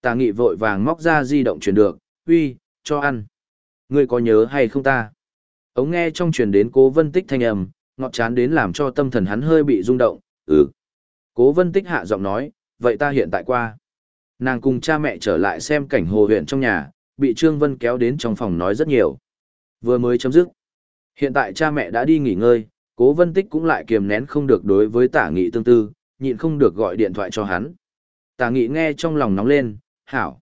Tà nghị vội vàng móc ra di động truyền được, uy, cho ăn. Ngươi có nhớ hay không ta? Ống nghe trong truyền đến cố vân tích thanh âm, ngọt chán đến làm cho tâm thần hắn hơi bị rung động, ừ. Cố vân tích hạ giọng nói, vậy ta hiện tại qua. Nàng cùng cha mẹ trở lại xem cảnh hồ huyện trong nhà, bị Trương Vân kéo đến trong phòng nói rất nhiều. Vừa mới chấm dứt. Hiện tại cha mẹ đã đi nghỉ ngơi, cố vân tích cũng lại kiềm nén không được đối với tả nghị tương tư, nhịn không được gọi điện thoại cho hắn. Tả nghị nghe trong lòng nóng lên, hảo.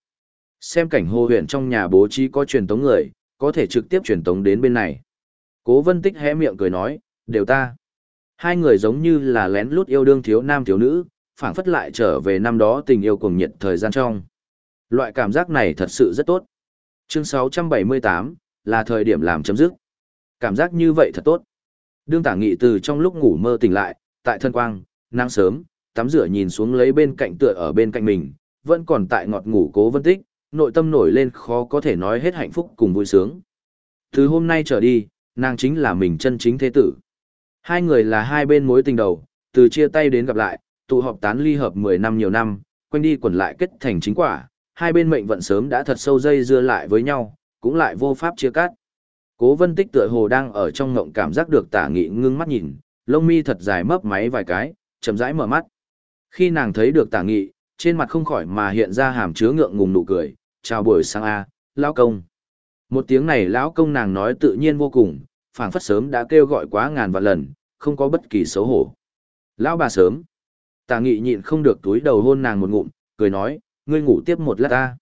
Xem cảnh hồ huyện trong nhà bố trí có truyền tống người, có thể trực tiếp truyền tống đến bên này. Cố vân tích hé miệng cười nói, đều ta. Hai người giống như là lén lút yêu đương thiếu nam thiếu nữ, phảng phất lại trở về năm đó tình yêu cuồng nhiệt thời gian trong. Loại cảm giác này thật sự rất tốt. Chương 678, là thời điểm làm chấm dứt. Cảm giác như vậy thật tốt. Đương tả nghị từ trong lúc ngủ mơ tỉnh lại, tại thân quang, nắng sớm, tắm rửa nhìn xuống lấy bên cạnh tựa ở bên cạnh mình, vẫn còn tại ngọt ngủ cố vân tích, nội tâm nổi lên khó có thể nói hết hạnh phúc cùng vui sướng. Từ hôm nay trở đi, nàng chính là mình chân chính thế tử. Hai người là hai bên mối tình đầu, từ chia tay đến gặp lại, tụ họp tán ly hợp 10 năm nhiều năm, quanh đi quẩn lại kết thành chính quả, hai bên mệnh vận sớm đã thật sâu dây dưa lại với nhau, cũng lại vô pháp chia cắt. Cố Vân Tích tựa hồ đang ở trong ngộng cảm giác được Tả Nghị ngưng mắt nhìn, lông mi thật dài mấp máy vài cái, chậm rãi mở mắt. Khi nàng thấy được Tả Nghị, trên mặt không khỏi mà hiện ra hàm chứa ngượng ngùng nụ cười, "Chào buổi sáng a, lão công." Một tiếng này lão công nàng nói tự nhiên vô cùng, phảng phất sớm đã kêu gọi quá ngàn vạn lần, không có bất kỳ xấu hổ. Lão bà sớm. Tà Nghị nhịn không được túi đầu hôn nàng một ngụm, cười nói, "Ngươi ngủ tiếp một lát ta."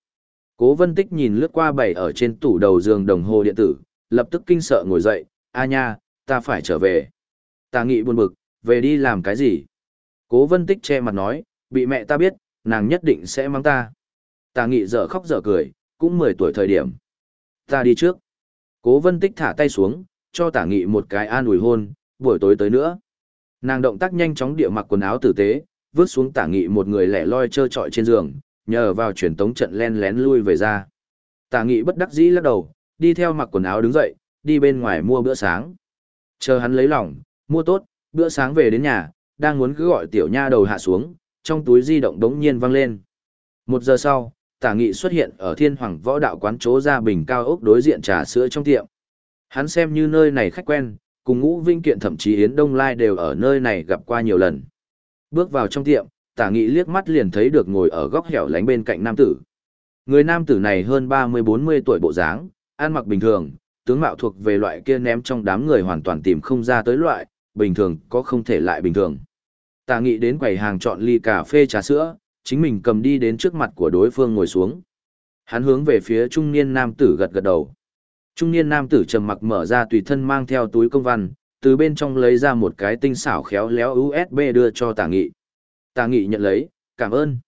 Cố Vân Tích nhìn lướt qua bày ở trên tủ đầu giường đồng hồ điện tử, lập tức kinh sợ ngồi dậy, a nha, ta phải trở về. Tà nghị buồn bực, về đi làm cái gì? Cố vân tích che mặt nói, bị mẹ ta biết, nàng nhất định sẽ mang ta. Tà nghị dở khóc dở cười, cũng 10 tuổi thời điểm. Ta đi trước. Cố vân tích thả tay xuống, cho tả nghị một cái an ủi hôn, buổi tối tới nữa. Nàng động tác nhanh chóng địa mặc quần áo tử tế, vứt xuống tả nghị một người lẻ loi trơ trọi trên giường, nhờ vào truyền tống trận len lén lui về ra. Tả nghị bất đắc dĩ lắc đầu, đi theo mặc quần áo đứng dậy, đi bên ngoài mua bữa sáng. Chờ hắn lấy lòng, mua tốt, bữa sáng về đến nhà, đang muốn cứ gọi tiểu nha đầu hạ xuống, trong túi di động đống nhiên vang lên. Một giờ sau, tả nghị xuất hiện ở thiên hoàng võ đạo quán chỗ ra bình cao ốc đối diện trà sữa trong tiệm. Hắn xem như nơi này khách quen, cùng ngũ vinh kiện thậm chí Yến Đông Lai đều ở nơi này gặp qua nhiều lần. Bước vào trong tiệm, tả nghị liếc mắt liền thấy được ngồi ở góc hẻo lánh bên cạnh nam tử. Người nam tử này hơn 30-40 tuổi bộ dáng, ăn mặc bình thường, tướng mạo thuộc về loại kia ném trong đám người hoàn toàn tìm không ra tới loại, bình thường có không thể lại bình thường. Tà nghị đến quầy hàng chọn ly cà phê trà sữa, chính mình cầm đi đến trước mặt của đối phương ngồi xuống. Hắn hướng về phía trung niên nam tử gật gật đầu. Trung niên nam tử trầm mặc mở ra tùy thân mang theo túi công văn, từ bên trong lấy ra một cái tinh xảo khéo léo USB đưa cho Tả nghị. Tả nghị nhận lấy, cảm ơn.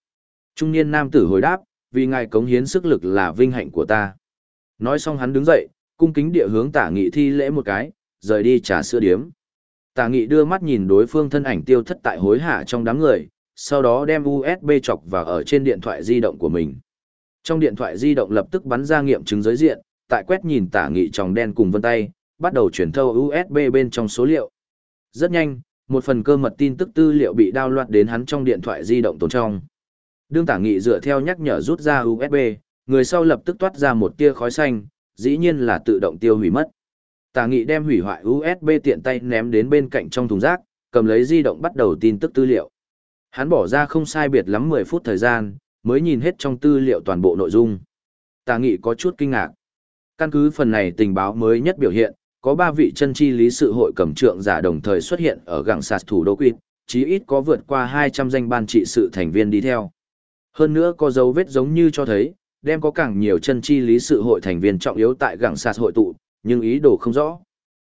Trung niên nam tử hồi đáp, vì ngài cống hiến sức lực là vinh hạnh của ta. Nói xong hắn đứng dậy, cung kính địa hướng tả nghị thi lễ một cái, rời đi trà sữa điếm. Tả nghị đưa mắt nhìn đối phương thân ảnh tiêu thất tại hối hạ trong đám người, sau đó đem USB chọc vào ở trên điện thoại di động của mình. Trong điện thoại di động lập tức bắn ra nghiệm chứng giới diện, tại quét nhìn tả nghị tròng đen cùng vân tay, bắt đầu chuyển thâu USB bên trong số liệu. Rất nhanh, một phần cơ mật tin tức tư liệu bị đao loạt đến hắn trong điện thoại di động tồn trong. Đương tả nghị dựa theo nhắc nhở rút ra USB, người sau lập tức toát ra một tia khói xanh, dĩ nhiên là tự động tiêu hủy mất. Tà nghị đem hủy hoại USB tiện tay ném đến bên cạnh trong thùng rác, cầm lấy di động bắt đầu tin tức tư liệu. Hắn bỏ ra không sai biệt lắm 10 phút thời gian, mới nhìn hết trong tư liệu toàn bộ nội dung. Tà nghị có chút kinh ngạc. Căn cứ phần này tình báo mới nhất biểu hiện, có 3 vị chân chi lý sự hội cầm trượng giả đồng thời xuất hiện ở gặng sạt thủ đô Quýt, chí ít có vượt qua 200 danh ban trị sự thành viên đi theo. Hơn nữa có dấu vết giống như cho thấy, đem có càng nhiều chân chi lý sự hội thành viên trọng yếu tại gặng sạt hội tụ, nhưng ý đồ không rõ.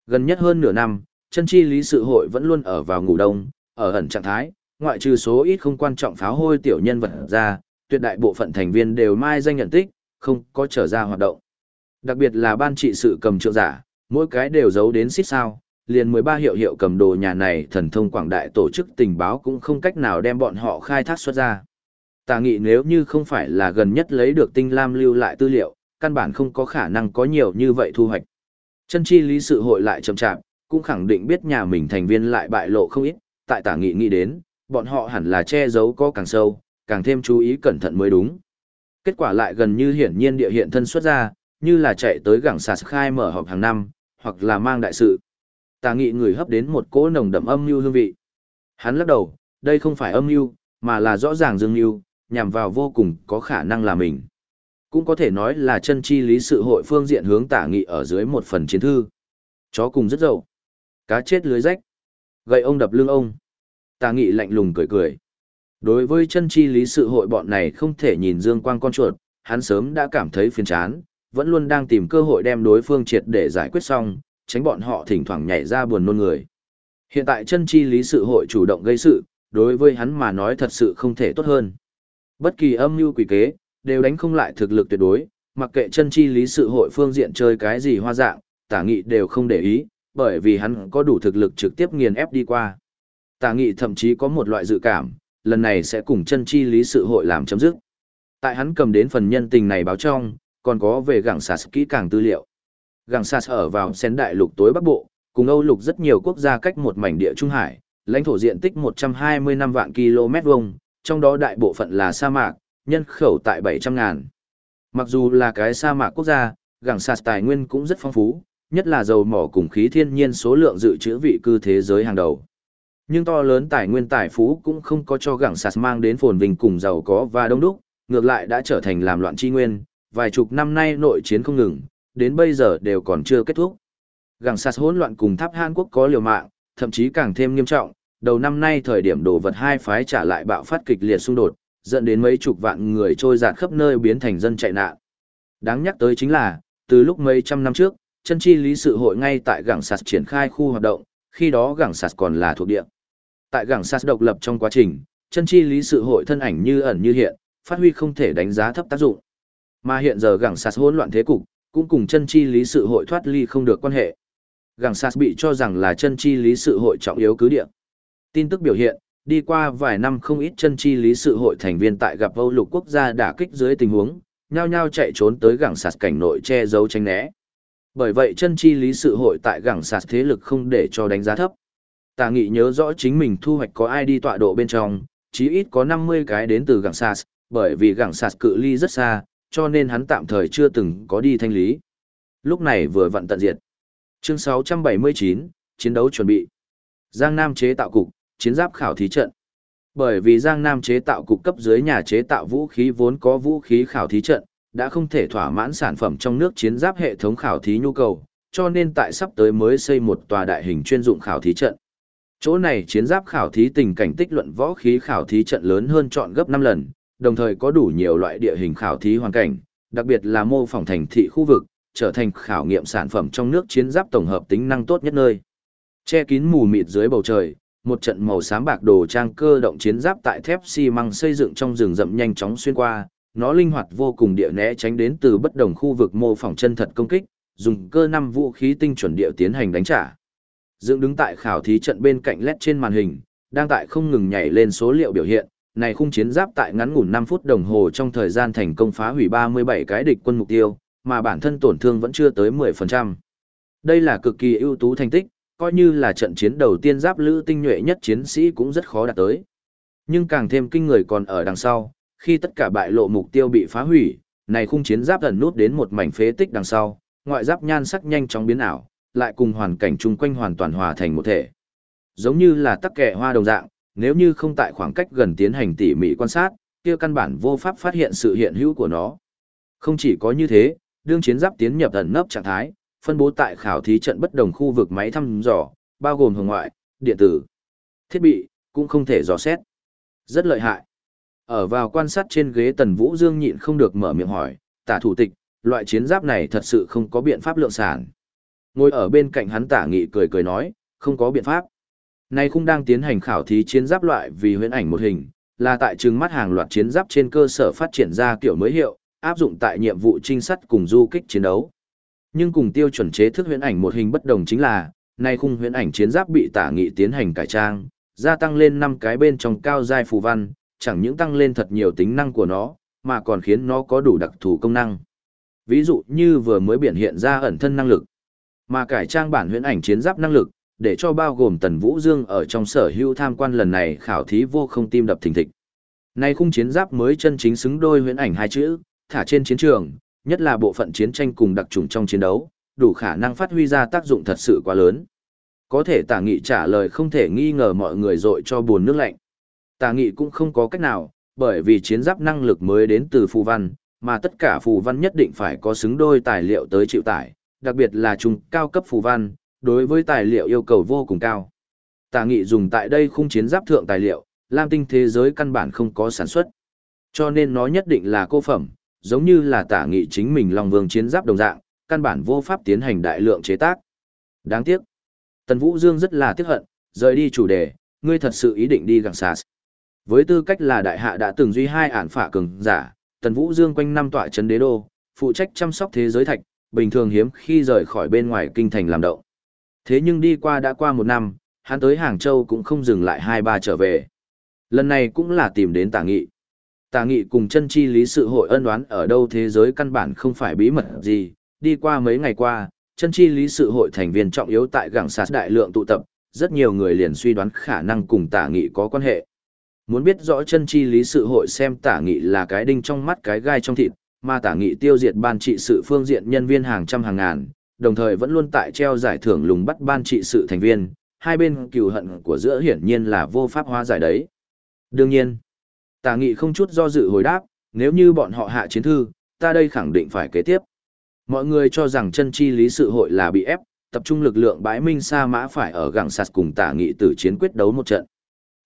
Gần nhất hơn nửa năm, chân chi lý sự hội vẫn luôn ở vào ngủ đông, ở ẩn trạng thái, ngoại trừ số ít không quan trọng pháo hôi tiểu nhân vật ra, tuyệt đại bộ phận thành viên đều mai danh nhận tích, không có trở ra hoạt động. Đặc biệt là ban trị sự cầm trượng giả, mỗi cái đều giấu đến xít sao, liền 13 hiệu hiệu cầm đồ nhà này thần thông quảng đại tổ chức tình báo cũng không cách nào đem bọn họ khai thác xuất ra. Tà nghị nếu như không phải là gần nhất lấy được tinh lam lưu lại tư liệu, căn bản không có khả năng có nhiều như vậy thu hoạch. Chân chi lý sự hội lại chậm chạp, cũng khẳng định biết nhà mình thành viên lại bại lộ không ít, tại tả nghị nghĩ đến, bọn họ hẳn là che giấu có càng sâu, càng thêm chú ý cẩn thận mới đúng. Kết quả lại gần như hiển nhiên địa hiện thân xuất ra, như là chạy tới gẳng sạt khai mở họp hàng năm, hoặc là mang đại sự. Tà nghị người hấp đến một cỗ nồng đậm âm mưu hương vị. Hắn lắc đầu, đây không phải âm mưu, mà là rõ ràng dương mưu, nhằm vào vô cùng có khả năng là mình. Cũng có thể nói là chân chi lý sự hội phương diện hướng tả nghị ở dưới một phần chiến thư. Chó cùng rất dậu. Cá chết lưới rách. Gậy ông đập lưng ông. Tả nghị lạnh lùng cười cười. Đối với chân chi lý sự hội bọn này không thể nhìn dương quang con chuột, hắn sớm đã cảm thấy phiền chán, vẫn luôn đang tìm cơ hội đem đối phương triệt để giải quyết xong, tránh bọn họ thỉnh thoảng nhảy ra buồn nôn người. Hiện tại chân chi lý sự hội chủ động gây sự, đối với hắn mà nói thật sự không thể tốt hơn. Bất kỳ âm mưu quỷ kế, đều đánh không lại thực lực tuyệt đối, mặc kệ chân chi lý sự hội phương diện chơi cái gì hoa dạng, tả nghị đều không để ý, bởi vì hắn có đủ thực lực trực tiếp nghiền ép đi qua. Tả nghị thậm chí có một loại dự cảm, lần này sẽ cùng chân chi lý sự hội làm chấm dứt. Tại hắn cầm đến phần nhân tình này báo trong, còn có về gẳng sạt kỹ càng tư liệu. Gẳng sạt ở vào sen đại lục tối bắc bộ, cùng Âu lục rất nhiều quốc gia cách một mảnh địa Trung Hải, lãnh thổ diện tích 125 vạn km vuông, trong đó đại bộ phận là sa mạc, nhân khẩu tại 700 ngàn. Mặc dù là cái sa mạc quốc gia, gẳng sạt tài nguyên cũng rất phong phú, nhất là dầu mỏ cùng khí thiên nhiên số lượng dự trữ vị cư thế giới hàng đầu. Nhưng to lớn tài nguyên tài phú cũng không có cho gẳng sạt mang đến phồn vinh cùng giàu có và đông đúc, ngược lại đã trở thành làm loạn chi nguyên, vài chục năm nay nội chiến không ngừng, đến bây giờ đều còn chưa kết thúc. Gẳng sạt hỗn loạn cùng tháp Hàn Quốc có liều mạng, thậm chí càng thêm nghiêm trọng, đầu năm nay thời điểm đồ vật hai phái trả lại bạo phát kịch liệt xung đột, dẫn đến mấy chục vạn người trôi giạt khắp nơi biến thành dân chạy nạn. Đáng nhắc tới chính là, từ lúc mấy trăm năm trước, chân chi lý sự hội ngay tại gẳng sạt triển khai khu hoạt động, khi đó gẳng sạt còn là thuộc địa. Tại gẳng sạt độc lập trong quá trình, chân chi lý sự hội thân ảnh như ẩn như hiện, phát huy không thể đánh giá thấp tác dụng. Mà hiện giờ gẳng sạt hỗn loạn thế cục, cũng cùng chân chi lý sự hội thoát ly không được quan hệ. Gẳng sạt bị cho rằng là chân chi lý sự hội trọng yếu cứ địa. Tin tức biểu hiện, đi qua vài năm không ít chân chi lý sự hội thành viên tại gặp Âu lục quốc gia đả kích dưới tình huống, nhao nhao chạy trốn tới gẳng sạt cảnh nội che giấu tránh né. Bởi vậy chân chi lý sự hội tại gẳng sạt thế lực không để cho đánh giá thấp. Tà nghị nhớ rõ chính mình thu hoạch có ai đi tọa độ bên trong, chí ít có 50 cái đến từ gẳng sạt, bởi vì gẳng sạt cự ly rất xa, cho nên hắn tạm thời chưa từng có đi thanh lý. Lúc này vừa vặn tận diệt. Chương 679, chiến đấu chuẩn bị. Giang Nam chế tạo cục, chiến giáp khảo thí trận. Bởi vì Giang Nam chế tạo cục cấp dưới nhà chế tạo vũ khí vốn có vũ khí khảo thí trận, đã không thể thỏa mãn sản phẩm trong nước chiến giáp hệ thống khảo thí nhu cầu, cho nên tại sắp tới mới xây một tòa đại hình chuyên dụng khảo thí trận. Chỗ này chiến giáp khảo thí tình cảnh tích luận võ khí khảo thí trận lớn hơn chọn gấp 5 lần, đồng thời có đủ nhiều loại địa hình khảo thí hoàn cảnh, đặc biệt là mô phỏng thành thị khu vực, trở thành khảo nghiệm sản phẩm trong nước chiến giáp tổng hợp tính năng tốt nhất nơi. Che kín mù mịt dưới bầu trời, một trận màu xám bạc đồ trang cơ động chiến giáp tại thép xi măng xây dựng trong rừng rậm nhanh chóng xuyên qua, nó linh hoạt vô cùng địa né tránh đến từ bất đồng khu vực mô phỏng chân thật công kích, dùng cơ năm vũ khí tinh chuẩn địa tiến hành đánh trả. Dựng đứng tại khảo thí trận bên cạnh led trên màn hình, đang tại không ngừng nhảy lên số liệu biểu hiện, này khung chiến giáp tại ngắn ngủn 5 phút đồng hồ trong thời gian thành công phá hủy 37 cái địch quân mục tiêu, mà bản thân tổn thương vẫn chưa tới 10%. Đây là cực kỳ ưu tú thành tích, coi như là trận chiến đầu tiên giáp lữ tinh nhuệ nhất chiến sĩ cũng rất khó đạt tới. Nhưng càng thêm kinh người còn ở đằng sau, khi tất cả bại lộ mục tiêu bị phá hủy, này khung chiến giáp ẩn nút đến một mảnh phế tích đằng sau, ngoại giáp nhan sắc nhanh chóng biến ảo, lại cùng hoàn cảnh chung quanh hoàn toàn hòa thành một thể. Giống như là tắc kẻ hoa đồng dạng, nếu như không tại khoảng cách gần tiến hành tỉ mỉ quan sát, kia căn bản vô pháp phát hiện sự hiện hữu của nó. Không chỉ có như thế, đương chiến giáp tiến nhập ẩn nấp trạng thái, phân bố tại khảo thí trận bất đồng khu vực máy thăm dò, bao gồm hồng ngoại, điện tử, thiết bị, cũng không thể dò xét. Rất lợi hại. Ở vào quan sát trên ghế Tần Vũ Dương nhịn không được mở miệng hỏi, tả thủ tịch, loại chiến giáp này thật sự không có biện pháp lượng sản. Ngồi ở bên cạnh hắn tả nghị cười cười nói, không có biện pháp. Nay cũng đang tiến hành khảo thí chiến giáp loại vì huyễn ảnh một hình, là tại trừng mắt hàng loạt chiến giáp trên cơ sở phát triển ra kiểu mới hiệu, áp dụng tại nhiệm vụ trinh sát cùng du kích chiến đấu. Nhưng cùng tiêu chuẩn chế thức huyễn ảnh một hình bất đồng chính là, nay khung huyễn ảnh chiến giáp bị tả nghị tiến hành cải trang, gia tăng lên 5 cái bên trong cao giai phù văn, chẳng những tăng lên thật nhiều tính năng của nó, mà còn khiến nó có đủ đặc thù công năng. Ví dụ như vừa mới biển hiện ra ẩn thân năng lực, mà cải trang bản huyễn ảnh chiến giáp năng lực, để cho bao gồm Tần Vũ Dương ở trong sở hữu tham quan lần này khảo thí vô không tim đập thình thịch. Nay khung chiến giáp mới chân chính xứng đôi huyễn ảnh hai chữ, thả trên chiến trường, nhất là bộ phận chiến tranh cùng đặc trùng trong chiến đấu, đủ khả năng phát huy ra tác dụng thật sự quá lớn. Có thể tả nghị trả lời không thể nghi ngờ mọi người dội cho buồn nước lạnh. Tả nghị cũng không có cách nào, bởi vì chiến giáp năng lực mới đến từ phù văn, mà tất cả phù văn nhất định phải có xứng đôi tài liệu tới chịu tải, đặc biệt là trung cao cấp phù văn, đối với tài liệu yêu cầu vô cùng cao. Tả nghị dùng tại đây khung chiến giáp thượng tài liệu, lam tinh thế giới căn bản không có sản xuất. Cho nên nó nhất định là cô phẩm, giống như là tả nghị chính mình Long Vương chiến giáp đồng dạng, căn bản vô pháp tiến hành đại lượng chế tác. Đáng tiếc. Tần Vũ Dương rất là tiếc hận, rời đi chủ đề, ngươi thật sự ý định đi gặng sas. Với tư cách là đại hạ đã từng duy hai ản phả cường giả, Tần Vũ Dương quanh năm tọa trấn đế đô, phụ trách chăm sóc thế giới thạch, bình thường hiếm khi rời khỏi bên ngoài kinh thành làm động. Thế nhưng đi qua đã qua một năm, hắn tới Hàng Châu cũng không dừng lại hai ba trở về. Lần này cũng là tìm đến tả nghị. Tả nghị cùng chân chi lý sự hội ân đoán ở đâu thế giới căn bản không phải bí mật gì, đi qua mấy ngày qua, chân chi lý sự hội thành viên trọng yếu tại gẳng sạt đại lượng tụ tập, rất nhiều người liền suy đoán khả năng cùng tả nghị có quan hệ. Muốn biết rõ chân chi lý sự hội xem tả nghị là cái đinh trong mắt cái gai trong thịt, mà tả nghị tiêu diệt ban trị sự phương diện nhân viên hàng trăm hàng ngàn, đồng thời vẫn luôn tại treo giải thưởng lùng bắt ban trị sự thành viên, hai bên cừu hận của giữa hiển nhiên là vô pháp hóa giải đấy. Đương nhiên, tả nghị không chút do dự hồi đáp, nếu như bọn họ hạ chiến thư, ta đây khẳng định phải kế tiếp. Mọi người cho rằng chân chi lý sự hội là bị ép, tập trung lực lượng bãi minh sa mã phải ở gẳng sạt cùng tả nghị tử chiến quyết đấu một trận.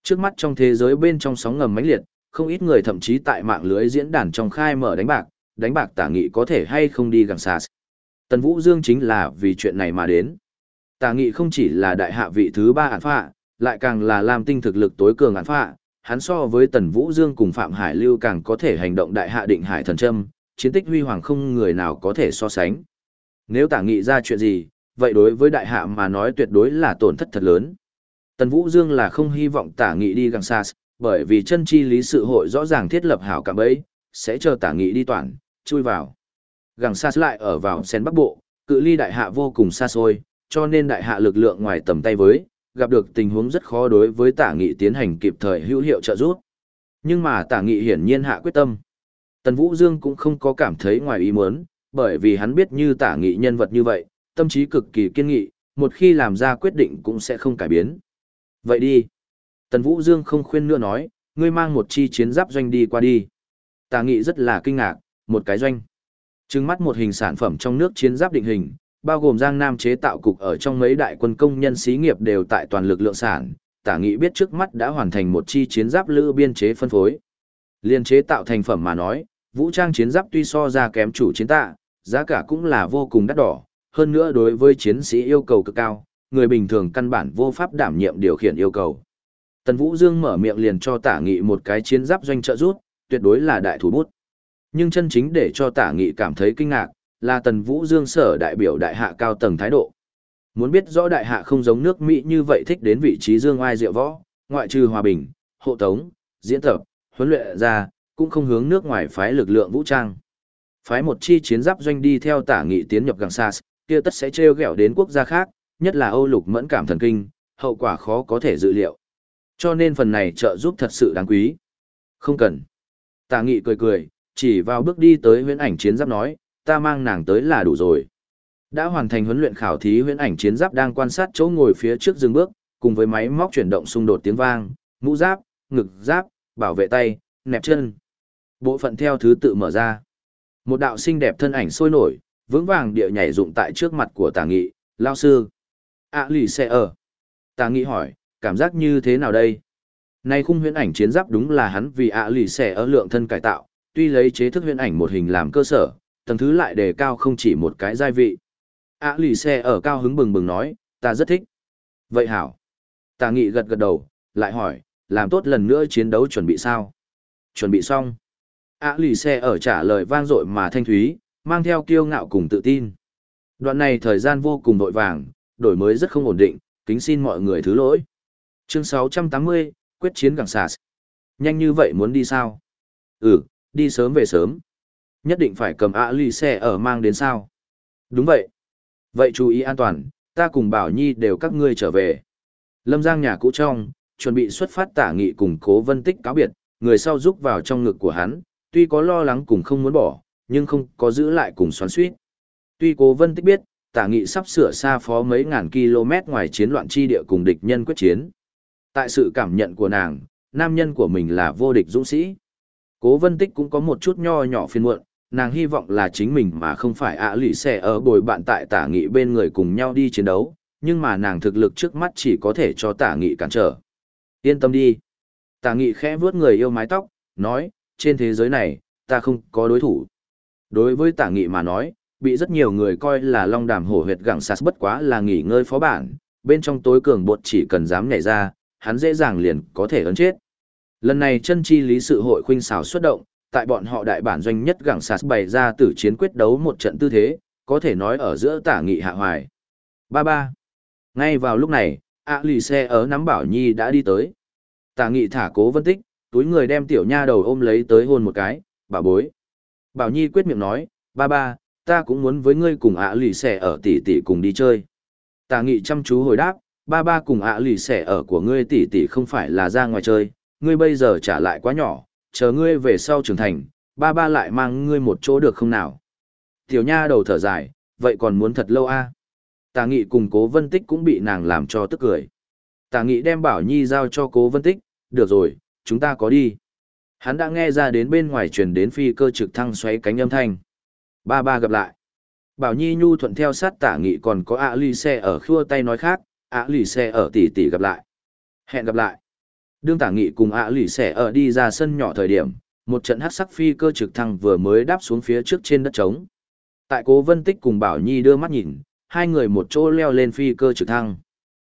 Trước mắt trong thế giới bên trong sóng ngầm mãnh liệt, không ít người thậm chí tại mạng lưới diễn đàn trong khai mở đánh bạc, đánh bạc tả nghị có thể hay không đi gẳng sạt. Tần Vũ Dương chính là vì chuyện này mà đến. Tả nghị không chỉ là đại hạ vị thứ ba án phạ, lại càng là làm tinh thực lực tối cường án phạ, hắn so với Tần Vũ Dương cùng Phạm Hải Lưu càng có thể hành động đại hạ định hải thần châm, chiến tích huy hoàng không người nào có thể so sánh. Nếu tả nghị ra chuyện gì, vậy đối với đại hạ mà nói tuyệt đối là tổn thất thật lớn. Tần Vũ Dương là không hy vọng tả nghị đi găng xa, bởi vì chân chi lý sự hội rõ ràng thiết lập hảo cảm ấy, sẽ chờ tả nghị đi toàn, chui vào. Găng xa lại ở vào sen bắc bộ, cự ly đại hạ vô cùng xa xôi, cho nên đại hạ lực lượng ngoài tầm tay với, gặp được tình huống rất khó đối với tả nghị tiến hành kịp thời hữu hiệu trợ giúp. Nhưng mà tả nghị hiển nhiên hạ quyết tâm. Tần Vũ Dương cũng không có cảm thấy ngoài ý muốn, bởi vì hắn biết như tả nghị nhân vật như vậy, tâm trí cực kỳ kiên nghị, một khi làm ra quyết định cũng sẽ không cải biến. Vậy đi. Tần Vũ Dương không khuyên nữa nói, ngươi mang một chi chiến giáp doanh đi qua đi. Tả nghị rất là kinh ngạc, một cái doanh. Trừng mắt một hình sản phẩm trong nước chiến giáp định hình, bao gồm Giang Nam chế tạo cục ở trong mấy đại quân công nhân xí nghiệp đều tại toàn lực lượng sản. Tả nghị biết trước mắt đã hoàn thành một chi chiến giáp lữ biên chế phân phối. Liên chế tạo thành phẩm mà nói, vũ trang chiến giáp tuy so ra kém chủ chiến tạ, giá cả cũng là vô cùng đắt đỏ, hơn nữa đối với chiến sĩ yêu cầu cực cao, người bình thường căn bản vô pháp đảm nhiệm điều khiển yêu cầu. Tần Vũ Dương mở miệng liền cho tả nghị một cái chiến giáp doanh trợ rút, tuyệt đối là đại thủ bút. Nhưng chân chính để cho tả nghị cảm thấy kinh ngạc, là Tần Vũ Dương sở đại biểu đại hạ cao tầng thái độ. Muốn biết rõ đại hạ không giống nước Mỹ như vậy thích đến vị trí dương ai diệu võ, ngoại trừ hòa bình, hộ tống, diễn tập, huấn luyện ra, cũng không hướng nước ngoài phái lực lượng vũ trang. Phái một chi chiến giáp doanh đi theo tả nghị tiến nhập Gangsas, kia tất sẽ trêu ghẹo đến quốc gia khác, nhất là Âu lục mẫn cảm thần kinh, hậu quả khó có thể dự liệu. Cho nên phần này trợ giúp thật sự đáng quý. Không cần. Tả nghị cười cười, chỉ vào bước đi tới huyễn ảnh chiến giáp nói, ta mang nàng tới là đủ rồi. Đã hoàn thành huấn luyện khảo thí huyễn ảnh chiến giáp đang quan sát chỗ ngồi phía trước dừng bước, cùng với máy móc chuyển động xung đột tiếng vang, mũ giáp, ngực giáp, bảo vệ tay, nẹp chân. Bộ phận theo thứ tự mở ra. Một đạo xinh đẹp thân ảnh sôi nổi, vững vàng địa nhảy dụng tại trước mặt của tà nghị, lao sư. ạ lì xe ở. Tà nghị hỏi, cảm giác như thế nào đây? Nay khung huyễn ảnh chiến giáp đúng là hắn vì ạ lì xe ở lượng thân cải tạo, tuy lấy chế thức huyễn ảnh một hình làm cơ sở, tầng thứ lại đề cao không chỉ một cái giai vị. Á lì xe ở cao hứng bừng bừng nói, ta rất thích. Vậy hảo. Tà nghị gật gật đầu, lại hỏi, làm tốt lần nữa chiến đấu chuẩn bị sao? Chuẩn bị xong Á lì xe ở trả lời vang dội mà thanh thúy mang theo kiêu ngạo cùng tự tin đoạn này thời gian vô cùng vội vàng đổi mới rất không ổn định kính xin mọi người thứ lỗi chương 680, quyết chiến gẳng sạt nhanh như vậy muốn đi sao ừ đi sớm về sớm nhất định phải cầm ạ lì xe ở mang đến sao đúng vậy vậy chú ý an toàn ta cùng bảo nhi đều các ngươi trở về lâm giang nhà cũ trong chuẩn bị xuất phát tả nghị cùng cố vân tích cáo biệt người sau rúc vào trong ngực của hắn tuy có lo lắng cùng không muốn bỏ, nhưng không có giữ lại cùng xoắn suýt. Tuy cố vân tích biết, tả nghị sắp sửa xa phó mấy ngàn km ngoài chiến loạn chi địa cùng địch nhân quyết chiến. Tại sự cảm nhận của nàng, nam nhân của mình là vô địch dũng sĩ. Cố vân tích cũng có một chút nho nhỏ phiền muộn, nàng hy vọng là chính mình mà không phải ạ lụy xẻ ở bồi bạn tại tả nghị bên người cùng nhau đi chiến đấu, nhưng mà nàng thực lực trước mắt chỉ có thể cho tả nghị cản trở. Yên tâm đi. Tả nghị khẽ vuốt người yêu mái tóc, nói, trên thế giới này, ta không có đối thủ. Đối với tả nghị mà nói, bị rất nhiều người coi là long đàm hổ huyệt gẳng sạt bất quá là nghỉ ngơi phó bản, bên trong tối cường bột chỉ cần dám nhảy ra, hắn dễ dàng liền có thể ấn chết. Lần này chân chi lý sự hội khuynh xảo xuất động, tại bọn họ đại bản doanh nhất gẳng sạt bày ra tử chiến quyết đấu một trận tư thế, có thể nói ở giữa tả nghị hạ hoài. Ba ba. Ngay vào lúc này, ạ lì xe ở nắm bảo nhi đã đi tới. Tả nghị thả cố vân tích, túi người đem tiểu nha đầu ôm lấy tới hôn một cái, bà bối. Bảo nhi quyết miệng nói, ba ba, ta cũng muốn với ngươi cùng ạ lì xe ở tỷ tỷ cùng đi chơi. Tả nghị chăm chú hồi đáp, ba ba cùng ạ lì xe ở của ngươi tỷ tỷ không phải là ra ngoài chơi, ngươi bây giờ trả lại quá nhỏ, chờ ngươi về sau trưởng thành, ba ba lại mang ngươi một chỗ được không nào? Tiểu nha đầu thở dài, vậy còn muốn thật lâu a? À? Tà nghị cùng cố vân tích cũng bị nàng làm cho tức cười. Tà nghị đem bảo nhi giao cho cố vân tích, được rồi, chúng ta có đi. Hắn đã nghe ra đến bên ngoài truyền đến phi cơ trực thăng xoáy cánh âm thanh. Ba ba gặp lại. Bảo Nhi nhu thuận theo sát tả nghị còn có ạ lì xe ở khua tay nói khác, ạ lì xe ở tỷ tỷ gặp lại. Hẹn gặp lại. Đương tả nghị cùng ạ lì xẻ ở đi ra sân nhỏ thời điểm, một trận hát sắc phi cơ trực thăng vừa mới đáp xuống phía trước trên đất trống. Tại cố vân tích cùng Bảo Nhi đưa mắt nhìn, hai người một chỗ leo lên phi cơ trực thăng.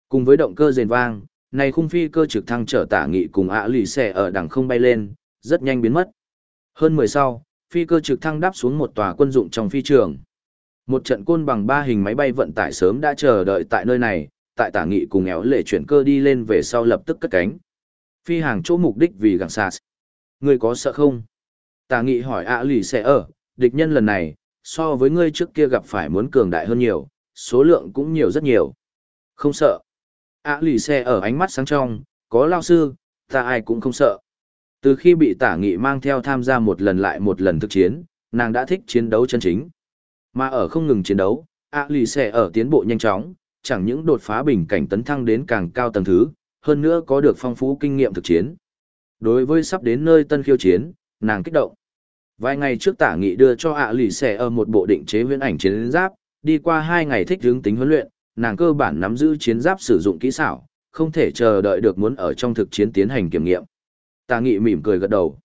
Cùng với động cơ rền vang, này khung phi cơ trực thăng chở tả nghị cùng ạ lì xẻ ở đằng không bay lên, rất nhanh biến mất. Hơn mười sau, phi cơ trực thăng đáp xuống một tòa quân dụng trong phi trường. Một trận côn bằng ba hình máy bay vận tải sớm đã chờ đợi tại nơi này, tại tả nghị cùng éo lệ chuyển cơ đi lên về sau lập tức cất cánh phi hàng chỗ mục đích vì gặng sạt. Ngươi có sợ không? Tà nghị hỏi ạ lì sẽ ở, địch nhân lần này, so với ngươi trước kia gặp phải muốn cường đại hơn nhiều, số lượng cũng nhiều rất nhiều. Không sợ. ạ lì xe ở ánh mắt sáng trong, có lao sư, ta ai cũng không sợ. Từ khi bị tả nghị mang theo tham gia một lần lại một lần thực chiến, nàng đã thích chiến đấu chân chính. Mà ở không ngừng chiến đấu, ạ lì xe ở tiến bộ nhanh chóng, chẳng những đột phá bình cảnh tấn thăng đến càng cao tầng thứ, hơn nữa có được phong phú kinh nghiệm thực chiến. Đối với sắp đến nơi tân khiêu chiến, nàng kích động. Vài ngày trước tả nghị đưa cho ạ lì xẻ ở một bộ định chế viễn ảnh chiến giáp, đi qua hai ngày thích hướng tính huấn luyện, nàng cơ bản nắm giữ chiến giáp sử dụng kỹ xảo, không thể chờ đợi được muốn ở trong thực chiến tiến hành kiểm nghiệm. Tả nghị mỉm cười gật đầu.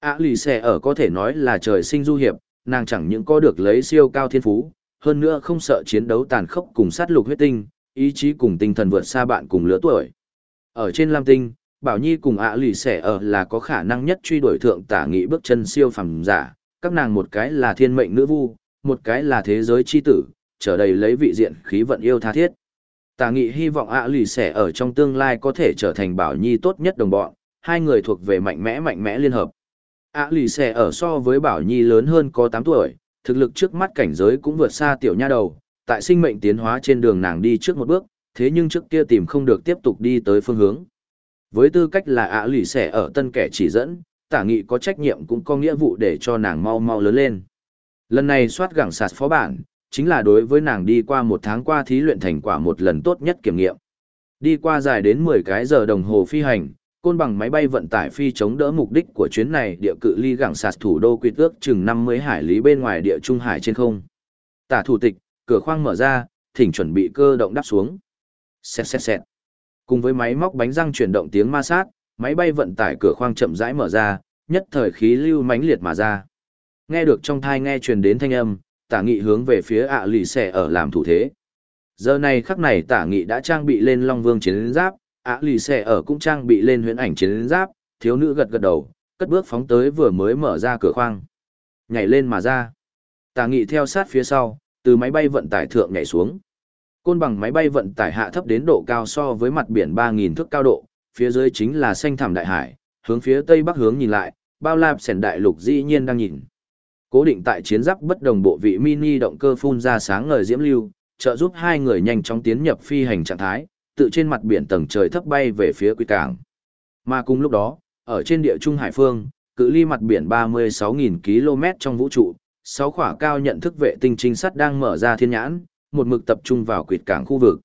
ạ lì xẻ ở có thể nói là trời sinh du hiệp, nàng chẳng những có được lấy siêu cao thiên phú, hơn nữa không sợ chiến đấu tàn khốc cùng sát lục huyết tinh, ý chí cùng tinh thần vượt xa bạn cùng lứa tuổi. Ở trên Lam Tinh, Bảo Nhi cùng ạ lì xẻ ở là có khả năng nhất truy đuổi thượng tả nghị bước chân siêu phàm giả, các nàng một cái là thiên mệnh nữ vu, một cái là thế giới chi tử, trở đầy lấy vị diện khí vận yêu tha thiết. Tả nghị hy vọng ạ lì xẻ ở trong tương lai có thể trở thành Bảo Nhi tốt nhất đồng bọn, hai người thuộc về mạnh mẽ mạnh mẽ liên hợp. ạ lì xẻ ở so với Bảo Nhi lớn hơn có 8 tuổi, thực lực trước mắt cảnh giới cũng vượt xa tiểu nha đầu, tại sinh mệnh tiến hóa trên đường nàng đi trước một bước, thế nhưng trước kia tìm không được tiếp tục đi tới phương hướng. Với tư cách là ạ lì xẻ ở tân kẻ chỉ dẫn, tả nghị có trách nhiệm cũng có nghĩa vụ để cho nàng mau mau lớn lên. Lần này soát gẳng sạt phó bản, chính là đối với nàng đi qua một tháng qua thí luyện thành quả một lần tốt nhất kiểm nghiệm. Đi qua dài đến 10 cái giờ đồng hồ phi hành, côn bằng máy bay vận tải phi chống đỡ mục đích của chuyến này địa cự ly gẳng sạt thủ đô quy ước chừng 50 hải lý bên ngoài địa trung hải trên không. Tả thủ tịch, cửa khoang mở ra, thỉnh chuẩn bị cơ động đáp xuống. Xẹt xẹt xẹt. Cùng với máy móc bánh răng chuyển động tiếng ma sát, máy bay vận tải cửa khoang chậm rãi mở ra, nhất thời khí lưu mãnh liệt mà ra. Nghe được trong thai nghe truyền đến thanh âm, tả nghị hướng về phía ạ lì xẻ ở làm thủ thế. Giờ này khắc này tả nghị đã trang bị lên Long Vương chiến giáp, ạ lì xẻ ở cũng trang bị lên huyễn ảnh chiến giáp, thiếu nữ gật gật đầu, cất bước phóng tới vừa mới mở ra cửa khoang. Nhảy lên mà ra. Tả nghị theo sát phía sau, từ máy bay vận tải thượng nhảy xuống. Côn bằng máy bay vận tải hạ thấp đến độ cao so với mặt biển 3.000 thước cao độ, phía dưới chính là xanh thẳm đại hải, hướng phía tây bắc hướng nhìn lại, bao lạp sẻn đại lục dĩ nhiên đang nhìn. Cố định tại chiến giáp bất đồng bộ vị mini động cơ phun ra sáng ngời diễm lưu, trợ giúp hai người nhanh chóng tiến nhập phi hành trạng thái, tự trên mặt biển tầng trời thấp bay về phía quy cảng. Mà cùng lúc đó, ở trên địa trung hải phương, cự ly mặt biển 36.000 km trong vũ trụ, sáu khỏa cao nhận thức vệ tinh trinh sát đang mở ra thiên nhãn, một mực tập trung vào quyệt cảng khu vực.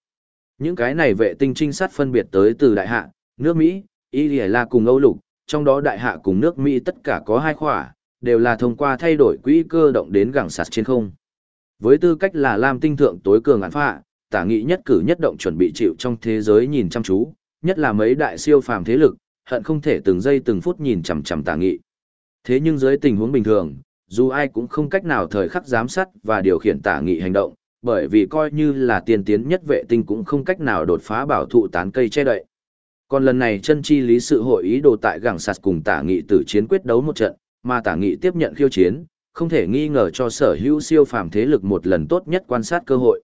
Những cái này vệ tinh trinh sát phân biệt tới từ đại hạ, nước Mỹ, Iliala cùng Âu Lục, trong đó đại hạ cùng nước Mỹ tất cả có hai khỏa, đều là thông qua thay đổi quỹ cơ động đến gẳng sạt trên không. Với tư cách là Lam tinh thượng tối cường án phạ, tả nghị nhất cử nhất động chuẩn bị chịu trong thế giới nhìn chăm chú, nhất là mấy đại siêu phàm thế lực, hận không thể từng giây từng phút nhìn chằm chằm tả nghị. Thế nhưng dưới tình huống bình thường, dù ai cũng không cách nào thời khắc giám sát và điều khiển tả nghị hành động, bởi vì coi như là tiên tiến nhất vệ tinh cũng không cách nào đột phá bảo thụ tán cây che đậy. Còn lần này chân chi lý sự hội ý đồ tại gẳng sạt cùng tả nghị tử chiến quyết đấu một trận, mà tả nghị tiếp nhận khiêu chiến, không thể nghi ngờ cho sở hữu siêu phàm thế lực một lần tốt nhất quan sát cơ hội.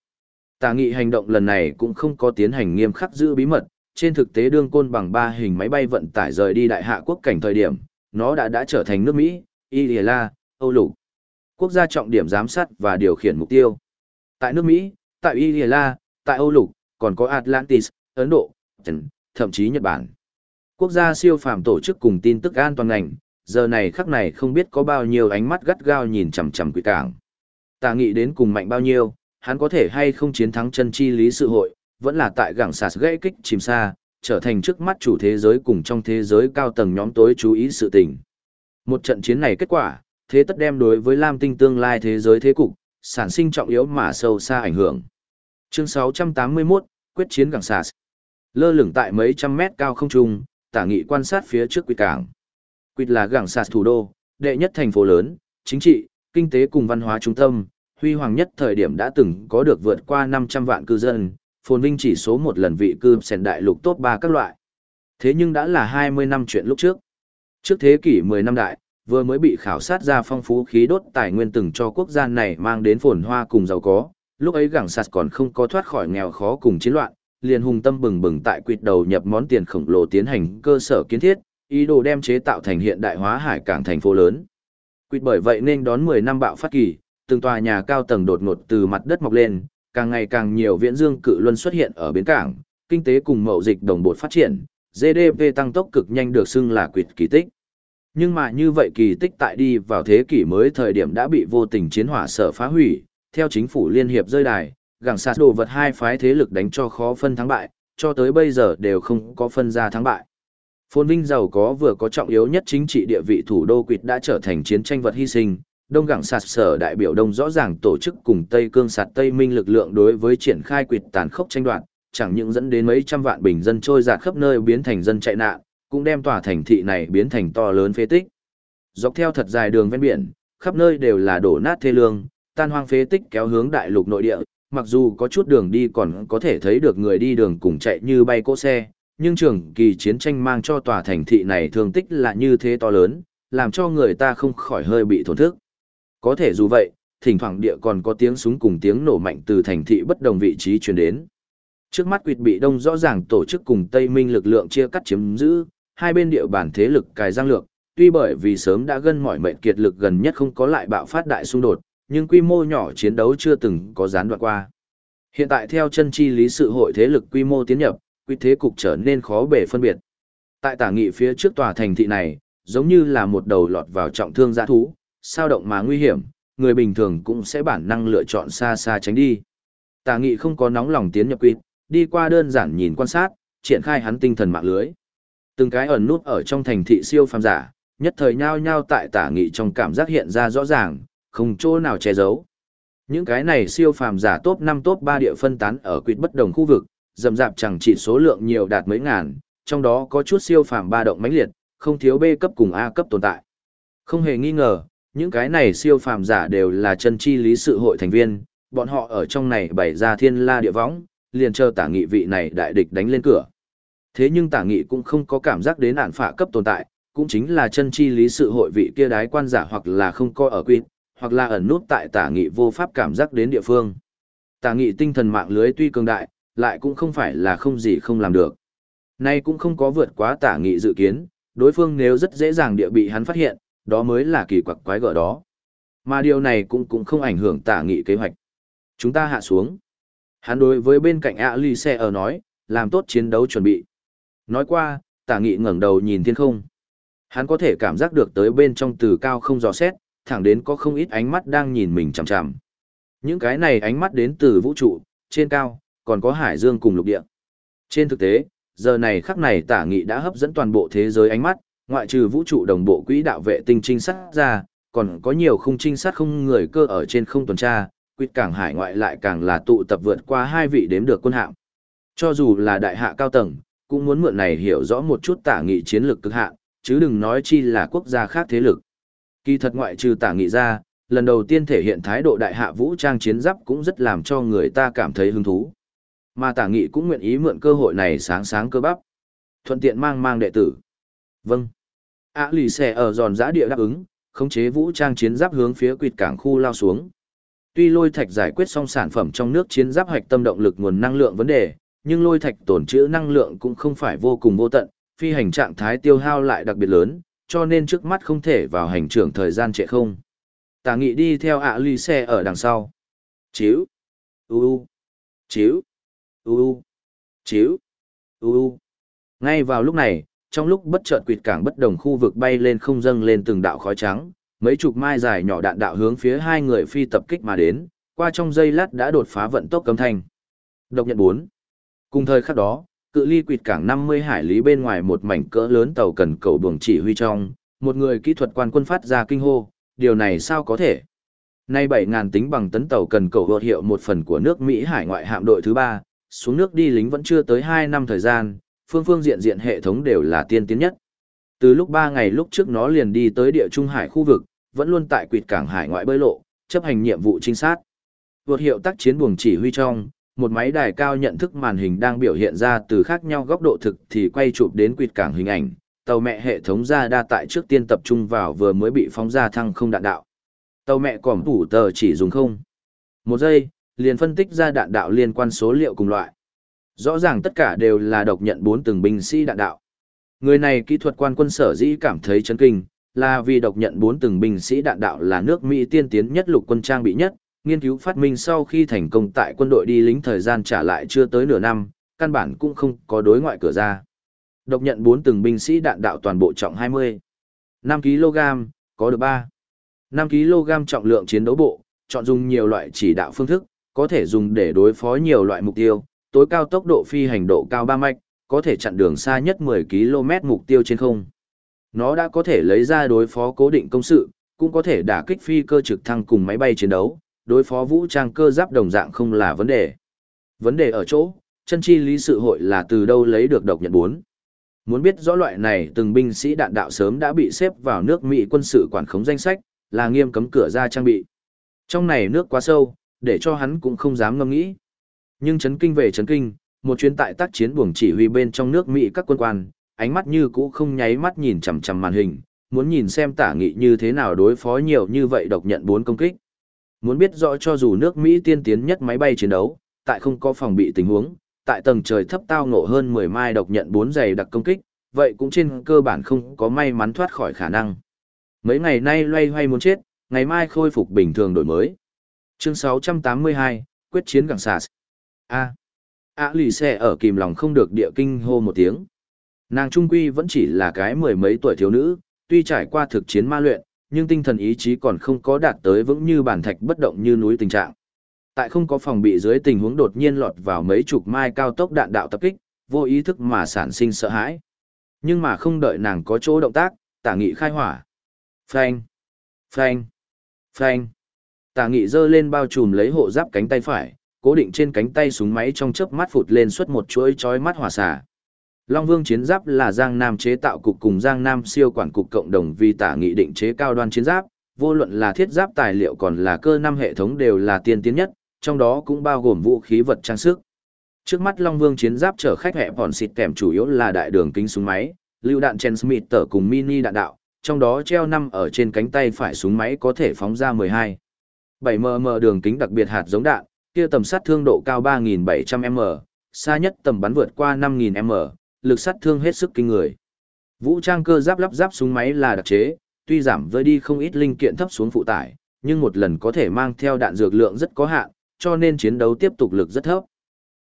Tả nghị hành động lần này cũng không có tiến hành nghiêm khắc giữ bí mật, trên thực tế đương côn bằng ba hình máy bay vận tải rời đi đại hạ quốc cảnh thời điểm, nó đã đã trở thành nước Mỹ, Iliala, Âu Lục. Quốc gia trọng điểm giám sát và điều khiển mục tiêu. Tại nước Mỹ, tại Iliala, tại Âu Lục, còn có Atlantis, Ấn Độ, thậm chí Nhật Bản. Quốc gia siêu phàm tổ chức cùng tin tức an toàn ngành, giờ này khắc này không biết có bao nhiêu ánh mắt gắt gao nhìn chằm chằm quỷ cảng. Ta nghĩ đến cùng mạnh bao nhiêu, hắn có thể hay không chiến thắng chân chi lý sự hội, vẫn là tại gẳng sạt gãy kích chìm xa, trở thành trước mắt chủ thế giới cùng trong thế giới cao tầng nhóm tối chú ý sự tình. Một trận chiến này kết quả, thế tất đem đối với Lam Tinh tương lai thế giới thế cục, sản sinh trọng yếu mà sâu xa ảnh hưởng. Chương 681, quyết chiến cảng sạt. Lơ lửng tại mấy trăm mét cao không trung, tả nghị quan sát phía trước quỷ cảng. Quýt là cảng sạt thủ đô, đệ nhất thành phố lớn, chính trị, kinh tế cùng văn hóa trung tâm, huy hoàng nhất thời điểm đã từng có được vượt qua 500 vạn cư dân, phồn vinh chỉ số một lần vị cư sen đại lục top 3 các loại. Thế nhưng đã là 20 năm chuyện lúc trước. Trước thế kỷ 10 năm đại, vừa mới bị khảo sát ra phong phú khí đốt tài nguyên từng cho quốc gia này mang đến phồn hoa cùng giàu có, lúc ấy gẳng sạt còn không có thoát khỏi nghèo khó cùng chiến loạn, liền hùng tâm bừng bừng tại quỵt đầu nhập món tiền khổng lồ tiến hành cơ sở kiến thiết, ý đồ đem chế tạo thành hiện đại hóa hải cảng thành phố lớn. Quỵt bởi vậy nên đón 10 năm bạo phát kỳ, từng tòa nhà cao tầng đột ngột từ mặt đất mọc lên, càng ngày càng nhiều viễn dương cự luân xuất hiện ở bến cảng, kinh tế cùng mậu dịch đồng bộ phát triển, GDP tăng tốc cực nhanh được xưng là quỵt kỳ tích. Nhưng mà như vậy kỳ tích tại đi vào thế kỷ mới thời điểm đã bị vô tình chiến hỏa sở phá hủy, theo chính phủ liên hiệp rơi đài, gẳng sạt đồ vật hai phái thế lực đánh cho khó phân thắng bại, cho tới bây giờ đều không có phân ra thắng bại. Phồn vinh giàu có vừa có trọng yếu nhất chính trị địa vị thủ đô quỵt đã trở thành chiến tranh vật hy sinh, đông gẳng sạt sở đại biểu đông rõ ràng tổ chức cùng Tây cương sạt Tây Minh lực lượng đối với triển khai quỵt tàn khốc tranh đoạt, chẳng những dẫn đến mấy trăm vạn bình dân trôi giạt khắp nơi biến thành dân chạy nạn, cũng đem tòa thành thị này biến thành to lớn phế tích. Dọc theo thật dài đường ven biển, khắp nơi đều là đổ nát thê lương, tan hoang phế tích kéo hướng đại lục nội địa, mặc dù có chút đường đi còn có thể thấy được người đi đường cùng chạy như bay cỗ xe, nhưng trường kỳ chiến tranh mang cho tòa thành thị này thương tích là như thế to lớn, làm cho người ta không khỏi hơi bị thổn thức. Có thể dù vậy, thỉnh thoảng địa còn có tiếng súng cùng tiếng nổ mạnh từ thành thị bất đồng vị trí truyền đến. Trước mắt quyệt bị đông rõ ràng tổ chức cùng Tây Minh lực lượng chia cắt chiếm giữ, hai bên địa bàn thế lực cài giang lược, tuy bởi vì sớm đã gân mỏi mệnh kiệt lực gần nhất không có lại bạo phát đại xung đột, nhưng quy mô nhỏ chiến đấu chưa từng có gián đoạn qua. Hiện tại theo chân chi lý sự hội thế lực quy mô tiến nhập, quy thế cục trở nên khó bề phân biệt. Tại tả nghị phía trước tòa thành thị này, giống như là một đầu lọt vào trọng thương giã thú, sao động mà nguy hiểm, người bình thường cũng sẽ bản năng lựa chọn xa xa tránh đi. Tả nghị không có nóng lòng tiến nhập quy, đi qua đơn giản nhìn quan sát, triển khai hắn tinh thần mạng lưới. Từng cái ẩn nút ở trong thành thị siêu phàm giả, nhất thời nhao nhao tại tả nghị trong cảm giác hiện ra rõ ràng, không chỗ nào che giấu. Những cái này siêu phàm giả top 5 top 3 địa phân tán ở quyệt bất đồng khu vực, dầm dạp chẳng chỉ số lượng nhiều đạt mấy ngàn, trong đó có chút siêu phàm ba động mãnh liệt, không thiếu B cấp cùng A cấp tồn tại. Không hề nghi ngờ, những cái này siêu phàm giả đều là chân chi lý sự hội thành viên, bọn họ ở trong này bày ra thiên la địa võng, liền chờ tả nghị vị này đại địch đánh lên cửa. Thế nhưng tả nghị cũng không có cảm giác đến ản phạ cấp tồn tại, cũng chính là chân chi lý sự hội vị kia đái quan giả hoặc là không coi ở quy, hoặc là ẩn nút tại tả nghị vô pháp cảm giác đến địa phương. Tả nghị tinh thần mạng lưới tuy cường đại, lại cũng không phải là không gì không làm được. Nay cũng không có vượt quá tả nghị dự kiến, đối phương nếu rất dễ dàng địa bị hắn phát hiện, đó mới là kỳ quặc quái gở đó. Mà điều này cũng cũng không ảnh hưởng tả nghị kế hoạch. Chúng ta hạ xuống. Hắn đối với bên cạnh ạ lì xe ở nói, làm tốt chiến đấu chuẩn bị. Nói qua, tả nghị ngẩng đầu nhìn thiên không. Hắn có thể cảm giác được tới bên trong từ cao không dò xét, thẳng đến có không ít ánh mắt đang nhìn mình chằm chằm. Những cái này ánh mắt đến từ vũ trụ, trên cao, còn có hải dương cùng lục địa. Trên thực tế, giờ này khắc này tả nghị đã hấp dẫn toàn bộ thế giới ánh mắt, ngoại trừ vũ trụ đồng bộ quỹ đạo vệ tinh trinh sát ra, còn có nhiều khung trinh sát không người cơ ở trên không tuần tra, quyết cảng hải ngoại lại càng là tụ tập vượt qua hai vị đếm được quân hạm. Cho dù là đại hạ cao tầng, cũng muốn mượn này hiểu rõ một chút tả nghị chiến lược cực hạn, chứ đừng nói chi là quốc gia khác thế lực. Kỳ thật ngoại trừ tả nghị ra, lần đầu tiên thể hiện thái độ đại hạ vũ trang chiến giáp cũng rất làm cho người ta cảm thấy hứng thú. Mà tả nghị cũng nguyện ý mượn cơ hội này sáng sáng cơ bắp. Thuận tiện mang mang đệ tử. Vâng. ạ lì xe ở giòn giã địa đáp ứng, khống chế vũ trang chiến giáp hướng phía quyệt cảng khu lao xuống. Tuy lôi thạch giải quyết xong sản phẩm trong nước chiến giáp hoạch tâm động lực nguồn năng lượng vấn đề, nhưng lôi thạch tổn trữ năng lượng cũng không phải vô cùng vô tận, phi hành trạng thái tiêu hao lại đặc biệt lớn, cho nên trước mắt không thể vào hành trưởng thời gian trễ không. Tả nghị đi theo ạ ly xe ở đằng sau. Chiếu. U. Chiếu. U. Chiếu. U. Ngay vào lúc này, trong lúc bất chợt quỵt cảng bất đồng khu vực bay lên không dâng lên từng đạo khói trắng, mấy chục mai dài nhỏ đạn đạo hướng phía hai người phi tập kích mà đến, qua trong giây lát đã đột phá vận tốc cấm thành Độc nhận 4. Cùng thời khắc đó, cự ly quỵt cảng 50 hải lý bên ngoài một mảnh cỡ lớn tàu cần cầu buồng chỉ huy trong, một người kỹ thuật quan quân phát ra kinh hô, điều này sao có thể? Nay 7.000 tính bằng tấn tàu cần cầu vượt hiệu một phần của nước Mỹ hải ngoại hạm đội thứ ba, xuống nước đi lính vẫn chưa tới 2 năm thời gian, phương phương diện diện hệ thống đều là tiên tiến nhất. Từ lúc 3 ngày lúc trước nó liền đi tới địa trung hải khu vực, vẫn luôn tại quỵt cảng hải ngoại bơi lộ, chấp hành nhiệm vụ trinh sát. Vượt hiệu tác chiến buồng chỉ huy trong, một máy đài cao nhận thức màn hình đang biểu hiện ra từ khác nhau góc độ thực thì quay chụp đến quyệt cảng hình ảnh, tàu mẹ hệ thống ra đa tại trước tiên tập trung vào vừa mới bị phóng ra thăng không đạn đạo. Tàu mẹ cỏm thủ tờ chỉ dùng không. Một giây, liền phân tích ra đạn đạo liên quan số liệu cùng loại. Rõ ràng tất cả đều là độc nhận bốn từng binh sĩ đạn đạo. Người này kỹ thuật quan quân sở dĩ cảm thấy chấn kinh, là vì độc nhận bốn từng binh sĩ đạn đạo là nước Mỹ tiên tiến nhất lục quân trang bị nhất, nghiên cứu phát minh sau khi thành công tại quân đội đi lính thời gian trả lại chưa tới nửa năm, căn bản cũng không có đối ngoại cửa ra. Độc nhận 4 từng binh sĩ đạn đạo toàn bộ trọng 20. 5 kg, có được 3. 5 kg trọng lượng chiến đấu bộ, chọn dùng nhiều loại chỉ đạo phương thức, có thể dùng để đối phó nhiều loại mục tiêu, tối cao tốc độ phi hành độ cao 3 mạch, có thể chặn đường xa nhất 10 km mục tiêu trên không. Nó đã có thể lấy ra đối phó cố định công sự, cũng có thể đả kích phi cơ trực thăng cùng máy bay chiến đấu, đối phó vũ trang cơ giáp đồng dạng không là vấn đề. Vấn đề ở chỗ, chân chi lý sự hội là từ đâu lấy được độc nhận 4. Muốn biết rõ loại này từng binh sĩ đạn đạo sớm đã bị xếp vào nước Mỹ quân sự quản khống danh sách, là nghiêm cấm cửa ra trang bị. Trong này nước quá sâu, để cho hắn cũng không dám ngâm nghĩ. Nhưng chấn kinh về chấn kinh, một chuyến tại tác chiến buồng chỉ huy bên trong nước Mỹ các quân quan, ánh mắt như cũ không nháy mắt nhìn chằm chằm màn hình, muốn nhìn xem tả nghị như thế nào đối phó nhiều như vậy độc nhận bốn công kích. Muốn biết rõ cho dù nước Mỹ tiên tiến nhất máy bay chiến đấu, tại không có phòng bị tình huống, tại tầng trời thấp tao ngộ hơn 10 mai độc nhận 4 giày đặc công kích, vậy cũng trên cơ bản không có may mắn thoát khỏi khả năng. Mấy ngày nay loay hoay muốn chết, ngày mai khôi phục bình thường đổi mới. Chương 682, quyết chiến gặng sạt. A. A lì xe ở kìm lòng không được địa kinh hô một tiếng. Nàng trung quy vẫn chỉ là cái mười mấy tuổi thiếu nữ, tuy trải qua thực chiến ma luyện, nhưng tinh thần ý chí còn không có đạt tới vững như bản thạch bất động như núi tình trạng. Tại không có phòng bị dưới tình huống đột nhiên lọt vào mấy chục mai cao tốc đạn đạo tập kích, vô ý thức mà sản sinh sợ hãi. Nhưng mà không đợi nàng có chỗ động tác, tả nghị khai hỏa. Phanh, phanh, phanh. Tả nghị giơ lên bao trùm lấy hộ giáp cánh tay phải, cố định trên cánh tay súng máy trong chớp mắt phụt lên suốt một chuỗi chói mắt hỏa xả. Long Vương chiến giáp là Giang Nam chế tạo cục cùng Giang Nam siêu quản cục cộng đồng vì tả nghị định chế cao đoan chiến giáp, vô luận là thiết giáp tài liệu còn là cơ năm hệ thống đều là tiên tiến nhất, trong đó cũng bao gồm vũ khí vật trang sức. Trước mắt Long Vương chiến giáp chở khách hẹp hòn xịt kèm chủ yếu là đại đường kính súng máy, lưu đạn Chen Smith tở cùng mini đạn đạo, trong đó treo năm ở trên cánh tay phải súng máy có thể phóng ra 12. 7mm đường kính đặc biệt hạt giống đạn, kia tầm sát thương độ cao 3700m, xa nhất tầm bắn vượt qua 5000m, lực sát thương hết sức kinh người. Vũ trang cơ giáp lắp ráp súng máy là đặc chế, tuy giảm vơi đi không ít linh kiện thấp xuống phụ tải, nhưng một lần có thể mang theo đạn dược lượng rất có hạn, cho nên chiến đấu tiếp tục lực rất thấp.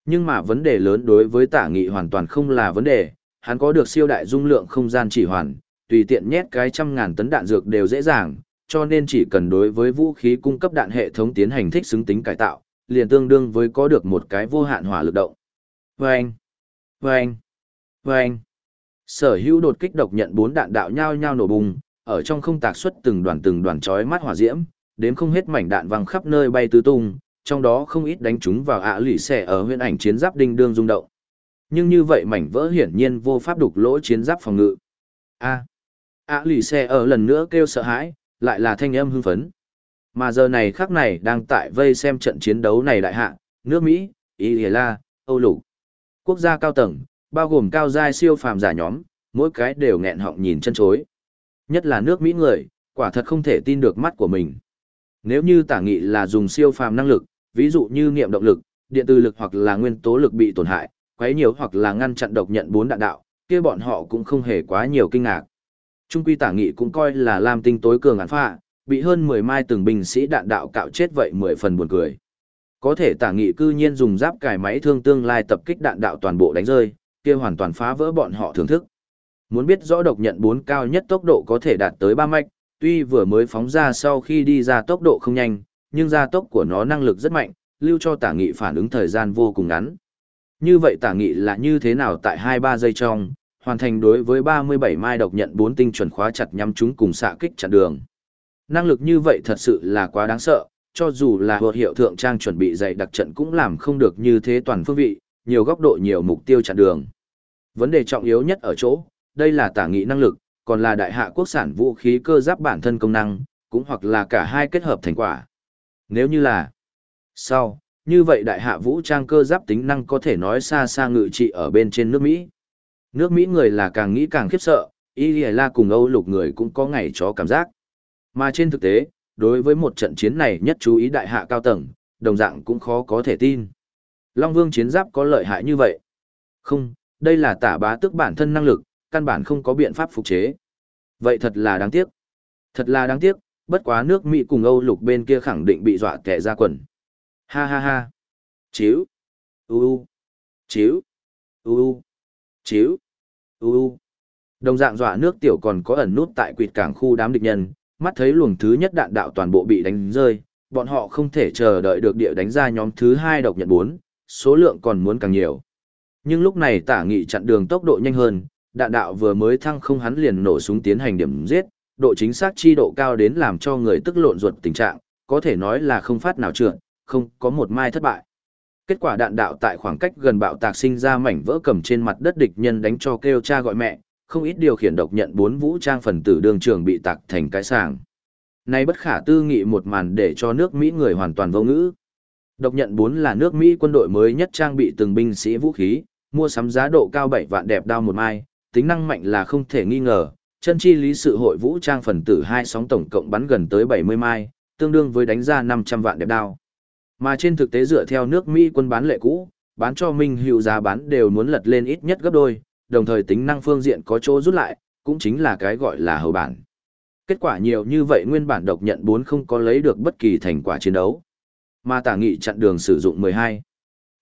Nhưng mà vấn đề lớn đối với tả nghị hoàn toàn không là vấn đề, hắn có được siêu đại dung lượng không gian chỉ hoàn, tùy tiện nhét cái trăm ngàn tấn đạn dược đều dễ dàng, cho nên chỉ cần đối với vũ khí cung cấp đạn hệ thống tiến hành thích xứng tính cải tạo, liền tương đương với có được một cái vô hạn hỏa lực động. Vâng! Vâng! Vâng! Sở hữu đột kích độc nhận bốn đạn đạo nhau nhau nổ bùng, ở trong không tạc xuất từng đoàn từng đoàn chói mắt hỏa diễm, đến không hết mảnh đạn văng khắp nơi bay tứ tung, trong đó không ít đánh chúng vào ạ lì xẻ ở huyện ảnh chiến giáp đinh đương rung động. Nhưng như vậy mảnh vỡ hiển nhiên vô pháp đục lỗ chiến giáp phòng ngự. A. ạ lì xẻ ở lần nữa kêu sợ hãi, lại là thanh âm hưng phấn. Mà giờ này khắc này đang tại vây xem trận chiến đấu này đại hạ, nước Mỹ, Ý La, Âu Lục. Quốc gia cao tầng, bao gồm cao giai siêu phàm giả nhóm, mỗi cái đều nghẹn họng nhìn chân chối. Nhất là nước Mỹ người, quả thật không thể tin được mắt của mình. Nếu như tả nghị là dùng siêu phàm năng lực, ví dụ như niệm động lực, điện từ lực hoặc là nguyên tố lực bị tổn hại, quấy nhiều hoặc là ngăn chặn độc nhận bốn đạn đạo, kia bọn họ cũng không hề quá nhiều kinh ngạc. Trung quy tả nghị cũng coi là làm tinh tối cường án phạ, bị hơn 10 mai từng binh sĩ đạn đạo cạo chết vậy 10 phần buồn cười. Có thể tả nghị cư nhiên dùng giáp cải máy thương tương lai tập kích đạn đạo toàn bộ đánh rơi, kia hoàn toàn phá vỡ bọn họ thưởng thức. Muốn biết rõ độc nhận 4 cao nhất tốc độ có thể đạt tới 3 mạch, tuy vừa mới phóng ra sau khi đi ra tốc độ không nhanh, nhưng gia tốc của nó năng lực rất mạnh, lưu cho tả nghị phản ứng thời gian vô cùng ngắn. Như vậy tả nghị là như thế nào tại 2-3 giây trong, hoàn thành đối với 37 mai độc nhận 4 tinh chuẩn khóa chặt nhắm chúng cùng xạ kích chặn đường. Năng lực như vậy thật sự là quá đáng sợ, cho dù là hột hiệu thượng trang chuẩn bị dạy đặc trận cũng làm không được như thế toàn phương vị, nhiều góc độ nhiều mục tiêu chặn đường. Vấn đề trọng yếu nhất ở chỗ, đây là tả nghị năng lực, còn là đại hạ quốc sản vũ khí cơ giáp bản thân công năng, cũng hoặc là cả hai kết hợp thành quả. Nếu như là sau, như vậy đại hạ vũ trang cơ giáp tính năng có thể nói xa xa ngự trị ở bên trên nước Mỹ. Nước Mỹ người là càng nghĩ càng khiếp sợ, Y La cùng Âu lục người cũng có ngày chó cảm giác. Mà trên thực tế, đối với một trận chiến này nhất chú ý đại hạ cao tầng, đồng dạng cũng khó có thể tin. Long Vương chiến giáp có lợi hại như vậy? Không, đây là tả bá tức bản thân năng lực, căn bản không có biện pháp phục chế. Vậy thật là đáng tiếc. Thật là đáng tiếc, bất quá nước Mỹ cùng Âu lục bên kia khẳng định bị dọa tẻ ra quần. Ha ha ha. Chiếu. U u. Chiếu. U u. Chiếu. U u. Đồng dạng dọa nước tiểu còn có ẩn nút tại quỵt cảng khu đám địch nhân, mắt thấy luồng thứ nhất đạn đạo toàn bộ bị đánh rơi, bọn họ không thể chờ đợi được địa đánh ra nhóm thứ hai độc nhận bốn, số lượng còn muốn càng nhiều. Nhưng lúc này tả nghị chặn đường tốc độ nhanh hơn, đạn đạo vừa mới thăng không hắn liền nổ súng tiến hành điểm giết, độ chính xác chi độ cao đến làm cho người tức lộn ruột tình trạng, có thể nói là không phát nào trượt, không có một mai thất bại. Kết quả đạn đạo tại khoảng cách gần bạo tạc sinh ra mảnh vỡ cầm trên mặt đất địch nhân đánh cho kêu cha gọi mẹ, không ít điều khiển độc nhận bốn vũ trang phần tử đường trường bị tạc thành cái sàng. nay bất khả tư nghị một màn để cho nước Mỹ người hoàn toàn vô ngữ. Độc nhận bốn là nước Mỹ quân đội mới nhất trang bị từng binh sĩ vũ khí, mua sắm giá độ cao 7 vạn đẹp đao một mai, tính năng mạnh là không thể nghi ngờ, chân chi lý sự hội vũ trang phần tử hai sóng tổng cộng bắn gần tới 70 mai, tương đương với đánh ra 500 vạn đẹp đao. Mà trên thực tế dựa theo nước Mỹ quân bán lệ cũ, bán cho Minh Hữu giá bán đều muốn lật lên ít nhất gấp đôi, đồng thời tính năng phương diện có chỗ rút lại, cũng chính là cái gọi là hầu bản. Kết quả nhiều như vậy nguyên bản độc nhận 4 không có lấy được bất kỳ thành quả chiến đấu. Mà tả nghị chặn đường sử dụng 12.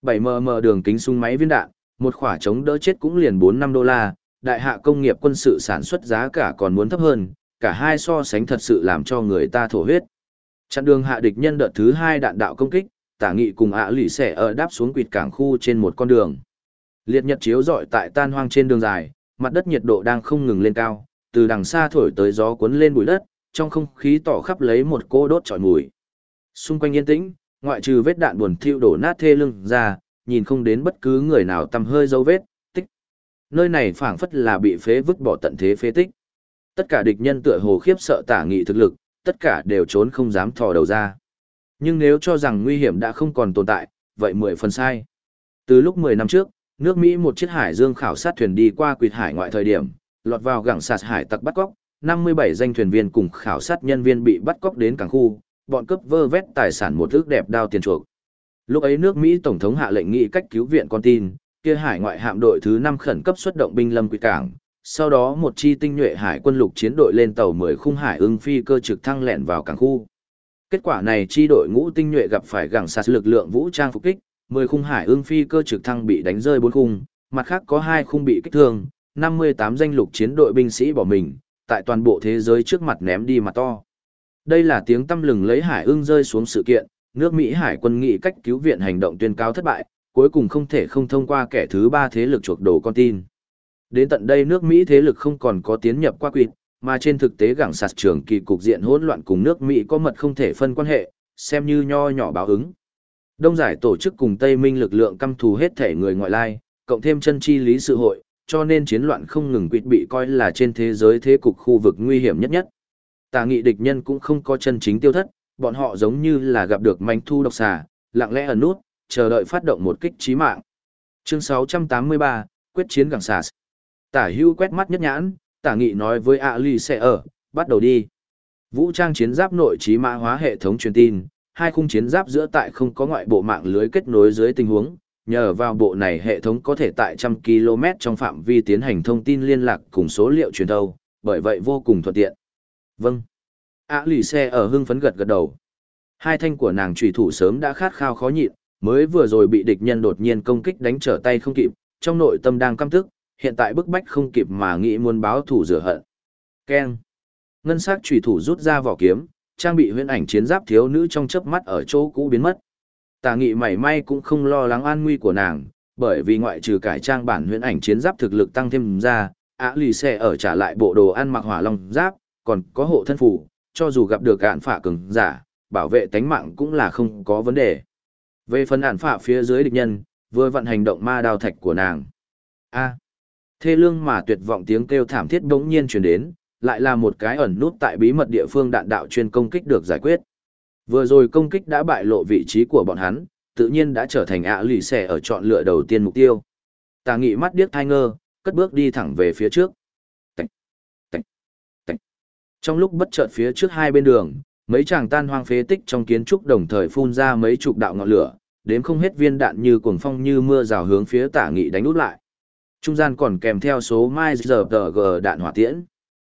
7mm đường kính súng máy viên đạn, một khỏa chống đỡ chết cũng liền 4-5 đô la, đại hạ công nghiệp quân sự sản xuất giá cả còn muốn thấp hơn, cả hai so sánh thật sự làm cho người ta thổ huyết. Chặn đường hạ địch nhân đợt thứ hai đạn đạo công kích, tả nghị cùng ạ lì xẻ ở đáp xuống quỵt cảng khu trên một con đường. Liệt nhật chiếu rọi tại tan hoang trên đường dài, mặt đất nhiệt độ đang không ngừng lên cao, từ đằng xa thổi tới gió cuốn lên bụi đất, trong không khí tỏ khắp lấy một cô đốt trọi mùi. Xung quanh yên tĩnh, ngoại trừ vết đạn buồn thiêu đổ nát thê lưng ra, nhìn không đến bất cứ người nào tầm hơi dấu vết, tích. Nơi này phảng phất là bị phế vứt bỏ tận thế phế tích. Tất cả địch nhân tựa hồ khiếp sợ tả nghị thực lực, tất cả đều trốn không dám thò đầu ra. Nhưng nếu cho rằng nguy hiểm đã không còn tồn tại, vậy mười phần sai. Từ lúc 10 năm trước, nước Mỹ một chiếc hải dương khảo sát thuyền đi qua quyệt hải ngoại thời điểm, lọt vào gẳng sạt hải tặc bắt cóc, 57 danh thuyền viên cùng khảo sát nhân viên bị bắt cóc đến cảng khu, bọn cướp vơ vét tài sản một ước đẹp đao tiền chuộc. Lúc ấy nước Mỹ Tổng thống hạ lệnh nghị cách cứu viện con tin, kia hải ngoại hạm đội thứ 5 khẩn cấp xuất động binh lâm quỷ cảng, sau đó một chi tinh nhuệ hải quân lục chiến đội lên tàu 10 khung hải ưng phi cơ trực thăng lẹn vào cảng khu. Kết quả này chi đội ngũ tinh nhuệ gặp phải gẳng sạt lực lượng vũ trang phục kích, 10 khung hải ưng phi cơ trực thăng bị đánh rơi bốn khung, mặt khác có hai khung bị kích thương, 58 danh lục chiến đội binh sĩ bỏ mình, tại toàn bộ thế giới trước mặt ném đi mặt to. Đây là tiếng tâm lừng lấy hải ưng rơi xuống sự kiện, nước Mỹ hải quân nghị cách cứu viện hành động tuyên cáo thất bại, cuối cùng không thể không thông qua kẻ thứ ba thế lực chuộc đồ con tin. Đến tận đây nước Mỹ thế lực không còn có tiến nhập qua quyệt, mà trên thực tế gẳng sạt trường kỳ cục diện hỗn loạn cùng nước Mỹ có mật không thể phân quan hệ, xem như nho nhỏ báo ứng. Đông giải tổ chức cùng Tây Minh lực lượng căm thù hết thể người ngoại lai, cộng thêm chân chi lý sự hội, cho nên chiến loạn không ngừng quyệt bị coi là trên thế giới thế cục khu vực nguy hiểm nhất nhất. Tà nghị địch nhân cũng không có chân chính tiêu thất, bọn họ giống như là gặp được manh thu độc xà, lặng lẽ ẩn nút, chờ đợi phát động một kích chí mạng. Chương 683, quyết chiến gẳng sạt. Tả hưu quét mắt nhất nhãn, tả nghị nói với ạ ly sẽ ở, bắt đầu đi. Vũ trang chiến giáp nội trí mã hóa hệ thống truyền tin, hai khung chiến giáp giữa tại không có ngoại bộ mạng lưới kết nối dưới tình huống, nhờ vào bộ này hệ thống có thể tại trăm km trong phạm vi tiến hành thông tin liên lạc cùng số liệu truyền thâu, bởi vậy vô cùng thuận tiện. Vâng ạ lì xe ở hưng phấn gật gật đầu. Hai thanh của nàng trùy thủ sớm đã khát khao khó nhịn, mới vừa rồi bị địch nhân đột nhiên công kích đánh trở tay không kịp, trong nội tâm đang căm tức, hiện tại bức bách không kịp mà nghĩ muốn báo thủ rửa hận. Keng. Ngân sắc trùy thủ rút ra vỏ kiếm, trang bị huyễn ảnh chiến giáp thiếu nữ trong chớp mắt ở chỗ cũ biến mất. Tà nghị mảy may cũng không lo lắng an nguy của nàng, bởi vì ngoại trừ cải trang bản huyễn ảnh chiến giáp thực lực tăng thêm ra, ạ lì xe ở trả lại bộ đồ ăn mặc hỏa long giáp, còn có hộ thân phủ, cho dù gặp được ạn phạ cường giả, bảo vệ tánh mạng cũng là không có vấn đề. Về phần ạn phạ phía dưới địch nhân, vừa vận hành động ma đao thạch của nàng. A. thê lương mà tuyệt vọng tiếng kêu thảm thiết bỗng nhiên truyền đến, lại là một cái ẩn nút tại bí mật địa phương đạn đạo chuyên công kích được giải quyết. Vừa rồi công kích đã bại lộ vị trí của bọn hắn, tự nhiên đã trở thành ạ lì xẻ ở chọn lựa đầu tiên mục tiêu. Tà nghị mắt điếc thai ngơ, cất bước đi thẳng về phía trước. Trong lúc bất chợt phía trước hai bên đường, mấy chàng tan hoang phế tích trong kiến trúc đồng thời phun ra mấy chục đạo ngọn lửa, đếm không hết viên đạn như cuồng phong như mưa rào hướng phía tả nghị đánh út lại. Trung gian còn kèm theo số mai giờ g đạn hỏa tiễn.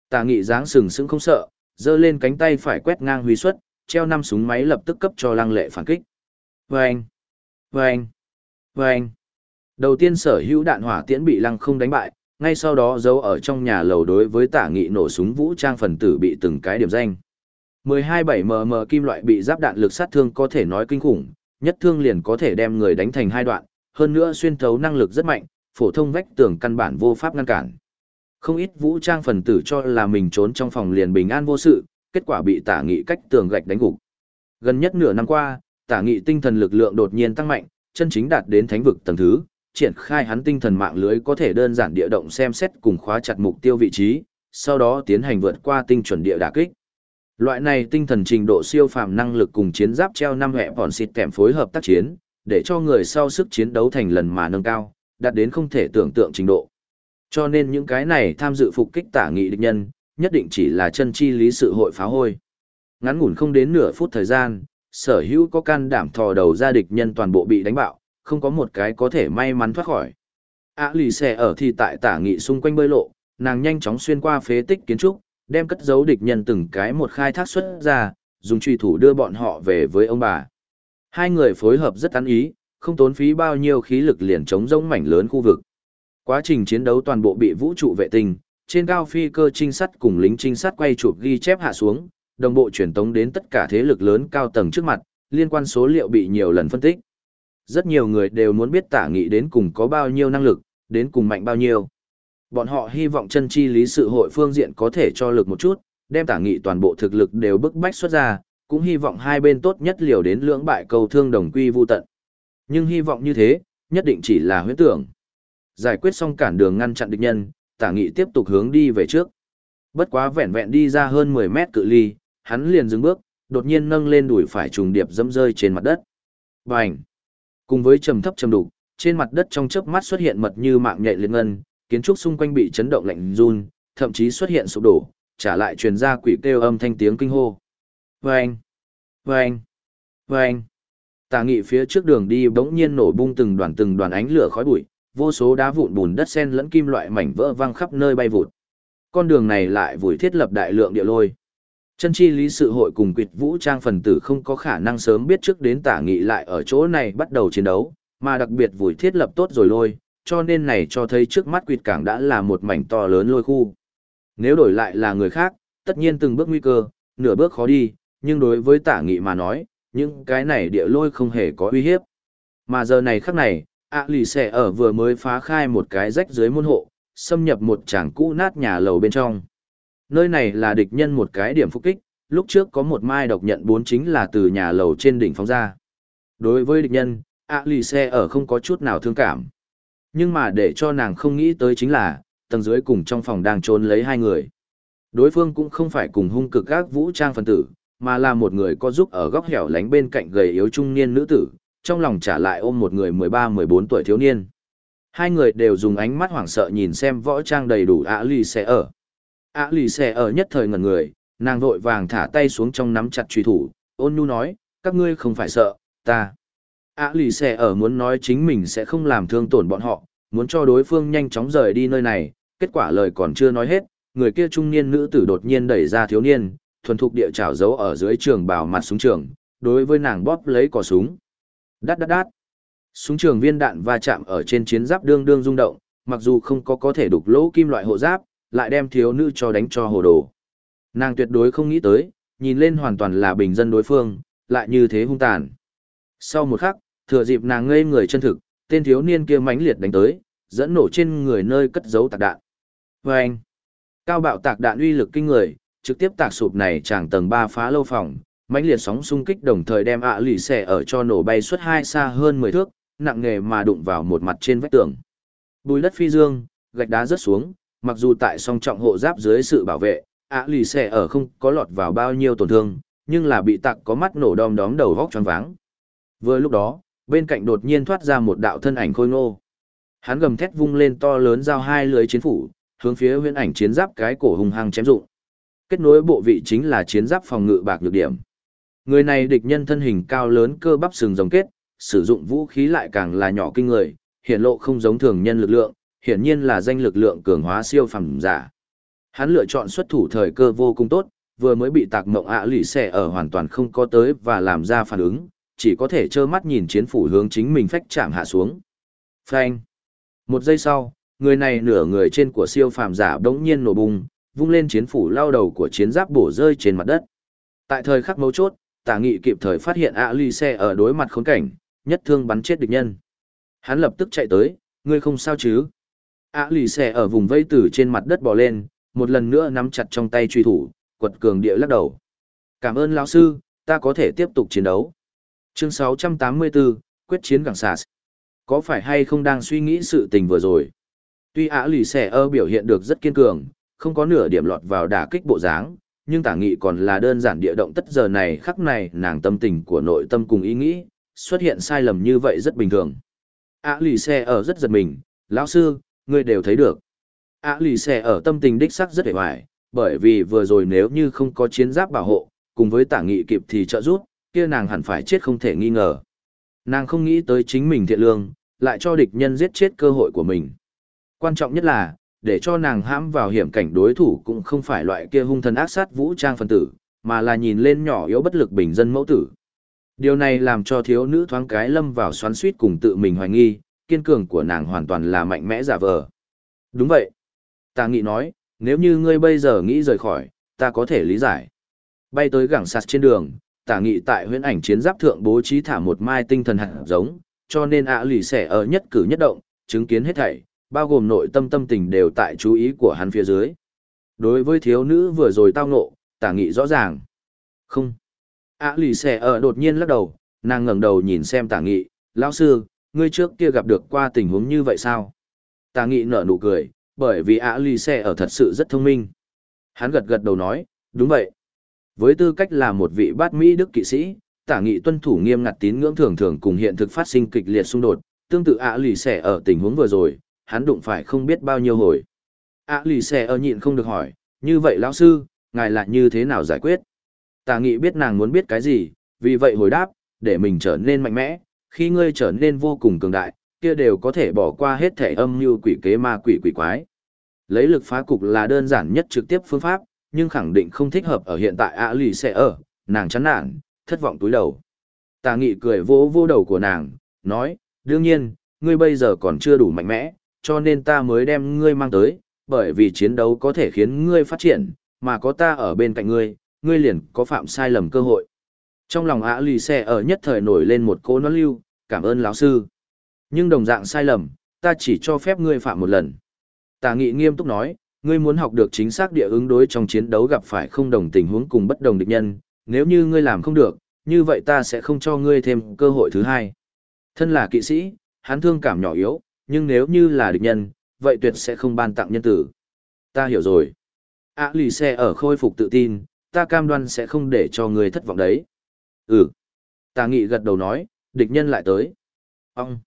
Tả nghị dáng sừng sững không sợ, giơ lên cánh tay phải quét ngang huy xuất, treo năm súng máy lập tức cấp cho lăng lệ phản kích. Vâng! Vâng! Vâng! Đầu tiên sở hữu đạn hỏa tiễn bị lăng không đánh bại, ngay sau đó giấu ở trong nhà lầu đối với tả nghị nổ súng vũ trang phần tử bị từng cái điểm danh. 12-7mm kim loại bị giáp đạn lực sát thương có thể nói kinh khủng, nhất thương liền có thể đem người đánh thành hai đoạn, hơn nữa xuyên thấu năng lực rất mạnh, phổ thông vách tường căn bản vô pháp ngăn cản. Không ít vũ trang phần tử cho là mình trốn trong phòng liền bình an vô sự, kết quả bị tả nghị cách tường gạch đánh gục. Gần nhất nửa năm qua, tả nghị tinh thần lực lượng đột nhiên tăng mạnh, chân chính đạt đến thánh vực tầng thứ, triển khai hắn tinh thần mạng lưới có thể đơn giản địa động xem xét cùng khóa chặt mục tiêu vị trí, sau đó tiến hành vượt qua tinh chuẩn địa đả kích. Loại này tinh thần trình độ siêu phàm năng lực cùng chiến giáp treo năm hệ bọn xịt kèm phối hợp tác chiến, để cho người sau sức chiến đấu thành lần mà nâng cao, đạt đến không thể tưởng tượng trình độ. Cho nên những cái này tham dự phục kích tả nghị địch nhân, nhất định chỉ là chân chi lý sự hội phá hôi. Ngắn ngủn không đến nửa phút thời gian, sở hữu có can đảm thò đầu ra địch nhân toàn bộ bị đánh bạo, không có một cái có thể may mắn thoát khỏi. Ả lì xẻ ở thì tại tả nghị xung quanh bơi lộ, nàng nhanh chóng xuyên qua phế tích kiến trúc, đem cất giấu địch nhân từng cái một khai thác xuất ra, dùng truy thủ đưa bọn họ về với ông bà. Hai người phối hợp rất ăn ý, không tốn phí bao nhiêu khí lực liền chống rỗng mảnh lớn khu vực. Quá trình chiến đấu toàn bộ bị vũ trụ vệ tinh, trên cao phi cơ trinh sát cùng lính trinh sát quay chụp ghi chép hạ xuống, đồng bộ truyền tống đến tất cả thế lực lớn cao tầng trước mặt, liên quan số liệu bị nhiều lần phân tích. Rất nhiều người đều muốn biết tả nghị đến cùng có bao nhiêu năng lực, đến cùng mạnh bao nhiêu. Bọn họ hy vọng chân chi lý sự hội phương diện có thể cho lực một chút, đem tả nghị toàn bộ thực lực đều bức bách xuất ra, cũng hy vọng hai bên tốt nhất liều đến lưỡng bại cầu thương đồng quy vu tận. Nhưng hy vọng như thế, nhất định chỉ là huyễn tưởng. Giải quyết xong cản đường ngăn chặn địch nhân, tả nghị tiếp tục hướng đi về trước. Bất quá vẹn vẹn đi ra hơn 10 mét cự ly, hắn liền dừng bước, đột nhiên nâng lên đùi phải trùng điệp dẫm rơi trên mặt đất. Bành! Cùng với trầm thấp trầm đục, trên mặt đất trong chớp mắt xuất hiện mật như mạng nhện liên ngân, kiến trúc xung quanh bị chấn động lạnh run, thậm chí xuất hiện sụp đổ, trả lại truyền ra quỷ kêu âm thanh tiếng kinh hô. Vâng! Vâng! Vâng! Tà nghị phía trước đường đi bỗng nhiên nổ bung từng đoàn từng đoàn ánh lửa khói bụi, vô số đá vụn bùn đất sen lẫn kim loại mảnh vỡ văng khắp nơi bay vụt. Con đường này lại vùi thiết lập đại lượng địa lôi. Chân chi lý sự hội cùng quyệt vũ trang phần tử không có khả năng sớm biết trước đến tả nghị lại ở chỗ này bắt đầu chiến đấu, mà đặc biệt vùi thiết lập tốt rồi lôi, cho nên này cho thấy trước mắt quyệt cảng đã là một mảnh to lớn lôi khu. Nếu đổi lại là người khác, tất nhiên từng bước nguy cơ, nửa bước khó đi, nhưng đối với tả nghị mà nói, những cái này địa lôi không hề có uy hiếp. Mà giờ này khắc này, ạ lì xẻ ở vừa mới phá khai một cái rách dưới môn hộ, xâm nhập một tràng cũ nát nhà lầu bên trong. Nơi này là địch nhân một cái điểm phục kích, lúc trước có một mai độc nhận bốn chính là từ nhà lầu trên đỉnh phóng ra. Đối với địch nhân, ạ lì xe ở không có chút nào thương cảm. Nhưng mà để cho nàng không nghĩ tới chính là, tầng dưới cùng trong phòng đang trốn lấy hai người. Đối phương cũng không phải cùng hung cực các vũ trang phân tử, mà là một người có giúp ở góc hẻo lánh bên cạnh gầy yếu trung niên nữ tử, trong lòng trả lại ôm một người 13-14 tuổi thiếu niên. Hai người đều dùng ánh mắt hoảng sợ nhìn xem võ trang đầy đủ ạ lì xe ở ạ lì xẻ ở nhất thời ngẩn người, nàng vội vàng thả tay xuống trong nắm chặt truy thủ, ôn nhu nói, các ngươi không phải sợ, ta. ạ lì xẻ ở muốn nói chính mình sẽ không làm thương tổn bọn họ, muốn cho đối phương nhanh chóng rời đi nơi này, kết quả lời còn chưa nói hết, người kia trung niên nữ tử đột nhiên đẩy ra thiếu niên, thuần thục địa trảo giấu ở dưới trường bảo mặt súng trường, đối với nàng bóp lấy cò súng. Đát đát đát. Súng trường viên đạn va chạm ở trên chiến giáp đương đương rung động, mặc dù không có có thể đục lỗ kim loại hộ giáp, lại đem thiếu nữ cho đánh cho hồ đồ. Nàng tuyệt đối không nghĩ tới, nhìn lên hoàn toàn là bình dân đối phương, lại như thế hung tàn. Sau một khắc, thừa dịp nàng ngây người chân thực, tên thiếu niên kia mãnh liệt đánh tới, dẫn nổ trên người nơi cất giấu tạc đạn. Và anh, cao bạo tạc đạn uy lực kinh người, trực tiếp tạc sụp này chẳng tầng 3 phá lâu phòng, mãnh liệt sóng xung kích đồng thời đem ạ lì xẻ ở cho nổ bay suốt hai xa hơn 10 thước, nặng nghề mà đụng vào một mặt trên vách tường. Bùi đất phi dương, gạch đá rớt xuống, mặc dù tại song trọng hộ giáp dưới sự bảo vệ, ạ lì xẻ ở không có lọt vào bao nhiêu tổn thương, nhưng là bị tặc có mắt nổ đom đóm đầu vóc choáng váng. Vừa lúc đó, bên cạnh đột nhiên thoát ra một đạo thân ảnh khôi ngô. Hắn gầm thét vung lên to lớn giao hai lưới chiến phủ, hướng phía huyễn ảnh chiến giáp cái cổ hung hăng chém dụng. Kết nối bộ vị chính là chiến giáp phòng ngự bạc nhược điểm. Người này địch nhân thân hình cao lớn cơ bắp sừng rồng kết, sử dụng vũ khí lại càng là nhỏ kinh người, hiện lộ không giống thường nhân lực lượng, hiển nhiên là danh lực lượng cường hóa siêu phẩm giả. Hắn lựa chọn xuất thủ thời cơ vô cùng tốt, vừa mới bị tạc mộng ạ à lì xẻ ở hoàn toàn không có tới và làm ra phản ứng, chỉ có thể trơ mắt nhìn chiến phủ hướng chính mình phách chạm hạ xuống. Phanh. Một giây sau, người này nửa người trên của siêu phàm giả đống nhiên nổ bùng, vung lên chiến phủ lao đầu của chiến giáp bổ rơi trên mặt đất. Tại thời khắc mấu chốt, tả nghị kịp thời phát hiện ạ lì xe ở đối mặt khốn cảnh, nhất thương bắn chết địch nhân. Hắn lập tức chạy tới, ngươi không sao chứ? Ạ lì xẻ ở vùng vây tử trên mặt đất bò lên, một lần nữa nắm chặt trong tay truy thủ, quật cường địa lắc đầu. Cảm ơn lão sư, ta có thể tiếp tục chiến đấu. Chương 684, quyết chiến gẳng sạt. Có phải hay không đang suy nghĩ sự tình vừa rồi? Tuy ả lì xẻ ơ biểu hiện được rất kiên cường, không có nửa điểm lọt vào đả kích bộ dáng, nhưng tả nghị còn là đơn giản địa động tất giờ này khắc này nàng tâm tình của nội tâm cùng ý nghĩ, xuất hiện sai lầm như vậy rất bình thường. ả lì xẻ ở rất giật mình, lão sư, ngươi đều thấy được. ả lì xẻ ở tâm tình đích sắc rất hề hoài, bởi vì vừa rồi nếu như không có chiến giáp bảo hộ, cùng với tả nghị kịp thì trợ giúp, kia nàng hẳn phải chết không thể nghi ngờ. Nàng không nghĩ tới chính mình thiện lương, lại cho địch nhân giết chết cơ hội của mình. Quan trọng nhất là, để cho nàng hãm vào hiểm cảnh đối thủ cũng không phải loại kia hung thần ác sát vũ trang phân tử, mà là nhìn lên nhỏ yếu bất lực bình dân mẫu tử. Điều này làm cho thiếu nữ thoáng cái lâm vào xoắn suýt cùng tự mình hoài nghi, kiên cường của nàng hoàn toàn là mạnh mẽ giả vờ. Đúng vậy. Tà nghị nói, nếu như ngươi bây giờ nghĩ rời khỏi, ta có thể lý giải. Bay tới gẳng sạt trên đường, tả nghị tại huyễn ảnh chiến giáp thượng bố trí thả một mai tinh thần hạt giống, cho nên ạ lì xẻ ở nhất cử nhất động, chứng kiến hết thảy, bao gồm nội tâm tâm tình đều tại chú ý của hắn phía dưới. Đối với thiếu nữ vừa rồi tao ngộ, tả nghị rõ ràng. Không. ạ lì xẻ ở đột nhiên lắc đầu, nàng ngẩng đầu nhìn xem tả nghị, lão sư, ngươi trước kia gặp được qua tình huống như vậy sao? Tả nghị nở nụ cười, bởi vì ạ lì xe ở thật sự rất thông minh. Hắn gật gật đầu nói, đúng vậy. Với tư cách là một vị bát Mỹ Đức kỵ sĩ, tả nghị tuân thủ nghiêm ngặt tín ngưỡng thường thường cùng hiện thực phát sinh kịch liệt xung đột, tương tự ạ lì xe ở tình huống vừa rồi, hắn đụng phải không biết bao nhiêu hồi. ạ lì xe ở nhịn không được hỏi, như vậy lão sư, ngài lại như thế nào giải quyết? Tả nghị biết nàng muốn biết cái gì, vì vậy hồi đáp, để mình trở nên mạnh mẽ, khi ngươi trở nên vô cùng cường đại, kia đều có thể bỏ qua hết thể âm như quỷ kế ma quỷ quỷ quái. Lấy lực phá cục là đơn giản nhất trực tiếp phương pháp, nhưng khẳng định không thích hợp ở hiện tại ạ lì sẽ ở, nàng chán nản, thất vọng túi đầu. Tà nghị cười vỗ vô đầu của nàng, nói, đương nhiên, ngươi bây giờ còn chưa đủ mạnh mẽ, cho nên ta mới đem ngươi mang tới, bởi vì chiến đấu có thể khiến ngươi phát triển, mà có ta ở bên cạnh ngươi, ngươi liền có phạm sai lầm cơ hội. Trong lòng ạ lì xe ở nhất thời nổi lên một cỗ nó lưu, cảm ơn lão sư. Nhưng đồng dạng sai lầm, ta chỉ cho phép ngươi phạm một lần. Tà nghị nghiêm túc nói, ngươi muốn học được chính xác địa ứng đối trong chiến đấu gặp phải không đồng tình huống cùng bất đồng địch nhân, nếu như ngươi làm không được, như vậy ta sẽ không cho ngươi thêm cơ hội thứ hai. Thân là kỵ sĩ, hắn thương cảm nhỏ yếu, nhưng nếu như là địch nhân, vậy tuyệt sẽ không ban tặng nhân tử. Ta hiểu rồi. ạ lì xe ở khôi phục tự tin, ta cam đoan sẽ không để cho ngươi thất vọng đấy. Ừ. Tà nghị gật đầu nói, địch nhân lại tới. Ông.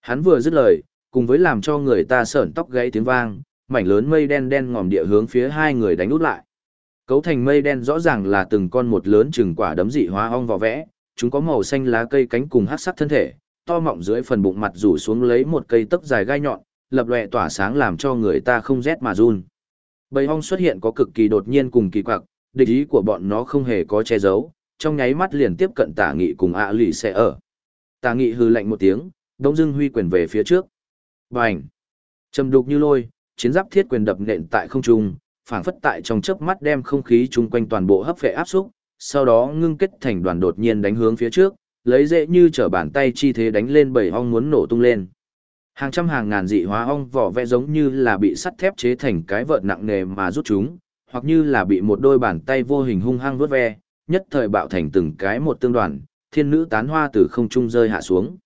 Hắn vừa dứt lời, cùng với làm cho người ta sởn tóc gãy tiếng vang, mảnh lớn mây đen đen ngòm địa hướng phía hai người đánh út lại. Cấu thành mây đen rõ ràng là từng con một lớn chừng quả đấm dị hóa ong vỏ vẽ, chúng có màu xanh lá cây cánh cùng hắc sắc thân thể, to mọng dưới phần bụng mặt rủ xuống lấy một cây tấc dài gai nhọn, lập lòe tỏa sáng làm cho người ta không rét mà run. Bầy ong xuất hiện có cực kỳ đột nhiên cùng kỳ quặc, địch ý của bọn nó không hề có che giấu, trong nháy mắt liền tiếp cận tả nghị cùng ạ lì sẽ ở. Tà nghị hư lạnh một tiếng, đông dưng huy quyền về phía trước. Bành! Trầm đục như lôi, chiến giáp thiết quyền đập nện tại không trung, phảng phất tại trong chớp mắt đem không khí chung quanh toàn bộ hấp phệ áp xúc, sau đó ngưng kết thành đoàn đột nhiên đánh hướng phía trước, lấy dễ như trở bàn tay chi thế đánh lên bảy ong muốn nổ tung lên. Hàng trăm hàng ngàn dị hóa ong vỏ vẽ giống như là bị sắt thép chế thành cái vợt nặng nề mà rút chúng, hoặc như là bị một đôi bàn tay vô hình hung hăng vuốt ve, nhất thời bạo thành từng cái một tương đoàn, thiên nữ tán hoa từ không trung rơi hạ xuống.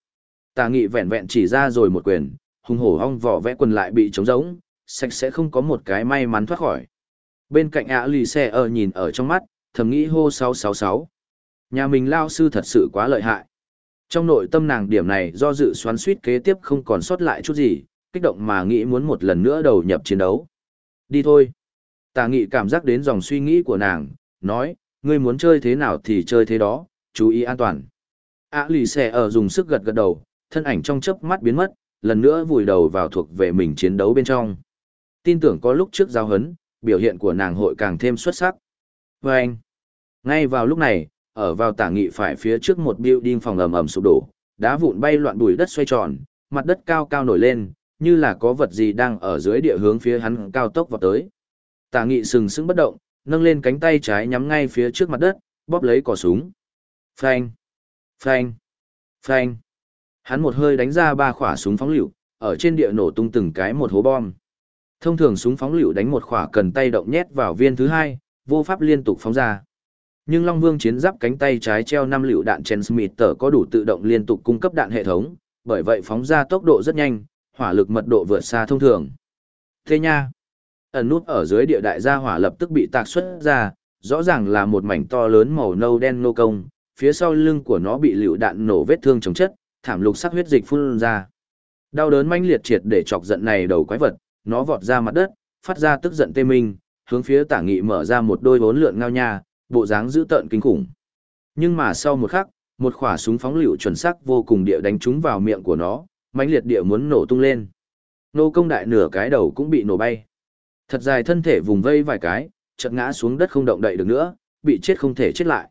Tà nghị vẹn vẹn chỉ ra rồi một quyền, hung hổ hong vỏ vẽ quần lại bị trống rỗng, sạch sẽ không có một cái may mắn thoát khỏi. Bên cạnh ạ lì xe ở nhìn ở trong mắt, thầm nghĩ hô 666. Nhà mình lao sư thật sự quá lợi hại. Trong nội tâm nàng điểm này do dự xoắn suýt kế tiếp không còn sót lại chút gì, kích động mà nghĩ muốn một lần nữa đầu nhập chiến đấu. Đi thôi. Tà nghị cảm giác đến dòng suy nghĩ của nàng, nói, ngươi muốn chơi thế nào thì chơi thế đó, chú ý an toàn. ạ lì xe ở dùng sức gật gật đầu, thân ảnh trong chớp mắt biến mất, lần nữa vùi đầu vào thuộc về mình chiến đấu bên trong. Tin tưởng có lúc trước giao hấn, biểu hiện của nàng hội càng thêm xuất sắc. Và anh, ngay vào lúc này, ở vào tả nghị phải phía trước một building phòng ầm ầm sụp đổ, đá vụn bay loạn bùi đất xoay tròn, mặt đất cao cao nổi lên, như là có vật gì đang ở dưới địa hướng phía hắn cao tốc vào tới. Tả nghị sừng sững bất động, nâng lên cánh tay trái nhắm ngay phía trước mặt đất, bóp lấy cò súng. Phanh, phanh, phanh. Hắn một hơi đánh ra ba khỏa súng phóng lựu, ở trên địa nổ tung từng cái một hố bom. Thông thường súng phóng lựu đánh một khỏa cần tay động nhét vào viên thứ hai, vô pháp liên tục phóng ra. Nhưng Long Vương chiến giáp cánh tay trái treo năm lựu đạn Transmitter có đủ tự động liên tục cung cấp đạn hệ thống, bởi vậy phóng ra tốc độ rất nhanh, hỏa lực mật độ vượt xa thông thường. Thế nha! Ẩn nút ở dưới địa đại gia hỏa lập tức bị tạc xuất ra, rõ ràng là một mảnh to lớn màu nâu đen nô công, phía sau lưng của nó bị lựu đạn nổ vết thương chống chất, thảm lục sắc huyết dịch phun ra. Đau đớn manh liệt triệt để chọc giận này đầu quái vật, nó vọt ra mặt đất, phát ra tức giận tê minh, hướng phía tả nghị mở ra một đôi vốn lượn ngao nha, bộ dáng dữ tợn kinh khủng. Nhưng mà sau một khắc, một khỏa súng phóng lựu chuẩn xác vô cùng địa đánh trúng vào miệng của nó, mãnh liệt địa muốn nổ tung lên. Nô công đại nửa cái đầu cũng bị nổ bay. Thật dài thân thể vùng vây vài cái, chợt ngã xuống đất không động đậy được nữa, bị chết không thể chết lại.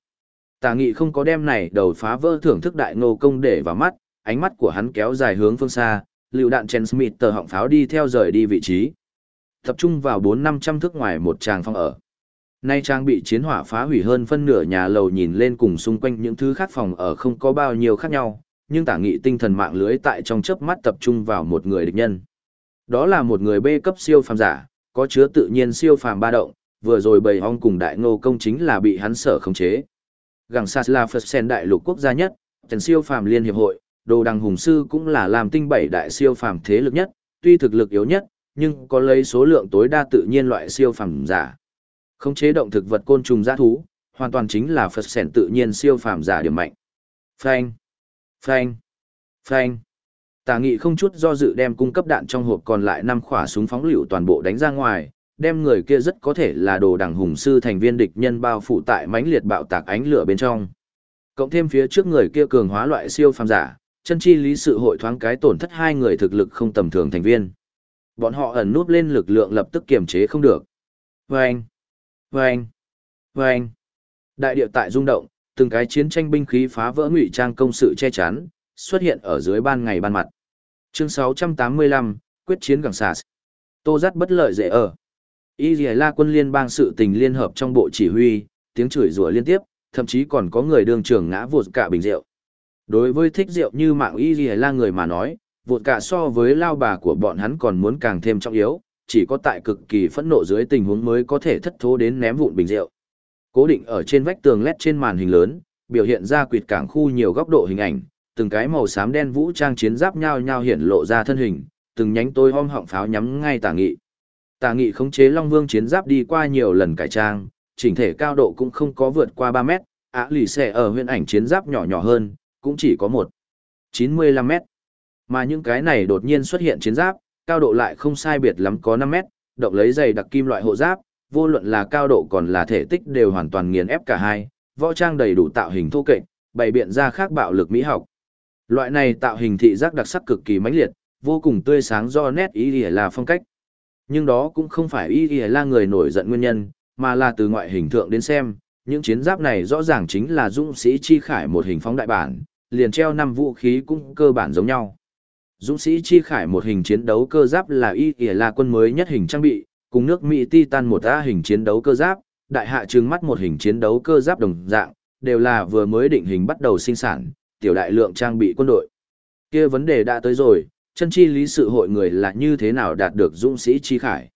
Tà nghị không có đem này đầu phá vỡ thưởng thức đại nô công để vào mắt, ánh mắt của hắn kéo dài hướng phương xa, lựu đạn Chen Smith tờ họng pháo đi theo rời đi vị trí. Tập trung vào 4-500 thước ngoài một tràng phòng ở. Nay trang bị chiến hỏa phá hủy hơn phân nửa nhà lầu nhìn lên cùng xung quanh những thứ khác phòng ở không có bao nhiêu khác nhau, nhưng tả nghị tinh thần mạng lưới tại trong chớp mắt tập trung vào một người địch nhân. Đó là một người B cấp siêu phàm giả, có chứa tự nhiên siêu phàm ba động, vừa rồi bầy ong cùng đại ngô công chính là bị hắn sở khống chế. Gẳng Sas là Phật Sen đại lục quốc gia nhất, Trần siêu phàm liên hiệp hội, đồ đằng hùng sư cũng là làm tinh bảy đại siêu phàm thế lực nhất, tuy thực lực yếu nhất, nhưng có lấy số lượng tối đa tự nhiên loại siêu phàm giả. Khống chế động thực vật côn trùng giã thú, hoàn toàn chính là Phật Sen tự nhiên siêu phàm giả điểm mạnh. Phanh, phanh, phanh. Tà nghị không chút do dự đem cung cấp đạn trong hộp còn lại năm khỏa súng phóng lựu toàn bộ đánh ra ngoài, đem người kia rất có thể là đồ đảng hùng sư thành viên địch nhân bao phủ tại mãnh liệt bạo tạc ánh lửa bên trong. Cộng thêm phía trước người kia cường hóa loại siêu phàm giả, chân chi lý sự hội thoáng cái tổn thất hai người thực lực không tầm thường thành viên. Bọn họ ẩn nút lên lực lượng lập tức kiềm chế không được. Vâng! Vâng! Vâng! Đại địa tại rung động, từng cái chiến tranh binh khí phá vỡ ngụy trang công sự che chắn, xuất hiện ở dưới ban ngày ban mặt. Chương 685, quyết chiến gẳng sạt. Tô giác bất lợi dễ ở. Y La quân liên bang sự tình liên hợp trong bộ chỉ huy, tiếng chửi rủa liên tiếp, thậm chí còn có người đường trưởng ngã vụt cả bình rượu. Đối với thích rượu như mạng y ghi la người mà nói, vụt cả so với lao bà của bọn hắn còn muốn càng thêm trọng yếu, chỉ có tại cực kỳ phẫn nộ dưới tình huống mới có thể thất thố đến ném vụn bình rượu. Cố định ở trên vách tường led trên màn hình lớn, biểu hiện ra quyệt cảng khu nhiều góc độ hình ảnh, từng cái màu xám đen vũ trang chiến giáp nhau nhau hiện lộ ra thân hình, từng nhánh tôi om họng pháo nhắm ngay tả nghị. Tà nghị khống chế Long Vương chiến giáp đi qua nhiều lần cải trang, chỉnh thể cao độ cũng không có vượt qua 3 mét, ả lì xẻ ở huyện ảnh chiến giáp nhỏ nhỏ hơn, cũng chỉ có 1. 95 mét. Mà những cái này đột nhiên xuất hiện chiến giáp, cao độ lại không sai biệt lắm có 5 mét, động lấy dày đặc kim loại hộ giáp, vô luận là cao độ còn là thể tích đều hoàn toàn nghiền ép cả hai, võ trang đầy đủ tạo hình thô kệch, bày biện ra khác bạo lực mỹ học. Loại này tạo hình thị giác đặc sắc cực kỳ mãnh liệt, vô cùng tươi sáng do nét ý ỉa là phong cách. Nhưng đó cũng không phải ý y là người nổi giận nguyên nhân, mà là từ ngoại hình thượng đến xem, những chiến giáp này rõ ràng chính là dũng sĩ chi khải một hình phóng đại bản, liền treo năm vũ khí cũng cơ bản giống nhau. Dũng sĩ chi khải một hình chiến đấu cơ giáp là y y là quân mới nhất hình trang bị, cùng nước Mỹ Titan một A hình chiến đấu cơ giáp, đại hạ trừng mắt một hình chiến đấu cơ giáp đồng dạng, đều là vừa mới định hình bắt đầu sinh sản, tiểu đại lượng trang bị quân đội. kia vấn đề đã tới rồi, chân chi lý sự hội người là như thế nào đạt được dũng sĩ chi khải.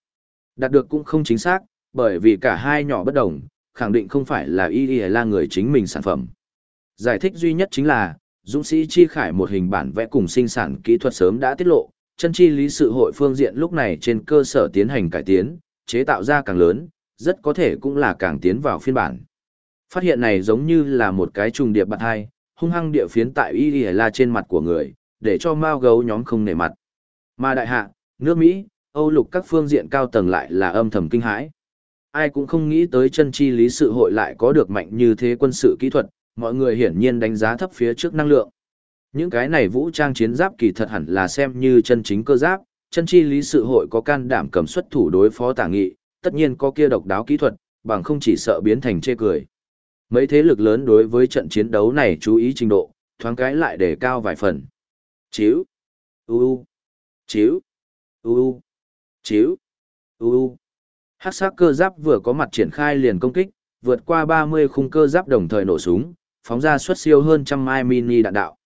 Đạt được cũng không chính xác, bởi vì cả hai nhỏ bất đồng, khẳng định không phải là y y là người chính mình sản phẩm. Giải thích duy nhất chính là, dũng sĩ chi khải một hình bản vẽ cùng sinh sản kỹ thuật sớm đã tiết lộ, chân chi lý sự hội phương diện lúc này trên cơ sở tiến hành cải tiến, chế tạo ra càng lớn, rất có thể cũng là càng tiến vào phiên bản. Phát hiện này giống như là một cái trùng điệp bạc hai, hung hăng địa phiến tại y y trên mặt của người, để cho mao gấu nhóm không nể mặt. Mà đại hạ, nước Mỹ, Âu lục các phương diện cao tầng lại là âm thầm kinh hãi. Ai cũng không nghĩ tới chân chi lý sự hội lại có được mạnh như thế quân sự kỹ thuật, mọi người hiển nhiên đánh giá thấp phía trước năng lượng. Những cái này vũ trang chiến giáp kỳ thật hẳn là xem như chân chính cơ giáp, chân chi lý sự hội có can đảm cầm xuất thủ đối phó tả nghị, tất nhiên có kia độc đáo kỹ thuật, bằng không chỉ sợ biến thành chê cười. Mấy thế lực lớn đối với trận chiến đấu này chú ý trình độ, thoáng cái lại để cao vài phần. Chiếu, u chiếu, u chiếu, u. Hắc sắc cơ giáp vừa có mặt triển khai liền công kích, vượt qua 30 khung cơ giáp đồng thời nổ súng, phóng ra xuất siêu hơn trăm mai mini đạn đạo.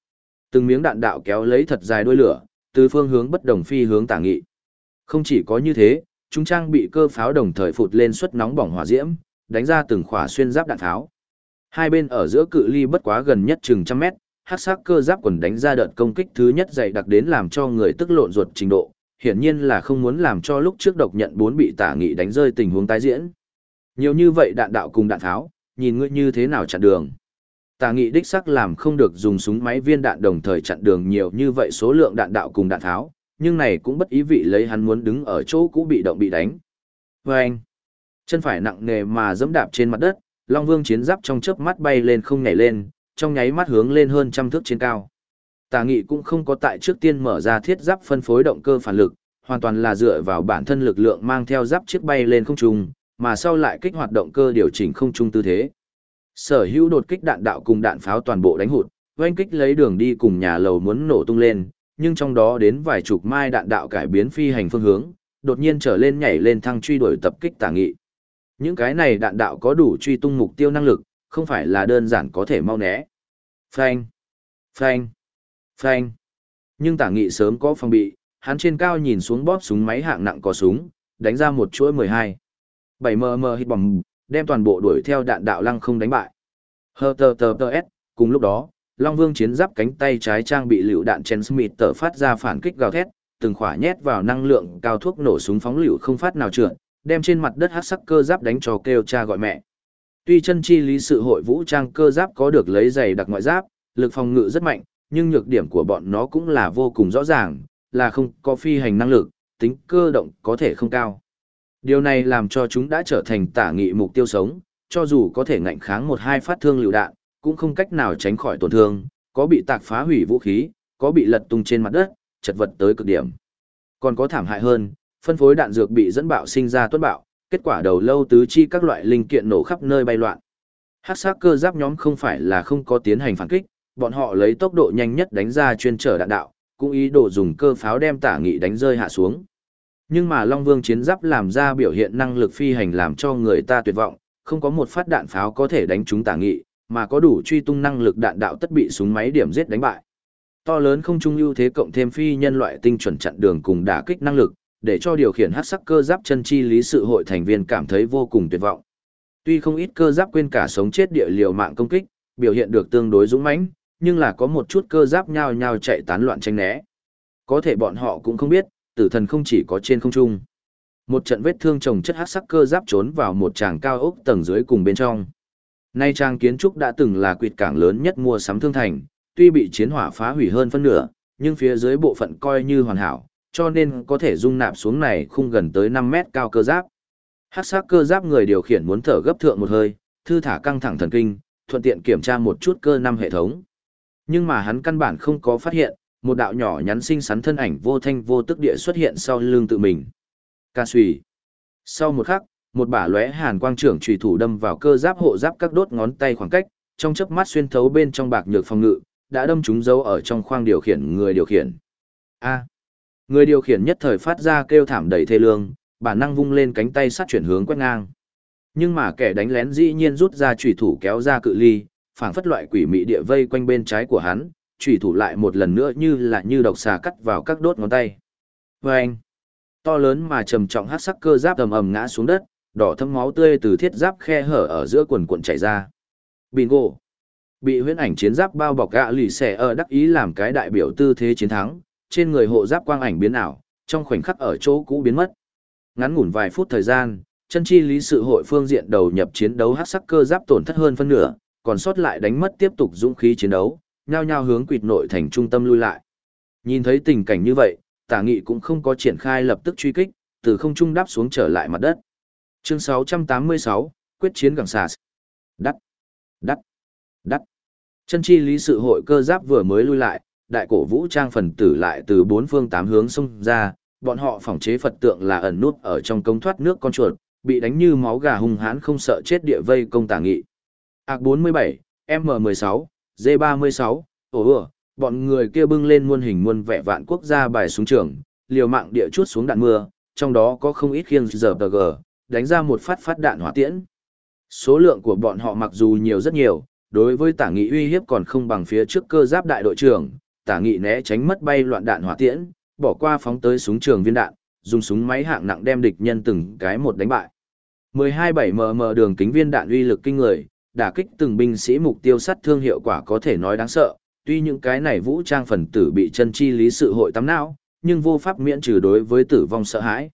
Từng miếng đạn đạo kéo lấy thật dài đuôi lửa, từ phương hướng bất đồng phi hướng tả nghị. Không chỉ có như thế, chúng trang bị cơ pháo đồng thời phụt lên suất nóng bỏng hỏa diễm, đánh ra từng khỏa xuyên giáp đạn pháo. Hai bên ở giữa cự ly bất quá gần nhất chừng trăm mét, hắc sắc cơ giáp quần đánh ra đợt công kích thứ nhất dày đặc đến làm cho người tức lộn ruột trình độ, hiển nhiên là không muốn làm cho lúc trước độc nhận bốn bị tả nghị đánh rơi tình huống tái diễn. Nhiều như vậy đạn đạo cùng đạn tháo, nhìn ngươi như thế nào chặn đường. Tả nghị đích sắc làm không được dùng súng máy viên đạn đồng thời chặn đường nhiều như vậy số lượng đạn đạo cùng đạn tháo, nhưng này cũng bất ý vị lấy hắn muốn đứng ở chỗ cũ bị động bị đánh. Và anh, chân phải nặng nề mà dẫm đạp trên mặt đất, Long Vương chiến giáp trong chớp mắt bay lên không nhảy lên, trong nháy mắt hướng lên hơn trăm thước trên cao. Tà nghị cũng không có tại trước tiên mở ra thiết giáp phân phối động cơ phản lực, hoàn toàn là dựa vào bản thân lực lượng mang theo giáp chiếc bay lên không trung, mà sau lại kích hoạt động cơ điều chỉnh không trung tư thế. Sở hữu đột kích đạn đạo cùng đạn pháo toàn bộ đánh hụt, oanh kích lấy đường đi cùng nhà lầu muốn nổ tung lên, nhưng trong đó đến vài chục mai đạn đạo cải biến phi hành phương hướng, đột nhiên trở lên nhảy lên thăng truy đuổi tập kích tà nghị. Những cái này đạn đạo có đủ truy tung mục tiêu năng lực, không phải là đơn giản có thể mau né. Phanh, phanh, phanh. Nhưng tả nghị sớm có phòng bị, hắn trên cao nhìn xuống bóp súng máy hạng nặng có súng, đánh ra một chuỗi 12. 7 mm hit bom, đem toàn bộ đuổi theo đạn đạo lăng không đánh bại. Hơ tờ tờ tờ S, cùng lúc đó, Long Vương chiến giáp cánh tay trái trang bị lựu đạn Chen Smith tờ phát ra phản kích gào thét, từng khỏa nhét vào năng lượng cao thuốc nổ súng phóng lựu không phát nào trượt, đem trên mặt đất hắc sắc cơ giáp đánh cho kêu cha gọi mẹ. Tuy chân chi lý sự hội vũ trang cơ giáp có được lấy giày đặc ngoại giáp, lực phòng ngự rất mạnh, nhưng nhược điểm của bọn nó cũng là vô cùng rõ ràng, là không có phi hành năng lực, tính cơ động có thể không cao. Điều này làm cho chúng đã trở thành tả nghị mục tiêu sống, cho dù có thể ngạnh kháng một hai phát thương lựu đạn, cũng không cách nào tránh khỏi tổn thương, có bị tạc phá hủy vũ khí, có bị lật tung trên mặt đất, chật vật tới cực điểm. Còn có thảm hại hơn, phân phối đạn dược bị dẫn bạo sinh ra tuất bạo, kết quả đầu lâu tứ chi các loại linh kiện nổ khắp nơi bay loạn. Hắc sắc cơ giáp nhóm không phải là không có tiến hành phản kích, bọn họ lấy tốc độ nhanh nhất đánh ra chuyên trở đạn đạo, cũng ý đồ dùng cơ pháo đem tả nghị đánh rơi hạ xuống. Nhưng mà Long Vương chiến giáp làm ra biểu hiện năng lực phi hành làm cho người ta tuyệt vọng, không có một phát đạn pháo có thể đánh trúng tả nghị, mà có đủ truy tung năng lực đạn đạo tất bị súng máy điểm giết đánh bại. To lớn không trung ưu thế cộng thêm phi nhân loại tinh chuẩn chặn đường cùng đả kích năng lực, để cho điều khiển hắc sắc cơ giáp chân chi lý sự hội thành viên cảm thấy vô cùng tuyệt vọng. Tuy không ít cơ giáp quên cả sống chết địa liều mạng công kích, biểu hiện được tương đối dũng mãnh, nhưng là có một chút cơ giáp nhao nhao chạy tán loạn tranh né. Có thể bọn họ cũng không biết, tử thần không chỉ có trên không trung. Một trận vết thương trồng chất hắc sắc cơ giáp trốn vào một tràng cao ốc tầng dưới cùng bên trong. Nay trang kiến trúc đã từng là quyệt cảng lớn nhất mua sắm thương thành, tuy bị chiến hỏa phá hủy hơn phân nửa, nhưng phía dưới bộ phận coi như hoàn hảo, cho nên có thể dung nạp xuống này khung gần tới 5 mét cao cơ giáp. Hắc sắc cơ giáp người điều khiển muốn thở gấp thượng một hơi, thư thả căng thẳng thần kinh, thuận tiện kiểm tra một chút cơ năm hệ thống. Nhưng mà hắn căn bản không có phát hiện, một đạo nhỏ nhắn xinh xắn thân ảnh vô thanh vô tức địa xuất hiện sau lưng tự mình. Ca suy. Sau một khắc, một bả lóe hàn quang trưởng chủy thủ đâm vào cơ giáp hộ giáp các đốt ngón tay khoảng cách, trong chớp mắt xuyên thấu bên trong bạc nhược phòng ngự, đã đâm trúng dấu ở trong khoang điều khiển người điều khiển. A. Người điều khiển nhất thời phát ra kêu thảm đầy thê lương, bản năng vung lên cánh tay sát chuyển hướng quét ngang. Nhưng mà kẻ đánh lén dĩ nhiên rút ra chủy thủ kéo ra cự ly, phảng phất loại quỷ mị địa vây quanh bên trái của hắn, chủy thủ lại một lần nữa như là như độc xà cắt vào các đốt ngón tay. Vâng! To lớn mà trầm trọng hắc sắc cơ giáp ầm ầm ngã xuống đất, đỏ thâm máu tươi từ thiết giáp khe hở ở giữa quần cuộn chảy ra. Bingo! Bị huyễn ảnh chiến giáp bao bọc gạ lì xẻ ở đắc ý làm cái đại biểu tư thế chiến thắng, trên người hộ giáp quang ảnh biến ảo, trong khoảnh khắc ở chỗ cũ biến mất. Ngắn ngủn vài phút thời gian, chân chi lý sự hội phương diện đầu nhập chiến đấu hắc sắc cơ giáp tổn thất hơn phân nửa, còn sót lại đánh mất tiếp tục dũng khí chiến đấu, nhao nhao hướng quỷ nội thành trung tâm lui lại. Nhìn thấy tình cảnh như vậy, tả nghị cũng không có triển khai lập tức truy kích, từ không trung đáp xuống trở lại mặt đất. Chương 686, quyết chiến gẳng xà. Đắt, đắt, đắt. Chân chi lý sự hội cơ giáp vừa mới lui lại, đại cổ vũ trang phần tử lại từ bốn phương tám hướng xông ra, bọn họ phỏng chế Phật tượng là ẩn nút ở trong công thoát nước con chuột, bị đánh như máu gà hung hãn không sợ chết địa vây công tả nghị. Ác 47, M16, D36, ồ ừa, bọn người kia bưng lên muôn hình muôn vẻ vạn quốc gia bài súng trường, liều mạng địa chút xuống đạn mưa, trong đó có không ít khiêng giờ gờ, đánh ra một phát phát đạn hỏa tiễn. Số lượng của bọn họ mặc dù nhiều rất nhiều, đối với tả nghị uy hiếp còn không bằng phía trước cơ giáp đại đội trưởng, tả nghị né tránh mất bay loạn đạn hỏa tiễn, bỏ qua phóng tới súng trường viên đạn, dùng súng máy hạng nặng đem địch nhân từng cái một đánh bại. 127mm đường kính viên đạn uy lực kinh người, đả kích từng binh sĩ mục tiêu sát thương hiệu quả có thể nói đáng sợ, tuy những cái này vũ trang phần tử bị chân chi lý sự hội tắm não, nhưng vô pháp miễn trừ đối với tử vong sợ hãi.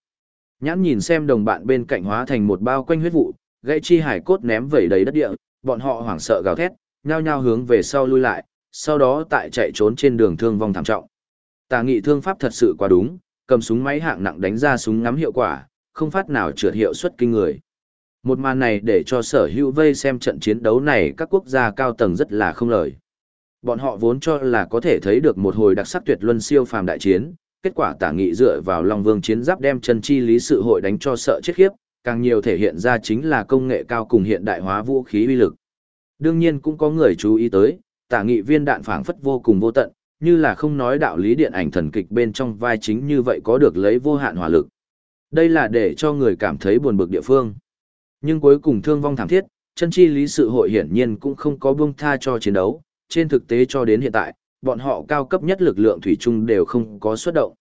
Nhãn nhìn xem đồng bạn bên cạnh hóa thành một bao quanh huyết vụ, gãy chi hải cốt ném vẩy đầy đất địa, bọn họ hoảng sợ gào thét, nhao nhao hướng về sau lui lại, sau đó tại chạy trốn trên đường thương vong thảm trọng. Tà nghị thương pháp thật sự quá đúng, cầm súng máy hạng nặng đánh ra súng ngắm hiệu quả, không phát nào trượt hiệu suất kinh người. Một màn này để cho sở hữu vây xem trận chiến đấu này các quốc gia cao tầng rất là không lời. Bọn họ vốn cho là có thể thấy được một hồi đặc sắc tuyệt luân siêu phàm đại chiến, kết quả tả nghị dựa vào Long Vương chiến giáp đem chân chi lý sự hội đánh cho sợ chết khiếp, càng nhiều thể hiện ra chính là công nghệ cao cùng hiện đại hóa vũ khí uy lực. Đương nhiên cũng có người chú ý tới, tả nghị viên đạn phảng phất vô cùng vô tận, như là không nói đạo lý điện ảnh thần kịch bên trong vai chính như vậy có được lấy vô hạn hỏa lực. Đây là để cho người cảm thấy buồn bực địa phương. Nhưng cuối cùng thương vong thảm thiết, chân chi lý sự hội hiển nhiên cũng không có buông tha cho chiến đấu, trên thực tế cho đến hiện tại, bọn họ cao cấp nhất lực lượng thủy chung đều không có xuất động.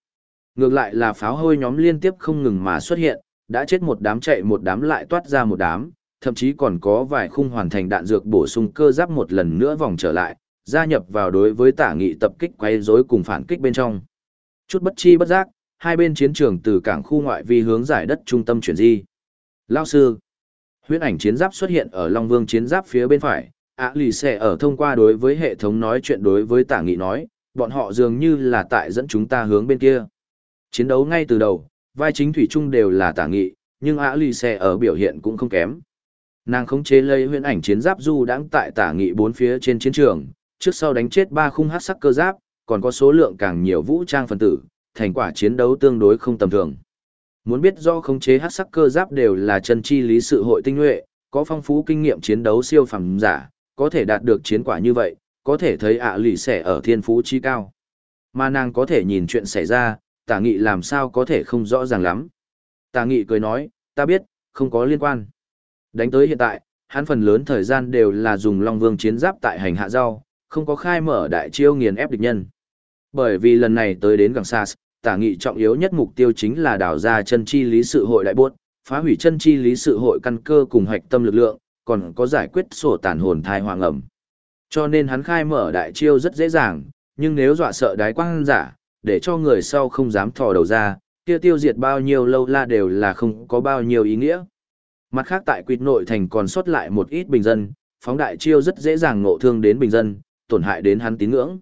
Ngược lại là pháo hôi nhóm liên tiếp không ngừng mà xuất hiện, đã chết một đám chạy một đám lại toát ra một đám, thậm chí còn có vài khung hoàn thành đạn dược bổ sung cơ giáp một lần nữa vòng trở lại, gia nhập vào đối với tả nghị tập kích quay rối cùng phản kích bên trong. Chút bất chi bất giác, hai bên chiến trường từ cảng khu ngoại vi hướng giải đất trung tâm chuyển di. Lao sư, huyễn ảnh chiến giáp xuất hiện ở Long Vương chiến giáp phía bên phải, ạ lì xẻ ở thông qua đối với hệ thống nói chuyện đối với tả nghị nói, bọn họ dường như là tại dẫn chúng ta hướng bên kia. Chiến đấu ngay từ đầu, vai chính thủy chung đều là tả nghị, nhưng ạ lì xẻ ở biểu hiện cũng không kém. Nàng khống chế lấy huyễn ảnh chiến giáp du đãng tại tả nghị bốn phía trên chiến trường, trước sau đánh chết ba khung hát sắc cơ giáp, còn có số lượng càng nhiều vũ trang phân tử, thành quả chiến đấu tương đối không tầm thường. Muốn biết do khống chế hát sắc cơ giáp đều là chân chi lý sự hội tinh nhuệ, có phong phú kinh nghiệm chiến đấu siêu phẩm giả, có thể đạt được chiến quả như vậy, có thể thấy ạ lì xẻ ở thiên phú chi cao. Mà nàng có thể nhìn chuyện xảy ra, tả nghị làm sao có thể không rõ ràng lắm. Tả nghị cười nói, ta biết, không có liên quan. Đánh tới hiện tại, hắn phần lớn thời gian đều là dùng Long Vương chiến giáp tại hành hạ rau, không có khai mở đại chiêu nghiền ép địch nhân. Bởi vì lần này tới đến Gàng Sas, tả nghị trọng yếu nhất mục tiêu chính là đào ra chân chi lý sự hội đại buốt, phá hủy chân chi lý sự hội căn cơ cùng hạch tâm lực lượng, còn có giải quyết sổ tàn hồn thai hoàng ẩm. Cho nên hắn khai mở đại chiêu rất dễ dàng, nhưng nếu dọa sợ đái quang giả, để cho người sau không dám thò đầu ra, kia tiêu diệt bao nhiêu lâu la đều là không có bao nhiêu ý nghĩa. Mặt khác tại quỷ nội thành còn sót lại một ít bình dân, phóng đại chiêu rất dễ dàng ngộ thương đến bình dân, tổn hại đến hắn tín ngưỡng.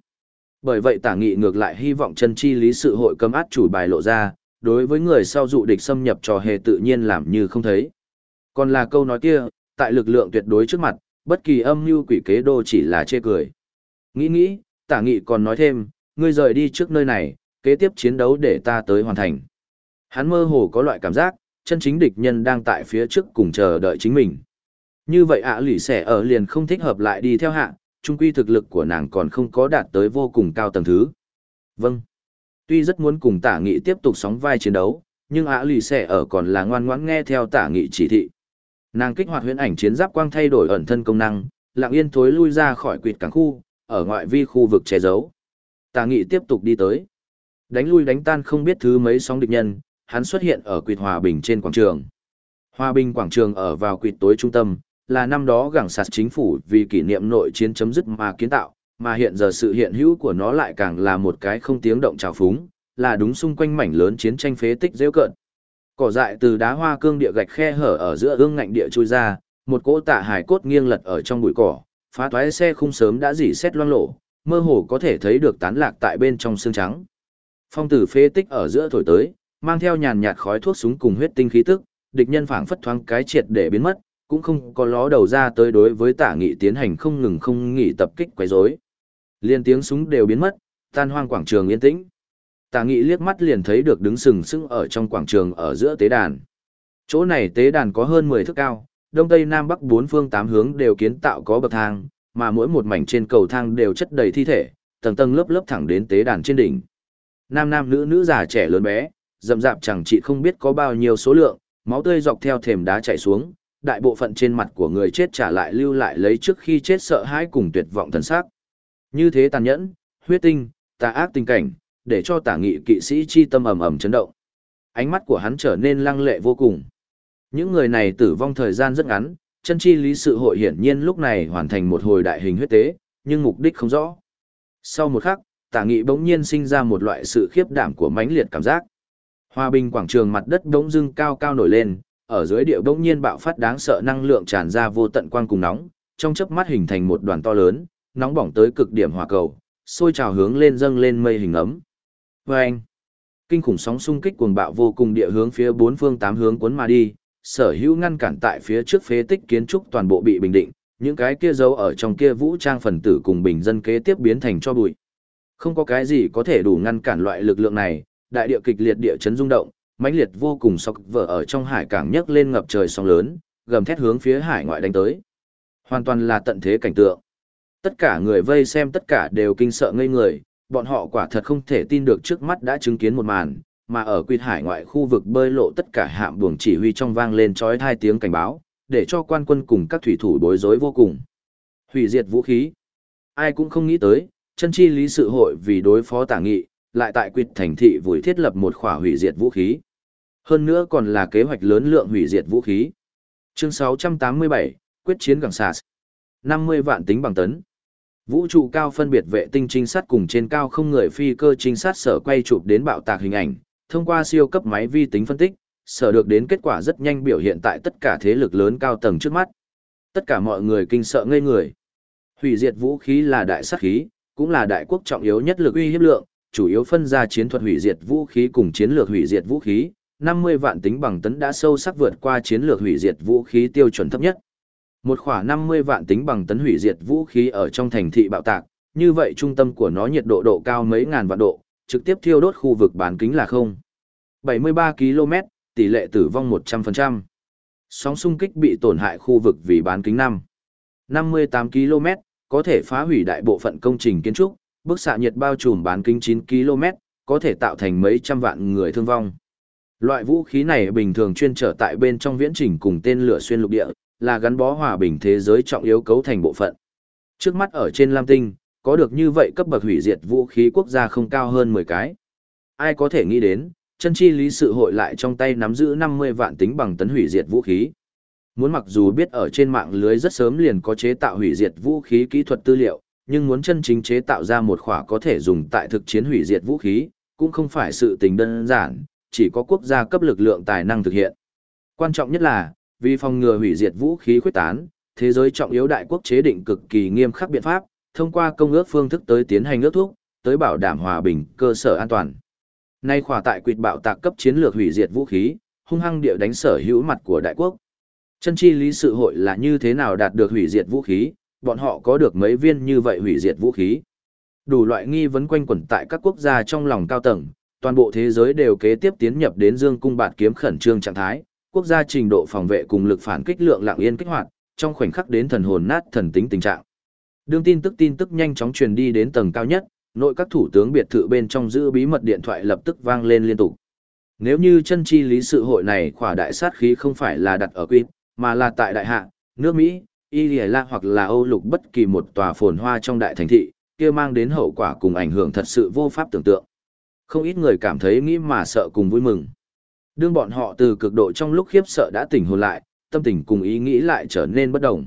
Bởi vậy tả nghị ngược lại hy vọng chân chi lý sự hội cấm át chủ bài lộ ra, đối với người sau dụ địch xâm nhập trò hề tự nhiên làm như không thấy. Còn là câu nói kia, tại lực lượng tuyệt đối trước mặt, bất kỳ âm mưu quỷ kế đô chỉ là chê cười. Nghĩ nghĩ, tả nghị còn nói thêm, ngươi rời đi trước nơi này, kế tiếp chiến đấu để ta tới hoàn thành. Hắn mơ hồ có loại cảm giác, chân chính địch nhân đang tại phía trước cùng chờ đợi chính mình. Như vậy ạ lỷ xẻ ở liền không thích hợp lại đi theo hạ, trung quy thực lực của nàng còn không có đạt tới vô cùng cao tầng thứ. Vâng. Tuy rất muốn cùng tả nghị tiếp tục sóng vai chiến đấu, nhưng ạ lỷ xẻ ở còn là ngoan ngoãn nghe theo tả nghị chỉ thị. Nàng kích hoạt huyễn ảnh chiến giáp quang thay đổi ẩn thân công năng, lặng yên thối lui ra khỏi quỵt cảng khu, ở ngoại vi khu vực che giấu. Tả nghị tiếp tục đi tới. Đánh lui đánh tan không biết thứ mấy sóng địch nhân, hắn xuất hiện ở quỵt hòa bình trên quảng trường. Hòa bình quảng trường ở vào quỵt tối trung tâm, là năm đó gẳng sạt chính phủ vì kỷ niệm nội chiến chấm dứt mà kiến tạo, mà hiện giờ sự hiện hữu của nó lại càng là một cái không tiếng động trào phúng, là đúng xung quanh mảnh lớn chiến tranh phế tích rêu cợt. Cỏ dại từ đá hoa cương địa gạch khe hở ở giữa ương ngạnh địa chui ra, một cỗ tạ hải cốt nghiêng lật ở trong bụi cỏ, phá toái xe không sớm đã dỉ xét loang lộ, mơ hồ có thể thấy được tán lạc tại bên trong xương trắng. Phong tử phế tích ở giữa thổi tới, mang theo nhàn nhạt khói thuốc súng cùng huyết tinh khí tức, địch nhân phảng phất thoáng cái triệt để biến mất, cũng không có ló đầu ra tới đối với tả nghị tiến hành không ngừng không nghỉ tập kích quấy rối. Liên tiếng súng đều biến mất, tan hoang quảng trường yên tĩnh. Tả nghị liếc mắt liền thấy được đứng sừng sững ở trong quảng trường ở giữa tế đàn. Chỗ này tế đàn có hơn 10 thước cao, đông tây nam bắc bốn phương tám hướng đều kiến tạo có bậc thang, mà mỗi một mảnh trên cầu thang đều chất đầy thi thể, tầng tầng lớp lớp thẳng đến tế đàn trên đỉnh. Nam nam nữ nữ già trẻ lớn bé, rậm rạp chẳng chị không biết có bao nhiêu số lượng, máu tươi dọc theo thềm đá chảy xuống, đại bộ phận trên mặt của người chết trả lại lưu lại lấy trước khi chết sợ hãi cùng tuyệt vọng thần sắc. Như thế tàn nhẫn, huyết tinh, tà ác tình cảnh, để cho tả nghị kỵ sĩ chi tâm ầm ầm chấn động. Ánh mắt của hắn trở nên lăng lệ vô cùng. Những người này tử vong thời gian rất ngắn, chân chi lý sự hội hiển nhiên lúc này hoàn thành một hồi đại hình huyết tế, nhưng mục đích không rõ. Sau một khắc, tả nghị bỗng nhiên sinh ra một loại sự khiếp đảm của mãnh liệt cảm giác. Hòa bình quảng trường mặt đất bỗng dưng cao cao nổi lên, ở dưới địa bỗng nhiên bạo phát đáng sợ năng lượng tràn ra vô tận quang cùng nóng, trong chớp mắt hình thành một đoàn to lớn, nóng bỏng tới cực điểm hỏa cầu, sôi trào hướng lên dâng lên mây hình ấm. Vâng! Kinh khủng sóng xung kích cuồng bạo vô cùng địa hướng phía bốn phương tám hướng cuốn mà đi, sở hữu ngăn cản tại phía trước phế tích kiến trúc toàn bộ bị bình định, những cái kia giấu ở trong kia vũ trang phần tử cùng bình dân kế tiếp biến thành cho bụi. Không có cái gì có thể đủ ngăn cản loại lực lượng này, đại địa kịch liệt địa chấn rung động, mãnh liệt vô cùng sọc vỡ ở trong hải cảng nhấc lên ngập trời sóng lớn, gầm thét hướng phía hải ngoại đánh tới. Hoàn toàn là tận thế cảnh tượng. Tất cả người vây xem tất cả đều kinh sợ ngây người, bọn họ quả thật không thể tin được trước mắt đã chứng kiến một màn, mà ở quyệt hải ngoại khu vực bơi lộ tất cả hạm buồng chỉ huy trong vang lên chói tai tiếng cảnh báo, để cho quan quân cùng các thủy thủ bối rối vô cùng. Hủy diệt vũ khí. Ai cũng không nghĩ tới, chân chi lý sự hội vì đối phó tả nghị, lại tại quyệt thành thị vùi thiết lập một khỏa hủy diệt vũ khí. Hơn nữa còn là kế hoạch lớn lượng hủy diệt vũ khí. Chương 687, quyết chiến gẳng sạt. 50 vạn tính bằng tấn. Vũ trụ cao phân biệt vệ tinh trinh sát cùng trên cao không người phi cơ trinh sát sở quay chụp đến bạo tạc hình ảnh, thông qua siêu cấp máy vi tính phân tích, sở được đến kết quả rất nhanh biểu hiện tại tất cả thế lực lớn cao tầng trước mắt. Tất cả mọi người kinh sợ ngây người. Hủy diệt vũ khí là đại sát khí, cũng là đại quốc trọng yếu nhất lực uy hiếp lượng, chủ yếu phân ra chiến thuật hủy diệt vũ khí cùng chiến lược hủy diệt vũ khí, 50 vạn tính bằng tấn đã sâu sắc vượt qua chiến lược hủy diệt vũ khí tiêu chuẩn thấp nhất. Một khỏa 50 vạn tính bằng tấn hủy diệt vũ khí ở trong thành thị bạo tạc, như vậy trung tâm của nó nhiệt độ độ cao mấy ngàn vạn độ, trực tiếp thiêu đốt khu vực bán kính là không. 73 km, tỷ lệ tử vong 100%. Sóng xung kích bị tổn hại khu vực vì bán kính 5. 58 km, có thể phá hủy đại bộ phận công trình kiến trúc, bức xạ nhiệt bao trùm bán kính 9 km, có thể tạo thành mấy trăm vạn người thương vong. Loại vũ khí này bình thường chuyên trở tại bên trong viễn trình cùng tên lửa xuyên lục địa, là gắn bó hòa bình thế giới trọng yếu cấu thành bộ phận. Trước mắt ở trên Lam Tinh, có được như vậy cấp bậc hủy diệt vũ khí quốc gia không cao hơn 10 cái. Ai có thể nghĩ đến, chân chi lý sự hội lại trong tay nắm giữ 50 vạn tính bằng tấn hủy diệt vũ khí. Muốn mặc dù biết ở trên mạng lưới rất sớm liền có chế tạo hủy diệt vũ khí kỹ thuật tư liệu, nhưng muốn chân chính chế tạo ra một khỏa có thể dùng tại thực chiến hủy diệt vũ khí, cũng không phải sự tình đơn giản, chỉ có quốc gia cấp lực lượng tài năng thực hiện. Quan trọng nhất là, vì phòng ngừa hủy diệt vũ khí khuyết tán, thế giới trọng yếu đại quốc chế định cực kỳ nghiêm khắc biện pháp, thông qua công ước phương thức tới tiến hành ước thúc, tới bảo đảm hòa bình, cơ sở an toàn. Nay khỏa tại quyệt bạo tạc cấp chiến lược hủy diệt vũ khí, hung hăng địa đánh sở hữu mặt của đại quốc. Chân chi lý sự hội là như thế nào đạt được hủy diệt vũ khí, bọn họ có được mấy viên như vậy hủy diệt vũ khí. Đủ loại nghi vấn quanh quẩn tại các quốc gia trong lòng cao tầng, toàn bộ thế giới đều kế tiếp tiến nhập đến dương cung bạt kiếm khẩn trương trạng thái, quốc gia trình độ phòng vệ cùng lực phản kích lượng lặng yên kích hoạt, trong khoảnh khắc đến thần hồn nát thần tính tình trạng. Đương tin tức tin tức nhanh chóng truyền đi đến tầng cao nhất, nội các thủ tướng biệt thự bên trong giữ bí mật điện thoại lập tức vang lên liên tục. Nếu như chân chi lý sự hội này khỏa đại sát khí không phải là đặt ở quy, mà là tại đại hạ, nước Mỹ, Y La hoặc là Âu lục bất kỳ một tòa phồn hoa trong đại thành thị, kia mang đến hậu quả cùng ảnh hưởng thật sự vô pháp tưởng tượng. Không ít người cảm thấy nghĩ mà sợ cùng vui mừng. Đương bọn họ từ cực độ trong lúc khiếp sợ đã tỉnh hồn lại, tâm tình cùng ý nghĩ lại trở nên bất đồng.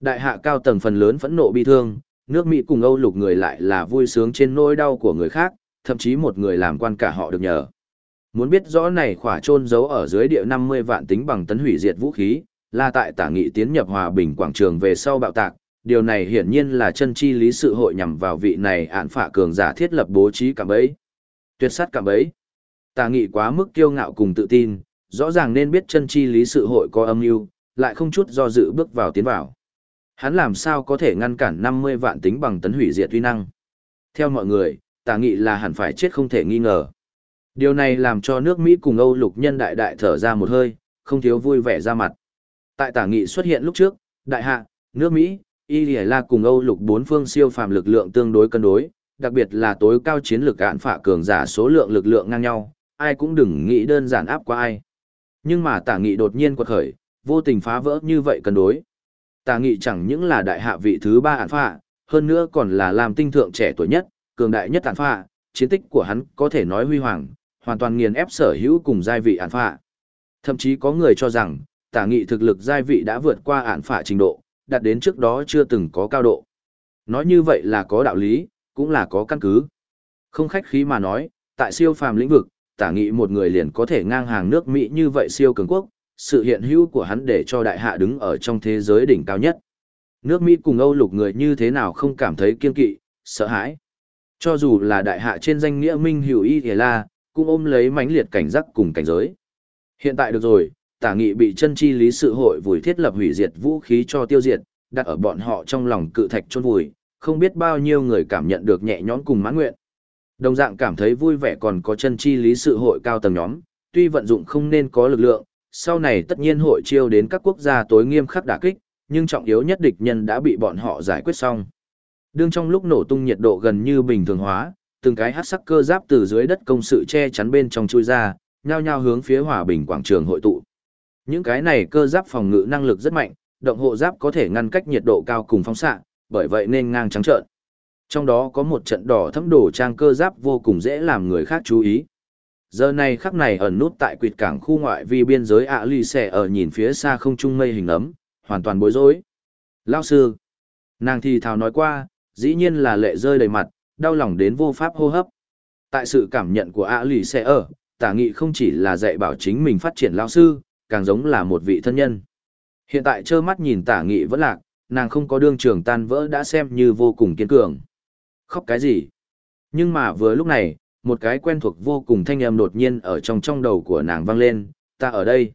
Đại hạ cao tầng phần lớn phẫn nộ bi thương, nước Mỹ cùng Âu lục người lại là vui sướng trên nỗi đau của người khác, thậm chí một người làm quan cả họ được nhờ. Muốn biết rõ này khỏa trôn giấu ở dưới địa 50 vạn tính bằng tấn hủy diệt vũ khí, là tại tả nghị tiến nhập hòa bình quảng trường về sau bạo tạc, điều này hiển nhiên là chân chi lý sự hội nhằm vào vị này án phạ cường giả thiết lập bố trí cảm bấy. Tuyệt sát cảm bấy. Tả nghị quá mức kiêu ngạo cùng tự tin, rõ ràng nên biết chân chi lý sự hội có âm mưu, lại không chút do dự bước vào tiến vào. Hắn làm sao có thể ngăn cản 50 vạn tính bằng tấn hủy diệt uy năng. Theo mọi người, tả nghị là hẳn phải chết không thể nghi ngờ. Điều này làm cho nước Mỹ cùng Âu lục nhân đại đại thở ra một hơi, không thiếu vui vẻ ra mặt. Tại tả nghị xuất hiện lúc trước, đại hạ, nước Mỹ, Y La cùng Âu lục bốn phương siêu phàm lực lượng tương đối cân đối, đặc biệt là tối cao chiến lược án phả cường giả số lượng lực lượng ngang nhau, ai cũng đừng nghĩ đơn giản áp qua ai. Nhưng mà tả nghị đột nhiên quật khởi, vô tình phá vỡ như vậy cân đối. Tả nghị chẳng những là đại hạ vị thứ ba án phả, hơn nữa còn là làm tinh thượng trẻ tuổi nhất, cường đại nhất án phả, chiến tích của hắn có thể nói huy hoàng, hoàn toàn nghiền ép sở hữu cùng giai vị án phả. Thậm chí có người cho rằng, tả nghị thực lực giai vị đã vượt qua ản phả trình độ, đạt đến trước đó chưa từng có cao độ. Nói như vậy là có đạo lý, cũng là có căn cứ. Không khách khí mà nói, tại siêu phàm lĩnh vực, tả nghị một người liền có thể ngang hàng nước Mỹ như vậy siêu cường quốc, sự hiện hữu của hắn để cho đại hạ đứng ở trong thế giới đỉnh cao nhất. Nước Mỹ cùng Âu lục người như thế nào không cảm thấy kiên kỵ, sợ hãi. Cho dù là đại hạ trên danh nghĩa Minh Hữu Y Thề La, cũng ôm lấy mãnh liệt cảnh giác cùng cảnh giới. Hiện tại được rồi, tả nghị bị chân chi lý sự hội vùi thiết lập hủy diệt vũ khí cho tiêu diệt, đặt ở bọn họ trong lòng cự thạch chôn vùi, không biết bao nhiêu người cảm nhận được nhẹ nhõm cùng mãn nguyện. Đồng dạng cảm thấy vui vẻ còn có chân chi lý sự hội cao tầng nhóm, tuy vận dụng không nên có lực lượng, sau này tất nhiên hội chiêu đến các quốc gia tối nghiêm khắc đả kích, nhưng trọng yếu nhất địch nhân đã bị bọn họ giải quyết xong. Đương trong lúc nổ tung nhiệt độ gần như bình thường hóa, từng cái hát sắc cơ giáp từ dưới đất công sự che chắn bên trong chui ra, nhao nhao hướng phía hòa bình quảng trường hội tụ. Những cái này cơ giáp phòng ngự năng lực rất mạnh, động hộ giáp có thể ngăn cách nhiệt độ cao cùng phóng xạ, bởi vậy nên ngang trắng trợn. Trong đó có một trận đỏ thấm đổ trang cơ giáp vô cùng dễ làm người khác chú ý. Giờ này khắc này ẩn nút tại quyệt cảng khu ngoại vi biên giới ạ lì xẻ ở nhìn phía xa không trung mây hình ấm, hoàn toàn bối rối. Lao sư. Nàng thì thào nói qua, dĩ nhiên là lệ rơi đầy mặt, đau lòng đến vô pháp hô hấp. Tại sự cảm nhận của ạ lì xẻ ở, tả nghị không chỉ là dạy bảo chính mình phát triển lao sư, càng giống là một vị thân nhân. Hiện tại trơ mắt nhìn tả nghị vẫn lạc, nàng không có đương trường tan vỡ đã xem như vô cùng kiên cường. Khóc cái gì? Nhưng mà vừa lúc này, một cái quen thuộc vô cùng thanh âm đột nhiên ở trong trong đầu của nàng vang lên, ta ở đây.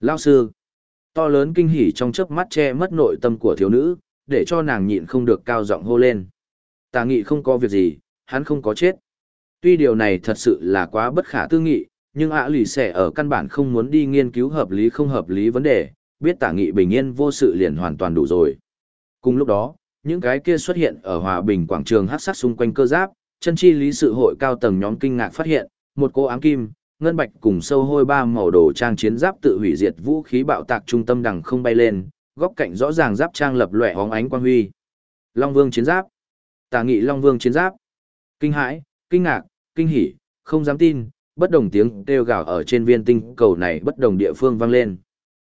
Lao sư. To lớn kinh hỉ trong chớp mắt che mất nội tâm của thiếu nữ, để cho nàng nhịn không được cao giọng hô lên. Tà nghị không có việc gì, hắn không có chết. Tuy điều này thật sự là quá bất khả tư nghị, nhưng ạ lì xẻ ở căn bản không muốn đi nghiên cứu hợp lý không hợp lý vấn đề, biết tả nghị bình yên vô sự liền hoàn toàn đủ rồi. Cùng lúc đó, những cái kia xuất hiện ở hòa bình quảng trường hát sát xung quanh cơ giáp, chân chi lý sự hội cao tầng nhóm kinh ngạc phát hiện, một cô ám kim, ngân bạch cùng sâu hôi ba màu đồ trang chiến giáp tự hủy diệt vũ khí bạo tạc trung tâm đằng không bay lên, góc cạnh rõ ràng giáp trang lập lòe hóng ánh quang huy. Long Vương chiến giáp. tả nghị Long Vương chiến giáp. Kinh hãi, kinh ngạc, kinh hỉ, không dám tin, bất đồng tiếng kêu gào ở trên viên tinh cầu này bất đồng địa phương vang lên.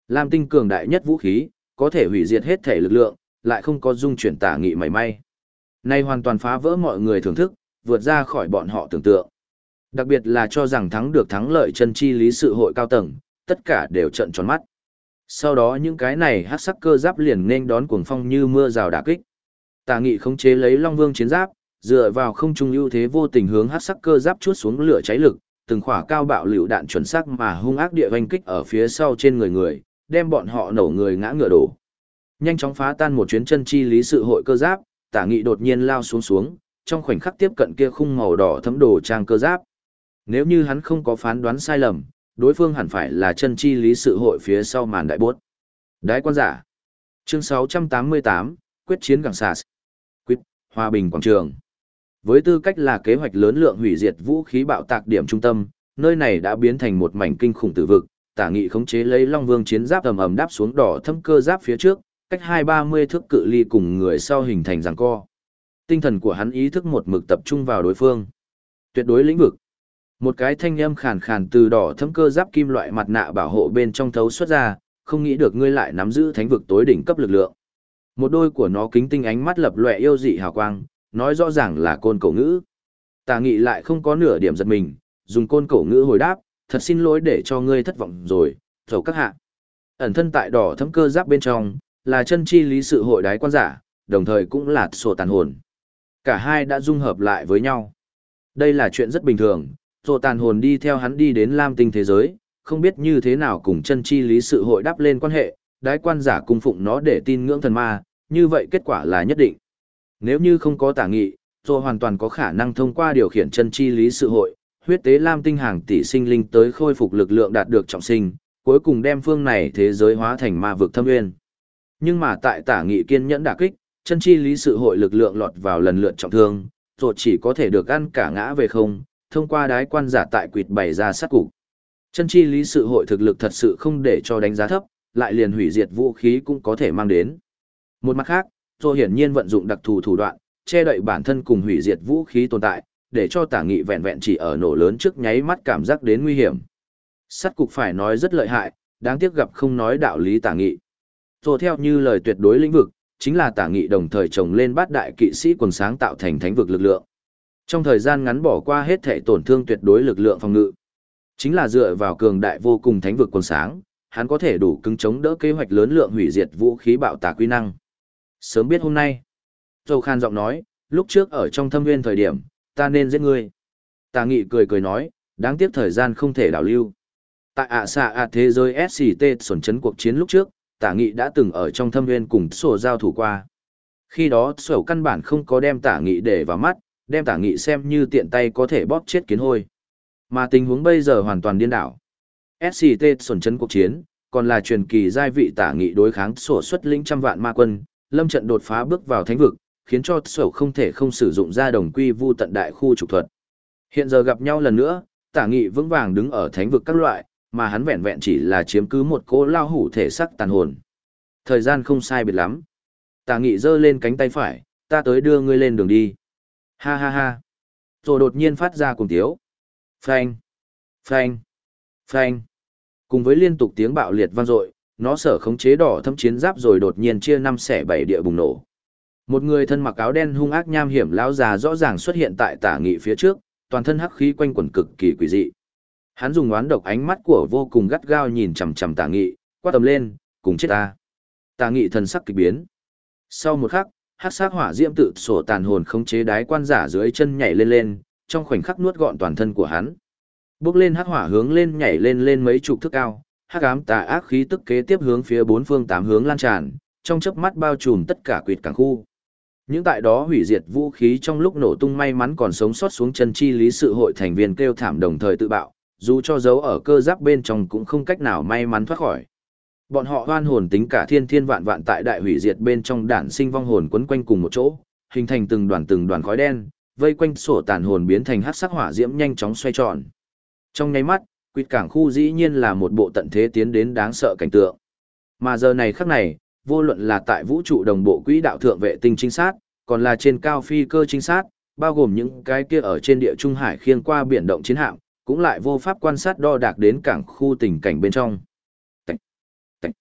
Lam tinh cường đại nhất vũ khí, có thể hủy diệt hết thể lực lượng, lại không có dung chuyển tả nghị mảy may. Nay hoàn toàn phá vỡ mọi người thưởng thức, vượt ra khỏi bọn họ tưởng tượng. Đặc biệt là cho rằng thắng được thắng lợi chân chi lý sự hội cao tầng, tất cả đều trận tròn mắt. Sau đó những cái này hát sắc cơ giáp liền nên đón cuồng phong như mưa rào đả kích. Tà nghị khống chế lấy Long Vương chiến giáp, dựa vào không trung ưu thế vô tình hướng hát sắc cơ giáp chuốt xuống lửa cháy lực, từng khỏa cao bạo liều đạn chuẩn xác mà hung ác địa oanh kích ở phía sau trên người người, đem bọn họ nổ người ngã ngựa đổ. Nhanh chóng phá tan một chuyến chân chi lý sự hội cơ giáp, Tả Nghị đột nhiên lao xuống xuống, trong khoảnh khắc tiếp cận kia khung màu đỏ thấm đồ trang cơ giáp. Nếu như hắn không có phán đoán sai lầm, đối phương hẳn phải là chân chi lý sự hội phía sau màn đại bốt. Đái quan giả. Chương 688, quyết chiến gẳng sạt. Quyết, hòa bình quảng trường. Với tư cách là kế hoạch lớn lượng hủy diệt vũ khí bạo tạc điểm trung tâm, nơi này đã biến thành một mảnh kinh khủng tử vực, tả nghị khống chế lấy Long Vương chiến giáp ầm ầm đáp xuống đỏ thâm cơ giáp phía trước, cách hai ba mươi thước cự ly cùng người sau hình thành giằng co. Tinh thần của hắn ý thức một mực tập trung vào đối phương. Tuyệt đối lĩnh vực. Một cái thanh âm khàn khàn từ đỏ thâm cơ giáp kim loại mặt nạ bảo hộ bên trong thấu xuất ra, không nghĩ được ngươi lại nắm giữ thánh vực tối đỉnh cấp lực lượng. Một đôi của nó kính tinh ánh mắt lập lòe yêu dị hào quang, nói rõ ràng là côn cổ ngữ. Tà nghị lại không có nửa điểm giật mình, dùng côn cổ ngữ hồi đáp, thật xin lỗi để cho ngươi thất vọng rồi, thầu các hạ. Ẩn thân tại đỏ thâm cơ giáp bên trong, là chân chi lý sự hội đái quan giả, đồng thời cũng là sổ tàn hồn. Cả hai đã dung hợp lại với nhau. Đây là chuyện rất bình thường, sổ tàn hồn đi theo hắn đi đến lam tinh thế giới, không biết như thế nào cùng chân chi lý sự hội đáp lên quan hệ, đái quan giả cung phụng nó để tin ngưỡng thần ma, như vậy kết quả là nhất định. Nếu như không có tả nghị, rồi hoàn toàn có khả năng thông qua điều khiển chân chi lý sự hội, huyết tế lam tinh hàng tỷ sinh linh tới khôi phục lực lượng đạt được trọng sinh, cuối cùng đem phương này thế giới hóa thành ma vực thâm nguyên. Nhưng mà tại tả nghị kiên nhẫn đả kích, chân chi lý sự hội lực lượng lọt vào lần lượt trọng thương, rồi chỉ có thể được ăn cả ngã về không, thông qua đái quan giả tại quỷ bày ra sát cục. Chân chi lý sự hội thực lực thật sự không để cho đánh giá thấp, lại liền hủy diệt vũ khí cũng có thể mang đến. Một mặt khác, rồi hiển nhiên vận dụng đặc thù thủ đoạn, che đậy bản thân cùng hủy diệt vũ khí tồn tại, để cho tả nghị vẹn vẹn chỉ ở nổ lớn trước nháy mắt cảm giác đến nguy hiểm. Sát cục phải nói rất lợi hại, đáng tiếc gặp không nói đạo lý tả nghị. Rồi theo như lời tuyệt đối lĩnh vực, chính là tả nghị đồng thời trồng lên bát đại kỵ sĩ quần sáng tạo thành thánh vực lực lượng. Trong thời gian ngắn bỏ qua hết thể tổn thương tuyệt đối lực lượng phòng ngự. Chính là dựa vào cường đại vô cùng thánh vực quần sáng, hắn có thể đủ cứng chống đỡ kế hoạch lớn lượng hủy diệt vũ khí bạo tạc quy năng. Sớm biết hôm nay, Dầu Khan giọng nói, lúc trước ở trong thâm nguyên thời điểm, ta nên giết ngươi. Tà nghị cười cười nói, đáng tiếc thời gian không thể đảo lưu. Tại ạ xạ ạ thế giới SCT sổn chấn cuộc chiến lúc trước, tả nghị đã từng ở trong thâm nguyên cùng sổ giao thủ qua. Khi đó sổ căn bản không có đem tả nghị để vào mắt, đem tả nghị xem như tiện tay có thể bóp chết kiến hôi. Mà tình huống bây giờ hoàn toàn điên đảo. SCT sổn chấn cuộc chiến, còn là truyền kỳ giai vị tả nghị đối kháng sổ xuất lĩnh trăm vạn ma quân, lâm trận đột phá bước vào thánh vực, khiến cho sổ không thể không sử dụng ra đồng quy vu tận đại khu trục thuật. Hiện giờ gặp nhau lần nữa, tả nghị vững vàng đứng ở thánh vực các loại, mà hắn vẹn vẹn chỉ là chiếm cứ một cỗ lao hủ thể sắc tàn hồn. Thời gian không sai biệt lắm. Tả nghị giơ lên cánh tay phải, ta tới đưa ngươi lên đường đi. Ha ha ha. Rồi đột nhiên phát ra cùng tiếu. Phanh. Phanh. Phanh. Cùng với liên tục tiếng bạo liệt vang dội, nó sở khống chế đỏ thâm chiến giáp rồi đột nhiên chia năm xẻ bảy địa bùng nổ. Một người thân mặc áo đen hung ác nham hiểm lão già rõ ràng xuất hiện tại tả nghị phía trước, toàn thân hắc khí quanh quẩn cực kỳ quỷ dị. Hắn dùng oán độc ánh mắt của vô cùng gắt gao nhìn chằm chằm tả nghị, quát tầm lên, cùng chết ta. Tả nghị thần sắc kỳ biến. Sau một khắc, hắc sát hỏa diễm tự sổ tàn hồn khống chế đái quan giả dưới chân nhảy lên lên, trong khoảnh khắc nuốt gọn toàn thân của hắn. Bước lên hắc hỏa hướng lên nhảy lên lên mấy chục thước cao, hắc ám tà ác khí tức kế tiếp hướng phía bốn phương tám hướng lan tràn, trong chớp mắt bao trùm tất cả quỷ cảng khu. Những tại đó hủy diệt vũ khí trong lúc nổ tung may mắn còn sống sót xuống chân chi lý sự hội thành viên kêu thảm đồng thời tự bạo, dù cho dấu ở cơ giáp bên trong cũng không cách nào may mắn thoát khỏi. Bọn họ hoan hồn tính cả thiên thiên vạn vạn tại đại hủy diệt bên trong đản sinh vong hồn quấn quanh cùng một chỗ, hình thành từng đoàn từng đoàn khói đen, vây quanh sổ tàn hồn biến thành hắc sắc hỏa diễm nhanh chóng xoay tròn. Trong nháy mắt, quýt cảng khu dĩ nhiên là một bộ tận thế tiến đến đáng sợ cảnh tượng. Mà giờ này khắc này, vô luận là tại vũ trụ đồng bộ quỹ đạo thượng vệ tinh trinh sát, còn là trên cao phi cơ trinh sát, bao gồm những cái kia ở trên địa trung hải khiêng qua biển động chiến hạm, cũng lại vô pháp quan sát đo đạc đến cảng khu tình cảnh bên trong. Tạch, tạch.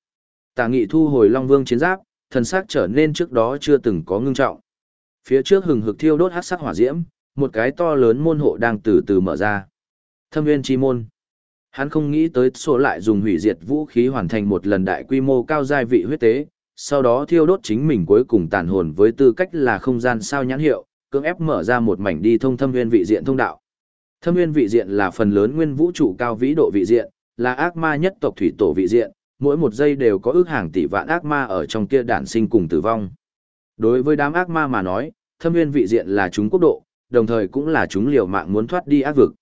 Tà nghị thu hồi Long Vương chiến giáp, thần sắc trở nên trước đó chưa từng có ngưng trọng. Phía trước hừng hực thiêu đốt hắc sắc hỏa diễm, một cái to lớn môn hộ đang từ từ mở ra. Thâm Nguyên chi môn. Hắn không nghĩ tới số lại dùng hủy diệt vũ khí hoàn thành một lần đại quy mô cao giai vị huyết tế, sau đó thiêu đốt chính mình cuối cùng tàn hồn với tư cách là không gian sao nhãn hiệu, cưỡng ép mở ra một mảnh đi thông thâm nguyên vị diện thông đạo. Thâm nguyên vị diện là phần lớn nguyên vũ trụ cao vĩ độ vị diện, là ác ma nhất tộc thủy tổ vị diện, mỗi một giây đều có ước hàng tỷ vạn ác ma ở trong kia đản sinh cùng tử vong. Đối với đám ác ma mà nói, thâm nguyên vị diện là chúng quốc độ, đồng thời cũng là chúng liều mạng muốn thoát đi ác vực.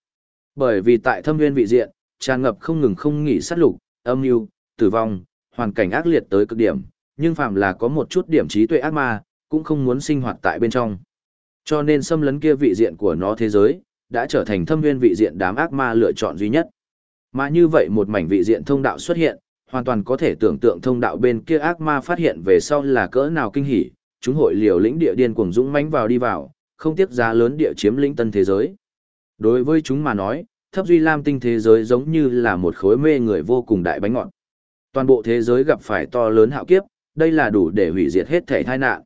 Bởi vì tại thâm nguyên vị diện, tràn ngập không ngừng không nghỉ sát lục, âm mưu, tử vong, hoàn cảnh ác liệt tới cực điểm, nhưng phàm là có một chút điểm trí tuệ ác ma, cũng không muốn sinh hoạt tại bên trong. Cho nên xâm lấn kia vị diện của nó thế giới, đã trở thành thâm nguyên vị diện đám ác ma lựa chọn duy nhất. Mà như vậy một mảnh vị diện thông đạo xuất hiện, hoàn toàn có thể tưởng tượng thông đạo bên kia ác ma phát hiện về sau là cỡ nào kinh hỉ, chúng hội liều lĩnh địa điên cuồng dũng mãnh vào đi vào, không tiếc giá lớn địa chiếm lĩnh tân thế giới. Đối với chúng mà nói, thấp duy lam tinh thế giới giống như là một khối mê người vô cùng đại bánh ngọt. Toàn bộ thế giới gặp phải to lớn hạo kiếp, đây là đủ để hủy diệt hết thể tai nạn.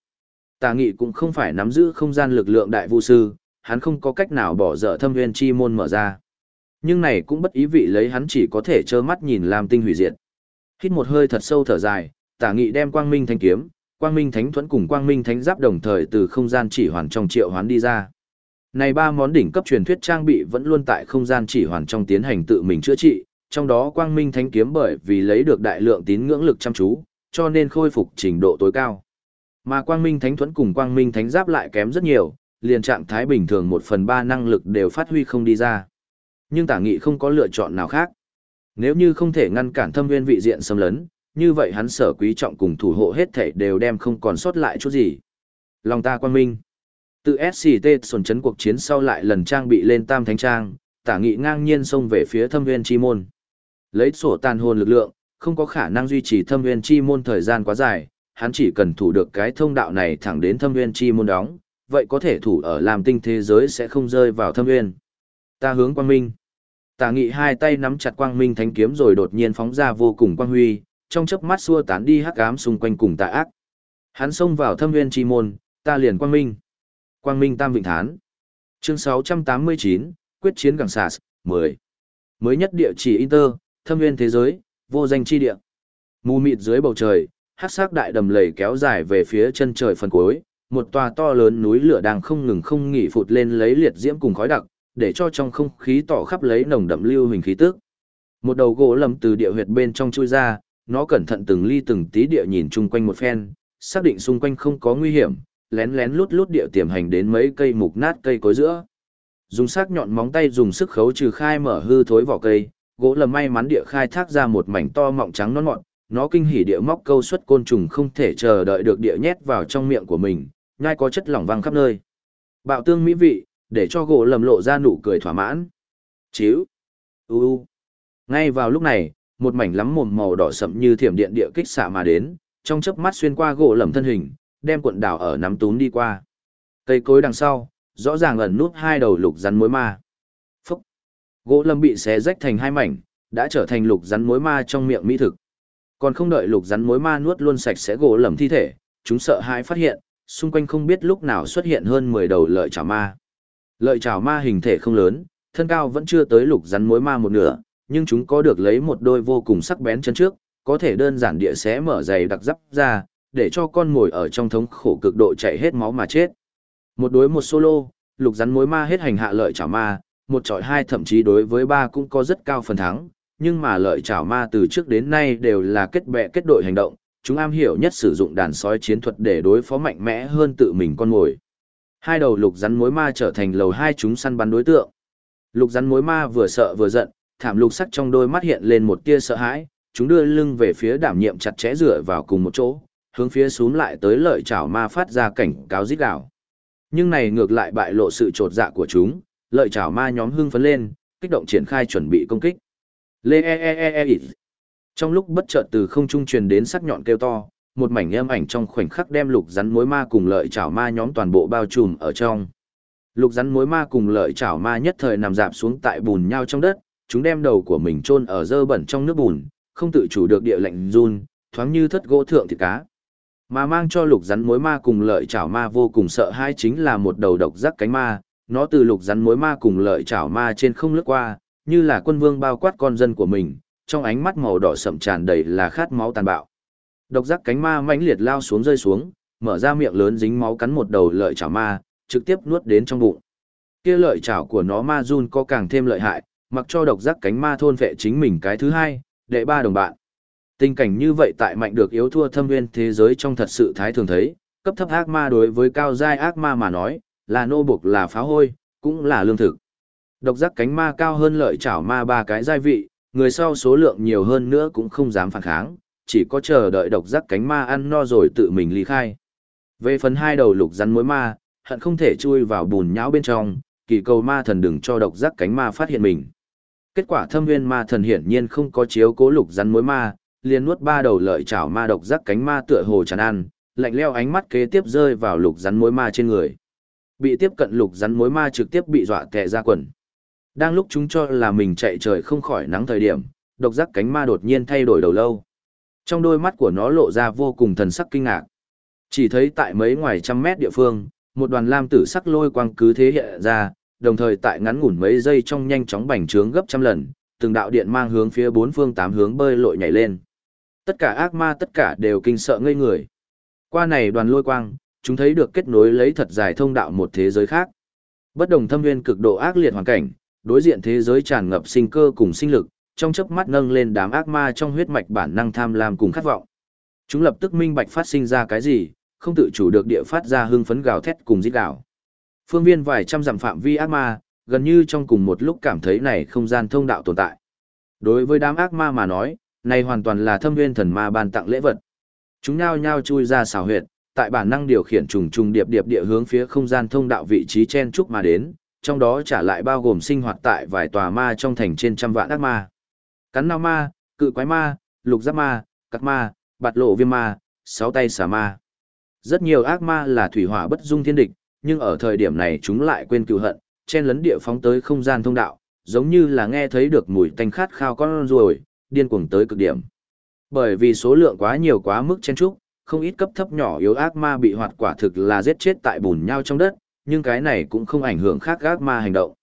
Tà nghị cũng không phải nắm giữ không gian lực lượng đại vũ sư, hắn không có cách nào bỏ dở thâm viên chi môn mở ra. Nhưng này cũng bất ý vị lấy hắn chỉ có thể trơ mắt nhìn lam tinh hủy diệt. Hít một hơi thật sâu thở dài, tả nghị đem quang minh thanh kiếm, quang minh thánh thuẫn cùng quang minh thánh giáp đồng thời từ không gian chỉ hoàn trong triệu hoán đi ra. Này ba món đỉnh cấp truyền thuyết trang bị vẫn luôn tại không gian chỉ hoàn trong tiến hành tự mình chữa trị, trong đó quang minh thánh kiếm bởi vì lấy được đại lượng tín ngưỡng lực chăm chú, cho nên khôi phục trình độ tối cao. Mà quang minh thánh thuẫn cùng quang minh thánh giáp lại kém rất nhiều, liền trạng thái bình thường một phần ba năng lực đều phát huy không đi ra. Nhưng tả nghị không có lựa chọn nào khác. Nếu như không thể ngăn cản thâm nguyên vị diện xâm lấn, như vậy hắn sở quý trọng cùng thủ hộ hết thể đều đem không còn sót lại chút gì. Lòng ta quang minh. Từ SCT sồn chấn cuộc chiến sau lại lần trang bị lên tam thánh trang, tả nghị ngang nhiên xông về phía thâm nguyên chi môn. Lấy sổ tàn hồn lực lượng, không có khả năng duy trì thâm nguyên chi môn thời gian quá dài, hắn chỉ cần thủ được cái thông đạo này thẳng đến thâm nguyên chi môn đóng, vậy có thể thủ ở làm tinh thế giới sẽ không rơi vào thâm nguyên. Ta hướng quang minh. Tả nghị hai tay nắm chặt quang minh thánh kiếm rồi đột nhiên phóng ra vô cùng quang huy, trong chớp mắt xua tán đi hắc ám xung quanh cùng tà ác. Hắn xông vào thâm nguyên chi môn, ta liền quang minh. Quang minh tam vịnh thán. Chương 689, quyết chiến cảng sạt, 10. Mới nhất địa chỉ Inter, thâm nguyên thế giới, vô danh chi địa. Mù mịt dưới bầu trời, hắc sắc đại đầm lầy kéo dài về phía chân trời phần cuối, một tòa to lớn núi lửa đang không ngừng không nghỉ phụt lên lấy liệt diễm cùng khói đặc, để cho trong không khí tỏ khắp lấy nồng đậm lưu hình khí tức. Một đầu gỗ lầm từ địa huyệt bên trong chui ra, nó cẩn thận từng ly từng tí địa nhìn chung quanh một phen, xác định xung quanh không có nguy hiểm, lén lén lút lút địa tiềm hành đến mấy cây mục nát cây cối giữa. Dùng sắc nhọn móng tay dùng sức khấu trừ khai mở hư thối vỏ cây, gỗ lầm may mắn địa khai thác ra một mảnh to mọng trắng non mọn, nó kinh hỉ địa móc câu xuất côn trùng không thể chờ đợi được địa nhét vào trong miệng của mình, nhai có chất lỏng văng khắp nơi. Bạo tương mỹ vị, để cho gỗ lầm lộ ra nụ cười thỏa mãn. Chíu. U u. Ngay vào lúc này, một mảnh lắm mồm màu đỏ sậm như thiểm điện địa kích xạ mà đến, trong chớp mắt xuyên qua gỗ lầm thân hình, đem cuộn đảo ở nắm tún đi qua. Cây cối đằng sau, rõ ràng ẩn nút hai đầu lục rắn mối ma. Phúc. Gỗ lâm bị xé rách thành hai mảnh, đã trở thành lục rắn mối ma trong miệng mỹ thực. Còn không đợi lục rắn mối ma nuốt luôn sạch sẽ gỗ lầm thi thể, chúng sợ hãi phát hiện, xung quanh không biết lúc nào xuất hiện hơn 10 đầu lợi chảo ma. Lợi chảo ma hình thể không lớn, thân cao vẫn chưa tới lục rắn mối ma một nửa, nhưng chúng có được lấy một đôi vô cùng sắc bén chân trước, có thể đơn giản địa xé mở dày đặc giáp ra, để cho con ngồi ở trong thống khổ cực độ chạy hết máu mà chết. Một đối một solo, lục rắn mối ma hết hành hạ lợi chảo ma, một trọi hai thậm chí đối với ba cũng có rất cao phần thắng, nhưng mà lợi chảo ma từ trước đến nay đều là kết bè kết đội hành động, chúng am hiểu nhất sử dụng đàn sói chiến thuật để đối phó mạnh mẽ hơn tự mình con mồi. Hai đầu lục rắn mối ma trở thành lầu hai chúng săn bắn đối tượng. Lục rắn mối ma vừa sợ vừa giận, thảm lục sắc trong đôi mắt hiện lên một tia sợ hãi, chúng đưa lưng về phía đảm nhiệm chặt chẽ dựa vào cùng một chỗ, hướng phía xuống lại tới lợi chảo ma phát ra cảnh cáo rít gào. Nhưng này ngược lại bại lộ sự trột dạ của chúng, lợi chảo ma nhóm hưng phấn lên, kích động triển khai chuẩn bị công kích. Lê e e e e, e. Trong lúc bất chợt từ không trung truyền đến sắc nhọn kêu to, một mảnh âm ảnh trong khoảnh khắc đem lục rắn mối ma cùng lợi chảo ma nhóm toàn bộ bao trùm ở trong. Lục rắn mối ma cùng lợi chảo ma nhất thời nằm dạp xuống tại bùn nhau trong đất, chúng đem đầu của mình chôn ở dơ bẩn trong nước bùn, không tự chủ được địa lạnh run, thoáng như thất gỗ thượng thịt cá. Mà mang cho lục rắn mối ma cùng lợi chảo ma vô cùng sợ hãi chính là một đầu độc giác cánh ma, nó từ lục rắn mối ma cùng lợi chảo ma trên không lướt qua, như là quân vương bao quát con dân của mình, trong ánh mắt màu đỏ sậm tràn đầy là khát máu tàn bạo. Độc giác cánh ma mãnh liệt lao xuống rơi xuống, mở ra miệng lớn dính máu cắn một đầu lợi chảo ma, trực tiếp nuốt đến trong bụng. Kia lợi chảo của nó ma run có càng thêm lợi hại, mặc cho độc giác cánh ma thôn vệ chính mình cái thứ hai, đệ ba đồng bạn. Tình cảnh như vậy tại mạnh được yếu thua thâm nguyên thế giới trong thật sự thái thường thấy, cấp thấp ác ma đối với cao giai ác ma mà nói, là nô buộc là phá hôi, cũng là lương thực. Độc giác cánh ma cao hơn lợi chảo ma ba cái giai vị, người sau số lượng nhiều hơn nữa cũng không dám phản kháng, chỉ có chờ đợi độc giác cánh ma ăn no rồi tự mình ly khai. Về phần hai đầu lục rắn mối ma, hận không thể chui vào bùn nhão bên trong, kỳ cầu ma thần đừng cho độc giác cánh ma phát hiện mình. Kết quả thâm viên ma thần hiển nhiên không có chiếu cố lục rắn mối ma, liền nuốt ba đầu lợi chảo ma độc rắc cánh ma tựa hồ tràn ăn, lạnh leo ánh mắt kế tiếp rơi vào lục rắn mối ma trên người. Bị tiếp cận lục rắn mối ma trực tiếp bị dọa tè ra quần. Đang lúc chúng cho là mình chạy trời không khỏi nắng thời điểm, độc giác cánh ma đột nhiên thay đổi đầu lâu. Trong đôi mắt của nó lộ ra vô cùng thần sắc kinh ngạc. Chỉ thấy tại mấy ngoài trăm mét địa phương, một đoàn lam tử sắc lôi quang cứ thế hiện ra, đồng thời tại ngắn ngủn mấy giây trong nhanh chóng bành trướng gấp trăm lần, từng đạo điện mang hướng phía bốn phương tám hướng bơi lội nhảy lên. Tất cả ác ma tất cả đều kinh sợ ngây người. Qua này đoàn lôi quang, chúng thấy được kết nối lấy thật dài thông đạo một thế giới khác. Bất đồng thâm viên cực độ ác liệt hoàn cảnh, đối diện thế giới tràn ngập sinh cơ cùng sinh lực, trong chớp mắt nâng lên đám ác ma trong huyết mạch bản năng tham lam cùng khát vọng. Chúng lập tức minh bạch phát sinh ra cái gì, không tự chủ được địa phát ra hưng phấn gào thét cùng rít gào. Phương viên vài trăm dặm phạm vi ác ma, gần như trong cùng một lúc cảm thấy này không gian thông đạo tồn tại. Đối với đám ác ma mà nói, này hoàn toàn là thâm viên thần ma ban tặng lễ vật. Chúng nhao nhao chui ra xào huyệt, tại bản năng điều khiển trùng trùng điệp điệp địa hướng phía không gian thông đạo vị trí chen trúc mà đến, trong đó trả lại bao gồm sinh hoạt tại vài tòa ma trong thành trên trăm vạn ác ma. Cắn nao ma, cự quái ma, lục giáp ma, cắt ma, bạt lộ viêm ma, sáu tay xà ma. Rất nhiều ác ma là thủy hỏa bất dung thiên địch, nhưng ở thời điểm này chúng lại quên cựu hận, chen lấn địa phóng tới không gian thông đạo, giống như là nghe thấy được mùi tanh khát khao con ruồi, điên cuồng tới cực điểm. Bởi vì số lượng quá nhiều quá mức chen trúc, không ít cấp thấp nhỏ yếu ác ma bị hoạt quả thực là giết chết tại bùn nhau trong đất, nhưng cái này cũng không ảnh hưởng khác ác ma hành động.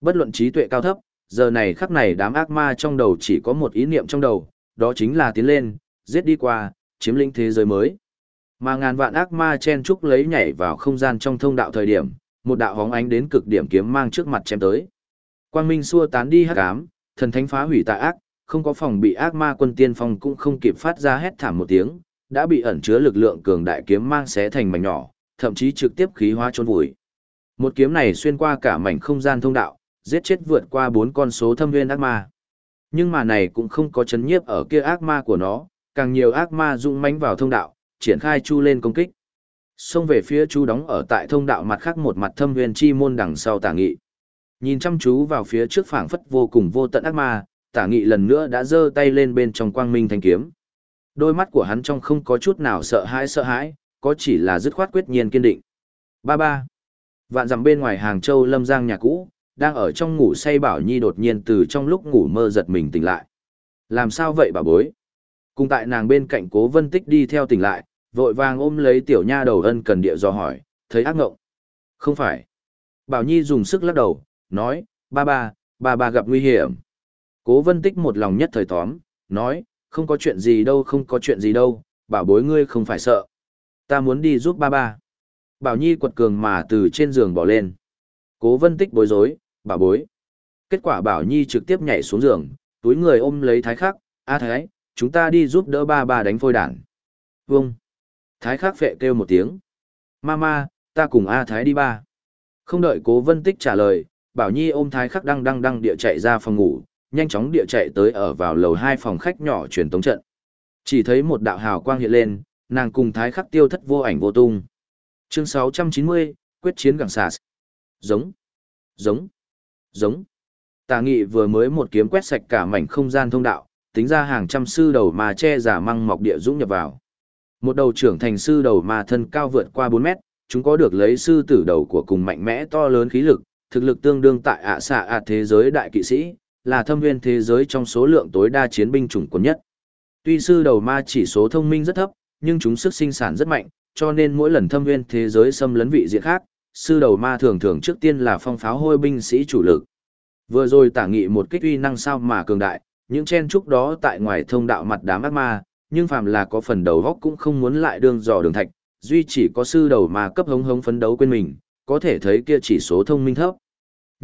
Bất luận trí tuệ cao thấp, giờ này khắc này đám ác ma trong đầu chỉ có một ý niệm trong đầu, đó chính là tiến lên, giết đi qua, chiếm lĩnh thế giới mới. Mà ngàn vạn ác ma chen trúc lấy nhảy vào không gian trong thông đạo thời điểm, một đạo hóng ánh đến cực điểm kiếm mang trước mặt chém tới. Quang minh xua tán đi hắc ám, thần thánh phá hủy tà ác, không có phòng bị ác ma quân tiên phong cũng không kịp phát ra hét thảm một tiếng, đã bị ẩn chứa lực lượng cường đại kiếm mang xé thành mảnh nhỏ, thậm chí trực tiếp khí hóa chôn vùi. Một kiếm này xuyên qua cả mảnh không gian thông đạo, giết chết vượt qua bốn con số thâm viên ác ma. Nhưng mà này cũng không có chấn nhiếp ở kia ác ma của nó, càng nhiều ác ma rung mãnh vào thông đạo, triển khai chu lên công kích. Xông về phía chú đóng ở tại thông đạo mặt khác một mặt thâm viên chi môn đằng sau tả nghị. Nhìn chăm chú vào phía trước phảng phất vô cùng vô tận ác ma, tả nghị lần nữa đã giơ tay lên bên trong quang minh thanh kiếm. Đôi mắt của hắn trong không có chút nào sợ hãi sợ hãi, có chỉ là dứt khoát quyết nhiên kiên định. Ba ba. Vạn dặm bên ngoài Hàng Châu Lâm Giang nhà cũ, đang ở trong ngủ say Bảo Nhi đột nhiên từ trong lúc ngủ mơ giật mình tỉnh lại. Làm sao vậy bà bối? Cùng tại nàng bên cạnh cố vân tích đi theo tỉnh lại, vội vàng ôm lấy tiểu nha đầu ân cần địa do hỏi, thấy ác ngộng. Không phải. Bảo Nhi dùng sức lắc đầu, nói, ba ba, ba ba gặp nguy hiểm. Cố vân tích một lòng nhất thời tóm, nói, không có chuyện gì đâu không có chuyện gì đâu, bảo bối ngươi không phải sợ. Ta muốn đi giúp ba ba. Bảo Nhi quật cường mà từ trên giường bỏ lên. Cố vân tích bối rối, bảo bối. Kết quả Bảo Nhi trực tiếp nhảy xuống giường, túi người ôm lấy thái khắc, a thái, chúng ta đi giúp đỡ ba ba đánh phôi đản. Vâng. Thái khắc phệ kêu một tiếng. Mama, ta cùng A Thái đi ba. Không đợi cố vân tích trả lời, Bảo Nhi ôm Thái khắc đăng đăng đăng địa chạy ra phòng ngủ, nhanh chóng địa chạy tới ở vào lầu hai phòng khách nhỏ truyền tống trận. Chỉ thấy một đạo hào quang hiện lên, nàng cùng Thái khắc tiêu thất vô ảnh vô tung. Chương 690, quyết chiến gẳng sạt. Giống, giống, giống. Tà nghị vừa mới một kiếm quét sạch cả mảnh không gian thông đạo, tính ra hàng trăm sư đầu mà che giả măng mọc địa dũng nhập vào. Một đầu trưởng thành sư đầu ma thân cao vượt qua 4 mét, chúng có được lấy sư tử đầu của cùng mạnh mẽ to lớn khí lực, thực lực tương đương tại ạ xạ ạ thế giới đại kỵ sĩ, là thâm viên thế giới trong số lượng tối đa chiến binh chủng quân nhất. Tuy sư đầu ma chỉ số thông minh rất thấp, nhưng chúng sức sinh sản rất mạnh, cho nên mỗi lần thâm viên thế giới xâm lấn vị diện khác, sư đầu ma thường thường trước tiên là phong pháo hôi binh sĩ chủ lực. Vừa rồi tả nghị một kích uy năng sao mà cường đại, những chen trúc đó tại ngoài thông đạo mặt đám ác ma, nhưng phàm là có phần đầu góc cũng không muốn lại đường dò đường thạch, duy chỉ có sư đầu ma cấp hống hống phấn đấu quên mình, có thể thấy kia chỉ số thông minh thấp.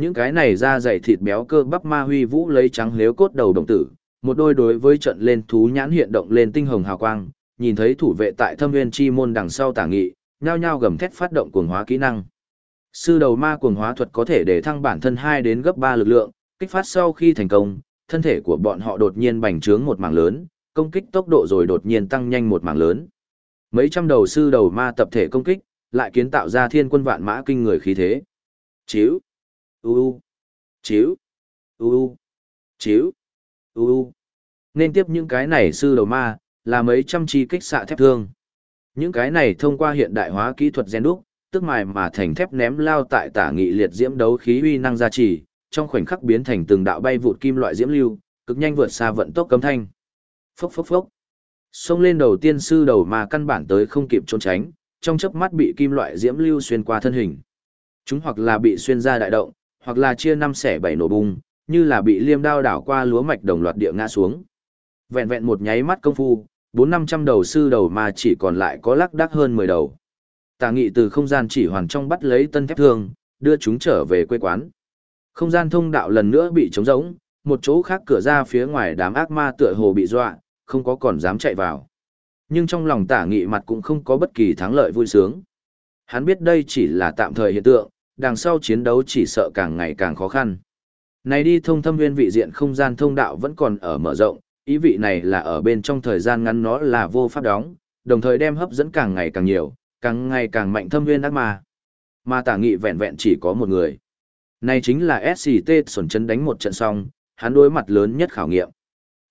Những cái này ra dày thịt béo cơ bắp ma huy vũ lấy trắng nếu cốt đầu đồng tử, một đôi đối với trận lên thú nhãn hiện động lên tinh hồng hào quang, nhìn thấy thủ vệ tại thâm viên chi môn đằng sau tả nghị, nhao nhao gầm thét phát động cuồng hóa kỹ năng. Sư đầu ma cuồng hóa thuật có thể để thăng bản thân 2 đến gấp 3 lực lượng, kích phát sau khi thành công, thân thể của bọn họ đột nhiên bành trướng một mảng lớn, công kích tốc độ rồi đột nhiên tăng nhanh một mảng lớn. Mấy trăm đầu sư đầu ma tập thể công kích, lại kiến tạo ra thiên quân vạn mã kinh người khí thế. Chiếu, u u, chiếu, u u, chiếu, u u. Nên tiếp những cái này sư đầu ma, là mấy trăm chi kích xạ thép thương. Những cái này thông qua hiện đại hóa kỹ thuật gen đúc, tức mài mà thành thép ném lao tại tả nghị liệt diễm đấu khí uy năng gia trì, trong khoảnh khắc biến thành từng đạo bay vụt kim loại diễm lưu, cực nhanh vượt xa vận tốc cấm thanh. Phốc phốc phốc. Xông lên đầu tiên sư đầu mà căn bản tới không kịp trốn tránh, trong chớp mắt bị kim loại diễm lưu xuyên qua thân hình. Chúng hoặc là bị xuyên ra đại động, hoặc là chia năm xẻ bảy nổ bung, như là bị liêm đao đảo qua lúa mạch đồng loạt địa ngã xuống. Vẹn vẹn một nháy mắt công phu, bốn năm trăm đầu sư đầu mà chỉ còn lại có lắc đắc hơn mười đầu. Tà nghị từ không gian chỉ hoàn trong bắt lấy tân thép thương, đưa chúng trở về quê quán. Không gian thông đạo lần nữa bị trống rỗng, một chỗ khác cửa ra phía ngoài đám ác ma tựa hồ bị dọa, không có còn dám chạy vào. Nhưng trong lòng tả nghị mặt cũng không có bất kỳ thắng lợi vui sướng. Hắn biết đây chỉ là tạm thời hiện tượng, đằng sau chiến đấu chỉ sợ càng ngày càng khó khăn. Này đi thông thâm nguyên vị diện không gian thông đạo vẫn còn ở mở rộng, ý vị này là ở bên trong thời gian ngắn nó là vô pháp đóng, đồng thời đem hấp dẫn càng ngày càng nhiều, càng ngày càng mạnh thâm nguyên ác ma. Mà tả nghị vẹn vẹn chỉ có một người. Này chính là SCT xuẩn chân đánh một trận xong, hắn đối mặt lớn nhất khảo nghiệm.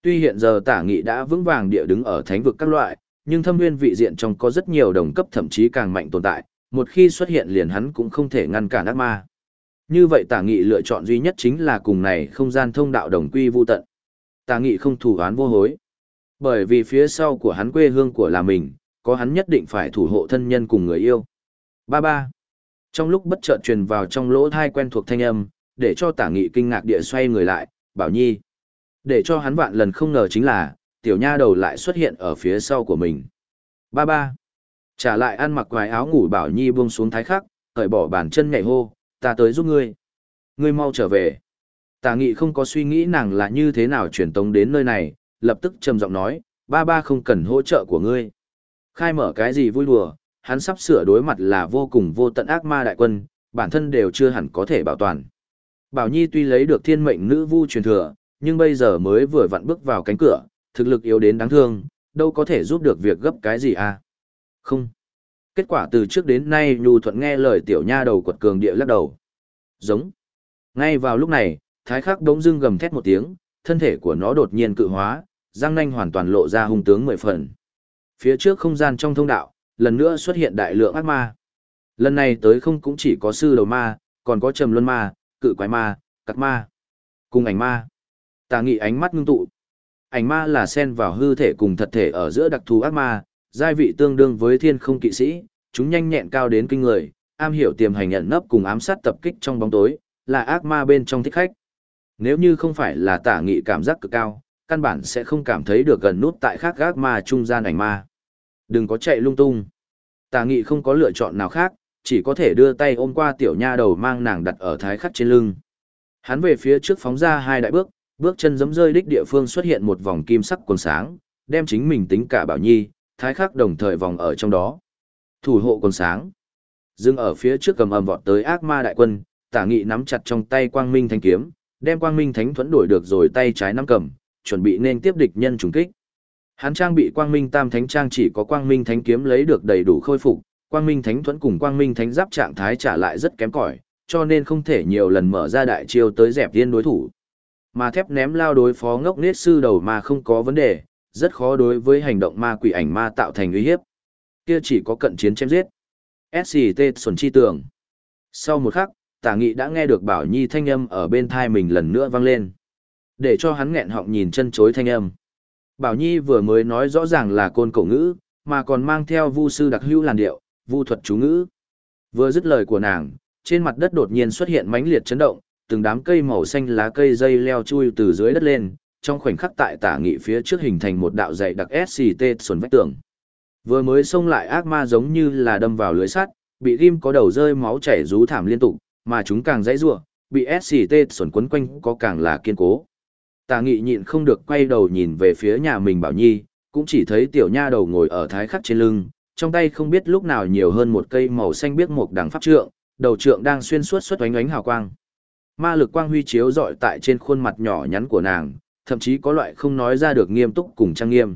Tuy hiện giờ tả nghị đã vững vàng địa đứng ở thánh vực các loại, nhưng thâm nguyên vị diện trong có rất nhiều đồng cấp thậm chí càng mạnh tồn tại, một khi xuất hiện liền hắn cũng không thể ngăn cản ác ma. Như vậy tả nghị lựa chọn duy nhất chính là cùng này không gian thông đạo đồng quy vô tận. Tả nghị không thủ án vô hối. Bởi vì phía sau của hắn quê hương của là mình, có hắn nhất định phải thủ hộ thân nhân cùng người yêu. Ba ba. Trong lúc bất chợt truyền vào trong lỗ thai quen thuộc thanh âm, để cho tả nghị kinh ngạc địa xoay người lại, bảo nhi. Để cho hắn vạn lần không ngờ chính là, tiểu nha đầu lại xuất hiện ở phía sau của mình. Ba ba. Trả lại ăn mặc quái áo ngủ bảo nhi buông xuống thái khắc, cởi bỏ bàn chân nhảy hô, ta tới giúp ngươi. Ngươi mau trở về. Tả nghị không có suy nghĩ nàng là như thế nào truyền tống đến nơi này, lập tức trầm giọng nói, ba ba không cần hỗ trợ của ngươi. Khai mở cái gì vui đùa, hắn sắp sửa đối mặt là vô cùng vô tận ác ma đại quân, bản thân đều chưa hẳn có thể bảo toàn. Bảo Nhi tuy lấy được thiên mệnh nữ vu truyền thừa, nhưng bây giờ mới vừa vặn bước vào cánh cửa, thực lực yếu đến đáng thương, đâu có thể giúp được việc gấp cái gì à? Không. Kết quả từ trước đến nay Nhu Thuận nghe lời tiểu nha đầu quật cường địa lắc đầu. Giống. Ngay vào lúc này, thái khắc đống dưng gầm thét một tiếng, thân thể của nó đột nhiên cự hóa, răng nanh hoàn toàn lộ ra hung tướng mười phần. Phía trước không gian trong thông đạo, lần nữa xuất hiện đại lượng ác ma. Lần này tới không cũng chỉ có sư đầu ma, còn có trầm luân ma, cự quái ma, cắt ma, cùng ảnh ma. Tà nghị ánh mắt ngưng tụ. Ảnh ma là xen vào hư thể cùng thật thể ở giữa đặc thù ác ma, giai vị tương đương với thiên không kỵ sĩ, chúng nhanh nhẹn cao đến kinh người, am hiểu tiềm hành nhận nấp cùng ám sát tập kích trong bóng tối, là ác ma bên trong thích khách. Nếu như không phải là tả nghị cảm giác cực cao, căn bản sẽ không cảm thấy được gần nút tại khác ác ma trung gian ảnh ma. Đừng có chạy lung tung. Tả nghị không có lựa chọn nào khác, chỉ có thể đưa tay ôm qua tiểu nha đầu mang nàng đặt ở thái khắc trên lưng. Hắn về phía trước phóng ra hai đại bước, bước chân giẫm rơi đích địa phương xuất hiện một vòng kim sắc quần sáng, đem chính mình tính cả bảo nhi, thái khắc đồng thời vòng ở trong đó. Thủ hộ còn sáng. Dưng ở phía trước cầm ầm vọt tới ác ma đại quân, tả nghị nắm chặt trong tay quang minh thanh kiếm, đem quang minh thánh thuẫn đổi được rồi tay trái nắm cầm, chuẩn bị nên tiếp địch nhân trùng kích. Hắn trang bị quang minh tam thánh trang chỉ có quang minh thánh kiếm lấy được đầy đủ khôi phục, quang minh thánh thuẫn cùng quang minh thánh giáp trạng thái trả lại rất kém cỏi, cho nên không thể nhiều lần mở ra đại chiêu tới dẹp tiên đối thủ. Mà thép ném lao đối phó ngốc nết sư đầu mà không có vấn đề, rất khó đối với hành động ma quỷ ảnh ma tạo thành uy hiếp. kia chỉ có cận chiến chém giết. SCT xuẩn chi tưởng. Sau một khắc, tả nghị đã nghe được bảo nhi thanh âm ở bên thai mình lần nữa vang lên. Để cho hắn nghẹn họng nhìn chân chối thanh âm. Bảo nhi vừa mới nói rõ ràng là côn cổ ngữ, mà còn mang theo vu sư đặc hữu làn điệu, vu thuật chú ngữ. Vừa dứt lời của nàng, trên mặt đất đột nhiên xuất hiện mãnh liệt chấn động, từng đám cây màu xanh lá cây dây leo chui từ dưới đất lên, trong khoảnh khắc tại tả nghị phía trước hình thành một đạo dày đặc SCT xuẩn vách tường. Vừa mới xông lại ác ma giống như là đâm vào lưới sắt, bị rim có đầu rơi máu chảy rú thảm liên tục, mà chúng càng dãy rủa, bị SCT xuẩn quấn quanh có càng là kiên cố. Tả nghị nhịn không được quay đầu nhìn về phía nhà mình bảo nhi, cũng chỉ thấy tiểu nha đầu ngồi ở thái khắc trên lưng, trong tay không biết lúc nào nhiều hơn một cây màu xanh biếc một đằng pháp trượng, đầu trượng đang xuyên suốt xuất ánh ánh hào quang. Ma lực quang huy chiếu rọi tại trên khuôn mặt nhỏ nhắn của nàng, thậm chí có loại không nói ra được nghiêm túc cùng trang nghiêm.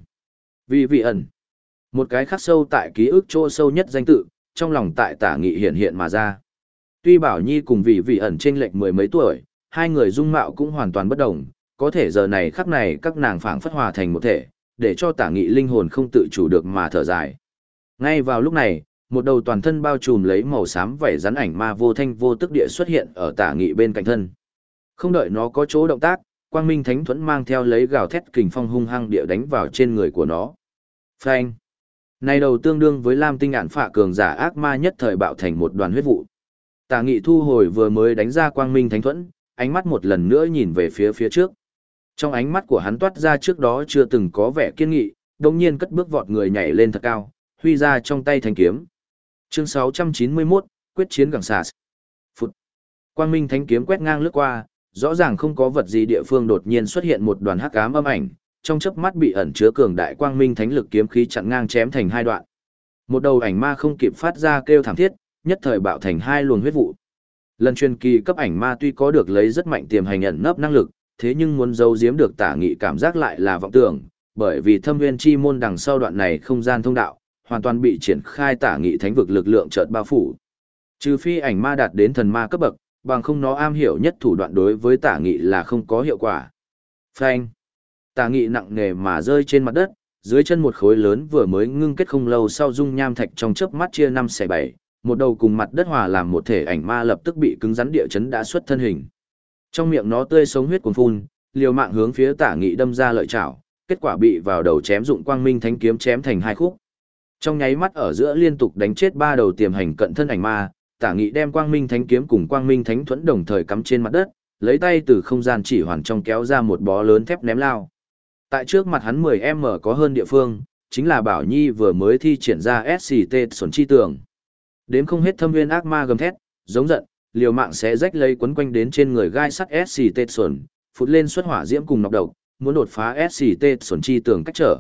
Vì vị ẩn, một cái khắc sâu tại ký ức chỗ sâu nhất danh tự, trong lòng tại tả nghị hiện hiện mà ra. Tuy Bảo Nhi cùng vị vị ẩn trên lệch mười mấy tuổi, hai người dung mạo cũng hoàn toàn bất đồng, có thể giờ này khắc này các nàng phảng phất hòa thành một thể, để cho tả nghị linh hồn không tự chủ được mà thở dài. Ngay vào lúc này, một đầu toàn thân bao trùm lấy màu xám vảy rắn ảnh ma vô thanh vô tức địa xuất hiện ở tả nghị bên cạnh thân. Không đợi nó có chỗ động tác, quang minh thánh thuẫn mang theo lấy gào thét kình phong hung hăng địa đánh vào trên người của nó. Phanh! Này đầu tương đương với lam tinh ản phạ cường giả ác ma nhất thời bạo thành một đoàn huyết vụ. Tà nghị thu hồi vừa mới đánh ra quang minh thánh thuẫn, ánh mắt một lần nữa nhìn về phía phía trước. Trong ánh mắt của hắn toát ra trước đó chưa từng có vẻ kiên nghị, đồng nhiên cất bước vọt người nhảy lên thật cao, huy ra trong tay thanh kiếm. Chương 691, quyết chiến gẳng sạt. Phụt. Quang minh thánh kiếm quét ngang lướt qua, rõ ràng không có vật gì địa phương đột nhiên xuất hiện một đoàn hắc ám âm ảnh, trong chớp mắt bị ẩn chứa cường đại quang minh thánh lực kiếm khí chặn ngang chém thành hai đoạn. Một đầu ảnh ma không kịp phát ra kêu thảm thiết, nhất thời bạo thành hai luồng huyết vụ. Lần truyền kỳ cấp ảnh ma tuy có được lấy rất mạnh tiềm hành ẩn nấp năng lực, thế nhưng muốn giấu giếm được tả nghị cảm giác lại là vọng tưởng, bởi vì thâm viên chi môn đằng sau đoạn này không gian thông đạo, hoàn toàn bị triển khai tả nghị thánh vực lực lượng chợt bao phủ. Trừ phi ảnh ma đạt đến thần ma cấp bậc, bằng không nó am hiểu nhất thủ đoạn đối với tả nghị là không có hiệu quả. Phanh. Tả nghị nặng nề mà rơi trên mặt đất, dưới chân một khối lớn vừa mới ngưng kết không lâu sau dung nham thạch trong chớp mắt chia năm xẻ bảy, một đầu cùng mặt đất hòa làm một thể ảnh ma lập tức bị cứng rắn địa chấn đã xuất thân hình. Trong miệng nó tươi sống huyết cuồn phun, liều mạng hướng phía tả nghị đâm ra lợi chảo, kết quả bị vào đầu chém dụng quang minh thánh kiếm chém thành hai khúc. Trong nháy mắt ở giữa liên tục đánh chết ba đầu tiềm hành cận thân ảnh ma, tả nghị đem quang minh thánh kiếm cùng quang minh thánh thuẫn đồng thời cắm trên mặt đất, lấy tay từ không gian chỉ hoàn trong kéo ra một bó lớn thép ném lao. Tại trước mặt hắn 10m có hơn địa phương, chính là Bảo Nhi vừa mới thi triển ra SCT xuẩn chi tường. Đếm không hết thâm nguyên ác ma gầm thét, giống giận, liều mạng sẽ rách lấy quấn quanh đến trên người gai sắt SCT xuẩn, phụt lên xuất hỏa diễm cùng nọc độc, muốn đột phá SCT xuẩn chi tường cách trở.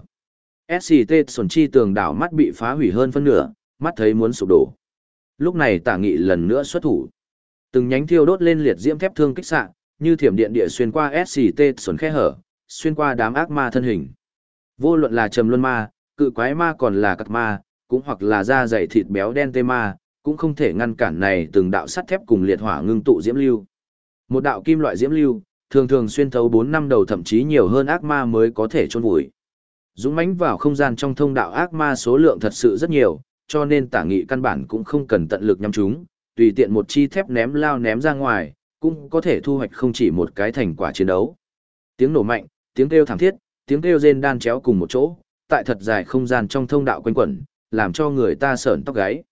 SCT xuẩn chi tường đảo mắt bị phá hủy hơn phân nửa, mắt thấy muốn sụp đổ. Lúc này tả nghị lần nữa xuất thủ. Từng nhánh thiêu đốt lên liệt diễm thép thương kích xạ, như thiểm điện địa xuyên qua SCT xuẩn khe hở, xuyên qua đám ác ma thân hình. Vô luận là trầm luân ma, cự quái ma còn là cắt ma, cũng hoặc là da dày thịt béo đen tê ma, cũng không thể ngăn cản này từng đạo sắt thép cùng liệt hỏa ngưng tụ diễm lưu. Một đạo kim loại diễm lưu, thường thường xuyên thấu bốn năm đầu thậm chí nhiều hơn ác ma mới có thể chôn vùi. Dũng mãnh vào không gian trong thông đạo ác ma số lượng thật sự rất nhiều, cho nên tả nghị căn bản cũng không cần tận lực nhắm chúng, tùy tiện một chi thép ném lao ném ra ngoài, cũng có thể thu hoạch không chỉ một cái thành quả chiến đấu. Tiếng nổ mạnh, tiếng kêu thảm thiết, tiếng kêu rên đan chéo cùng một chỗ, tại thật dài không gian trong thông đạo quanh quẩn, làm cho người ta sởn tóc gáy.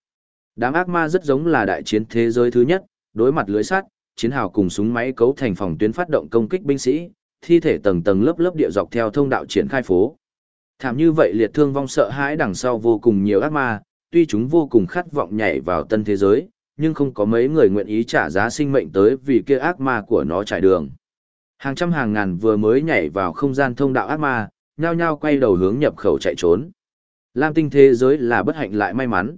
Đám ác ma rất giống là đại chiến thế giới thứ nhất, đối mặt lưới sắt, chiến hào cùng súng máy cấu thành phòng tuyến phát động công kích binh sĩ, thi thể tầng tầng lớp lớp địa dọc theo thông đạo triển khai phố. Thảm như vậy liệt thương vong sợ hãi đằng sau vô cùng nhiều ác ma, tuy chúng vô cùng khát vọng nhảy vào tân thế giới, nhưng không có mấy người nguyện ý trả giá sinh mệnh tới vì kia ác ma của nó trải đường. Hàng trăm hàng ngàn vừa mới nhảy vào không gian thông đạo ác ma, nhao nhao quay đầu hướng nhập khẩu chạy trốn. Lam tinh thế giới là bất hạnh lại may mắn.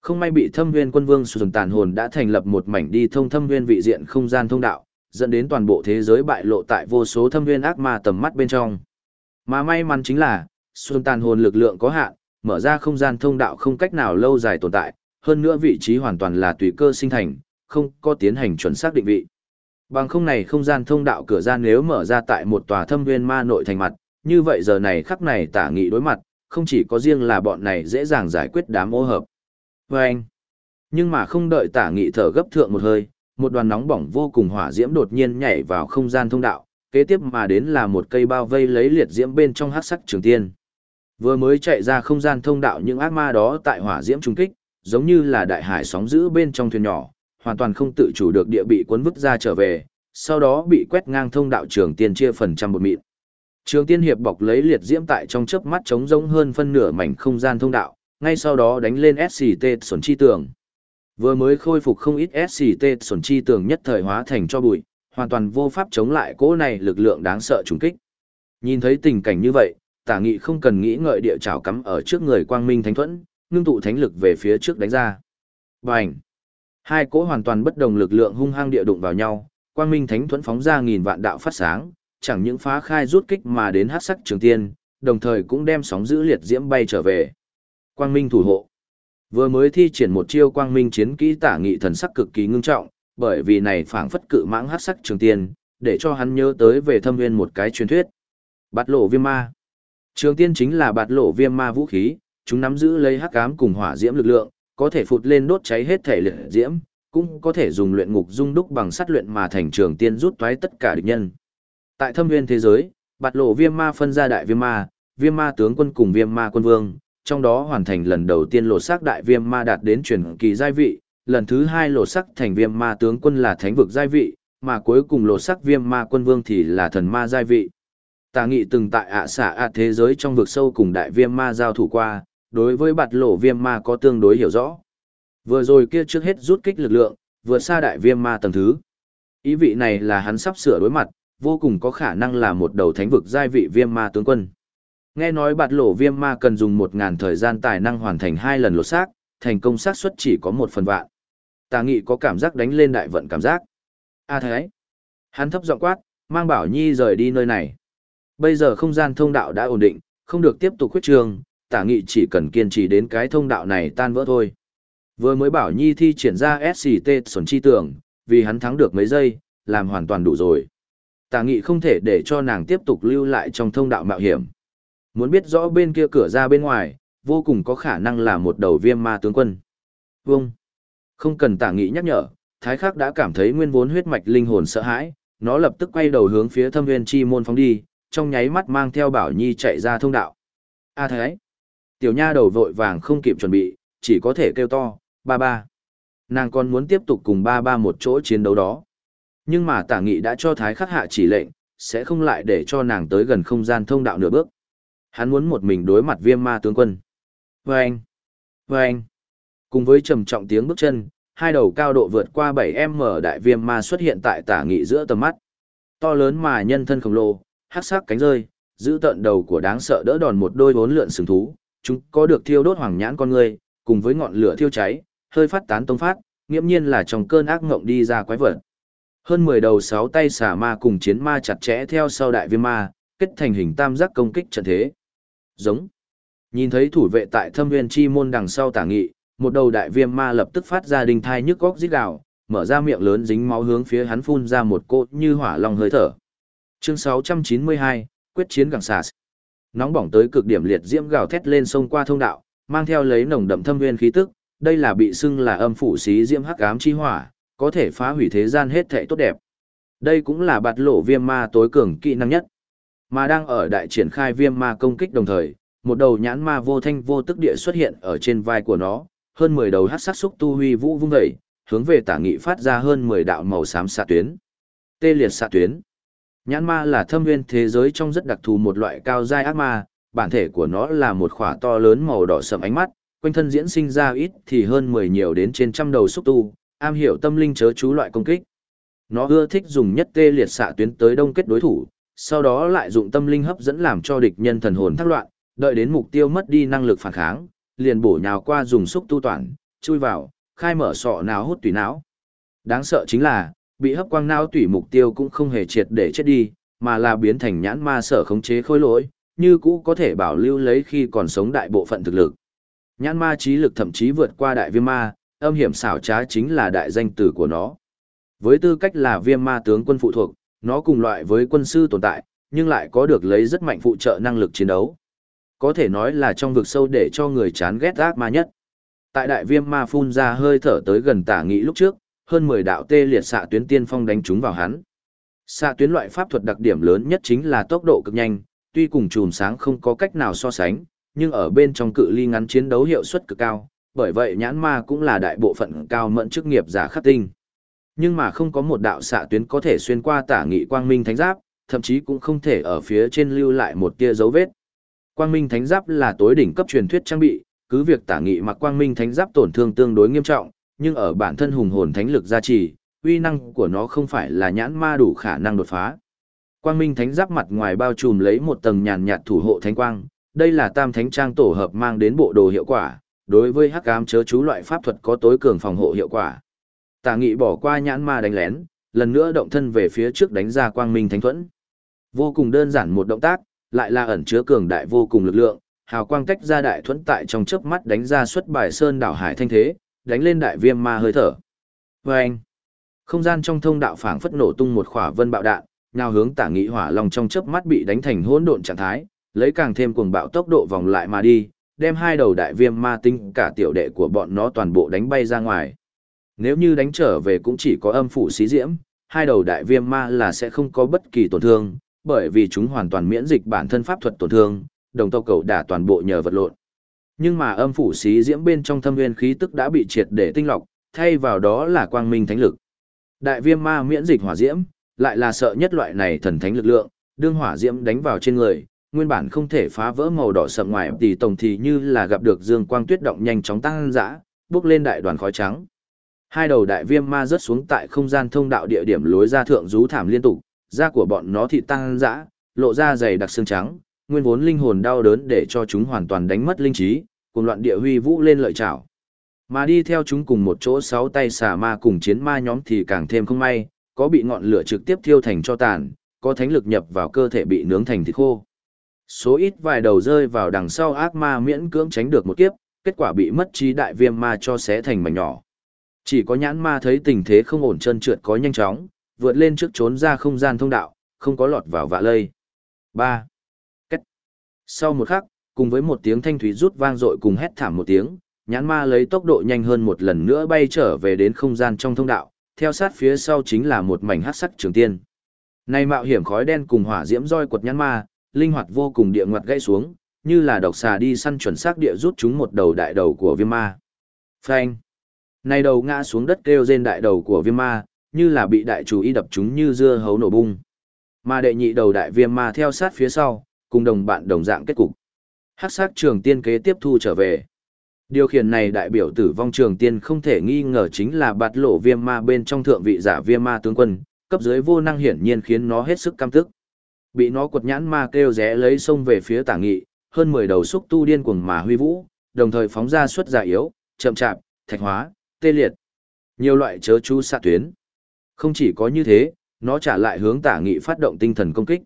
Không may bị thâm viên quân vương sùn tàn hồn đã thành lập một mảnh đi thông thâm viên vị diện không gian thông đạo, dẫn đến toàn bộ thế giới bại lộ tại vô số thâm viên ác ma tầm mắt bên trong. Mà may mắn chính là, sùn tàn hồn lực lượng có hạn, mở ra không gian thông đạo không cách nào lâu dài tồn tại, hơn nữa vị trí hoàn toàn là tùy cơ sinh thành, không có tiến hành chuẩn xác định vị. Bằng không này không gian thông đạo cửa ra nếu mở ra tại một tòa thâm nguyên ma nội thành mặt, như vậy giờ này khắc này tả nghị đối mặt, không chỉ có riêng là bọn này dễ dàng giải quyết đám ô hợp. Vâng! anh, nhưng mà không đợi tả nghị thở gấp thượng một hơi, một đoàn nóng bỏng vô cùng hỏa diễm đột nhiên nhảy vào không gian thông đạo, kế tiếp mà đến là một cây bao vây lấy liệt diễm bên trong hắc sắc trường tiên. Vừa mới chạy ra không gian thông đạo những ác ma đó tại hỏa diễm trung kích, giống như là đại hải sóng giữ bên trong thuyền nhỏ, hoàn toàn không tự chủ được địa bị cuốn vứt ra trở về, sau đó bị quét ngang thông đạo trường tiên chia phần trăm một mịn. Trường tiên hiệp bọc lấy liệt diễm tại trong chớp mắt trống rỗng hơn phân nửa mảnh không gian thông đạo, ngay sau đó đánh lên SCT xuẩn chi tường. Vừa mới khôi phục không ít SCT xuẩn chi tường nhất thời hóa thành cho bụi, hoàn toàn vô pháp chống lại cỗ này lực lượng đáng sợ trùng kích. Nhìn thấy tình cảnh như vậy, tả nghị không cần nghĩ ngợi địa chảo cắm ở trước người quang minh thánh thuẫn, ngưng tụ thánh lực về phía trước đánh ra. Bành! Hai cỗ hoàn toàn bất đồng lực lượng hung hăng địa đụng vào nhau, quang minh thánh thuẫn phóng ra nghìn vạn đạo phát sáng, chẳng những phá khai rút kích mà đến hát sắc trường tiên, đồng thời cũng đem sóng dữ liệt diễm bay trở về. Quang minh thủ hộ. Vừa mới thi triển một chiêu quang minh chiến kỹ tả nghị thần sắc cực kỳ ngưng trọng, bởi vì này phảng phất cự mãng hát sắc trường tiên, để cho hắn nhớ tới về thâm viên một cái truyền thuyết. Bát lộ viêm ma. Trường tiên chính là bạt lộ viêm ma vũ khí, chúng nắm giữ lấy hắc ám cùng hỏa diễm lực lượng, có thể phụt lên đốt cháy hết thể liệt diễm, cũng có thể dùng luyện ngục dung đúc bằng sắt luyện mà thành trường tiên rút toái tất cả địch nhân. Tại thâm nguyên thế giới, bạt lộ viêm ma phân ra đại viêm ma, viêm ma tướng quân cùng viêm ma quân vương, trong đó hoàn thành lần đầu tiên lột xác đại viêm ma đạt đến truyền kỳ giai vị, lần thứ hai lột xác thành viêm ma tướng quân là thánh vực giai vị, mà cuối cùng lột xác viêm ma quân vương thì là thần ma giai vị. Tà nghị từng tại ạ xạ ạ thế giới trong vực sâu cùng đại viêm ma giao thủ qua, đối với bạt lộ viêm ma có tương đối hiểu rõ. Vừa rồi kia trước hết rút kích lực lượng, vừa xa đại viêm ma tầng thứ. Ý vị này là hắn sắp sửa đối mặt, vô cùng có khả năng là một đầu thánh vực giai vị viêm ma tướng quân. Nghe nói bạt lộ viêm ma cần dùng một ngàn thời gian tài năng hoàn thành hai lần lột xác, thành công xác suất chỉ có một phần vạn. Tà nghị có cảm giác đánh lên đại vận cảm giác. A à. Hắn thấp giọng quát, mang Bảo Nhi rời đi nơi này. Bây giờ không gian thông đạo đã ổn định, không được tiếp tục khuyết trường, tả nghị chỉ cần kiên trì đến cái thông đạo này tan vỡ thôi. Vừa mới bảo Nhi thi triển ra SCT xuẩn chi tưởng, vì hắn thắng được mấy giây, làm hoàn toàn đủ rồi. Tả nghị không thể để cho nàng tiếp tục lưu lại trong thông đạo mạo hiểm. Muốn biết rõ bên kia cửa ra bên ngoài, vô cùng có khả năng là một đầu viêm ma tướng quân. Vâng. Không cần tả nghị nhắc nhở, thái khắc đã cảm thấy nguyên vốn huyết mạch linh hồn sợ hãi, nó lập tức quay đầu hướng phía thâm viên chi môn phóng đi, trong nháy mắt mang theo bảo nhi chạy ra thông đạo. A à thái. Tiểu nha đầu vội vàng không kịp chuẩn bị, chỉ có thể kêu to, ba ba. Nàng còn muốn tiếp tục cùng ba ba một chỗ chiến đấu đó. Nhưng mà tả nghị đã cho thái khắc hạ chỉ lệnh, sẽ không lại để cho nàng tới gần không gian thông đạo nửa bước. Hắn muốn một mình đối mặt viêm ma tướng quân. Vâng! Vâng! Cùng với trầm trọng tiếng bước chân, hai đầu cao độ vượt qua 7m đại viêm ma xuất hiện tại tả nghị giữa tầm mắt. To lớn mà nhân thân khổng lồ, hát sắc cánh rơi, giữ tận đầu của đáng sợ đỡ đòn một đôi bốn lượn sừng thú, chúng có được thiêu đốt hoàng nhãn con người, cùng với ngọn lửa thiêu cháy, hơi phát tán tông phát, nghiễm nhiên là trong cơn ác ngộng đi ra quái vật. Hơn 10 đầu sáu tay xà ma cùng chiến ma chặt chẽ theo sau đại viêm ma, kết thành hình tam giác công kích trận thế. Giống. Nhìn thấy thủ vệ tại thâm nguyên chi môn đằng sau tả nghị, một đầu đại viêm ma lập tức phát ra đình thai nhức góc rít gào, mở ra miệng lớn dính máu hướng phía hắn phun ra một cột như hỏa long hơi thở. Chương 692, quyết chiến gẳng sạt. Nóng bỏng tới cực điểm liệt diễm gào thét lên sông qua thông đạo, mang theo lấy nồng đậm thâm nguyên khí tức, đây là bị xưng là âm phủ xí diễm hắc ám chi hỏa, có thể phá hủy thế gian hết thảy tốt đẹp. Đây cũng là bạt lộ viêm ma tối cường kỹ năng nhất. Mà đang ở đại triển khai viêm ma công kích đồng thời, một đầu nhãn ma vô thanh vô tức địa xuất hiện ở trên vai của nó, hơn 10 đầu hắc sắc xúc tu huy vũ vung dậy, hướng về tả nghị phát ra hơn 10 đạo màu xám xạ tuyến. Tê liệt xạ tuyến. Nhãn ma là thâm viên thế giới trong rất đặc thù một loại cao giai ác ma, bản thể của nó là một khỏa to lớn màu đỏ sầm ánh mắt, quanh thân diễn sinh ra ít thì hơn 10 nhiều đến trên trăm đầu xúc tu, am hiểu tâm linh chớ chú loại công kích. Nó ưa thích dùng nhất tê liệt xạ tuyến tới đông kết đối thủ, sau đó lại dụng tâm linh hấp dẫn làm cho địch nhân thần hồn thác loạn, đợi đến mục tiêu mất đi năng lực phản kháng, liền bổ nhào qua dùng xúc tu toàn, chui vào, khai mở sọ não hút tùy não. Đáng sợ chính là, bị hấp quang não tủy mục tiêu cũng không hề triệt để chết đi, mà là biến thành nhãn ma sở khống chế khối lỗi, như cũ có thể bảo lưu lấy khi còn sống đại bộ phận thực lực. Nhãn ma trí lực thậm chí vượt qua đại viêm ma, âm hiểm xảo trá chính là đại danh từ của nó. Với tư cách là viêm ma tướng quân phụ thuộc, nó cùng loại với quân sư tồn tại, nhưng lại có được lấy rất mạnh phụ trợ năng lực chiến đấu. Có thể nói là trong vực sâu để cho người chán ghét ác ma nhất. Tại đại viêm ma phun ra hơi thở tới gần tả nghị lúc trước, hơn 10 đạo tê liệt xạ tuyến tiên phong đánh trúng vào hắn. Xạ tuyến loại pháp thuật đặc điểm lớn nhất chính là tốc độ cực nhanh, tuy cùng chùm sáng không có cách nào so sánh, nhưng ở bên trong cự ly ngắn chiến đấu hiệu suất cực cao, bởi vậy nhãn ma cũng là đại bộ phận cao mẫn chức nghiệp giả khắc tinh. Nhưng mà không có một đạo xạ tuyến có thể xuyên qua tả nghị quang minh thánh giáp, thậm chí cũng không thể ở phía trên lưu lại một tia dấu vết. Quang minh thánh giáp là tối đỉnh cấp truyền thuyết trang bị, cứ việc tả nghị mặc quang minh thánh giáp tổn thương tương đối nghiêm trọng, nhưng ở bản thân hùng hồn thánh lực gia trì, uy năng của nó không phải là nhãn ma đủ khả năng đột phá. Quang minh thánh giáp mặt ngoài bao trùm lấy một tầng nhàn nhạt thủ hộ thánh quang, đây là tam thánh trang tổ hợp mang đến bộ đồ hiệu quả, đối với hắc ám chớ chú loại pháp thuật có tối cường phòng hộ hiệu quả. Tả Nghị bỏ qua nhãn ma đánh lén, lần nữa động thân về phía trước đánh ra quang minh thánh thuẫn. Vô cùng đơn giản một động tác, lại là ẩn chứa cường đại vô cùng lực lượng, hào quang tách ra đại thuẫn tại trong chớp mắt đánh ra xuất bài sơn đảo hải thanh thế, đánh lên đại viêm ma hơi thở. Và anh, không gian trong thông đạo phảng phất nổ tung một khỏa vân bạo đạn, nào hướng tả nghị hỏa long trong chớp mắt bị đánh thành hỗn độn trạng thái, lấy càng thêm cuồng bạo tốc độ vòng lại mà đi, đem hai đầu đại viêm ma tinh cả tiểu đệ của bọn nó toàn bộ đánh bay ra ngoài. Nếu như đánh trở về cũng chỉ có âm phủ xí diễm, hai đầu đại viêm ma là sẽ không có bất kỳ tổn thương, bởi vì chúng hoàn toàn miễn dịch bản thân pháp thuật tổn thương, đồng tộc cầu đả toàn bộ nhờ vật lộn. Nhưng mà âm phủ xí diễm bên trong thâm nguyên khí tức đã bị triệt để tinh lọc, thay vào đó là quang minh thánh lực. Đại viêm ma miễn dịch hỏa diễm, lại là sợ nhất loại này thần thánh lực lượng, đương hỏa diễm đánh vào trên người, nguyên bản không thể phá vỡ màu đỏ sậm ngoài tỷ tổng thì như là gặp được dương quang tuyết động nhanh chóng tăng dã, bước lên đại đoàn khói trắng. Hai đầu đại viêm ma rớt xuống tại không gian thông đạo địa điểm lối ra thượng rú thảm liên tục, da của bọn nó thì tăng dã, lộ ra dày đặc xương trắng, nguyên vốn linh hồn đau đớn để cho chúng hoàn toàn đánh mất linh trí, cùng loạn địa huy vũ lên lợi chảo. Mà đi theo chúng cùng một chỗ sáu tay xà ma cùng chiến ma nhóm thì càng thêm không may, có bị ngọn lửa trực tiếp thiêu thành cho tàn, có thánh lực nhập vào cơ thể bị nướng thành thịt khô. Số ít vài đầu rơi vào đằng sau ác ma miễn cưỡng tránh được một kiếp, kết quả bị mất trí đại viêm ma cho xé thành mảnh nhỏ. Chỉ có nhãn ma thấy tình thế không ổn chân trượt có nhanh chóng, vượt lên trước trốn ra không gian thông đạo, không có lọt vào vạ lây. 3. Cách. Sau một khắc, cùng với một tiếng thanh thúy rút vang dội cùng hét thảm một tiếng, nhãn ma lấy tốc độ nhanh hơn một lần nữa bay trở về đến không gian trong thông đạo, theo sát phía sau chính là một mảnh hắc sắc trường tiên. Này mạo hiểm khói đen cùng hỏa diễm roi quật nhãn ma, linh hoạt vô cùng địa ngoặt gãy xuống, như là độc xà đi săn chuẩn xác địa rút chúng một đầu đại đầu của viêm ma. Phanh. Này đầu ngã xuống đất kêu rên đại đầu của viêm ma, như là bị đại chủ y đập chúng như dưa hấu nổ bung. Mà đệ nhị đầu đại viêm ma theo sát phía sau, cùng đồng bạn đồng dạng kết cục. Hắc sát trường tiên kế tiếp thu trở về. Điều khiển này đại biểu tử vong trường tiên không thể nghi ngờ chính là bạt lộ viêm ma bên trong thượng vị giả viêm ma tướng quân, cấp dưới vô năng hiển nhiên khiến nó hết sức cam tức. Bị nó quật nhãn ma kêu rẽ lấy sông về phía tả nghị, hơn 10 đầu xúc tu điên cuồng mà huy vũ, đồng thời phóng ra xuất giả yếu, chậm chạp, thạch hóa, tê liệt. Nhiều loại chớ chú xạ tuyến. Không chỉ có như thế, nó trả lại hướng tả nghị phát động tinh thần công kích.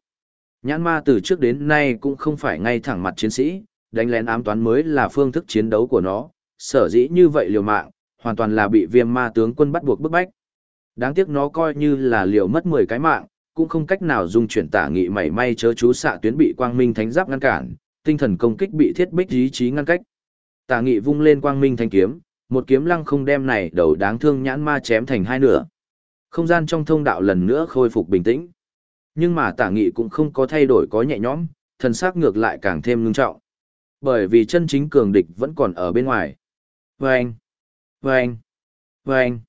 Nhãn ma từ trước đến nay cũng không phải ngay thẳng mặt chiến sĩ, đánh lén ám toán mới là phương thức chiến đấu của nó, sở dĩ như vậy liều mạng, hoàn toàn là bị viêm ma tướng quân bắt buộc bức bách. Đáng tiếc nó coi như là liều mất 10 cái mạng, cũng không cách nào dung chuyển tả nghị mảy may chớ chú xạ tuyến bị quang minh thánh giáp ngăn cản, tinh thần công kích bị thiết bích ý chí ngăn cách. Tả nghị vung lên quang minh thanh kiếm, một kiếm lăng không đem này đầu đáng thương nhãn ma chém thành hai nửa. Không gian trong thông đạo lần nữa khôi phục bình tĩnh. Nhưng mà tả nghị cũng không có thay đổi có nhẹ nhõm, thần sắc ngược lại càng thêm ngưng trọng. Bởi vì chân chính cường địch vẫn còn ở bên ngoài. Vâng! Vâng! Vâng!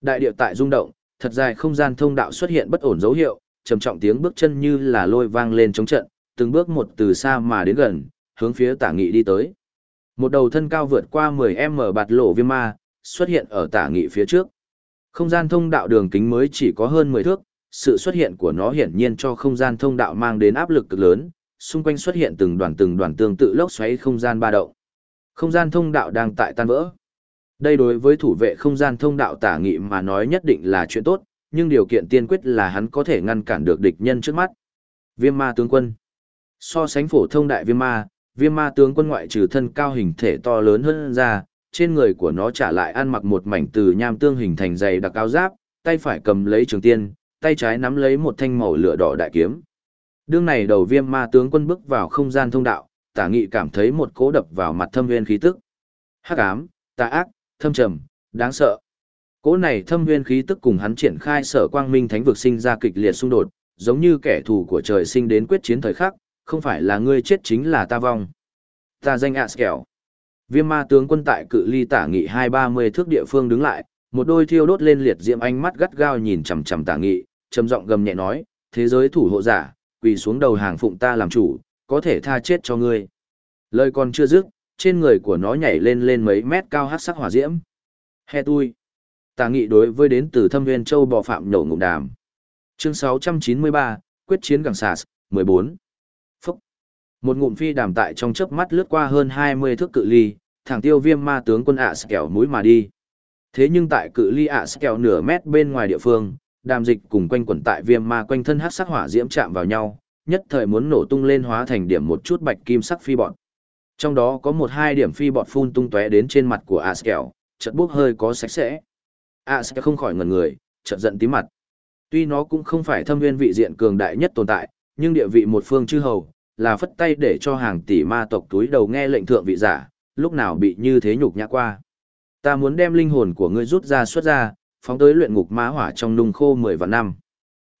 Đại điệu tại rung động, thật dài không gian thông đạo xuất hiện bất ổn dấu hiệu, trầm trọng tiếng bước chân như là lôi vang lên chống trận, từng bước một từ xa mà đến gần, hướng phía tả nghị đi tới. Một đầu thân cao vượt qua 10m bạt lộ viêm ma, xuất hiện ở tả nghị phía trước. Không gian thông đạo đường kính mới chỉ có hơn 10 thước, sự xuất hiện của nó hiển nhiên cho không gian thông đạo mang đến áp lực cực lớn, xung quanh xuất hiện từng đoàn từng đoàn tương tự lốc xoáy không gian ba động. Không gian thông đạo đang tại tan vỡ. Đây đối với thủ vệ không gian thông đạo tả nghị mà nói nhất định là chuyện tốt, nhưng điều kiện tiên quyết là hắn có thể ngăn cản được địch nhân trước mắt. Viêm ma tướng quân So sánh phổ thông đại viêm ma, viêm ma tướng quân ngoại trừ thân cao hình thể to lớn hơn ra, trên người của nó trả lại ăn mặc một mảnh từ nham tương hình thành dày đặc áo giáp, tay phải cầm lấy trường tiên, tay trái nắm lấy một thanh màu lửa đỏ đại kiếm. Đương này đầu viêm ma tướng quân bước vào không gian thông đạo, tả nghị cảm thấy một cố đập vào mặt thâm viên khí tức. Hắc ám, tà ác, thâm trầm, đáng sợ. Cố này thâm viên khí tức cùng hắn triển khai sở quang minh thánh vực sinh ra kịch liệt xung đột, giống như kẻ thù của trời sinh đến quyết chiến thời khắc, không phải là ngươi chết chính là ta vong. Ta danh ạ kẹo. Viêm ma tướng quân tại cự ly tả nghị hai ba mươi thước địa phương đứng lại, một đôi thiêu đốt lên liệt diệm ánh mắt gắt gao nhìn chằm chằm tả nghị, trầm giọng gầm nhẹ nói, thế giới thủ hộ giả, quỳ xuống đầu hàng phụng ta làm chủ, có thể tha chết cho ngươi. Lời còn chưa dứt, trên người của nó nhảy lên lên mấy mét cao hát sắc hỏa diễm. He tui. Tà nghị đối với đến từ thâm viên châu bò phạm nổ ngụm đàm. Chương 693, quyết chiến gẳng sạt, 14. Phúc. Một ngụm phi đàm tại trong chớp mắt lướt qua hơn 20 thước cự ly, thẳng tiêu viêm ma tướng quân ạ à mũi mà đi. Thế nhưng tại cự ly ạ à nửa mét bên ngoài địa phương, đàm dịch cùng quanh quẩn tại viêm ma quanh thân hát sắc hỏa diễm chạm vào nhau, nhất thời muốn nổ tung lên hóa thành điểm một chút bạch kim sắc phi bọt. Trong đó có một hai điểm phi bọt phun tung tóe đến trên mặt của Askel, chợt bốc hơi có sạch sẽ. Askel không khỏi ngẩn người, chợt giận tí mặt. Tuy nó cũng không phải thâm nguyên vị diện cường đại nhất tồn tại, nhưng địa vị một phương chư hầu, là phất tay để cho hàng tỷ ma tộc túi đầu nghe lệnh thượng vị giả, lúc nào bị như thế nhục nhã qua. Ta muốn đem linh hồn của ngươi rút ra xuất ra, phóng tới luyện ngục ma hỏa trong nung khô mười vạn năm.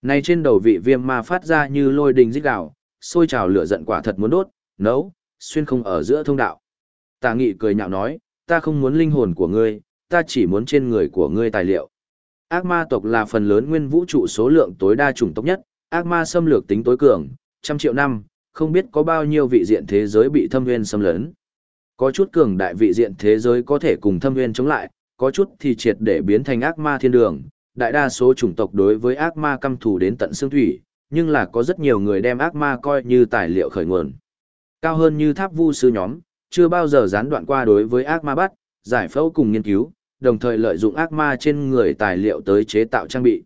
nay trên đầu vị viêm ma phát ra như lôi đình rít gào, sôi trào lửa giận quả thật muốn đốt, nấu, xuyên không ở giữa thông đạo. Tà nghị cười nhạo nói, ta không muốn linh hồn của ngươi, ta chỉ muốn trên người của ngươi tài liệu. Ác ma tộc là phần lớn nguyên vũ trụ số lượng tối đa chủng tộc nhất, ác ma xâm lược tính tối cường, trăm triệu năm, không biết có bao nhiêu vị diện thế giới bị thâm nguyên xâm lấn. Có chút cường đại vị diện thế giới có thể cùng thâm nguyên chống lại, có chút thì triệt để biến thành ác ma thiên đường. Đại đa số chủng tộc đối với ác ma căm thù đến tận xương thủy, nhưng là có rất nhiều người đem ác ma coi như tài liệu khởi nguồn. Cao hơn như tháp vu sư nhóm, chưa bao giờ gián đoạn qua đối với ác ma bắt, giải phẫu cùng nghiên cứu, đồng thời lợi dụng ác ma trên người tài liệu tới chế tạo trang bị.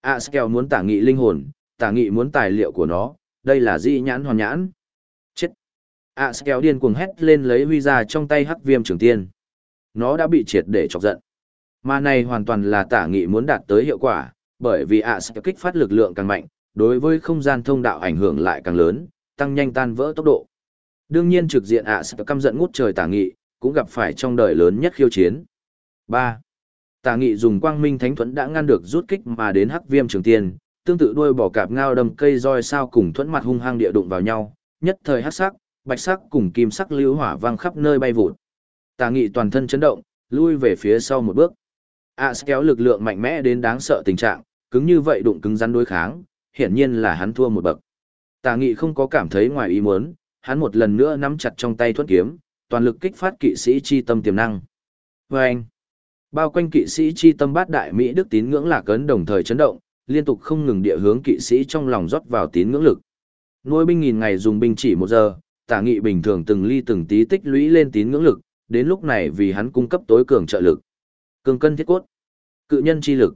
Askel muốn tả nghị linh hồn, tả nghị muốn tài liệu của nó, đây là di nhãn hoàn nhãn. Chết! Askel điên cuồng hét lên lấy huy ra trong tay hắc viêm trường tiên. Nó đã bị triệt để chọc giận. Mà này hoàn toàn là tả nghị muốn đạt tới hiệu quả, bởi vì ạ sẽ kích phát lực lượng càng mạnh, đối với không gian thông đạo ảnh hưởng lại càng lớn, tăng nhanh tan vỡ tốc độ. Đương nhiên trực diện ạ sẽ căm giận ngút trời tả nghị, cũng gặp phải trong đời lớn nhất khiêu chiến. 3. Tả nghị dùng quang minh thánh thuẫn đã ngăn được rút kích mà đến hắc viêm trường tiên, tương tự đuôi bỏ cạp ngao đâm cây roi sao cùng thuẫn mặt hung hăng địa đụng vào nhau, nhất thời hắc sắc, bạch sắc cùng kim sắc lưu hỏa vang khắp nơi bay vụt tà nghị toàn thân chấn động, lui về phía sau một bước. ạ kéo lực lượng mạnh mẽ đến đáng sợ tình trạng, cứng như vậy đụng cứng rắn đối kháng, hiển nhiên là hắn thua một bậc. Tà nghị không có cảm thấy ngoài ý muốn, hắn một lần nữa nắm chặt trong tay thuẫn kiếm, toàn lực kích phát kỵ sĩ chi tâm tiềm năng. Và anh, bao quanh kỵ sĩ chi tâm bát đại Mỹ đức tín ngưỡng lạc ấn đồng thời chấn động, liên tục không ngừng địa hướng kỵ sĩ trong lòng rót vào tín ngưỡng lực. Nuôi binh nghìn ngày dùng binh chỉ một giờ, tả nghị bình thường từng ly từng tí tích lũy lên tín ngưỡng lực, đến lúc này vì hắn cung cấp tối cường trợ lực. Cường cân thiết cốt, cự nhân chi lực,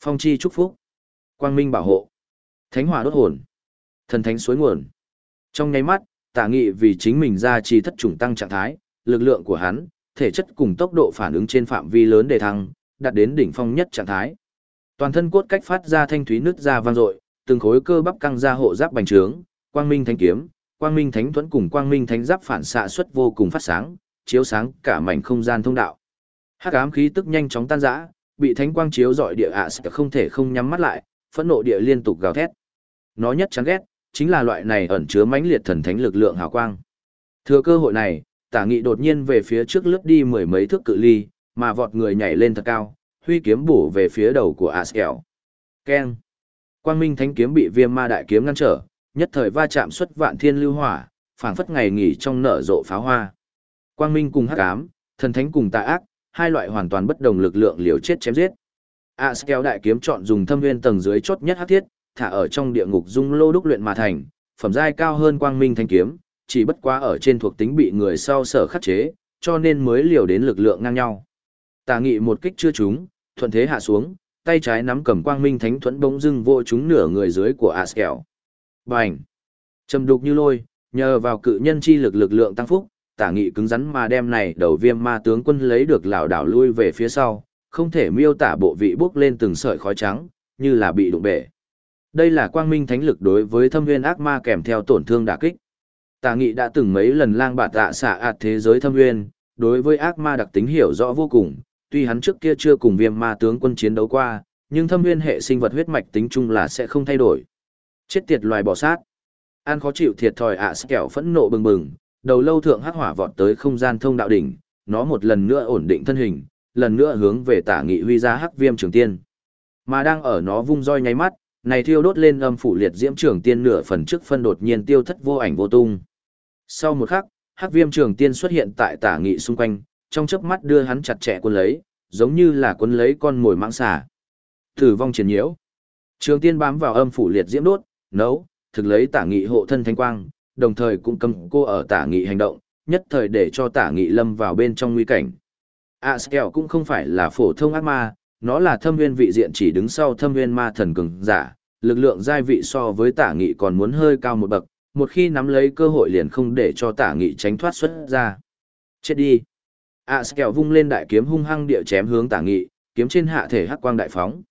phong chi chúc phúc, quang minh bảo hộ, thánh hỏa đốt hồn, thần thánh suối nguồn. Trong nháy mắt, tả nghị vì chính mình ra trì thất trùng tăng trạng thái, lực lượng của hắn, thể chất cùng tốc độ phản ứng trên phạm vi lớn đề thăng, đạt đến đỉnh phong nhất trạng thái. Toàn thân cốt cách phát ra thanh thúy nứt ra vang dội, từng khối cơ bắp căng ra hộ giáp bành trướng, quang minh thánh kiếm, quang minh thánh thuẫn cùng quang minh thánh giáp phản xạ xuất vô cùng phát sáng, chiếu sáng cả mảnh không gian thông đạo. Hắc ám khí tức nhanh chóng tan rã, bị thánh quang chiếu rọi địa ạ sẽ không thể không nhắm mắt lại, phẫn nộ địa liên tục gào thét. Nó nhất chán ghét, chính là loại này ẩn chứa mãnh liệt thần thánh lực lượng hào quang. Thừa cơ hội này, Tả Nghị đột nhiên về phía trước lướt đi mười mấy thước cự ly, mà vọt người nhảy lên thật cao, huy kiếm bổ về phía đầu của Askel. Keng. Quang Minh Thánh kiếm bị Viêm Ma đại kiếm ngăn trở, nhất thời va chạm xuất vạn thiên lưu hỏa, phảng phất ngày nghỉ trong nở rộ pháo hoa. Quang Minh cùng Hắc ám, thần thánh cùng tà ác, hai loại hoàn toàn bất đồng lực lượng liều chết chém giết. Askel đại kiếm chọn dùng thâm nguyên tầng dưới chốt nhất hắc thiết, thả ở trong địa ngục dung lô đúc luyện mà thành, phẩm giai cao hơn quang minh thanh kiếm, chỉ bất quá ở trên thuộc tính bị người sau sở khắc chế, cho nên mới liều đến lực lượng ngang nhau. Tà nghị một kích chưa trúng, thuận thế hạ xuống, tay trái nắm cầm quang minh thánh thuẫn bỗng dưng vô trúng nửa người dưới của Askel. Bành! Trầm đục như lôi, nhờ vào cự nhân chi lực lực lượng tăng phúc, tả nghị cứng rắn mà đem này đầu viêm ma tướng quân lấy được lảo đảo lui về phía sau, không thể miêu tả bộ vị bốc lên từng sợi khói trắng, như là bị đụng bể. Đây là quang minh thánh lực đối với thâm nguyên ác ma kèm theo tổn thương đả kích. Tả nghị đã từng mấy lần lang bạt tạ xạ ạt thế giới thâm nguyên, đối với ác ma đặc tính hiểu rõ vô cùng, tuy hắn trước kia chưa cùng viêm ma tướng quân chiến đấu qua, nhưng thâm nguyên hệ sinh vật huyết mạch tính chung là sẽ không thay đổi. Chết tiệt loài bò sát. An khó chịu thiệt thòi ạ à kẹo phẫn nộ bừng bừng, đầu lâu thượng hắc hỏa vọt tới không gian thông đạo đỉnh, nó một lần nữa ổn định thân hình, lần nữa hướng về tả nghị huy ra hắc viêm trường tiên. Mà đang ở nó vung roi nháy mắt, này thiêu đốt lên âm phủ liệt diễm trường tiên nửa phần trước phân đột nhiên tiêu thất vô ảnh vô tung. Sau một khắc, hắc viêm trường tiên xuất hiện tại tả nghị xung quanh, trong chớp mắt đưa hắn chặt chẽ quân lấy, giống như là quân lấy con mồi mãng xà. Tử vong triển nhiễu. Trường tiên bám vào âm phủ liệt diễm đốt, nấu, thực lấy tả nghị hộ thân thanh quang, đồng thời cũng cầm cô ở tả nghị hành động, nhất thời để cho tả nghị lâm vào bên trong nguy cảnh. Askel cũng không phải là phổ thông ác ma, nó là thâm nguyên vị diện chỉ đứng sau thâm nguyên ma thần cường giả, lực lượng giai vị so với tả nghị còn muốn hơi cao một bậc, một khi nắm lấy cơ hội liền không để cho tả nghị tránh thoát xuất ra. Chết đi. Askel vung lên đại kiếm hung hăng địa chém hướng tả nghị, kiếm trên hạ thể hắc quang đại phóng.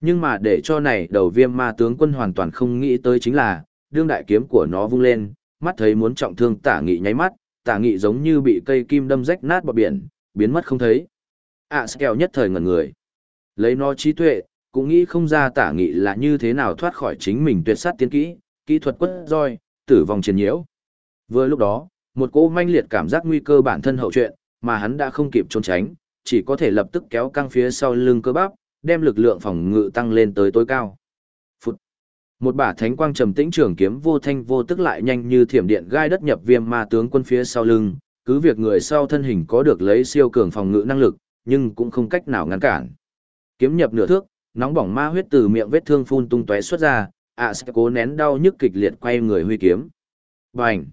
Nhưng mà để cho này đầu viêm ma tướng quân hoàn toàn không nghĩ tới chính là, đương đại kiếm của nó vung lên, mắt thấy muốn trọng thương tả nghị nháy mắt, tả nghị giống như bị cây kim đâm rách nát bọt biển, biến mất không thấy. À Skel nhất thời ngẩn người. Lấy nó trí tuệ, cũng nghĩ không ra tả nghị là như thế nào thoát khỏi chính mình tuyệt sát tiến kỹ, kỹ thuật quất roi, tử vong chiến nhiễu. Vừa lúc đó, một cỗ manh liệt cảm giác nguy cơ bản thân hậu chuyện, mà hắn đã không kịp trốn tránh, chỉ có thể lập tức kéo căng phía sau lưng cơ bắp, đem lực lượng phòng ngự tăng lên tới tối cao. Một bả thánh quang trầm tĩnh trường kiếm vô thanh vô tức lại nhanh như thiểm điện gai đất nhập viêm ma tướng quân phía sau lưng, cứ việc người sau thân hình có được lấy siêu cường phòng ngự năng lực, nhưng cũng không cách nào ngăn cản. Kiếm nhập nửa thước, nóng bỏng ma huyết từ miệng vết thương phun tung tóe xuất ra, ạ sẽ cố nén đau nhức kịch liệt quay người huy kiếm. Bành!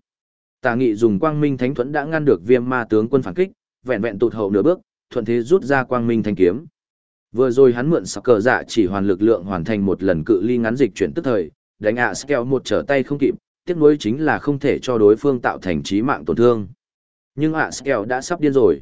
Tà nghị dùng quang minh thánh thuẫn đã ngăn được viêm ma tướng quân phản kích, vẹn vẹn tụt hậu nửa bước, thuận thế rút ra quang minh thanh kiếm. Vừa rồi hắn mượn sạc cờ dạ chỉ hoàn lực lượng hoàn thành một lần cự ly ngắn dịch chuyển tức thời, đánh ạ Skel một trở tay không kịp, tiếc nuối chính là không thể cho đối phương tạo thành trí mạng tổn thương. Nhưng ạ Skel đã sắp điên rồi.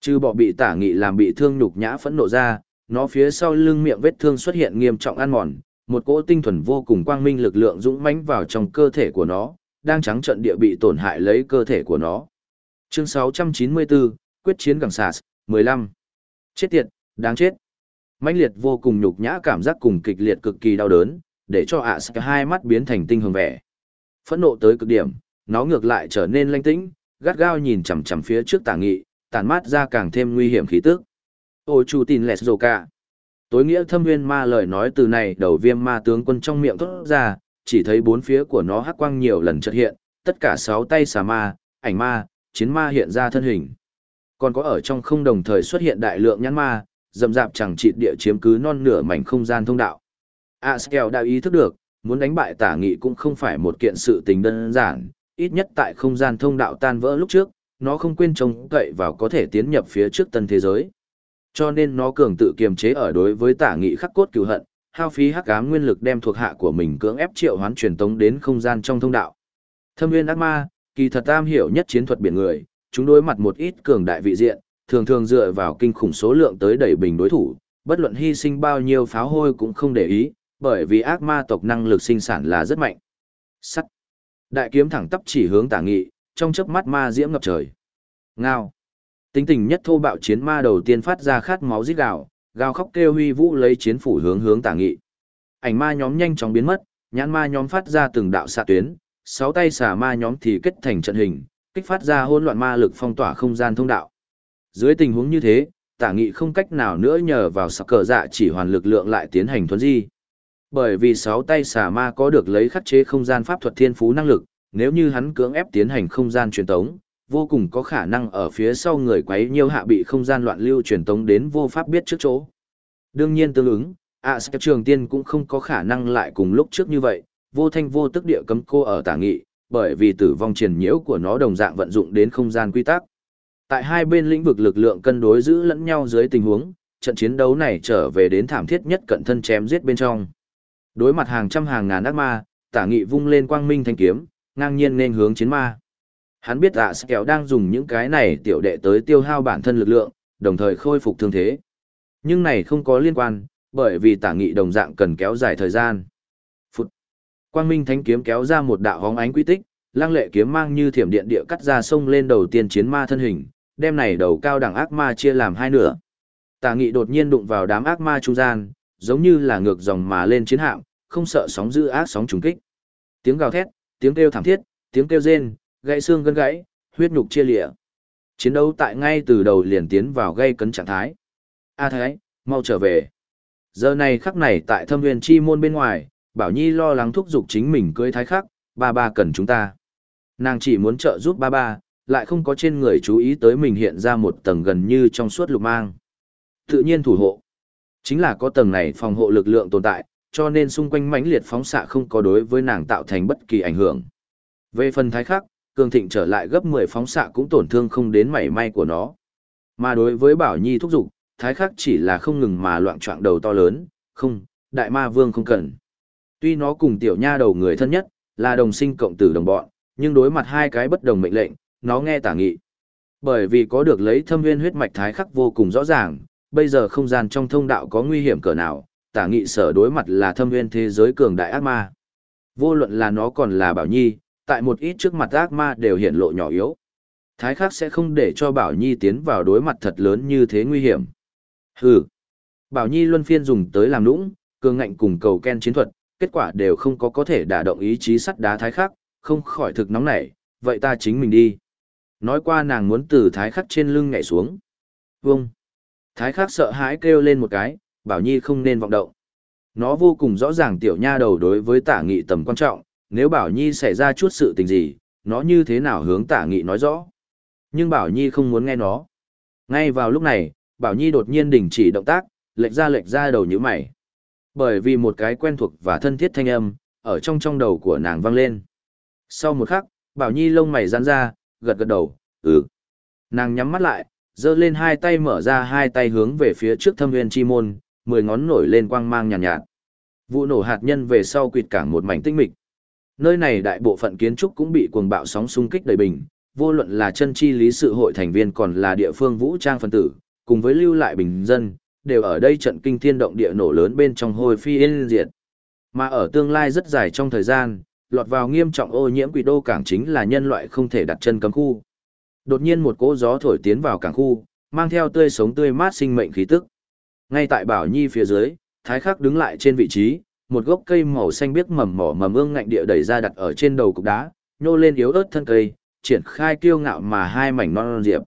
Trừ bỏ bị tả nghị làm bị thương nhục nhã phẫn nộ ra, nó phía sau lưng miệng vết thương xuất hiện nghiêm trọng ăn mòn, một cỗ tinh thuần vô cùng quang minh lực lượng dũng mãnh vào trong cơ thể của nó, đang trắng trận địa bị tổn hại lấy cơ thể của nó. Chương 694, Quyết chiến gẳng sạt, 15. Chết tiệt, đáng chết mãnh liệt vô cùng nhục nhã cảm giác cùng kịch liệt cực kỳ đau đớn, để cho ạ sắc hai mắt biến thành tinh hồng vẻ. Phẫn nộ tới cực điểm, nó ngược lại trở nên lanh tĩnh, gắt gao nhìn chằm chằm phía trước tả nghị, tàn mát ra càng thêm nguy hiểm khí tức. Ô chủ tin lẹt rồ cả. Tối nghĩa thâm viên ma lời nói từ này đầu viêm ma tướng quân trong miệng thốt ra, chỉ thấy bốn phía của nó hắc quang nhiều lần chợt hiện, tất cả sáu tay xà ma, ảnh ma, chiến ma hiện ra thân hình. Còn có ở trong không đồng thời xuất hiện đại lượng nhãn ma, dầm dạp chẳng trị địa chiếm cứ non nửa mảnh không gian thông đạo. Askel đã ý thức được, muốn đánh bại tả nghị cũng không phải một kiện sự tình đơn giản, ít nhất tại không gian thông đạo tan vỡ lúc trước, nó không quên trông cậy vào có thể tiến nhập phía trước tân thế giới. Cho nên nó cường tự kiềm chế ở đối với tả nghị khắc cốt cửu hận, hao phí hắc ám nguyên lực đem thuộc hạ của mình cưỡng ép triệu hoán truyền tống đến không gian trong thông đạo. Thâm nguyên ác ma, kỳ thật tam hiểu nhất chiến thuật biển người, chúng đối mặt một ít cường đại vị diện, thường thường dựa vào kinh khủng số lượng tới đẩy bình đối thủ, bất luận hy sinh bao nhiêu pháo hôi cũng không để ý, bởi vì ác ma tộc năng lực sinh sản là rất mạnh. Sắt. Đại kiếm thẳng tắp chỉ hướng tả nghị, trong chớp mắt ma diễm ngập trời. Ngao. Tính tình nhất thô bạo chiến ma đầu tiên phát ra khát máu giết gào, gào khóc kêu huy vũ lấy chiến phủ hướng hướng tả nghị. Ảnh ma nhóm nhanh chóng biến mất, nhãn ma nhóm phát ra từng đạo xạ tuyến, sáu tay xà ma nhóm thì kết thành trận hình, kích phát ra hỗn loạn ma lực phong tỏa không gian thông đạo. Dưới tình huống như thế, tả nghị không cách nào nữa nhờ vào sắc cờ dạ chỉ hoàn lực lượng lại tiến hành thuấn di. Bởi vì sáu tay xà ma có được lấy khắc chế không gian pháp thuật thiên phú năng lực, nếu như hắn cưỡng ép tiến hành không gian truyền tống, vô cùng có khả năng ở phía sau người quấy nhiêu hạ bị không gian loạn lưu truyền tống đến vô pháp biết trước chỗ. Đương nhiên tương ứng, ạ à, trường tiên cũng không có khả năng lại cùng lúc trước như vậy, vô thanh vô tức địa cấm cô ở tả nghị, bởi vì tử vong triền nhiễu của nó đồng dạng vận dụng đến không gian quy tắc. Tại hai bên lĩnh vực lực lượng cân đối giữ lẫn nhau dưới tình huống, trận chiến đấu này trở về đến thảm thiết nhất cận thân chém giết bên trong. Đối mặt hàng trăm hàng ngàn ác ma, tả nghị vung lên quang minh thanh kiếm, ngang nhiên nên hướng chiến ma. Hắn biết ạ sẽ đang dùng những cái này tiểu đệ tới tiêu hao bản thân lực lượng, đồng thời khôi phục thương thế. Nhưng này không có liên quan, bởi vì tả nghị đồng dạng cần kéo dài thời gian. Phút. Quang minh thanh kiếm kéo ra một đạo hóng ánh quy tích, lăng lệ kiếm mang như thiểm điện địa cắt ra sông lên đầu tiên chiến ma thân hình, đem này đầu cao đẳng ác ma chia làm hai nửa. Tà nghị đột nhiên đụng vào đám ác ma trung gian, giống như là ngược dòng mà lên chiến hạm, không sợ sóng dữ ác sóng trùng kích. Tiếng gào thét, tiếng kêu thảm thiết, tiếng kêu rên, gãy xương gân gãy, huyết nhục chia lịa. Chiến đấu tại ngay từ đầu liền tiến vào gây cấn trạng thái. A Thái, mau trở về. Giờ này khắc này tại thâm nguyên chi môn bên ngoài, Bảo Nhi lo lắng thúc giục chính mình cưới thái khắc, ba ba cần chúng ta. Nàng chỉ muốn trợ giúp ba ba, lại không có trên người chú ý tới mình hiện ra một tầng gần như trong suốt lục mang. Tự nhiên thủ hộ. Chính là có tầng này phòng hộ lực lượng tồn tại, cho nên xung quanh mãnh liệt phóng xạ không có đối với nàng tạo thành bất kỳ ảnh hưởng. Về phần thái khắc, cường thịnh trở lại gấp 10 phóng xạ cũng tổn thương không đến mảy may của nó. Mà đối với Bảo Nhi thúc dục, thái khắc chỉ là không ngừng mà loạn trọng đầu to lớn, không, đại ma vương không cần. Tuy nó cùng tiểu nha đầu người thân nhất, là đồng sinh cộng tử đồng bọn, nhưng đối mặt hai cái bất đồng mệnh lệnh, nó nghe tả nghị. Bởi vì có được lấy thâm nguyên huyết mạch thái khắc vô cùng rõ ràng, bây giờ không gian trong thông đạo có nguy hiểm cỡ nào, tả nghị sở đối mặt là thâm nguyên thế giới cường đại ác ma. Vô luận là nó còn là bảo nhi, tại một ít trước mặt ác ma đều hiện lộ nhỏ yếu. Thái khắc sẽ không để cho bảo nhi tiến vào đối mặt thật lớn như thế nguy hiểm. Hừ. Bảo nhi luân phiên dùng tới làm nũng, cường ngạnh cùng cầu ken chiến thuật, kết quả đều không có có thể đả động ý chí sắt đá thái khắc, không khỏi thực nóng nảy, vậy ta chính mình đi. Nói qua nàng muốn từ thái khắc trên lưng nhảy xuống. Vông. Thái khắc sợ hãi kêu lên một cái, bảo nhi không nên vọng động. Nó vô cùng rõ ràng tiểu nha đầu đối với tả nghị tầm quan trọng, nếu bảo nhi xảy ra chút sự tình gì, nó như thế nào hướng tả nghị nói rõ. Nhưng bảo nhi không muốn nghe nó. Ngay vào lúc này, bảo nhi đột nhiên đình chỉ động tác, lệch ra lệch ra đầu như mày. Bởi vì một cái quen thuộc và thân thiết thanh âm, ở trong trong đầu của nàng vang lên. Sau một khắc, bảo nhi lông mày giãn ra, gật gật đầu, ừ. Nàng nhắm mắt lại, giơ lên hai tay mở ra hai tay hướng về phía trước thâm nguyên chi môn, mười ngón nổi lên quang mang nhàn nhạt, nhạt. Vụ nổ hạt nhân về sau quỵt cảng một mảnh tinh mịch. Nơi này đại bộ phận kiến trúc cũng bị cuồng bạo sóng xung kích đầy bình, vô luận là chân chi lý sự hội thành viên còn là địa phương vũ trang phân tử, cùng với lưu lại bình dân, đều ở đây trận kinh thiên động địa nổ lớn bên trong hồi phi yên diệt. Mà ở tương lai rất dài trong thời gian, lọt vào nghiêm trọng ô nhiễm quỷ đô cảng chính là nhân loại không thể đặt chân cấm khu. Đột nhiên một cỗ gió thổi tiến vào cảng khu, mang theo tươi sống tươi mát sinh mệnh khí tức. Ngay tại Bảo Nhi phía dưới, Thái Khắc đứng lại trên vị trí, một gốc cây màu xanh biếc mầm mỏ mầm ương ngạnh địa đẩy ra đặt ở trên đầu cục đá, nhô lên yếu ớt thân cây, triển khai kiêu ngạo mà hai mảnh non, non diệp.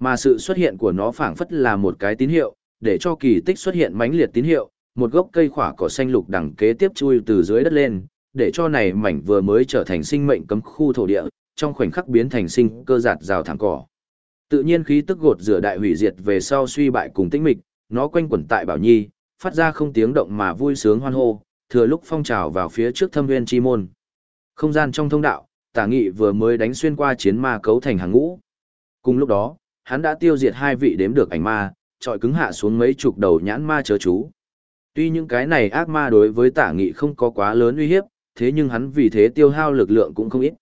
Mà sự xuất hiện của nó phảng phất là một cái tín hiệu, để cho kỳ tích xuất hiện mãnh liệt tín hiệu, một gốc cây khỏa cỏ xanh lục đằng kế tiếp chui từ dưới đất lên, để cho này mảnh vừa mới trở thành sinh mệnh cấm khu thổ địa, trong khoảnh khắc biến thành sinh cơ giạt rào thẳng cỏ. Tự nhiên khí tức gột rửa đại hủy diệt về sau suy bại cùng tĩnh mịch, nó quanh quẩn tại Bảo Nhi, phát ra không tiếng động mà vui sướng hoan hô, thừa lúc phong trào vào phía trước thâm nguyên chi môn. Không gian trong thông đạo, Tả Nghị vừa mới đánh xuyên qua chiến ma cấu thành hàng ngũ. Cùng lúc đó, hắn đã tiêu diệt hai vị đếm được ảnh ma, trọi cứng hạ xuống mấy chục đầu nhãn ma chớ chú. Tuy những cái này ác ma đối với Tả Nghị không có quá lớn uy hiếp, thế nhưng hắn vì thế tiêu hao lực lượng cũng không ít.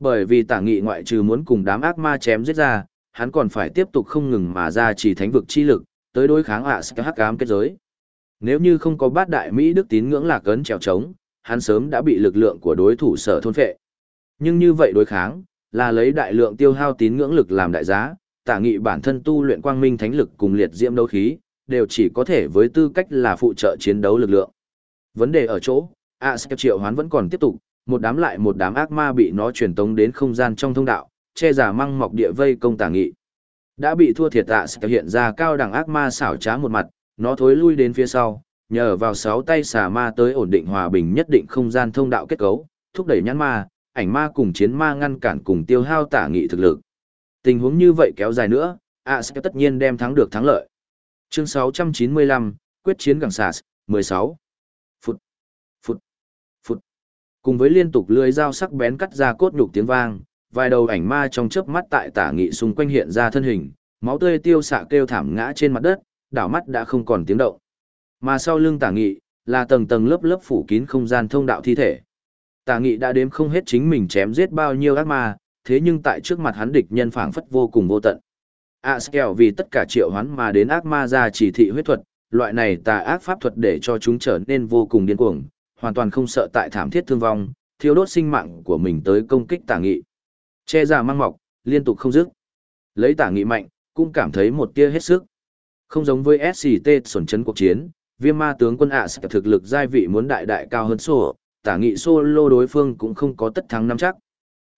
Bởi vì Tả Nghị ngoại trừ muốn cùng đám ác ma chém giết ra, hắn còn phải tiếp tục không ngừng mà ra chỉ thánh vực chi lực, tới đối kháng ạ à hắc ám kết giới. Nếu như không có bát đại Mỹ đức tín ngưỡng lạc ấn trèo trống, hắn sớm đã bị lực lượng của đối thủ sở thôn phệ. Nhưng như vậy đối kháng, là lấy đại lượng tiêu hao tín ngưỡng lực làm đại giá, tả nghị bản thân tu luyện quang minh thánh lực cùng liệt diễm đấu khí, đều chỉ có thể với tư cách là phụ trợ chiến đấu lực lượng. Vấn đề ở chỗ, ạ à, triệu hoán vẫn còn tiếp tục, một đám lại một đám ác ma bị nó truyền tống đến không gian trong thông đạo, che giả măng mọc địa vây công tả nghị. Đã bị thua thiệt tạ sẽ hiện ra cao đẳng ác ma xảo trá một mặt, nó thối lui đến phía sau, nhờ vào sáu tay xà ma tới ổn định hòa bình nhất định không gian thông đạo kết cấu, thúc đẩy nhãn ma, ảnh ma cùng chiến ma ngăn cản cùng tiêu hao tả nghị thực lực. Tình huống như vậy kéo dài nữa, ạ sẽ tất nhiên đem thắng được thắng lợi. Chương 695, quyết chiến gẳng sas 16. Phút, phút, phút. Cùng với liên tục lưỡi dao sắc bén cắt ra cốt nhục tiếng vang, vài đầu ảnh ma trong chớp mắt tại tả nghị xung quanh hiện ra thân hình, máu tươi tiêu xạ kêu thảm ngã trên mặt đất, đảo mắt đã không còn tiếng động. Mà sau lưng tả nghị, là tầng tầng lớp lớp phủ kín không gian thông đạo thi thể. Tả nghị đã đếm không hết chính mình chém giết bao nhiêu ác ma, thế nhưng tại trước mặt hắn địch nhân phảng phất vô cùng vô tận. Askel vì tất cả triệu hoán mà đến ác ma ra chỉ thị huyết thuật, loại này tà ác pháp thuật để cho chúng trở nên vô cùng điên cuồng, hoàn toàn không sợ tại thảm thiết thương vong, thiếu đốt sinh mạng của mình tới công kích tả nghị. Che ra mang mọc, liên tục không dứt. Lấy tả nghị mạnh, cũng cảm thấy một tia hết sức. Không giống với SCT sổn chấn cuộc chiến, viêm ma tướng quân ạ sẽ thực lực giai vị muốn đại đại cao hơn sổ, tả nghị solo đối phương cũng không có tất thắng nắm chắc.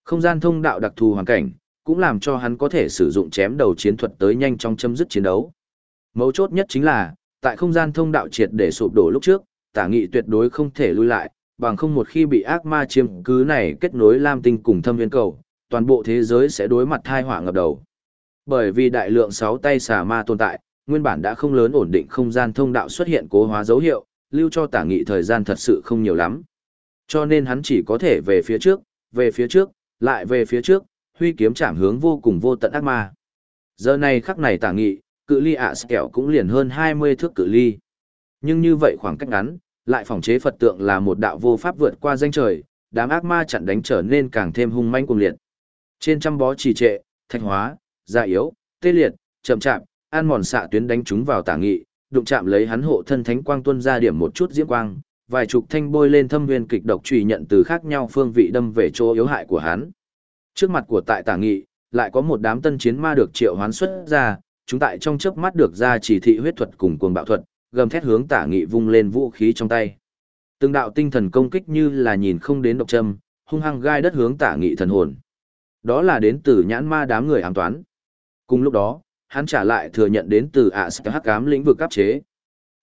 Không gian thông đạo đặc thù hoàn cảnh, cũng làm cho hắn có thể sử dụng chém đầu chiến thuật tới nhanh trong chấm dứt chiến đấu. Mấu chốt nhất chính là, tại không gian thông đạo triệt để sụp đổ lúc trước, tả nghị tuyệt đối không thể lui lại, bằng không một khi bị ác ma chiếm cứ này kết nối lam tinh cùng thâm viên cầu, toàn bộ thế giới sẽ đối mặt thai họa ngập đầu. Bởi vì đại lượng sáu tay xà ma tồn tại, nguyên bản đã không lớn ổn định không gian thông đạo xuất hiện cố hóa dấu hiệu, lưu cho tả nghị thời gian thật sự không nhiều lắm. Cho nên hắn chỉ có thể về phía trước, về phía trước, lại về phía trước, huy kiếm chạm hướng vô cùng vô tận ác ma. Giờ này khắc này tả nghị, cự ly ạ à cũng liền hơn 20 thước cự ly. Nhưng như vậy khoảng cách ngắn, lại phòng chế Phật tượng là một đạo vô pháp vượt qua danh trời, đám ác ma chặn đánh trở nên càng thêm hung manh cuồng liệt. Trên trăm bó trì trệ, thạch hóa, già yếu, tê liệt, chậm chạm, an mòn xạ tuyến đánh chúng vào tả nghị, đụng chạm lấy hắn hộ thân thánh quang tuân ra điểm một chút diễm quang, vài chục thanh bôi lên thâm nguyên kịch độc trùy nhận từ khác nhau phương vị đâm về chỗ yếu hại của hắn. Trước mặt của tại tả nghị, lại có một đám tân chiến ma được triệu hoán xuất ra, chúng tại trong chớp mắt được ra chỉ thị huyết thuật cùng cuồng bạo thuật, gầm thét hướng tả nghị vung lên vũ khí trong tay. Từng đạo tinh thần công kích như là nhìn không đến độc châm, hung hăng gai đất hướng tả nghị thần hồn. Đó là đến từ nhãn ma đám người ám toán. Cùng lúc đó, hắn trả lại thừa nhận đến từ ạ sắc hắc ám lĩnh vực áp chế.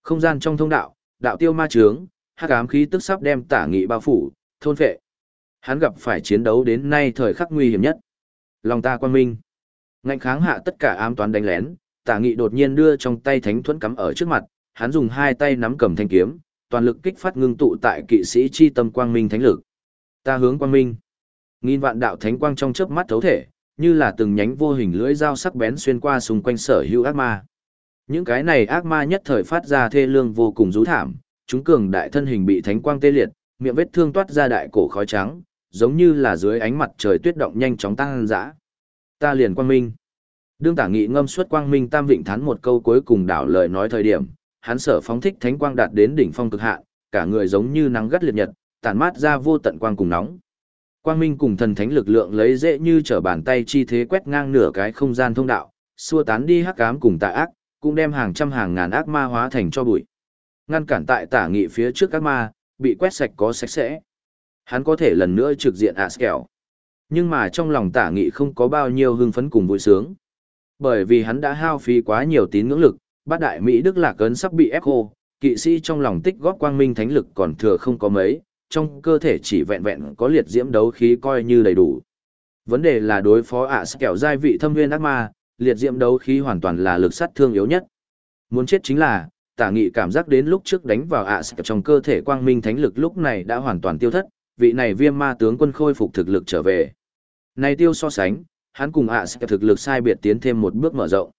Không gian trong thông đạo, đạo tiêu ma trướng, hắc ám khí tức sắp đem tả nghị bao phủ, thôn phệ. Hắn gặp phải chiến đấu đến nay thời khắc nguy hiểm nhất. Lòng ta quan minh. Ngạnh kháng hạ tất cả ám toán đánh lén, tả nghị đột nhiên đưa trong tay thánh thuẫn cắm ở trước mặt, hắn dùng hai tay nắm cầm thanh kiếm, toàn lực kích phát ngưng tụ tại kỵ sĩ chi tâm quang minh thánh lực. Ta hướng quang minh. Nghìn vạn đạo thánh quang trong chớp mắt thấu thể, như là từng nhánh vô hình lưỡi dao sắc bén xuyên qua xung quanh sở hữu ác ma. Những cái này ác ma nhất thời phát ra thê lương vô cùng rú thảm, chúng cường đại thân hình bị thánh quang tê liệt, miệng vết thương toát ra đại cổ khói trắng, giống như là dưới ánh mặt trời tuyết động nhanh chóng tăng dã. Ta liền quang minh. Đương tả nghị ngâm suốt quang minh tam vịnh thán một câu cuối cùng đảo lời nói thời điểm, hắn sở phóng thích thánh quang đạt đến đỉnh phong cực hạn, cả người giống như nắng gắt liệt nhật, tản mát ra vô tận quang cùng nóng. Quang minh cùng thần thánh lực lượng lấy dễ như trở bàn tay chi thế quét ngang nửa cái không gian thông đạo, xua tán đi hắc ám cùng tà ác, cũng đem hàng trăm hàng ngàn ác ma hóa thành cho bụi. Ngăn cản tại tả nghị phía trước ác ma, bị quét sạch có sạch sẽ. Hắn có thể lần nữa trực diện Askel. Nhưng mà trong lòng tả nghị không có bao nhiêu hưng phấn cùng vui sướng. Bởi vì hắn đã hao phí quá nhiều tín ngưỡng lực, bát đại Mỹ Đức Lạc Ấn sắp bị ép khô, kỵ sĩ trong lòng tích góp quang minh thánh lực còn thừa không có mấy, trong cơ thể chỉ vẹn vẹn có liệt diễm đấu khí coi như đầy đủ. Vấn đề là đối phó ạ à kẹo giai vị thâm nguyên ác ma, liệt diễm đấu khí hoàn toàn là lực sát thương yếu nhất. Muốn chết chính là, tả nghị cảm giác đến lúc trước đánh vào ạ à trong cơ thể quang minh thánh lực lúc này đã hoàn toàn tiêu thất, vị này viêm ma tướng quân khôi phục thực lực trở về. Này tiêu so sánh, hắn cùng ạ à thực lực sai biệt tiến thêm một bước mở rộng.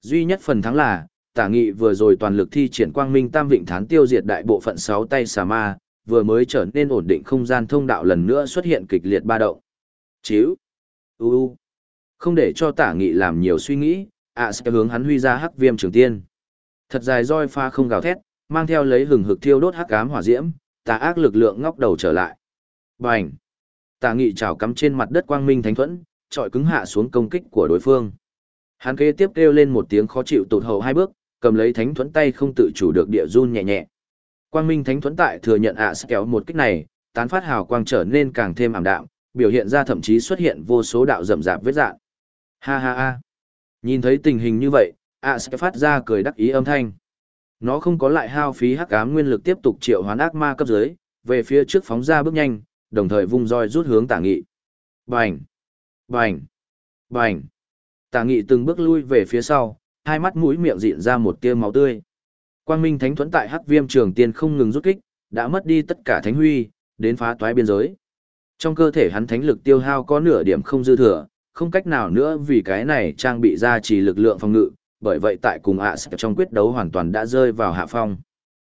Duy nhất phần thắng là, tả nghị vừa rồi toàn lực thi triển quang minh tam vịnh thán tiêu diệt đại bộ phận sáu tay xà ma, vừa mới trở nên ổn định không gian thông đạo lần nữa xuất hiện kịch liệt ba động. Chíu. U u. Không để cho tả nghị làm nhiều suy nghĩ, ạ sẽ hướng hắn huy ra hắc viêm trường tiên. Thật dài roi pha không gào thét, mang theo lấy hừng hực thiêu đốt hắc ám hỏa diễm, tà ác lực lượng ngóc đầu trở lại. Bành. Tả nghị trào cắm trên mặt đất quang minh thánh thuẫn, trọi cứng hạ xuống công kích của đối phương. Hắn kế tiếp kêu lên một tiếng khó chịu tụt hậu hai bước, cầm lấy thánh thuẫn tay không tự chủ được địa run nhẹ nhẹ. Quang Minh Thánh Thuẫn tại thừa nhận ạ à kéo một kích này, tán phát hào quang trở nên càng thêm ảm đạm, biểu hiện ra thậm chí xuất hiện vô số đạo rậm rạp vết dạng. Ha ha ha. Nhìn thấy tình hình như vậy, ạ à phát ra cười đắc ý âm thanh. Nó không có lại hao phí hắc ám nguyên lực tiếp tục triệu hoán ác ma cấp dưới, về phía trước phóng ra bước nhanh, đồng thời vung roi rút hướng tả nghị. Bành! Bành! Bành! Tả nghị từng bước lui về phía sau, hai mắt mũi miệng dịn ra một tia máu tươi. Quang Minh Thánh Thuẫn tại Hắc Viêm Trường Tiên không ngừng rút kích, đã mất đi tất cả thánh huy, đến phá toái biên giới. Trong cơ thể hắn thánh lực tiêu hao có nửa điểm không dư thừa, không cách nào nữa vì cái này trang bị ra chỉ lực lượng phòng ngự, bởi vậy tại cùng ạ à trong quyết đấu hoàn toàn đã rơi vào hạ phong.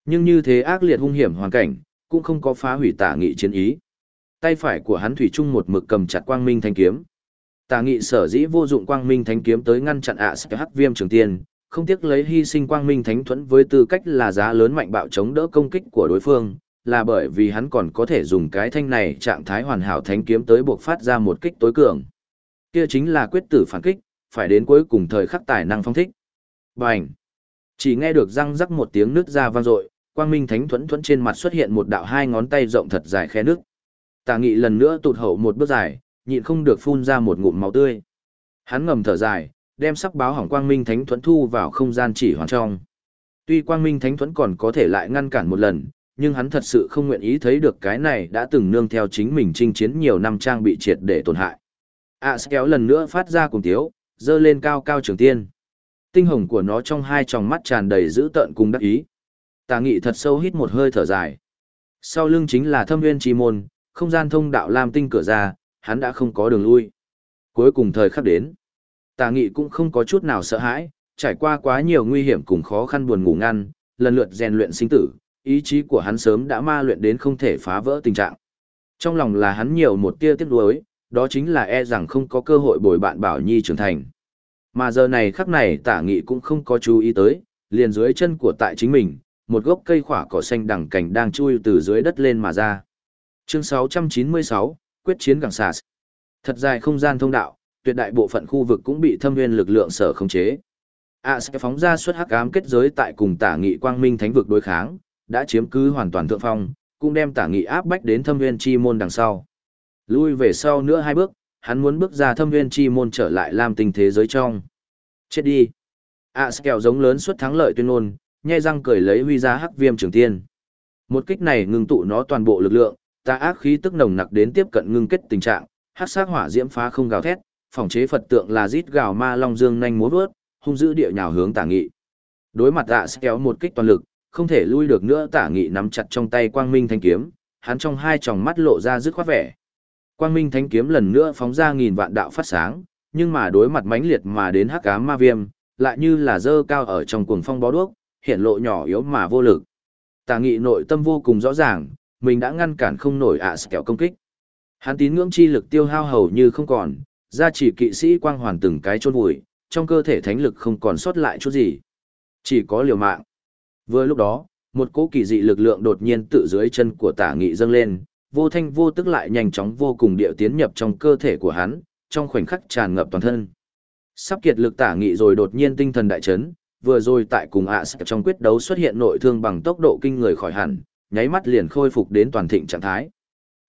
Nhưng như thế ác liệt hung hiểm hoàn cảnh, cũng không có phá hủy tả nghị chiến ý. Tay phải của hắn thủy chung một mực cầm chặt quang minh thanh kiếm tà nghị sở dĩ vô dụng quang minh thánh kiếm tới ngăn chặn ạ sẽ hắc viêm trường tiên, không tiếc lấy hy sinh quang minh thánh thuẫn với tư cách là giá lớn mạnh bạo chống đỡ công kích của đối phương, là bởi vì hắn còn có thể dùng cái thanh này trạng thái hoàn hảo thánh kiếm tới buộc phát ra một kích tối cường. Kia chính là quyết tử phản kích, phải đến cuối cùng thời khắc tài năng phong thích. Bành! Chỉ nghe được răng rắc một tiếng nước ra vang dội, quang minh thánh thuẫn thuẫn trên mặt xuất hiện một đạo hai ngón tay rộng thật dài khe nước. Tà nghị lần nữa tụt hậu một bước dài, nhịn không được phun ra một ngụm máu tươi. Hắn ngầm thở dài, đem sắc báo hỏng quang minh thánh thuẫn thu vào không gian chỉ hoàn trong. Tuy quang minh thánh thuẫn còn có thể lại ngăn cản một lần, nhưng hắn thật sự không nguyện ý thấy được cái này đã từng nương theo chính mình chinh chiến nhiều năm trang bị triệt để tổn hại. À kéo lần nữa phát ra cùng tiếu, dơ lên cao cao trường tiên. Tinh hồng của nó trong hai tròng mắt tràn đầy dữ tợn cùng đắc ý. Tà nghị thật sâu hít một hơi thở dài. Sau lưng chính là thâm nguyên chi môn, không gian thông đạo làm tinh cửa ra, hắn đã không có đường lui. Cuối cùng thời khắc đến. Tà nghị cũng không có chút nào sợ hãi, trải qua quá nhiều nguy hiểm cùng khó khăn buồn ngủ ngăn, lần lượt rèn luyện sinh tử, ý chí của hắn sớm đã ma luyện đến không thể phá vỡ tình trạng. Trong lòng là hắn nhiều một tia tiếc nuối, đó chính là e rằng không có cơ hội bồi bạn Bảo Nhi trưởng thành. Mà giờ này khắc này tả nghị cũng không có chú ý tới, liền dưới chân của tại chính mình, một gốc cây khỏa cỏ xanh đằng cảnh đang chui từ dưới đất lên mà ra. Chương 696, quyết chiến gẳng sạt. Thật dài không gian thông đạo, tuyệt đại bộ phận khu vực cũng bị thâm viên lực lượng sở khống chế. A sẽ phóng ra suất hắc ám kết giới tại cùng tả nghị quang minh thánh vực đối kháng, đã chiếm cứ hoàn toàn thượng phong, cũng đem tả nghị áp bách đến thâm viên chi môn đằng sau. Lui về sau nữa hai bước, hắn muốn bước ra thâm viên chi môn trở lại làm tình thế giới trong. Chết đi. A sẽ kẹo giống lớn suất thắng lợi tuyên ngôn, nhai răng cười lấy huy ra hắc viêm trường tiên. Một kích này ngừng tụ nó toàn bộ lực lượng, Tà ác khí tức nồng nặc đến tiếp cận ngưng kết tình trạng, hắc sắc hỏa diễm phá không gào thét, phòng chế Phật tượng là rít gào ma long dương nhanh múa vớt, hung dữ địa nhào hướng tả nghị. Đối mặt dạ sẽ kéo một kích toàn lực, không thể lui được nữa tả nghị nắm chặt trong tay quang minh thanh kiếm, hắn trong hai tròng mắt lộ ra dứt khoát vẻ. Quang minh thanh kiếm lần nữa phóng ra nghìn vạn đạo phát sáng, nhưng mà đối mặt mãnh liệt mà đến hắc ám ma viêm, lại như là dơ cao ở trong cuồng phong bó đuốc, hiện lộ nhỏ yếu mà vô lực. Tả nghị nội tâm vô cùng rõ ràng, mình đã ngăn cản không nổi ạ à kẹo công kích. Hắn tín ngưỡng chi lực tiêu hao hầu như không còn, gia chỉ kỵ sĩ quang hoàn từng cái chôn vùi, trong cơ thể thánh lực không còn sót lại chút gì. Chỉ có liều mạng. Vừa lúc đó, một cỗ kỳ dị lực lượng đột nhiên tự dưới chân của tả nghị dâng lên, vô thanh vô tức lại nhanh chóng vô cùng điệu tiến nhập trong cơ thể của hắn, trong khoảnh khắc tràn ngập toàn thân. Sắp kiệt lực tả nghị rồi đột nhiên tinh thần đại chấn, vừa rồi tại cùng ạ à trong quyết đấu xuất hiện nội thương bằng tốc độ kinh người khỏi hẳn, nháy mắt liền khôi phục đến toàn thịnh trạng thái.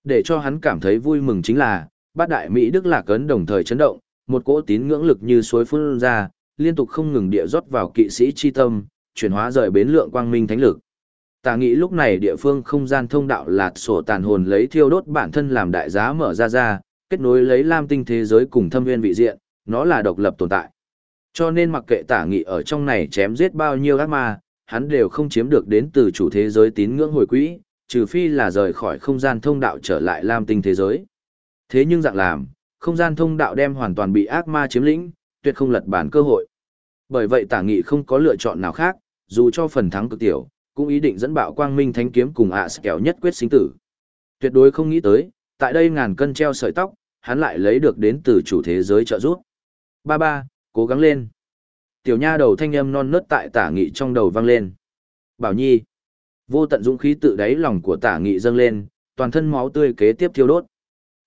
Để cho hắn cảm thấy vui mừng chính là, bát đại Mỹ Đức Lạc Ấn đồng thời chấn động, một cỗ tín ngưỡng lực như suối phun ra, liên tục không ngừng địa rót vào kỵ sĩ chi tâm, chuyển hóa rời bến lượng quang minh thánh lực. Tà nghĩ lúc này địa phương không gian thông đạo lạt sổ tàn hồn lấy thiêu đốt bản thân làm đại giá mở ra ra, kết nối lấy lam tinh thế giới cùng thâm viên vị diện, nó là độc lập tồn tại. Cho nên mặc kệ tả nghị ở trong này chém giết bao nhiêu ác ma, hắn đều không chiếm được đến từ chủ thế giới tín ngưỡng hồi quỹ, trừ phi là rời khỏi không gian thông đạo trở lại lam tinh thế giới. Thế nhưng dạng làm, không gian thông đạo đem hoàn toàn bị ác ma chiếm lĩnh, tuyệt không lật bản cơ hội. Bởi vậy tả nghị không có lựa chọn nào khác, dù cho phần thắng cực tiểu, cũng ý định dẫn bạo quang minh thánh kiếm cùng ạ à kẹo nhất quyết sinh tử. Tuyệt đối không nghĩ tới, tại đây ngàn cân treo sợi tóc, hắn lại lấy được đến từ chủ thế giới trợ giúp. Ba ba, cố gắng lên. Tiểu nha đầu thanh âm non nớt tại tả nghị trong đầu vang lên. Bảo nhi. Vô tận dũng khí tự đáy lòng của tả nghị dâng lên, toàn thân máu tươi kế tiếp thiêu đốt.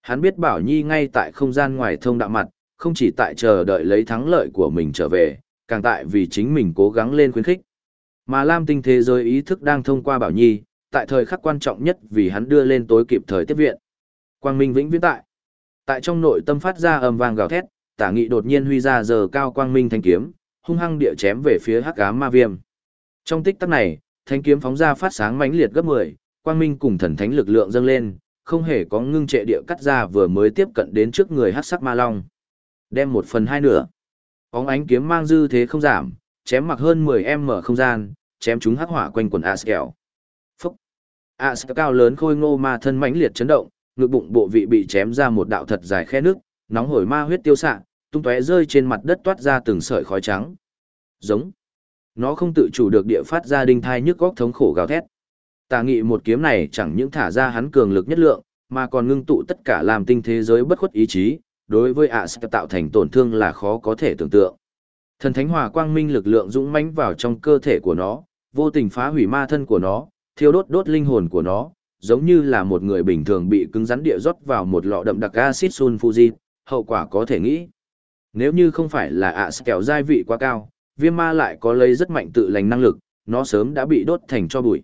Hắn biết Bảo Nhi ngay tại không gian ngoài thông đạo mặt, không chỉ tại chờ đợi lấy thắng lợi của mình trở về, càng tại vì chính mình cố gắng lên khuyến khích. Mà Lam tinh thế giới ý thức đang thông qua Bảo Nhi, tại thời khắc quan trọng nhất vì hắn đưa lên tối kịp thời tiếp viện. Quang Minh vĩnh viễn tại. Tại trong nội tâm phát ra ầm vang gào thét, Tả Nghị đột nhiên huy ra giờ cao Quang Minh thanh kiếm, hung hăng địa chém về phía Hắc Ám Ma Viêm. Trong tích tắc này, thanh kiếm phóng ra phát sáng mãnh liệt gấp 10, Quang Minh cùng thần thánh lực lượng dâng lên, không hề có ngưng trệ địa cắt ra vừa mới tiếp cận đến trước người hắc sắc ma long. Đem một phần hai nửa. Óng ánh kiếm mang dư thế không giảm, chém mặc hơn 10 mở không gian, chém chúng hắc hỏa quanh quần Askel. Phúc! Askel cao lớn khôi ngô ma thân mãnh liệt chấn động, ngực bụng bộ vị bị chém ra một đạo thật dài khe nước, nóng hổi ma huyết tiêu xạ, tung tóe rơi trên mặt đất toát ra từng sợi khói trắng. Giống. Nó không tự chủ được địa phát ra đinh thai nhức góc thống khổ gào thét. Tà nghị một kiếm này chẳng những thả ra hắn cường lực nhất lượng, mà còn ngưng tụ tất cả làm tinh thế giới bất khuất ý chí, đối với ạ sẽ tạo thành tổn thương là khó có thể tưởng tượng. Thần thánh hòa quang minh lực lượng dũng mãnh vào trong cơ thể của nó, vô tình phá hủy ma thân của nó, thiêu đốt đốt linh hồn của nó, giống như là một người bình thường bị cứng rắn địa rót vào một lọ đậm đặc acid sulfuric, hậu quả có thể nghĩ. Nếu như không phải là ạ à kẹo giai vị quá cao, viêm ma lại có lấy rất mạnh tự lành năng lực, nó sớm đã bị đốt thành cho bụi.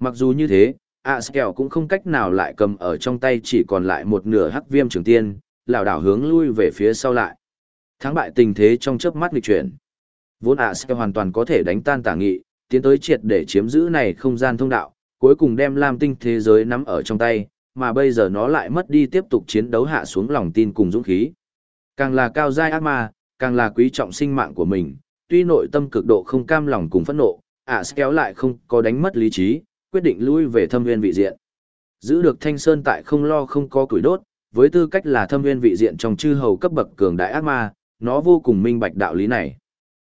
Mặc dù như thế, ạ kẹo cũng không cách nào lại cầm ở trong tay chỉ còn lại một nửa hắc viêm trường tiên, lảo đảo hướng lui về phía sau lại. Thắng bại tình thế trong chớp mắt nghịch chuyển. Vốn ạ kẹo hoàn toàn có thể đánh tan tả nghị, tiến tới triệt để chiếm giữ này không gian thông đạo, cuối cùng đem Lam Tinh thế giới nắm ở trong tay, mà bây giờ nó lại mất đi tiếp tục chiến đấu hạ xuống lòng tin cùng dũng khí. Càng là cao giai ác ma, càng là quý trọng sinh mạng của mình, tuy nội tâm cực độ không cam lòng cùng phẫn nộ, ạ kéo lại không có đánh mất lý trí, quyết định lui về thâm viên vị diện. Giữ được thanh sơn tại không lo không có củi đốt, với tư cách là thâm viên vị diện trong chư hầu cấp bậc cường đại ác ma, nó vô cùng minh bạch đạo lý này.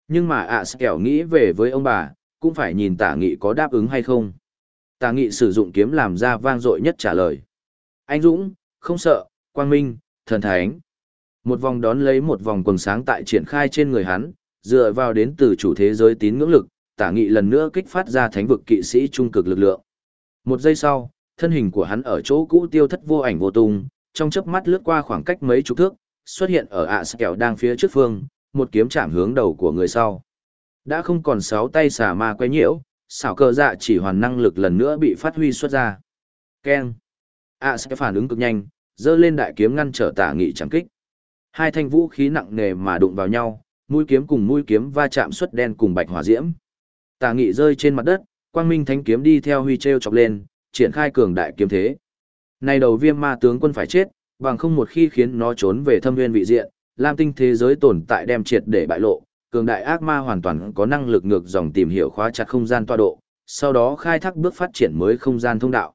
Nhưng mà ạ kéo nghĩ về với ông bà, cũng phải nhìn tả nghị có đáp ứng hay không. Tả nghị sử dụng kiếm làm ra vang dội nhất trả lời. Anh Dũng, không sợ, quang minh, thần thánh. Một vòng đón lấy một vòng quần sáng tại triển khai trên người hắn, dựa vào đến từ chủ thế giới tín ngưỡng lực, tả nghị lần nữa kích phát ra thánh vực kỵ sĩ trung cực lực lượng. Một giây sau, thân hình của hắn ở chỗ cũ tiêu thất vô ảnh vô tung, trong chớp mắt lướt qua khoảng cách mấy chục thước, xuất hiện ở ạ à kẹo đang phía trước phương, một kiếm chạm hướng đầu của người sau. Đã không còn sáu tay xà ma quay nhiễu, xảo cờ dạ chỉ hoàn năng lực lần nữa bị phát huy xuất ra. Keng. ạ sẽ phản ứng cực nhanh, dơ lên đại kiếm ngăn trở tả nghị chẳng kích. Hai thanh vũ khí nặng nề mà đụng vào nhau, mũi kiếm cùng mũi kiếm va chạm xuất đen cùng bạch hỏa diễm. Tà nghị rơi trên mặt đất, quang minh thánh kiếm đi theo huy treo chọc lên, triển khai cường đại kiếm thế. Này đầu viêm ma tướng quân phải chết, bằng không một khi khiến nó trốn về thâm nguyên vị diện, lam tinh thế giới tồn tại đem triệt để bại lộ, cường đại ác ma hoàn toàn có năng lực ngược dòng tìm hiểu khóa chặt không gian toa độ, sau đó khai thác bước phát triển mới không gian thông đạo.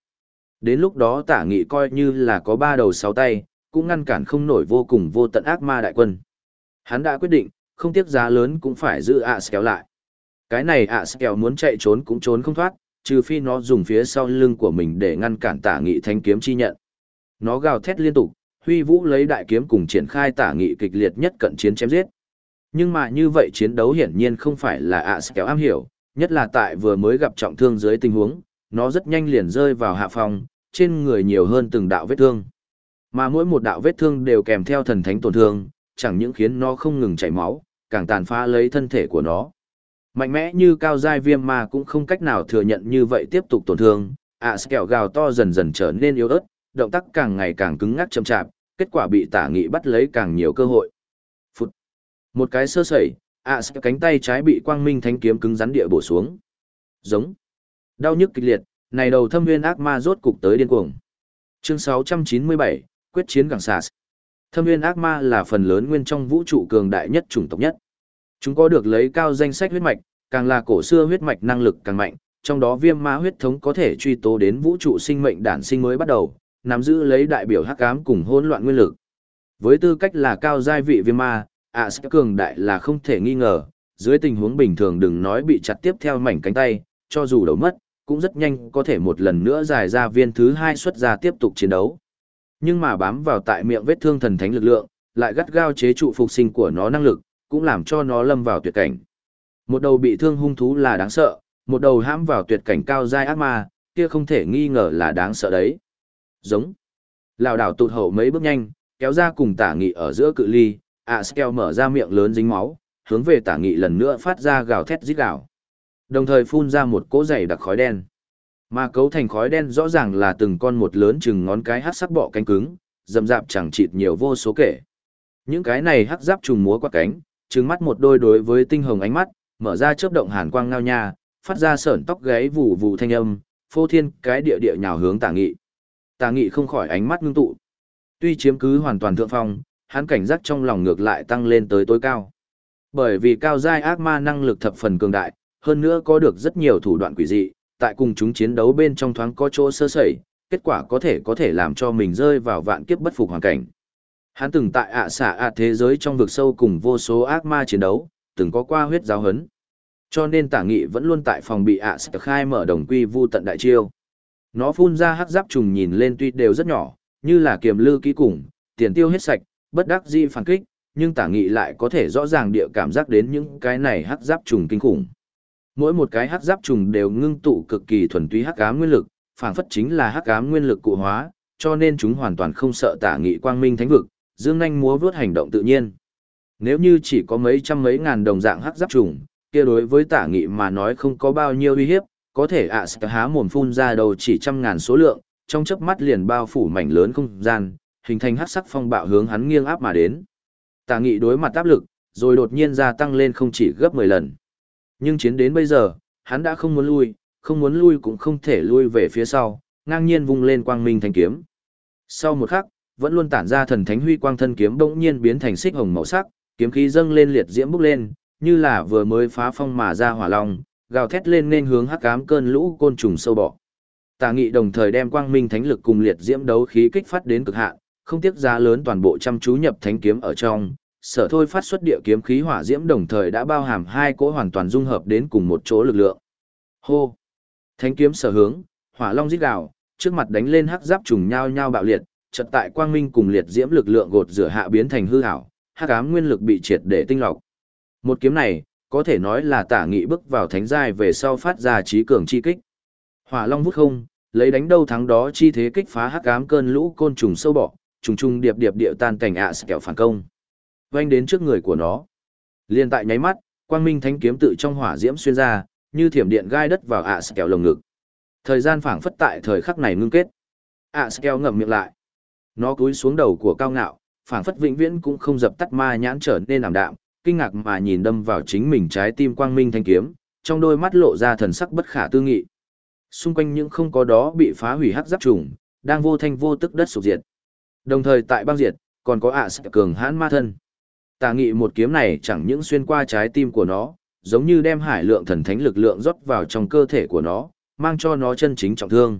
Đến lúc đó tả nghị coi như là có ba đầu sáu tay, cũng ngăn cản không nổi vô cùng vô tận ác ma đại quân. Hắn đã quyết định, không tiếc giá lớn cũng phải giữ ạ kéo lại. Cái này ạ kéo muốn chạy trốn cũng trốn không thoát, trừ phi nó dùng phía sau lưng của mình để ngăn cản tả nghị thanh kiếm chi nhận. Nó gào thét liên tục, huy vũ lấy đại kiếm cùng triển khai tả nghị kịch liệt nhất cận chiến chém giết. Nhưng mà như vậy chiến đấu hiển nhiên không phải là ạ kéo am hiểu, nhất là tại vừa mới gặp trọng thương dưới tình huống, nó rất nhanh liền rơi vào hạ phòng, trên người nhiều hơn từng đạo vết thương. Mà mỗi một đạo vết thương đều kèm theo thần thánh tổn thương, chẳng những khiến nó không ngừng chảy máu, càng tàn phá lấy thân thể của nó. Mạnh mẽ như cao giai viêm mà cũng không cách nào thừa nhận như vậy tiếp tục tổn thương, ạ à, kẹo gào to dần dần trở nên yếu ớt, động tác càng ngày càng cứng ngắc chậm chạp, kết quả bị tả nghị bắt lấy càng nhiều cơ hội. Phút. Một cái sơ sẩy, ạ à, cánh tay trái bị quang minh thánh kiếm cứng rắn địa bổ xuống. Giống. Đau nhức kịch liệt, này đầu thâm nguyên ác ma rốt cục tới điên cuồng. Chương 697, quyết chiến gẳng sạt. Thâm viên ác ma là phần lớn nguyên trong vũ trụ cường đại nhất chủng tộc nhất. Chúng có được lấy cao danh sách huyết mạch, càng là cổ xưa huyết mạch năng lực càng mạnh, trong đó viêm ma huyết thống có thể truy tố đến vũ trụ sinh mệnh đản sinh mới bắt đầu, nắm giữ lấy đại biểu hắc ám cùng hỗn loạn nguyên lực. Với tư cách là cao giai vị viêm ma, ạ à cường đại là không thể nghi ngờ, dưới tình huống bình thường đừng nói bị chặt tiếp theo mảnh cánh tay, cho dù đầu mất, cũng rất nhanh có thể một lần nữa giải ra viên thứ hai xuất ra tiếp tục chiến đấu. Nhưng mà bám vào tại miệng vết thương thần thánh lực lượng, lại gắt gao chế trụ phục sinh của nó năng lực, cũng làm cho nó lâm vào tuyệt cảnh. Một đầu bị thương hung thú là đáng sợ, một đầu hãm vào tuyệt cảnh cao giai ác ma, kia không thể nghi ngờ là đáng sợ đấy. Giống. Lão đảo tụt hậu mấy bước nhanh, kéo ra cùng tả nghị ở giữa cự ly, ạ à, mở ra miệng lớn dính máu, hướng về tả nghị lần nữa phát ra gào thét rít gào. Đồng thời phun ra một cỗ dày đặc khói đen. Mà cấu thành khói đen rõ ràng là từng con một lớn chừng ngón cái hắc sắc bọ cánh cứng, dầm dạp chẳng chịt nhiều vô số kể. Những cái này hắc giáp trùng múa qua cánh, trừng mắt một đôi đối với tinh hồng ánh mắt, mở ra chớp động hàn quang ngao nha, phát ra sởn tóc gáy vụ vụ thanh âm, phô thiên cái địa địa nhào hướng tả nghị. Tả nghị không khỏi ánh mắt ngưng tụ. Tuy chiếm cứ hoàn toàn thượng phong, hắn cảnh giác trong lòng ngược lại tăng lên tới tối cao. Bởi vì cao giai ác ma năng lực thập phần cường đại, hơn nữa có được rất nhiều thủ đoạn quỷ dị, tại cùng chúng chiến đấu bên trong thoáng có chỗ sơ sẩy, kết quả có thể có thể làm cho mình rơi vào vạn kiếp bất phục hoàn cảnh. Hắn từng tại ạ xạ ạ thế giới trong vực sâu cùng vô số ác ma chiến đấu, từng có qua huyết giáo hấn. Cho nên tả nghị vẫn luôn tại phòng bị ạ xạ khai mở đồng quy vu tận đại chiêu. Nó phun ra hắc giáp trùng nhìn lên tuy đều rất nhỏ, như là kiềm lư ký cùng, tiền tiêu hết sạch, bất đắc dĩ phản kích, nhưng tả nghị lại có thể rõ ràng địa cảm giác đến những cái này hắc giáp trùng kinh khủng. Mỗi một cái hắc giáp trùng đều ngưng tụ cực kỳ thuần túy hắc ám nguyên lực, phảng phất chính là hắc ám nguyên lực cụ hóa, cho nên chúng hoàn toàn không sợ tả nghị quang minh thánh vực, dương nhanh múa vớt hành động tự nhiên. Nếu như chỉ có mấy trăm mấy ngàn đồng dạng hắc giáp trùng, kia đối với tả nghị mà nói không có bao nhiêu uy hiếp, có thể ạ à há mồm phun ra đầu chỉ trăm ngàn số lượng, trong chớp mắt liền bao phủ mảnh lớn không gian, hình thành hắc sắc phong bạo hướng hắn nghiêng áp mà đến. Tả nghị đối mặt áp lực, rồi đột nhiên gia tăng lên không chỉ gấp 10 lần. Nhưng chiến đến bây giờ, hắn đã không muốn lui, không muốn lui cũng không thể lui về phía sau, ngang nhiên vung lên quang minh thanh kiếm. Sau một khắc, vẫn luôn tản ra thần thánh huy quang thân kiếm bỗng nhiên biến thành xích hồng màu sắc, kiếm khí dâng lên liệt diễm bốc lên, như là vừa mới phá phong mà ra hỏa long, gào thét lên nên hướng hắc ám cơn lũ côn trùng sâu bọ. Tà Nghị đồng thời đem quang minh thánh lực cùng liệt diễm đấu khí kích phát đến cực hạn, không tiếc giá lớn toàn bộ chăm chú nhập thánh kiếm ở trong, sở thôi phát xuất địa kiếm khí hỏa diễm đồng thời đã bao hàm hai cỗ hoàn toàn dung hợp đến cùng một chỗ lực lượng. Hô! Thánh kiếm sở hướng, hỏa long rít gào, trước mặt đánh lên hắc giáp trùng nhao nhao bạo liệt, chợt tại quang minh cùng liệt diễm lực lượng gột rửa hạ biến thành hư ảo, hắc ám nguyên lực bị triệt để tinh lọc. Một kiếm này, có thể nói là tả nghị bước vào thánh giai về sau phát ra trí cường chi kích. Hỏa long vút không, lấy đánh đâu thắng đó chi thế kích phá hắc ám cơn lũ côn trùng sâu bọ, trùng trùng điệp điệp điệu tan cảnh ạ à kẹo phản công. Vanh đến trước người của nó. Liên tại nháy mắt, quang minh thánh kiếm tự trong hỏa diễm xuyên ra, như thiểm điện gai đất vào ạ à kẹo lồng ngực. Thời gian phảng phất tại thời khắc này ngưng kết. ạ à kẹo ngậm miệng lại. Nó cúi xuống đầu của cao ngạo, phảng phất vĩnh viễn cũng không dập tắt ma nhãn trở nên ảm đạm, kinh ngạc mà nhìn đâm vào chính mình trái tim quang minh thanh kiếm, trong đôi mắt lộ ra thần sắc bất khả tư nghị. Xung quanh những không có đó bị phá hủy hắc giáp trùng, đang vô thanh vô tức đất sụp diệt. Đồng thời tại băng diệt, còn có ạ à cường hãn ma thân. Tà nghị một kiếm này chẳng những xuyên qua trái tim của nó, giống như đem hải lượng thần thánh lực lượng rót vào trong cơ thể của nó, mang cho nó chân chính trọng thương.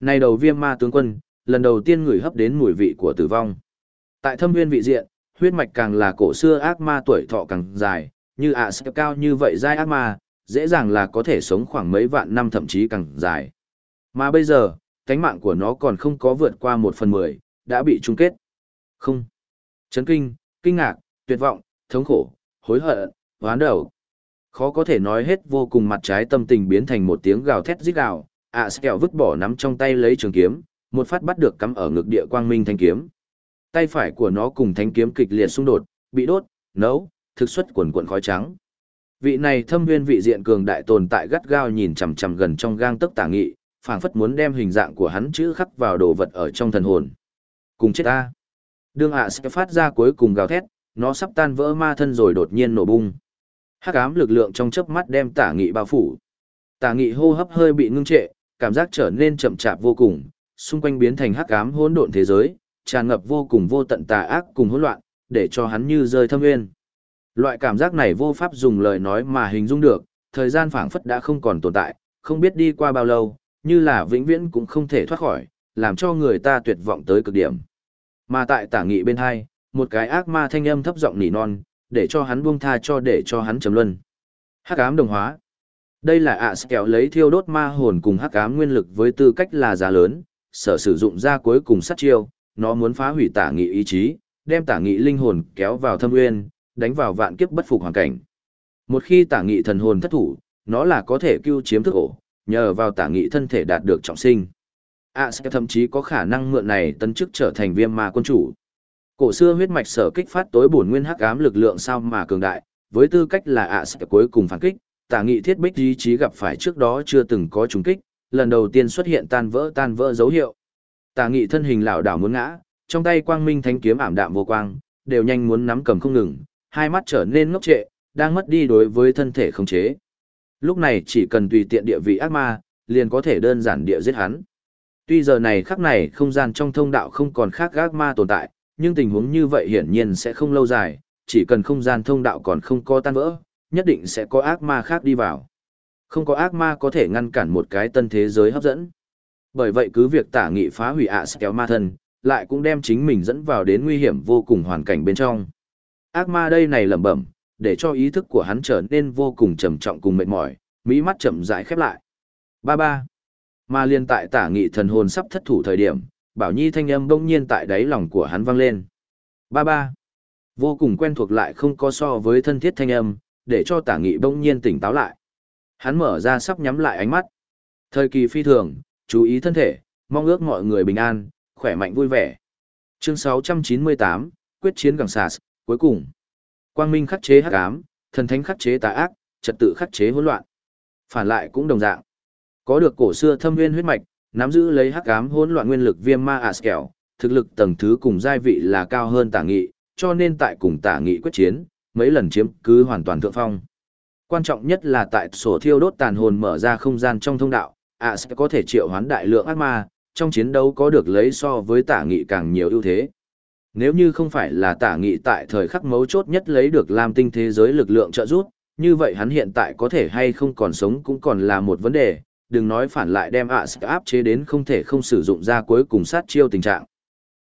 Này đầu viêm ma tướng quân, lần đầu tiên người hấp đến mùi vị của tử vong. Tại thâm nguyên vị diện, huyết mạch càng là cổ xưa ác ma tuổi thọ càng dài, như ạ à cao như vậy giai ác ma, dễ dàng là có thể sống khoảng mấy vạn năm thậm chí càng dài. Mà bây giờ, cánh mạng của nó còn không có vượt qua một phần mười, đã bị chung kết. Không. Chấn kinh, kinh ngạc, tuyệt vọng, thống khổ, hối hận, hoán đầu. Khó có thể nói hết vô cùng mặt trái tâm tình biến thành một tiếng gào thét rít gào, ạ à, vứt bỏ nắm trong tay lấy trường kiếm, một phát bắt được cắm ở ngực địa quang minh thanh kiếm. Tay phải của nó cùng thanh kiếm kịch liệt xung đột, bị đốt, nấu, thực xuất quần quần khói trắng. Vị này thâm nguyên vị diện cường đại tồn tại gắt gao nhìn chằm chằm gần trong gang tấc tả nghị, phảng phất muốn đem hình dạng của hắn chữ khắc vào đồ vật ở trong thần hồn. Cùng chết ta. Đương à ạ sẽ phát ra cuối cùng gào thét, nó sắp tan vỡ ma thân rồi đột nhiên nổ bung. Hắc ám lực lượng trong chớp mắt đem tả nghị bao phủ. Tả nghị hô hấp hơi bị ngưng trệ, cảm giác trở nên chậm chạp vô cùng, xung quanh biến thành hắc ám hỗn độn thế giới, tràn ngập vô cùng vô tận tà ác cùng hỗn loạn, để cho hắn như rơi thâm nguyên. Loại cảm giác này vô pháp dùng lời nói mà hình dung được, thời gian phảng phất đã không còn tồn tại, không biết đi qua bao lâu, như là vĩnh viễn cũng không thể thoát khỏi, làm cho người ta tuyệt vọng tới cực điểm. Mà tại tả nghị bên hai, một cái ác ma thanh âm thấp giọng nỉ non, để cho hắn buông tha cho để cho hắn trầm luân. Hắc ám đồng hóa. Đây là ạ à kéo lấy thiêu đốt ma hồn cùng hắc ám nguyên lực với tư cách là giá lớn, sở sử dụng ra cuối cùng sát chiêu, nó muốn phá hủy tả nghị ý chí, đem tả nghị linh hồn kéo vào thâm nguyên, đánh vào vạn kiếp bất phục hoàn cảnh. Một khi tả nghị thần hồn thất thủ, nó là có thể cứu chiếm thức ổ, nhờ vào tả nghị thân thể đạt được trọng sinh. À sẽ thậm chí có khả năng mượn này tấn chức trở thành viêm ma quân chủ. Cổ xưa huyết mạch sở kích phát tối bổn nguyên hắc ám lực lượng sao mà cường đại, với tư cách là ạ sẽ cuối cùng phản kích, tả nghị thiết bích ý chí gặp phải trước đó chưa từng có trùng kích, lần đầu tiên xuất hiện tan vỡ tan vỡ dấu hiệu. Tả nghị thân hình lảo đảo muốn ngã, trong tay quang minh thánh kiếm ảm đạm vô quang, đều nhanh muốn nắm cầm không ngừng, hai mắt trở nên ngốc trệ, đang mất đi đối với thân thể khống chế. Lúc này chỉ cần tùy tiện địa vị ác ma, liền có thể đơn giản địa giết hắn. Tuy giờ này khắc này không gian trong thông đạo không còn khác ác ma tồn tại, nhưng tình huống như vậy hiển nhiên sẽ không lâu dài, chỉ cần không gian thông đạo còn không có tan vỡ, nhất định sẽ có ác ma khác đi vào. Không có ác ma có thể ngăn cản một cái tân thế giới hấp dẫn. Bởi vậy cứ việc tả nghị phá hủy ạ sẽ kéo ma thân, lại cũng đem chính mình dẫn vào đến nguy hiểm vô cùng hoàn cảnh bên trong. Ác ma đây này lẩm bẩm, để cho ý thức của hắn trở nên vô cùng trầm trọng cùng mệt mỏi, mỹ mắt chậm rãi khép lại. Ba ba. Ma liên tại tả nghị thần hồn sắp thất thủ thời điểm, bảo nhi thanh âm bỗng nhiên tại đáy lòng của hắn vang lên. Ba ba. Vô cùng quen thuộc lại không có so với thân thiết thanh âm, để cho tả nghị bỗng nhiên tỉnh táo lại. Hắn mở ra sắp nhắm lại ánh mắt. Thời kỳ phi thường, chú ý thân thể, mong ước mọi người bình an, khỏe mạnh vui vẻ. Chương 698, quyết chiến gẳng sạt, cuối cùng. Quang minh khắc chế hắc ám, thần thánh khắc chế tà ác, trật tự khắc chế hỗn loạn. Phản lại cũng đồng dạng. Có được cổ xưa thâm nguyên huyết mạch, nắm giữ lấy hắc ám hỗn loạn nguyên lực viêm ma Askel, thực lực tầng thứ cùng giai vị là cao hơn tả nghị, cho nên tại cùng tả nghị quyết chiến, mấy lần chiếm cứ hoàn toàn thượng phong. Quan trọng nhất là tại sổ thiêu đốt tàn hồn mở ra không gian trong thông đạo, Askel có thể triệu hoán đại lượng ác ma, trong chiến đấu có được lấy so với tả nghị càng nhiều ưu thế. Nếu như không phải là tả nghị tại thời khắc mấu chốt nhất lấy được Lam tinh thế giới lực lượng trợ giúp, như vậy hắn hiện tại có thể hay không còn sống cũng còn là một vấn đề, đừng nói phản lại đem ạ à áp chế đến không thể không sử dụng ra cuối cùng sát chiêu tình trạng.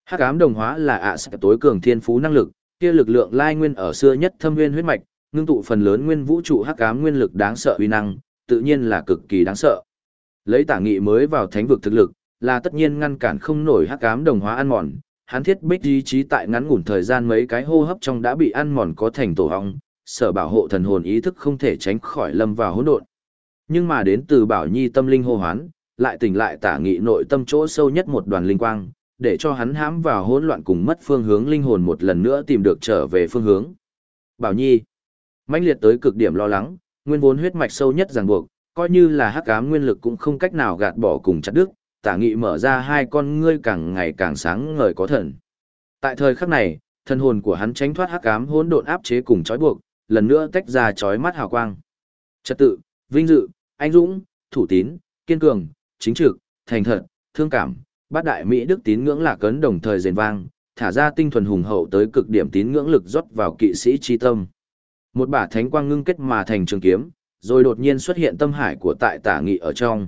Hắc ám đồng hóa là ạ à tối cường thiên phú năng lực, kia lực lượng lai nguyên ở xưa nhất thâm nguyên huyết mạch, ngưng tụ phần lớn nguyên vũ trụ hắc ám nguyên lực đáng sợ uy năng, tự nhiên là cực kỳ đáng sợ. Lấy tả nghị mới vào thánh vực thực lực, là tất nhiên ngăn cản không nổi hắc ám đồng hóa ăn mòn, hắn thiết bích ý chí tại ngắn ngủn thời gian mấy cái hô hấp trong đã bị ăn mòn có thành tổ hong, sở bảo hộ thần hồn ý thức không thể tránh khỏi lâm vào hỗn độn. Nhưng mà đến từ bảo nhi tâm linh hô hoán, lại tỉnh lại tả nghị nội tâm chỗ sâu nhất một đoàn linh quang, để cho hắn hãm vào hỗn loạn cùng mất phương hướng linh hồn một lần nữa tìm được trở về phương hướng. Bảo nhi, mãnh liệt tới cực điểm lo lắng, nguyên vốn huyết mạch sâu nhất ràng buộc, coi như là hắc ám nguyên lực cũng không cách nào gạt bỏ cùng chặt đứt, tả nghị mở ra hai con ngươi càng ngày càng sáng ngời có thần. Tại thời khắc này, thân hồn của hắn tránh thoát hắc ám hỗn độn áp chế cùng trói buộc, lần nữa tách ra trói mắt hào quang. Trật tự, vinh dự, anh dũng, thủ tín, kiên cường, chính trực, thành thật, thương cảm, bát đại mỹ đức tín ngưỡng lạc cấn đồng thời rền vang, thả ra tinh thuần hùng hậu tới cực điểm tín ngưỡng lực rót vào kỵ sĩ chi tâm. Một bả thánh quang ngưng kết mà thành trường kiếm, rồi đột nhiên xuất hiện tâm hải của tại tả nghị ở trong.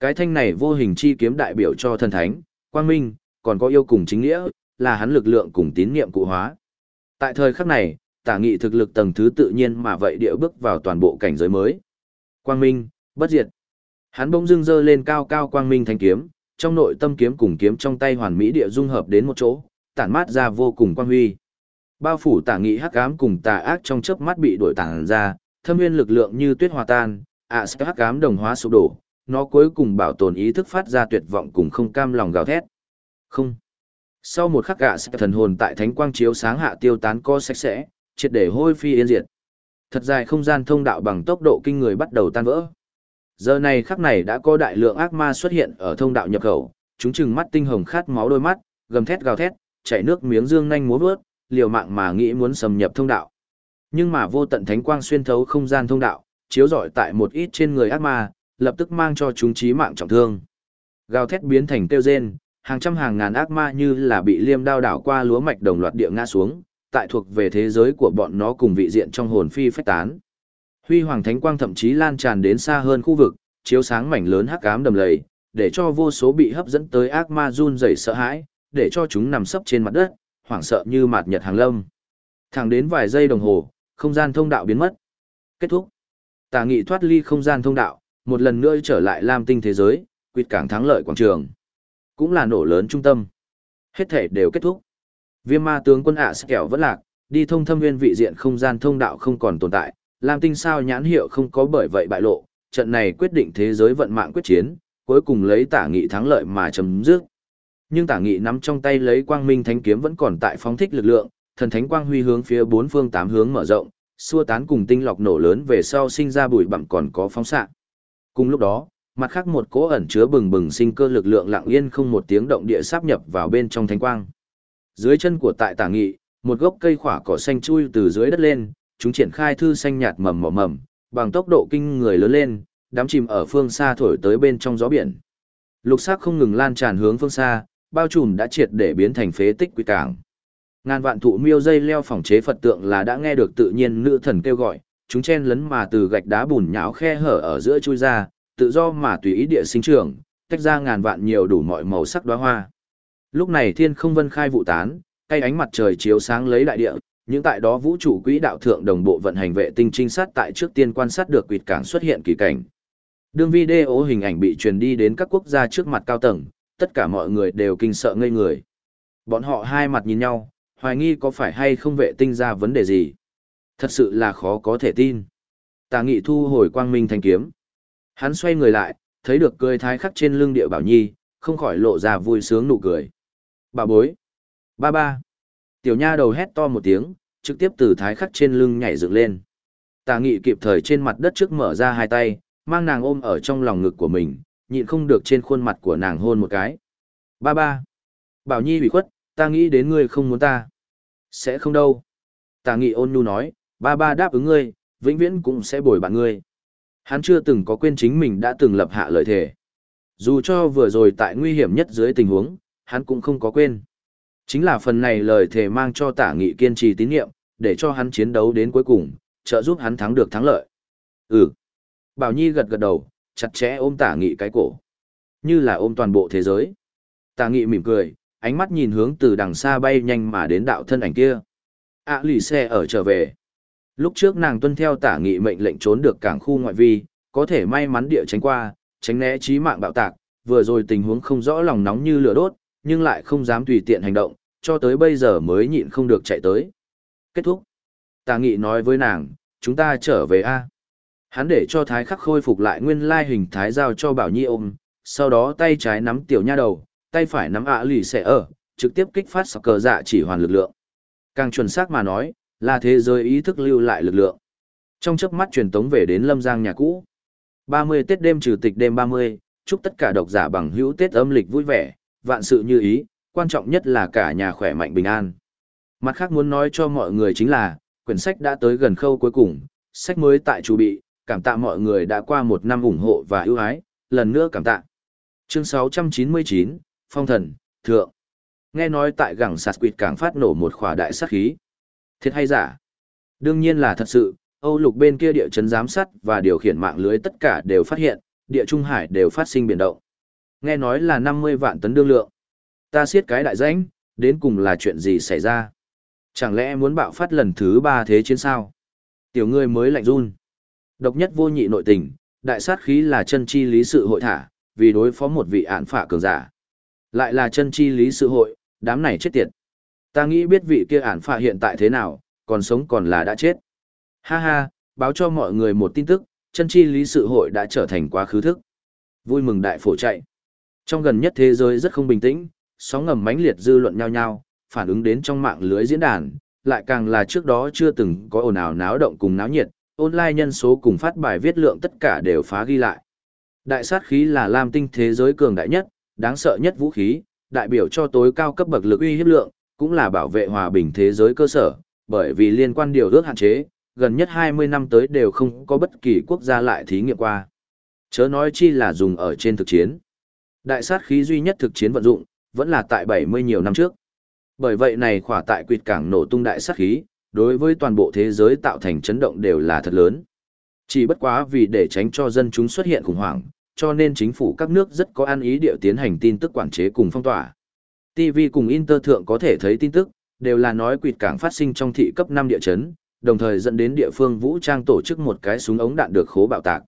Cái thanh này vô hình chi kiếm đại biểu cho thần thánh, quang minh, còn có yêu cùng chính nghĩa, là hắn lực lượng cùng tín niệm cụ hóa. Tại thời khắc này, tả nghị thực lực tầng thứ tự nhiên mà vậy địa bước vào toàn bộ cảnh giới mới. Quang minh, bất diệt. Hắn bỗng dưng dơ lên cao cao quang minh thanh kiếm, trong nội tâm kiếm cùng kiếm trong tay hoàn mỹ địa dung hợp đến một chỗ, tản mát ra vô cùng quang huy. Bao phủ tả nghị hắc ám cùng tà ác trong chớp mắt bị đổi tản ra, thâm nguyên lực lượng như tuyết hòa tan, ạ à, hắc ám đồng hóa sụp đổ, nó cuối cùng bảo tồn ý thức phát ra tuyệt vọng cùng không cam lòng gào thét. Không. Sau một khắc gạ thần hồn tại thánh quang chiếu sáng hạ tiêu tán co sạch sẽ, triệt để hôi phi yên diệt. Thật dài không gian thông đạo bằng tốc độ kinh người bắt đầu tan vỡ. Giờ này khắc này đã có đại lượng ác ma xuất hiện ở thông đạo nhập khẩu, chúng chừng mắt tinh hồng khát máu đôi mắt, gầm thét gào thét, chảy nước miếng dương nhanh múa vớt, liều mạng mà nghĩ muốn xâm nhập thông đạo. Nhưng mà vô tận thánh quang xuyên thấu không gian thông đạo, chiếu rọi tại một ít trên người ác ma, lập tức mang cho chúng chí mạng trọng thương. Gào thét biến thành tiêu rên, hàng trăm hàng ngàn ác ma như là bị liêm đao đảo qua lúa mạch đồng loạt địa ngã xuống, tại thuộc về thế giới của bọn nó cùng vị diện trong hồn phi phách tán. Huy hoàng thánh quang thậm chí lan tràn đến xa hơn khu vực, chiếu sáng mảnh lớn hắc ám đầm lầy, để cho vô số bị hấp dẫn tới ác ma run rẩy sợ hãi, để cho chúng nằm sấp trên mặt đất, hoảng sợ như mạt nhật hàng lâm. Thẳng đến vài giây đồng hồ, không gian thông đạo biến mất. Kết thúc. Tà nghị thoát ly không gian thông đạo, một lần nữa trở lại Lam tinh thế giới, quyết cảng thắng lợi quảng trường. Cũng là nổ lớn trung tâm. Hết thể đều kết thúc. Viêm ma tướng quân ạ sẽ kẹo vẫn lạc, đi thông thâm nguyên vị diện không gian thông đạo không còn tồn tại, Lam tinh sao nhãn hiệu không có bởi vậy bại lộ, trận này quyết định thế giới vận mạng quyết chiến, cuối cùng lấy tả nghị thắng lợi mà chấm dứt. Nhưng tả nghị nắm trong tay lấy quang minh thánh kiếm vẫn còn tại phóng thích lực lượng, thần thánh quang huy hướng phía bốn phương tám hướng mở rộng, xua tán cùng tinh lọc nổ lớn về sau sinh ra bụi bặm còn có phóng xạ. Cùng lúc đó, mặt khác một cỗ ẩn chứa bừng bừng sinh cơ lực lượng lặng yên không một tiếng động địa sáp nhập vào bên trong thánh quang. Dưới chân của tại tả nghị, một gốc cây khỏa cỏ xanh chui từ dưới đất lên, chúng triển khai thư xanh nhạt mầm mỏ mầm, bằng tốc độ kinh người lớn lên, đám chìm ở phương xa thổi tới bên trong gió biển. Lục sắc không ngừng lan tràn hướng phương xa, bao trùm đã triệt để biến thành phế tích quy cảng. Ngàn vạn thụ miêu dây leo phòng chế Phật tượng là đã nghe được tự nhiên nữ thần kêu gọi, chúng chen lấn mà từ gạch đá bùn nhão khe hở ở giữa chui ra, tự do mà tùy ý địa sinh trưởng, tách ra ngàn vạn nhiều đủ mọi màu sắc đóa hoa. Lúc này thiên không vân khai vụ tán, cây ánh mặt trời chiếu sáng lấy đại địa, những tại đó vũ trụ quỹ đạo thượng đồng bộ vận hành vệ tinh trinh sát tại trước tiên quan sát được quỷ cảng xuất hiện kỳ cảnh. Đường video hình ảnh bị truyền đi đến các quốc gia trước mặt cao tầng, tất cả mọi người đều kinh sợ ngây người. Bọn họ hai mặt nhìn nhau, hoài nghi có phải hay không vệ tinh ra vấn đề gì. Thật sự là khó có thể tin. Tà nghị thu hồi quang minh thanh kiếm. Hắn xoay người lại, Thấy được cười thái khắc trên lưng địa bảo nhi, không khỏi lộ ra vui sướng nụ cười. Bà bối. Ba ba. Tiểu nha đầu hét to một tiếng, trực tiếp từ thái khắc trên lưng nhảy dựng lên. Tà nghị kịp thời trên mặt đất trước mở ra hai tay, mang nàng ôm ở trong lòng ngực của mình, nhịn không được trên khuôn mặt của nàng hôn một cái. Ba ba. Bảo Nhi bị khuất, ta nghĩ đến ngươi không muốn ta. Sẽ không đâu. Tà nghị ôn nhu nói, ba ba đáp ứng ngươi, vĩnh viễn cũng sẽ bồi bạn ngươi. Hắn chưa từng có quên chính mình đã từng lập hạ lợi thể. Dù cho vừa rồi tại nguy hiểm nhất dưới tình huống, hắn cũng không có quên. Chính là phần này lời thề mang cho tả nghị kiên trì tín nhiệm, để cho hắn chiến đấu đến cuối cùng, trợ giúp hắn thắng được thắng lợi. Ừ. Bảo Nhi gật gật đầu, chặt chẽ ôm tả nghị cái cổ. Như là ôm toàn bộ thế giới. Tả nghị mỉm cười, ánh mắt nhìn hướng từ đằng xa bay nhanh mà đến đạo thân ảnh kia. À lì xe ở trở về. Lúc trước nàng tuân theo tả nghị mệnh lệnh trốn được cảng khu ngoại vi, có thể may mắn địa tránh qua, tránh né chí mạng bạo tạc, vừa rồi tình huống không rõ lòng nóng như lửa đốt, nhưng lại không dám tùy tiện hành động, cho tới bây giờ mới nhịn không được chạy tới. Kết thúc. Tà nghị nói với nàng, chúng ta trở về A. Hắn để cho thái khắc khôi phục lại nguyên lai hình thái giao cho bảo nhi ôm, sau đó tay trái nắm tiểu nha đầu, tay phải nắm ạ lì xẻ ở, trực tiếp kích phát sọc cờ dạ chỉ hoàn lực lượng. Càng chuẩn xác mà nói, là thế giới ý thức lưu lại lực lượng. Trong chớp mắt truyền tống về đến Lâm Giang nhà cũ. 30 Tết đêm trừ tịch đêm 30, chúc tất cả độc giả bằng hữu Tết âm lịch vui vẻ, vạn sự như ý, quan trọng nhất là cả nhà khỏe mạnh bình an. Mặt khác muốn nói cho mọi người chính là, quyển sách đã tới gần khâu cuối cùng, sách mới tại chủ bị, cảm tạ mọi người đã qua một năm ủng hộ và ưu ái, lần nữa cảm tạ. Chương 699, Phong thần, Thượng. Nghe nói tại gẳng sạt quỵt càng phát nổ một khỏa đại sát khí. Thiệt hay giả? Đương nhiên là thật sự, Âu lục bên kia địa chấn giám sát và điều khiển mạng lưới tất cả đều phát hiện, địa trung hải đều phát sinh biến động. Nghe nói là 50 vạn tấn đương lượng. Ta siết cái đại danh, đến cùng là chuyện gì xảy ra? Chẳng lẽ muốn bạo phát lần thứ ba thế chiến sao? Tiểu ngươi mới lạnh run. Độc nhất vô nhị nội tình, đại sát khí là chân chi lý sự hội thả, vì đối phó một vị án phả cường giả. Lại là chân chi lý sự hội, đám này chết tiệt. Ta nghĩ biết vị kia án phả hiện tại thế nào, còn sống còn là đã chết. Ha ha, báo cho mọi người một tin tức, chân chi lý sự hội đã trở thành quá khứ thức. Vui mừng đại phổ chạy. Trong gần nhất thế giới rất không bình tĩnh, sóng ngầm mãnh liệt dư luận nhau nhau, phản ứng đến trong mạng lưới diễn đàn, lại càng là trước đó chưa từng có ồn ào náo động cùng náo nhiệt, online nhân số cùng phát bài viết lượng tất cả đều phá ghi lại. Đại sát khí là lam tinh thế giới cường đại nhất, đáng sợ nhất vũ khí, đại biểu cho tối cao cấp bậc lực uy hiếp lượng, cũng là bảo vệ hòa bình thế giới cơ sở, bởi vì liên quan điều ước hạn chế, gần nhất 20 năm tới đều không có bất kỳ quốc gia lại thí nghiệm qua. Chớ nói chi là dùng ở trên thực chiến. Đại sát khí duy nhất thực chiến vận dụng, vẫn là tại 70 nhiều năm trước. Bởi vậy này khỏa tại quyệt cảng nổ tung đại sát khí, đối với toàn bộ thế giới tạo thành chấn động đều là thật lớn. Chỉ bất quá vì để tránh cho dân chúng xuất hiện khủng hoảng, cho nên chính phủ các nước rất có an ý điệu tiến hành tin tức quản chế cùng phong tỏa. TV cùng Inter thượng có thể thấy tin tức, đều là nói quyệt cảng phát sinh trong thị cấp 5 địa chấn, đồng thời dẫn đến địa phương vũ trang tổ chức một cái súng ống đạn được khố bạo tạc.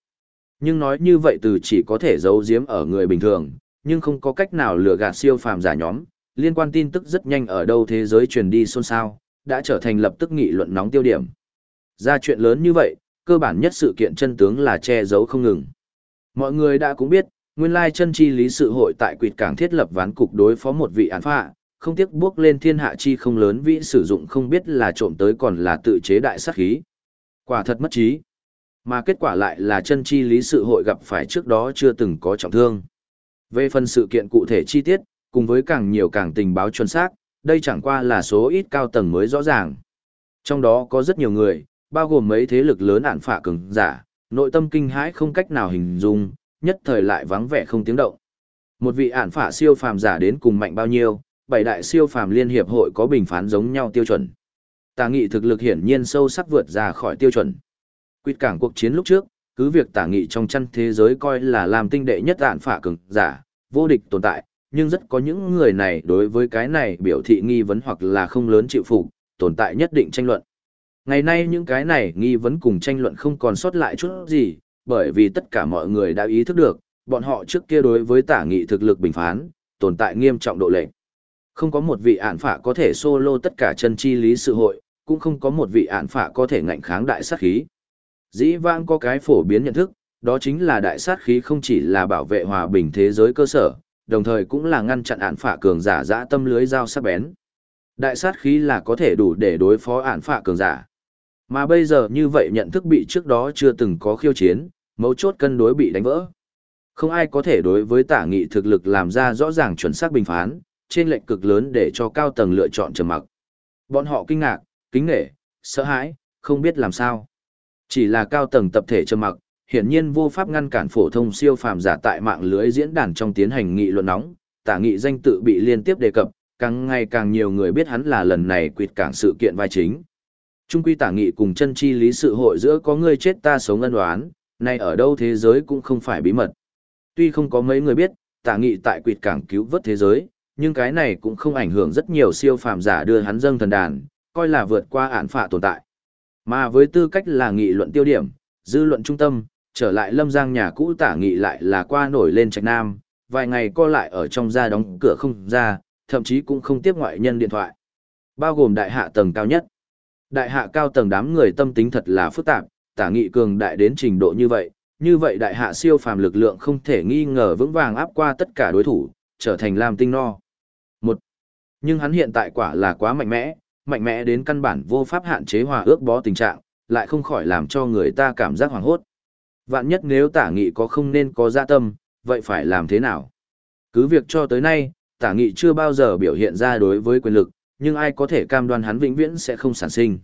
Nhưng nói như vậy từ chỉ có thể giấu giếm ở người bình thường, nhưng không có cách nào lừa gạt siêu phàm giả nhóm, liên quan tin tức rất nhanh ở đâu thế giới truyền đi xôn xao, đã trở thành lập tức nghị luận nóng tiêu điểm. Ra chuyện lớn như vậy, cơ bản nhất sự kiện chân tướng là che giấu không ngừng. Mọi người đã cũng biết, nguyên lai chân chi lý sự hội tại quỷ cảng thiết lập ván cục đối phó một vị án phạ, không tiếc bước lên thiên hạ chi không lớn vĩ sử dụng không biết là trộm tới còn là tự chế đại sát khí. Quả thật mất trí. Mà kết quả lại là chân chi lý sự hội gặp phải trước đó chưa từng có trọng thương. Về phần sự kiện cụ thể chi tiết, cùng với càng nhiều càng tình báo chuẩn xác, đây chẳng qua là số ít cao tầng mới rõ ràng. Trong đó có rất nhiều người, bao gồm mấy thế lực lớn ản phạ cứng, giả, nội tâm kinh hãi không cách nào hình dung, nhất thời lại vắng vẻ không tiếng động. Một vị ản phạ siêu phàm giả đến cùng mạnh bao nhiêu, bảy đại siêu phàm liên hiệp hội có bình phán giống nhau tiêu chuẩn. Tà nghị thực lực hiển nhiên sâu sắc vượt ra khỏi tiêu chuẩn. Quyết cảng cuộc chiến lúc trước, cứ việc tả nghị trong chăn thế giới coi là làm tinh đệ nhất đạn phả cường giả, vô địch tồn tại, nhưng rất có những người này đối với cái này biểu thị nghi vấn hoặc là không lớn chịu phục, tồn tại nhất định tranh luận. Ngày nay những cái này nghi vấn cùng tranh luận không còn sót lại chút gì, bởi vì tất cả mọi người đã ý thức được, bọn họ trước kia đối với tả nghị thực lực bình phán, tồn tại nghiêm trọng độ lệnh. Không có một vị ản phả có thể solo tất cả chân chi lý sự hội, cũng không có một vị ản phả có thể ngạnh kháng đại sát khí. Dĩ vãng có cái phổ biến nhận thức, Đó chính là đại sát khí không chỉ là bảo vệ hòa bình thế giới cơ sở, đồng thời cũng là ngăn chặn ản phạ cường giả dã tâm lưới dao sắc bén. Đại sát khí là có thể đủ để đối phó ản phạ cường giả. Mà bây giờ như vậy nhận thức bị trước đó chưa từng có khiêu chiến, mấu chốt cân đối bị đánh vỡ. Không ai có thể đối với tả nghị thực lực làm ra rõ ràng chuẩn xác bình phán, trên lệnh cực lớn để cho cao tầng lựa chọn trầm mặc. Bọn họ kinh ngạc, kính nể, sợ hãi, không biết làm sao. Chỉ là cao tầng tập thể trầm mặc, hiển nhiên vô pháp ngăn cản phổ thông siêu phàm giả tại mạng lưới diễn đàn trong tiến hành nghị luận nóng, tả nghị danh tự bị liên tiếp đề cập, càng ngày càng nhiều người biết hắn là lần này quyệt cảng sự kiện vai chính. Trung quy tả nghị cùng chân chi lý sự hội giữa có người chết ta sống ân đoán, nay ở đâu thế giới cũng không phải bí mật. Tuy không có mấy người biết, tả nghị tại quyệt cảng cứu vớt thế giới, nhưng cái này cũng không ảnh hưởng rất nhiều siêu phàm giả đưa hắn dâng thần đàn, coi là vượt qua án phạ tồn tại. Mà với tư cách là nghị luận tiêu điểm, dư luận trung tâm, trở lại lâm giang nhà cũ tả nghị lại là qua nổi lên trạch nam, vài ngày co lại ở trong ra đóng cửa không ra, thậm chí cũng không tiếp ngoại nhân điện thoại. Bao gồm đại hạ tầng cao nhất. Đại hạ cao tầng đám người tâm tính thật là phức tạp, tả nghị cường đại đến trình độ như vậy, như vậy đại hạ siêu phàm lực lượng không thể nghi ngờ vững vàng áp qua tất cả đối thủ, trở thành lam tinh no. Một. Nhưng hắn hiện tại quả là quá mạnh mẽ, mạnh mẽ đến căn bản vô pháp hạn chế hòa ước bó tình trạng, lại không khỏi làm cho người ta cảm giác hoảng hốt. Vạn nhất nếu tả nghị có không nên có dạ tâm, vậy phải làm thế nào? Cứ việc cho tới nay, tả nghị chưa bao giờ biểu hiện ra đối với quyền lực, nhưng ai có thể cam đoan hắn vĩnh viễn sẽ không sản sinh.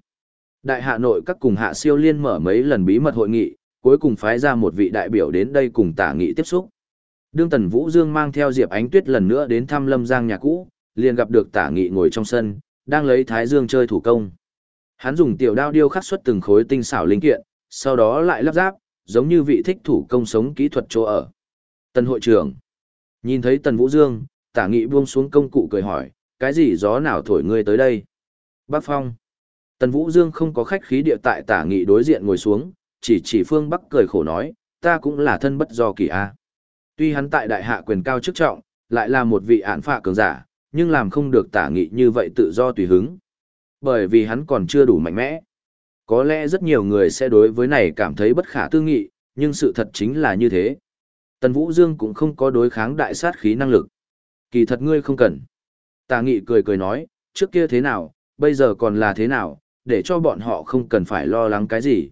Đại Hạ Nội các cùng Hạ Siêu Liên mở mấy lần bí mật hội nghị, cuối cùng phái ra một vị đại biểu đến đây cùng tả nghị tiếp xúc. Đương Tần Vũ Dương mang theo Diệp Ánh Tuyết lần nữa đến thăm Lâm Giang nhà cũ, liền gặp được tả nghị ngồi trong sân, đang lấy Thái Dương chơi thủ công. Hắn dùng tiểu đao điêu khắc xuất từng khối tinh xảo linh kiện, sau đó lại lắp ráp, giống như vị thích thủ công sống kỹ thuật chỗ ở. Tần hội trưởng, nhìn thấy Tần Vũ Dương, tả nghị buông xuống công cụ cười hỏi, cái gì gió nào thổi ngươi tới đây? Bác Phong. Tần Vũ Dương không có khách khí địa tại tả nghị đối diện ngồi xuống, chỉ chỉ phương Bắc cười khổ nói, ta cũng là thân bất do kỳ a. Tuy hắn tại đại hạ quyền cao chức trọng, lại là một vị án phạ cường giả, nhưng làm không được tả nghị như vậy tự do tùy hứng. Bởi vì hắn còn chưa đủ mạnh mẽ. Có lẽ rất nhiều người sẽ đối với này cảm thấy bất khả tư nghị, nhưng sự thật chính là như thế. Tần Vũ Dương cũng không có đối kháng đại sát khí năng lực. Kỳ thật ngươi không cần. Tà nghị cười cười nói, trước kia thế nào, bây giờ còn là thế nào, để cho bọn họ không cần phải lo lắng cái gì.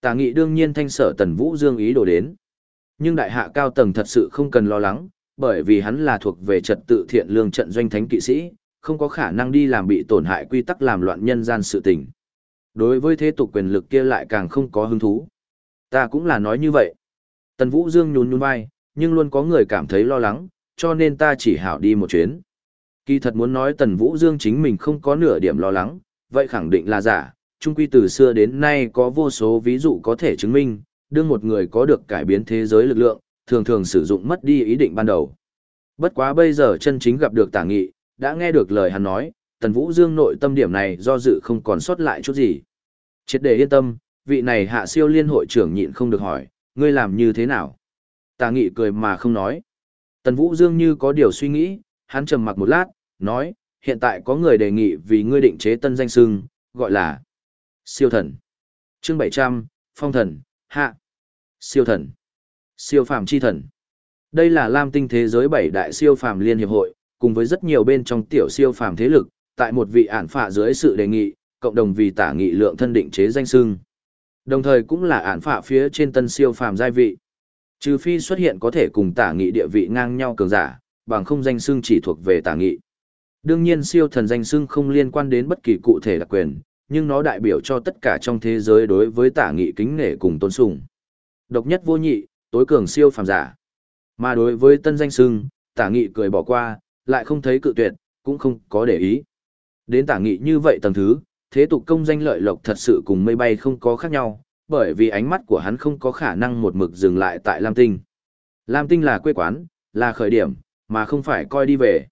Tà nghị đương nhiên thanh sở Tần Vũ Dương ý đồ đến. Nhưng đại hạ cao tầng thật sự không cần lo lắng, bởi vì hắn là thuộc về trật tự thiện lương trận doanh thánh kỵ sĩ, không có khả năng đi làm bị tổn hại quy tắc làm loạn nhân gian sự tình. Đối với thế tục quyền lực kia lại càng không có hứng thú. Ta cũng là nói như vậy. Tần Vũ Dương nhún nhún vai, nhưng luôn có người cảm thấy lo lắng, cho nên ta chỉ hảo đi một chuyến. Kỳ thật muốn nói Tần Vũ Dương chính mình không có nửa điểm lo lắng, vậy khẳng định là giả. Trung quy từ xưa đến nay có vô số ví dụ có thể chứng minh, đương một người có được cải biến thế giới lực lượng, thường thường sử dụng mất đi ý định ban đầu. Bất quá bây giờ chân chính gặp được tả nghị, đã nghe được lời hắn nói, Tần Vũ Dương nội tâm điểm này do dự không còn sót lại chút gì. Chết để yên tâm, vị này hạ siêu liên hội trưởng nhịn không được hỏi, ngươi làm như thế nào? Tà nghị cười mà không nói. Tần Vũ Dương như có điều suy nghĩ, hắn trầm mặc một lát, nói, hiện tại có người đề nghị vì ngươi định chế tân danh sưng, gọi là siêu thần. Chương 700, phong thần, hạ, siêu thần, siêu phàm chi thần. Đây là Lam tinh thế giới bảy đại siêu phàm liên hiệp hội, cùng với rất nhiều bên trong tiểu siêu phàm thế lực, tại một vị ản phạ dưới sự đề nghị, cộng đồng vì tả nghị lượng thân định chế danh sưng. Đồng thời cũng là ản phạ phía trên tân siêu phàm giai vị. Trừ phi xuất hiện có thể cùng tả nghị địa vị ngang nhau cường giả, bằng không danh sưng chỉ thuộc về tả nghị. Đương nhiên siêu thần danh sưng không liên quan đến bất kỳ cụ thể đặc quyền, nhưng nó đại biểu cho tất cả trong thế giới đối với tả nghị kính nể cùng tôn sùng. Độc nhất vô nhị, tối cường siêu phàm giả. Mà đối với tân danh sưng, tả nghị cười bỏ qua, lại không thấy cự tuyệt, cũng không có để ý. Đến tả nghị như vậy tầng thứ, thế tục công danh lợi lộc thật sự cùng mây bay không có khác nhau, bởi vì ánh mắt của hắn không có khả năng một mực dừng lại tại Lam Tinh. Lam Tinh là quê quán, là khởi điểm, mà không phải coi đi về.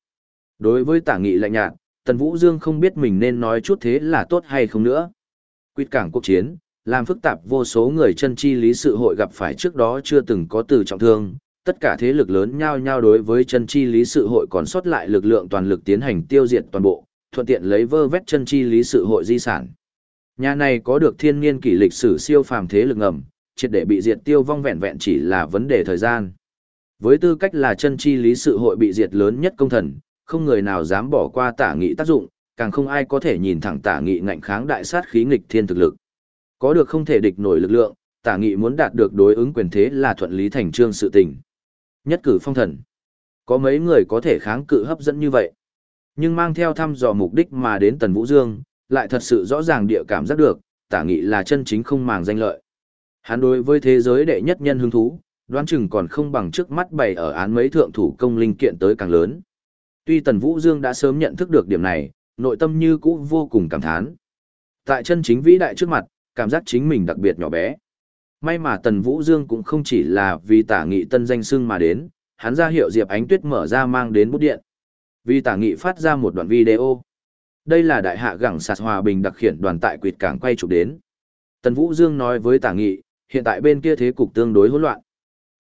Đối với tả nghị lạnh nhạt, Tần Vũ Dương không biết mình nên nói chút thế là tốt hay không nữa. Quyết cảng quốc chiến, làm phức tạp vô số người chân chi lý sự hội gặp phải trước đó chưa từng có từ trọng thương, tất cả thế lực lớn nhau nhau đối với chân chi lý sự hội còn sót lại lực lượng toàn lực tiến hành tiêu diệt toàn bộ, thuận tiện lấy vơ vét chân chi lý sự hội di sản. Nhà này có được thiên niên kỷ lịch sử siêu phàm thế lực ngầm, triệt để bị diệt tiêu vong vẹn vẹn chỉ là vấn đề thời gian. Với tư cách là chân chi lý sự hội bị diệt lớn nhất công thần, không người nào dám bỏ qua tả nghị tác dụng, càng không ai có thể nhìn thẳng tả nghị ngạnh kháng đại sát khí nghịch thiên thực lực. Có được không thể địch nổi lực lượng, tả nghị muốn đạt được đối ứng quyền thế là thuận lý thành trương sự tình. Nhất cử phong thần. Có mấy người có thể kháng cự hấp dẫn như vậy. Nhưng mang theo thăm dò mục đích mà đến Tần Vũ Dương, lại thật sự rõ ràng địa cảm giác được, tả nghị là chân chính không màng danh lợi. Hắn đối với thế giới đệ nhất nhân hứng thú, đoán chừng còn không bằng trước mắt bày ở án mấy thượng thủ công linh kiện tới càng lớn. Tuy Tần Vũ Dương đã sớm nhận thức được điểm này, nội tâm như cũ vô cùng cảm thán. Tại chân chính vĩ đại trước mặt, cảm giác chính mình đặc biệt nhỏ bé. May mà Tần Vũ Dương cũng không chỉ là vì tả nghị tân danh sưng mà đến, hắn ra hiệu Diệp Ánh Tuyết mở ra mang đến bút điện. Vì tả nghị phát ra một đoạn video. Đây là đại hạ gẳng sạt hòa bình đặc khiển đoàn tại quyệt cảng quay chụp đến. Tần Vũ Dương nói với tả nghị, hiện tại bên kia thế cục tương đối hỗn loạn.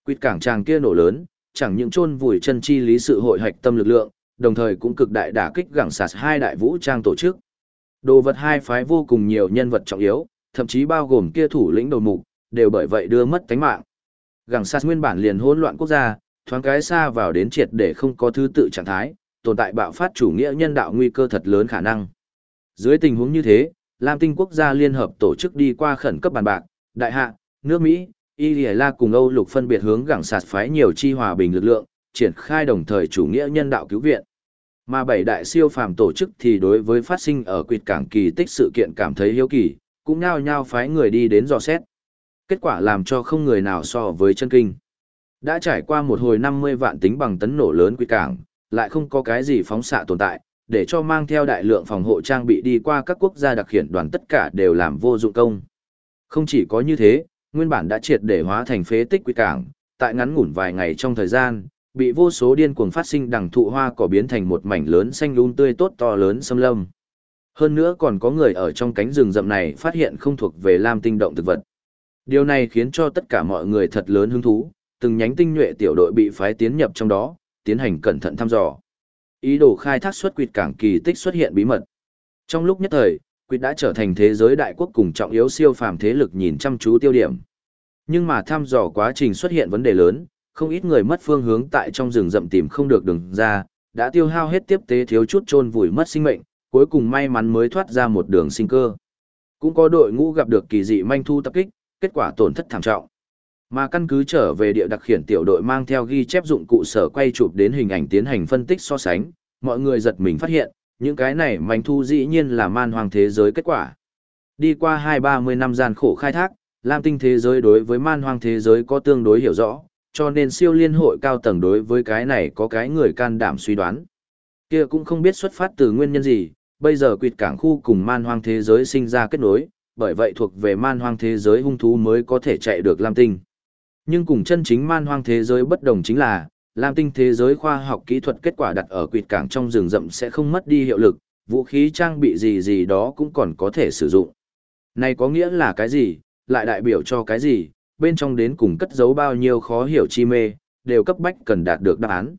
Quyệt cảng tràng kia nổ lớn, chẳng những chôn vùi chân chi lý sự hội hạch tâm lực lượng, đồng thời cũng cực đại đả kích gẳng sạt hai đại vũ trang tổ chức. Đồ vật hai phái vô cùng nhiều nhân vật trọng yếu, thậm chí bao gồm kia thủ lĩnh đầu mục, đều bởi vậy đưa mất tánh mạng. Gẳng sạt nguyên bản liền hỗn loạn quốc gia, thoáng cái xa vào đến triệt để không có thứ tự trạng thái, tồn tại bạo phát chủ nghĩa nhân đạo nguy cơ thật lớn khả năng. Dưới tình huống như thế, Lam Tinh quốc gia liên hợp tổ chức đi qua khẩn cấp bàn bạc, đại hạ, nước Mỹ, Iliala cùng Âu lục phân biệt hướng gẳng sạt phái nhiều chi hòa bình lực lượng, triển khai đồng thời chủ nghĩa nhân đạo cứu viện. Mà bảy đại siêu phàm tổ chức thì đối với phát sinh ở quyệt cảng kỳ tích sự kiện cảm thấy hiếu kỳ, cũng nhao nhao phái người đi đến dò xét. Kết quả làm cho không người nào so với chân kinh. Đã trải qua một hồi 50 vạn tính bằng tấn nổ lớn quy cảng, lại không có cái gì phóng xạ tồn tại, để cho mang theo đại lượng phòng hộ trang bị đi qua các quốc gia đặc khiển đoàn tất cả đều làm vô dụng công. Không chỉ có như thế, nguyên bản đã triệt để hóa thành phế tích quy cảng, tại ngắn ngủn vài ngày trong thời gian, bị vô số điên cuồng phát sinh đằng thụ hoa cỏ biến thành một mảnh lớn xanh lum tươi tốt to lớn xâm lâm. Hơn nữa còn có người ở trong cánh rừng rậm này phát hiện không thuộc về lam tinh động thực vật. Điều này khiến cho tất cả mọi người thật lớn hứng thú, từng nhánh tinh nhuệ tiểu đội bị phái tiến nhập trong đó, tiến hành cẩn thận thăm dò. Ý đồ khai thác xuất quyệt cảng kỳ tích xuất hiện bí mật. Trong lúc nhất thời, quyệt đã trở thành thế giới đại quốc cùng trọng yếu siêu phàm thế lực nhìn chăm chú tiêu điểm. Nhưng mà thăm dò quá trình xuất hiện vấn đề lớn, không ít người mất phương hướng tại trong rừng rậm tìm không được đường ra, đã tiêu hao hết tiếp tế thiếu chút chôn vùi mất sinh mệnh, cuối cùng may mắn mới thoát ra một đường sinh cơ. Cũng có đội ngũ gặp được kỳ dị manh thu tập kích, kết quả tổn thất thảm trọng. Mà căn cứ trở về địa đặc khiển tiểu đội mang theo ghi chép dụng cụ sở quay chụp đến hình ảnh tiến hành phân tích so sánh, mọi người giật mình phát hiện, những cái này manh thu dĩ nhiên là man hoàng thế giới kết quả. Đi qua hai ba mươi năm gian khổ khai thác, Lam tinh thế giới đối với man hoang thế giới có tương đối hiểu rõ, cho nên siêu liên hội cao tầng đối với cái này có cái người can đảm suy đoán. Kia cũng không biết xuất phát từ nguyên nhân gì, bây giờ quyệt cảng khu cùng man hoang thế giới sinh ra kết nối, bởi vậy thuộc về man hoang thế giới hung thú mới có thể chạy được Lam Tinh. Nhưng cùng chân chính man hoang thế giới bất đồng chính là, Lam Tinh thế giới khoa học kỹ thuật kết quả đặt ở quyệt cảng trong rừng rậm sẽ không mất đi hiệu lực, vũ khí trang bị gì gì đó cũng còn có thể sử dụng. Này có nghĩa là cái gì, lại đại biểu cho cái gì, bên trong đến cùng cất giấu bao nhiêu khó hiểu chi mê, đều cấp bách cần đạt được đáp án.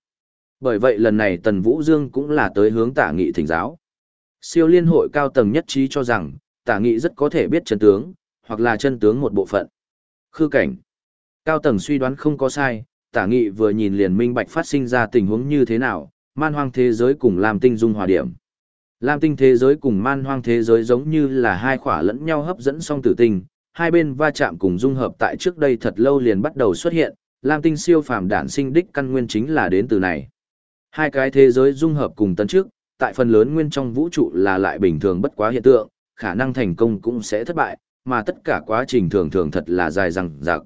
Bởi vậy lần này Tần Vũ Dương cũng là tới hướng tả nghị thỉnh giáo. Siêu liên hội cao tầng nhất trí cho rằng, tả nghị rất có thể biết chân tướng, hoặc là chân tướng một bộ phận. Khư cảnh. Cao tầng suy đoán không có sai, tả nghị vừa nhìn liền minh bạch phát sinh ra tình huống như thế nào, man hoang thế giới cùng làm tinh dung hòa điểm. Lam tinh thế giới cùng man hoang thế giới giống như là hai khỏa lẫn nhau hấp dẫn song tử tinh, hai bên va chạm cùng dung hợp tại trước đây thật lâu liền bắt đầu xuất hiện, Lam tinh siêu phàm đản sinh đích căn nguyên chính là đến từ này. Hai cái thế giới dung hợp cùng tấn trước, tại phần lớn nguyên trong vũ trụ là lại bình thường bất quá hiện tượng, khả năng thành công cũng sẽ thất bại, mà tất cả quá trình thường thường thật là dài dằng dặc.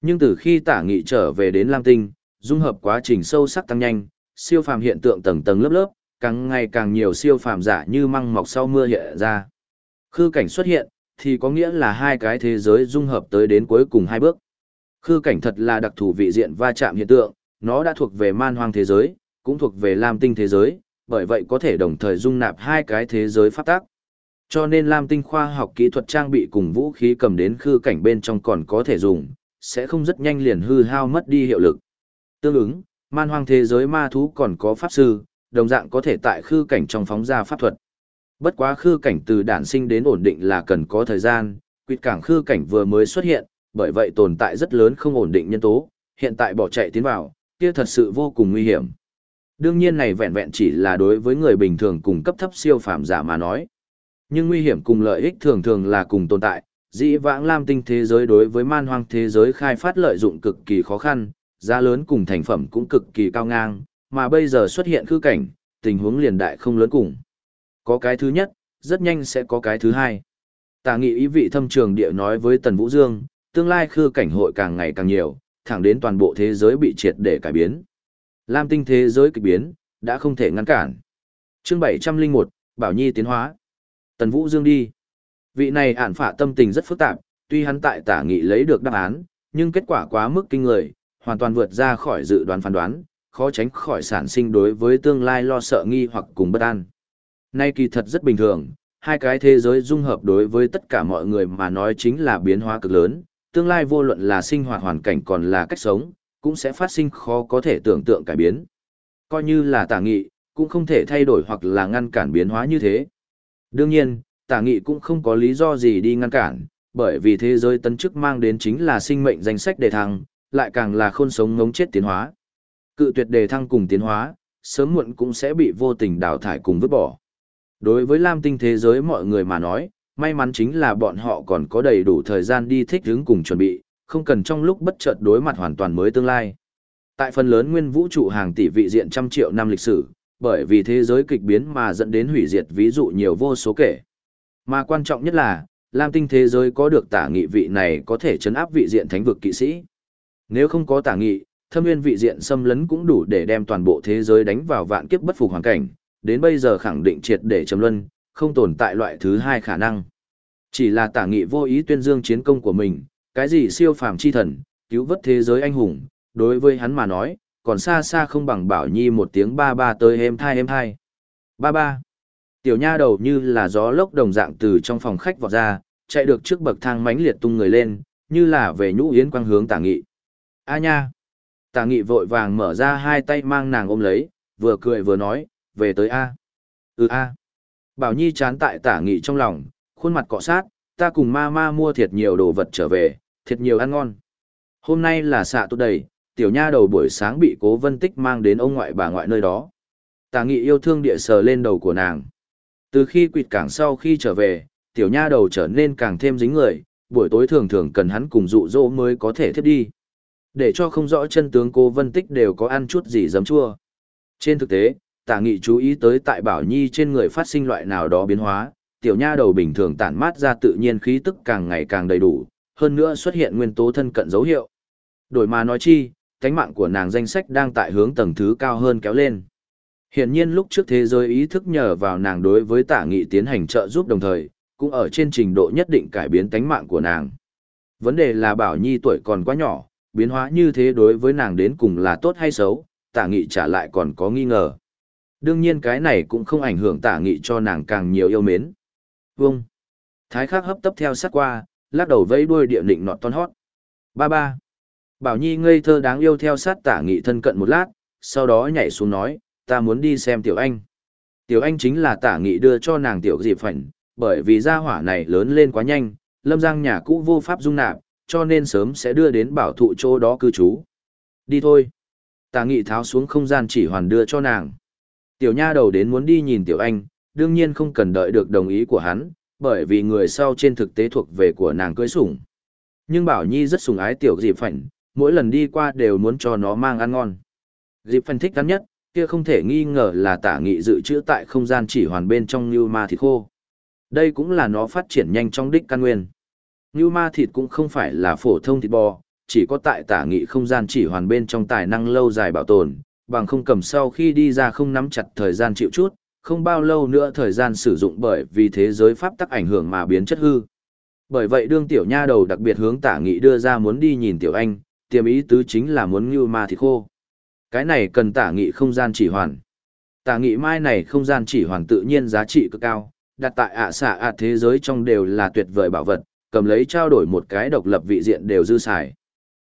Nhưng từ khi tả nghị trở về đến Lam tinh, dung hợp quá trình sâu sắc tăng nhanh, siêu phàm hiện tượng tầng tầng lớp lớp, càng ngày càng nhiều siêu phàm giả như măng mọc sau mưa hiện ra. Khư cảnh xuất hiện, thì có nghĩa là hai cái thế giới dung hợp tới đến cuối cùng hai bước. Khư cảnh thật là đặc thù vị diện va chạm hiện tượng, nó đã thuộc về man hoang thế giới, cũng thuộc về lam tinh thế giới, bởi vậy có thể đồng thời dung nạp hai cái thế giới phát tác. Cho nên lam tinh khoa học kỹ thuật trang bị cùng vũ khí cầm đến khư cảnh bên trong còn có thể dùng, sẽ không rất nhanh liền hư hao mất đi hiệu lực. Tương ứng, man hoang thế giới ma thú còn có pháp sư, đồng dạng có thể tại khư cảnh trong phóng ra pháp thuật. Bất quá khư cảnh từ đản sinh đến ổn định là cần có thời gian, quyệt cảng khư cảnh vừa mới xuất hiện, bởi vậy tồn tại rất lớn không ổn định nhân tố, hiện tại bỏ chạy tiến vào, kia thật sự vô cùng nguy hiểm. Đương nhiên này vẹn vẹn chỉ là đối với người bình thường cùng cấp thấp siêu phàm giả mà nói. Nhưng nguy hiểm cùng lợi ích thường thường là cùng tồn tại, dĩ vãng lam tinh thế giới đối với man hoang thế giới khai phát lợi dụng cực kỳ khó khăn, giá lớn cùng thành phẩm cũng cực kỳ cao ngang, mà bây giờ xuất hiện khư cảnh, tình huống liền đại không lớn cùng. Có cái thứ nhất, rất nhanh sẽ có cái thứ hai. Tà nghị ý vị thâm trường địa nói với Tần Vũ Dương, tương lai khư cảnh hội càng ngày càng nhiều, thẳng đến toàn bộ thế giới bị triệt để cải biến. Lam tinh thế giới kịch biến, đã không thể ngăn cản. chương 701, Bảo Nhi tiến hóa. Tần Vũ Dương đi. Vị này ản phả tâm tình rất phức tạp, tuy hắn tại tả nghị lấy được đáp án, nhưng kết quả quá mức kinh người, hoàn toàn vượt ra khỏi dự đoán phán đoán, khó tránh khỏi sản sinh đối với tương lai lo sợ nghi hoặc cùng bất an. Nay kỳ thật rất bình thường, hai cái thế giới dung hợp đối với tất cả mọi người mà nói chính là biến hóa cực lớn, tương lai vô luận là sinh hoạt hoàn cảnh còn là cách sống, cũng sẽ phát sinh khó có thể tưởng tượng cải biến. Coi như là tả nghị, cũng không thể thay đổi hoặc là ngăn cản biến hóa như thế. Đương nhiên, tả nghị cũng không có lý do gì đi ngăn cản, bởi vì thế giới tân chức mang đến chính là sinh mệnh danh sách đề thăng, lại càng là khôn sống ngống chết tiến hóa. Cự tuyệt đề thăng cùng tiến hóa, sớm muộn cũng sẽ bị vô tình đào thải cùng vứt bỏ. Đối với Lam tinh thế giới mọi người mà nói, may mắn chính là bọn họ còn có đầy đủ thời gian đi thích ứng cùng chuẩn bị, không cần trong lúc bất chợt đối mặt hoàn toàn mới tương lai. Tại phần lớn nguyên vũ trụ hàng tỷ vị diện trăm triệu năm lịch sử, bởi vì thế giới kịch biến mà dẫn đến hủy diệt ví dụ nhiều vô số kể. Mà quan trọng nhất là, Lam tinh thế giới có được tả nghị vị này có thể chấn áp vị diện thánh vực kỵ sĩ. Nếu không có tả nghị, thâm nguyên vị diện xâm lấn cũng đủ để đem toàn bộ thế giới đánh vào vạn kiếp bất phục hoàn cảnh, đến bây giờ khẳng định triệt để chấm luân, không tồn tại loại thứ hai khả năng. Chỉ là tả nghị vô ý tuyên dương chiến công của mình, cái gì siêu phàm chi thần, cứu vớt thế giới anh hùng, đối với hắn mà nói, còn xa xa không bằng bảo nhi một tiếng ba ba tới êm thai êm thai. Ba ba. Tiểu nha đầu như là gió lốc đồng dạng từ trong phòng khách vọt ra, chạy được trước bậc thang mánh liệt tung người lên, như là về nhũ yến quang hướng tả nghị. A nha. Tả nghị vội vàng mở ra hai tay mang nàng ôm lấy, vừa cười vừa nói, về tới A. Ừ A. Bảo Nhi chán tại tả nghị trong lòng, khuôn mặt cọ sát, ta cùng ma ma mua thiệt nhiều đồ vật trở về, thiệt nhiều ăn ngon. Hôm nay là xạ tốt đầy, tiểu nha đầu buổi sáng bị cố vân tích mang đến ông ngoại bà ngoại nơi đó. Tà nghị yêu thương địa sờ lên đầu của nàng. Từ khi quỵt cảng sau khi trở về, tiểu nha đầu trở nên càng thêm dính người, buổi tối thường thường cần hắn cùng dụ dỗ mới có thể thiết đi. Để cho không rõ chân tướng cô Vân Tích đều có ăn chút gì giấm chua. Trên thực tế, tả nghị chú ý tới tại Bảo Nhi trên người phát sinh loại nào đó biến hóa, tiểu nha đầu bình thường tản mát ra tự nhiên khí tức càng ngày càng đầy đủ, hơn nữa xuất hiện nguyên tố thân cận dấu hiệu. Đổi mà nói chi, cánh mạng của nàng danh sách đang tại hướng tầng thứ cao hơn kéo lên. Hiển nhiên lúc trước thế giới ý thức nhờ vào nàng đối với tả nghị tiến hành trợ giúp đồng thời, cũng ở trên trình độ nhất định cải biến tánh mạng của nàng. Vấn đề là Bảo Nhi tuổi còn quá nhỏ, biến hóa như thế đối với nàng đến cùng là tốt hay xấu, tả nghị trả lại còn có nghi ngờ. Đương nhiên cái này cũng không ảnh hưởng tả nghị cho nàng càng nhiều yêu mến. Vâng. Thái khắc hấp tấp theo sát qua, lắc đầu vẫy đuôi địa định nọt ton hót. Ba ba. Bảo Nhi ngây thơ đáng yêu theo sát tả nghị thân cận một lát, sau đó nhảy xuống nói, ta muốn đi xem tiểu anh. Tiểu anh chính là tả nghị đưa cho nàng tiểu dịp phảnh, bởi vì gia hỏa này lớn lên quá nhanh, lâm giang nhà cũ vô pháp dung nạp, cho nên sớm sẽ đưa đến bảo thụ chỗ đó cư trú. Đi thôi. Tả nghị tháo xuống không gian chỉ hoàn đưa cho nàng. Tiểu nha đầu đến muốn đi nhìn tiểu anh, đương nhiên không cần đợi được đồng ý của hắn, bởi vì người sau trên thực tế thuộc về của nàng cưới sủng. Nhưng Bảo Nhi rất sủng ái tiểu dịp phảnh, mỗi lần đi qua đều muốn cho nó mang ăn ngon. Dịp phảnh thích ăn nhất, kia không thể nghi ngờ là tả nghị dự trữ tại không gian chỉ hoàn bên trong như ma thịt khô. Đây cũng là nó phát triển nhanh trong đích căn nguyên. Như ma thịt cũng không phải là phổ thông thịt bò, chỉ có tại tả nghị không gian chỉ hoàn bên trong tài năng lâu dài bảo tồn, bằng không cầm sau khi đi ra không nắm chặt thời gian chịu chút, không bao lâu nữa thời gian sử dụng bởi vì thế giới pháp tắc ảnh hưởng mà biến chất hư. Bởi vậy đương tiểu nha đầu đặc biệt hướng tả nghị đưa ra muốn đi nhìn tiểu anh, tiềm ý tứ chính là muốn như ma thịt khô. Cái này cần tả nghị không gian chỉ hoàn. Tả nghị mai này không gian chỉ hoàn tự nhiên giá trị cực cao, đặt tại ạ xạ ạ thế giới trong đều là tuyệt vời bảo vật, cầm lấy trao đổi một cái độc lập vị diện đều dư xài.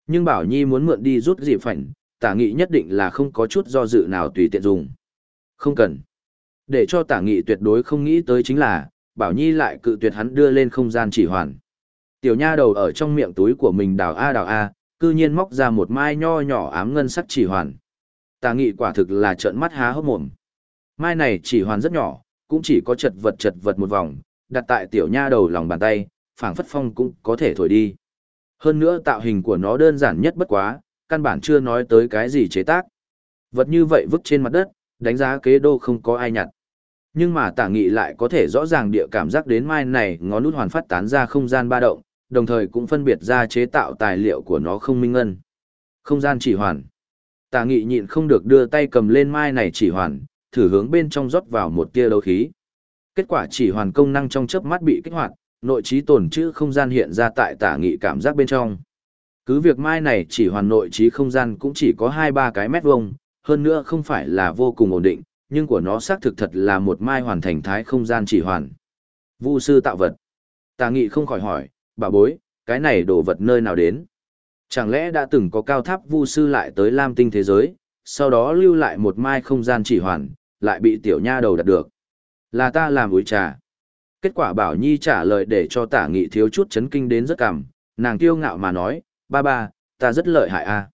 Nhưng Bảo Nhi muốn mượn đi rút dịp phảnh, tả nghị nhất định là không có chút do dự nào tùy tiện dùng. Không cần. Để cho tả nghị tuyệt đối không nghĩ tới chính là, Bảo Nhi lại cự tuyệt hắn đưa lên không gian chỉ hoàn. Tiểu nha đầu ở trong miệng túi của mình đào a đào a, cư nhiên móc ra một mai nho nhỏ ám ngân sắc chỉ hoàn. Tả nghị quả thực là trợn mắt há hốc mồm. Mai này chỉ hoàn rất nhỏ, cũng chỉ có chật vật chật vật một vòng, đặt tại tiểu nha đầu lòng bàn tay, phảng phất phong cũng có thể thổi đi. Hơn nữa tạo hình của nó đơn giản nhất bất quá, căn bản chưa nói tới cái gì chế tác. Vật như vậy vứt trên mặt đất, đánh giá kế đô không có ai nhặt. Nhưng mà tả nghị lại có thể rõ ràng địa cảm giác đến mai này ngón nút hoàn phát tán ra không gian ba động, đồng thời cũng phân biệt ra chế tạo tài liệu của nó không minh ngân. Không gian chỉ hoàn. Tả nghị nhịn không được đưa tay cầm lên mai này chỉ hoàn, thử hướng bên trong rót vào một tia đấu khí. Kết quả chỉ hoàn công năng trong chớp mắt bị kích hoạt, nội trí tồn chữ không gian hiện ra tại tả nghị cảm giác bên trong. Cứ việc mai này chỉ hoàn nội trí không gian cũng chỉ có 2-3 cái mét vuông, hơn nữa không phải là vô cùng ổn định, nhưng của nó xác thực thật là một mai hoàn thành thái không gian chỉ hoàn. Vu sư tạo vật. Tà nghị không khỏi hỏi, bà bối, cái này đồ vật nơi nào đến? Chẳng lẽ đã từng có cao tháp vu sư lại tới Lam tinh thế giới, sau đó lưu lại một mai không gian chỉ hoàn, lại bị tiểu nha đầu đặt được. Là ta làm úi trà. Kết quả Bảo Nhi trả lời để cho tả nghị thiếu chút chấn kinh đến rất cảm, nàng kiêu ngạo mà nói, ba ba, ta rất lợi hại a à?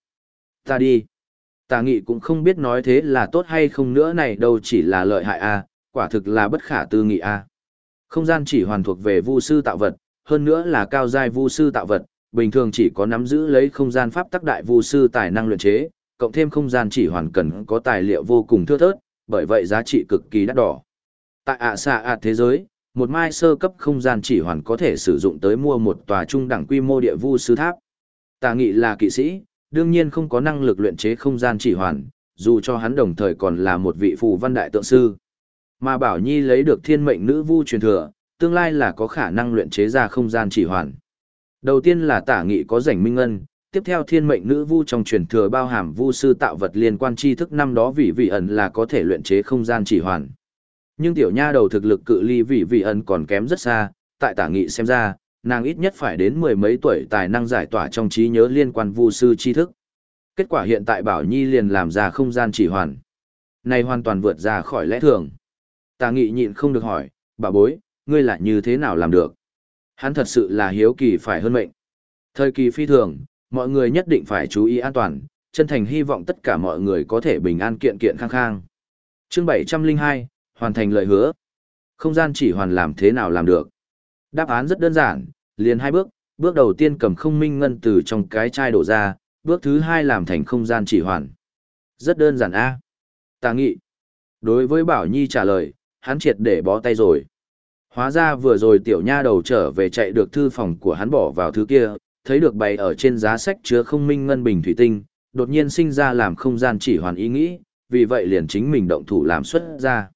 Ta đi. Tà nghị cũng không biết nói thế là tốt hay không nữa này đâu chỉ là lợi hại a à, quả thực là bất khả tư nghị a à. Không gian chỉ hoàn thuộc về vu sư tạo vật, hơn nữa là cao giai vu sư tạo vật, bình thường chỉ có nắm giữ lấy không gian pháp tắc đại vu sư tài năng luyện chế, cộng thêm không gian chỉ hoàn cần có tài liệu vô cùng thưa thớt, bởi vậy giá trị cực kỳ đắt đỏ. Tại ạ xạ ạ thế giới, một mai sơ cấp không gian chỉ hoàn có thể sử dụng tới mua một tòa trung đẳng quy mô địa vu sư tháp. Tà nghị là kỵ sĩ, đương nhiên không có năng lực luyện chế không gian chỉ hoàn, dù cho hắn đồng thời còn là một vị phù văn đại tượng sư. Mà Bảo Nhi lấy được thiên mệnh nữ vu truyền thừa, tương lai là có khả năng luyện chế ra không gian chỉ hoàn. Đầu tiên là tả nghị có rảnh minh ngân, tiếp theo thiên mệnh nữ vu trong truyền thừa bao hàm vu sư tạo vật liên quan tri thức năm đó vị vị ẩn là có thể luyện chế không gian chỉ hoàn. Nhưng tiểu nha đầu thực lực cự ly vị vị ẩn còn kém rất xa, tại tả nghị xem ra, nàng ít nhất phải đến mười mấy tuổi tài năng giải tỏa trong trí nhớ liên quan vu sư tri thức. Kết quả hiện tại Bảo Nhi liền làm ra không gian chỉ hoàn. Này hoàn toàn vượt ra khỏi lẽ thường. Tà nghị nhịn không được hỏi, bà bối, ngươi lại như thế nào làm được? Hắn thật sự là hiếu kỳ phải hơn mệnh. Thời kỳ phi thường, mọi người nhất định phải chú ý an toàn, chân thành hy vọng tất cả mọi người có thể bình an kiện kiện khang khang. Chương 702, hoàn thành lời hứa. Không gian chỉ hoàn làm thế nào làm được? Đáp án rất đơn giản, liền hai bước, bước đầu tiên cầm không minh ngân từ trong cái chai đổ ra, bước thứ hai làm thành không gian chỉ hoàn. Rất đơn giản a. À? Tà nghị. Đối với Bảo Nhi trả lời, hắn triệt để bó tay rồi. Hóa ra vừa rồi tiểu nha đầu trở về chạy được thư phòng của hắn bỏ vào thứ kia, thấy được bày ở trên giá sách chứa không minh ngân bình thủy tinh, đột nhiên sinh ra làm không gian chỉ hoàn ý nghĩ, vì vậy liền chính mình động thủ làm xuất ra.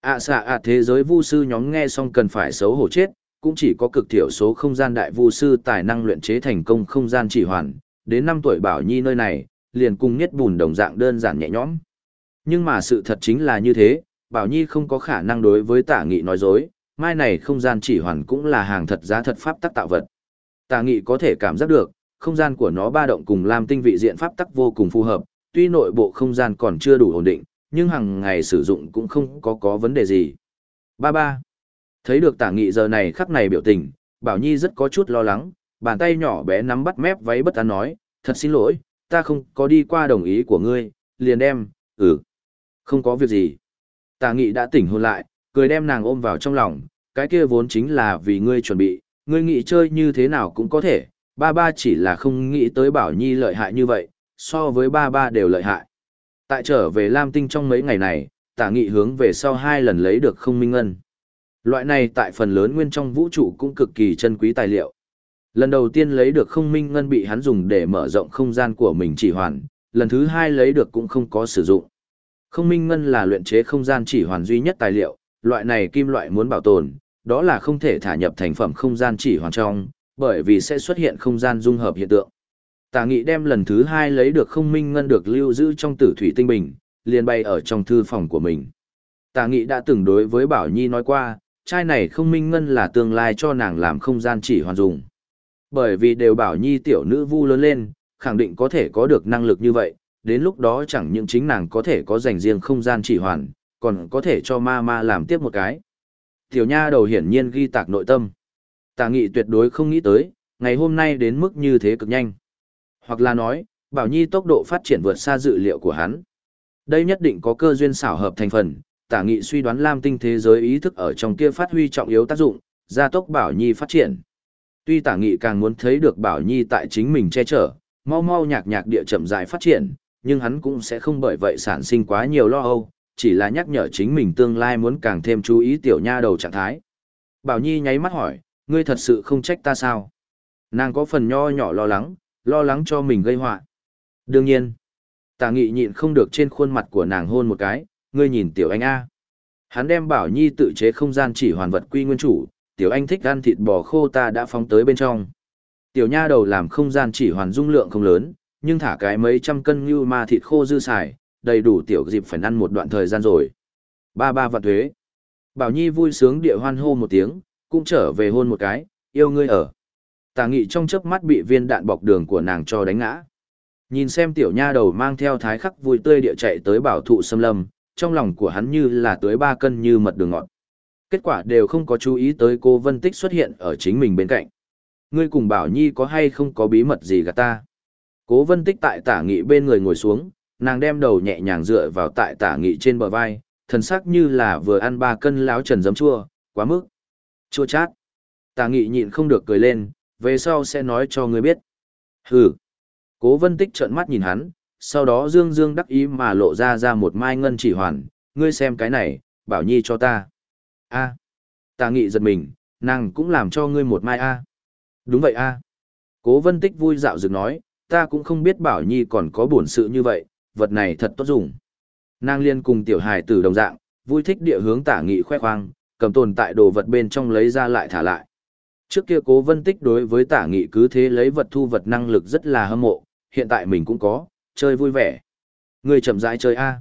ạ xạ ạ thế giới vu sư nhóm nghe xong cần phải xấu hổ chết, cũng chỉ có cực thiểu số không gian đại vu sư tài năng luyện chế thành công không gian chỉ hoàn, đến năm tuổi bảo nhi nơi này, liền cùng nhất bùn đồng dạng đơn giản nhẹ nhõm. Nhưng mà sự thật chính là như thế, bảo nhi không có khả năng đối với tả nghị nói dối, mai này không gian chỉ hoàn cũng là hàng thật giá thật pháp tắc tạo vật. Tả nghị có thể cảm giác được, không gian của nó ba động cùng làm tinh vị diện pháp tắc vô cùng phù hợp, tuy nội bộ không gian còn chưa đủ ổn định, nhưng hàng ngày sử dụng cũng không có có vấn đề gì. Ba ba. Thấy được tả nghị giờ này khắc này biểu tình, Bảo Nhi rất có chút lo lắng, bàn tay nhỏ bé nắm bắt mép váy bất an nói, thật xin lỗi, ta không có đi qua đồng ý của ngươi, liền đem, ừ, không có việc gì. Tả nghị đã tỉnh hôn lại, cười đem nàng ôm vào trong lòng, cái kia vốn chính là vì ngươi chuẩn bị, ngươi nghĩ chơi như thế nào cũng có thể, ba ba chỉ là không nghĩ tới Bảo Nhi lợi hại như vậy, so với ba ba đều lợi hại. Tại trở về Lam Tinh trong mấy ngày này, tả nghị hướng về sau hai lần lấy được không minh ngân. Loại này tại phần lớn nguyên trong vũ trụ cũng cực kỳ chân quý tài liệu. Lần đầu tiên lấy được không minh ngân bị hắn dùng để mở rộng không gian của mình chỉ hoàn, lần thứ hai lấy được cũng không có sử dụng. Không minh ngân là luyện chế không gian chỉ hoàn duy nhất tài liệu, loại này kim loại muốn bảo tồn, đó là không thể thả nhập thành phẩm không gian chỉ hoàn trong, bởi vì sẽ xuất hiện không gian dung hợp hiện tượng. Tả nghị đem lần thứ hai lấy được không minh ngân được lưu giữ trong tử thủy tinh bình, liền bay ở trong thư phòng của mình. Tả nghị đã từng đối với Bảo Nhi nói qua, Trai này không minh ngân là tương lai cho nàng làm không gian chỉ hoàn dùng. Bởi vì đều Bảo Nhi tiểu nữ vu lớn lên, khẳng định có thể có được năng lực như vậy, đến lúc đó chẳng những chính nàng có thể có dành riêng không gian chỉ hoàn, còn có thể cho ma ma làm tiếp một cái. Tiểu nha đầu hiển nhiên ghi tạc nội tâm. Tà nghị tuyệt đối không nghĩ tới, ngày hôm nay đến mức như thế cực nhanh. Hoặc là nói, Bảo Nhi tốc độ phát triển vượt xa dự liệu của hắn. Đây nhất định có cơ duyên xảo hợp thành phần, tả nghị suy đoán Lam tinh thế giới ý thức ở trong kia phát huy trọng yếu tác dụng, gia tốc Bảo Nhi phát triển. Tuy tả nghị càng muốn thấy được Bảo Nhi tại chính mình che chở, mau mau nhạc nhạc địa chậm rãi phát triển, nhưng hắn cũng sẽ không bởi vậy sản sinh quá nhiều lo âu, chỉ là nhắc nhở chính mình tương lai muốn càng thêm chú ý tiểu nha đầu trạng thái. Bảo Nhi nháy mắt hỏi, ngươi thật sự không trách ta sao? Nàng có phần nho nhỏ lo lắng, lo lắng cho mình gây họa. Đương nhiên, tả nghị nhịn không được trên khuôn mặt của nàng hôn một cái, ngươi nhìn tiểu anh A. Hắn đem Bảo Nhi tự chế không gian chỉ hoàn vật quy nguyên chủ, tiểu anh thích ăn thịt bò khô ta đã phóng tới bên trong. Tiểu nha đầu làm không gian chỉ hoàn dung lượng không lớn, nhưng thả cái mấy trăm cân như ma thịt khô dư xài, đầy đủ tiểu dịp phải ăn một đoạn thời gian rồi. Ba ba vạn thuế. Bảo Nhi vui sướng địa hoan hô một tiếng, cũng trở về hôn một cái, yêu ngươi ở. Tà nghị trong chớp mắt bị viên đạn bọc đường của nàng cho đánh ngã. Nhìn xem tiểu nha đầu mang theo thái khắc vui tươi địa chạy tới bảo thụ xâm lâm, trong lòng của hắn như là tới ba cân như mật đường ngọt. Kết quả đều không có chú ý tới cô Vân Tích xuất hiện ở chính mình bên cạnh. Ngươi cùng Bảo Nhi có hay không có bí mật gì gạt ta? Cố Vân Tích tại tả nghị bên người ngồi xuống, nàng đem đầu nhẹ nhàng dựa vào tại tả nghị trên bờ vai, thần sắc như là vừa ăn ba cân láo trần giấm chua, quá mức. Chua chát. Tả nghị nhịn không được cười lên, về sau sẽ nói cho ngươi biết. Hừ. Cố Vân Tích trợn mắt nhìn hắn, sau đó dương dương đắc ý mà lộ ra ra một mai ngân chỉ hoàn, ngươi xem cái này, bảo nhi cho ta. A. ta nghị giật mình, nàng cũng làm cho ngươi một mai A. Đúng vậy A. Cố Vân Tích vui dạo dựng nói, ta cũng không biết bảo nhi còn có bổn sự như vậy, vật này thật tốt dùng. Nàng liên cùng tiểu hài tử đồng dạng, vui thích địa hướng tả nghị khoe khoang, cầm tồn tại đồ vật bên trong lấy ra lại thả lại. Trước kia cố vân tích đối với tả nghị cứ thế lấy vật thu vật năng lực rất là hâm mộ, hiện tại mình cũng có, chơi vui vẻ. Người chậm rãi chơi A.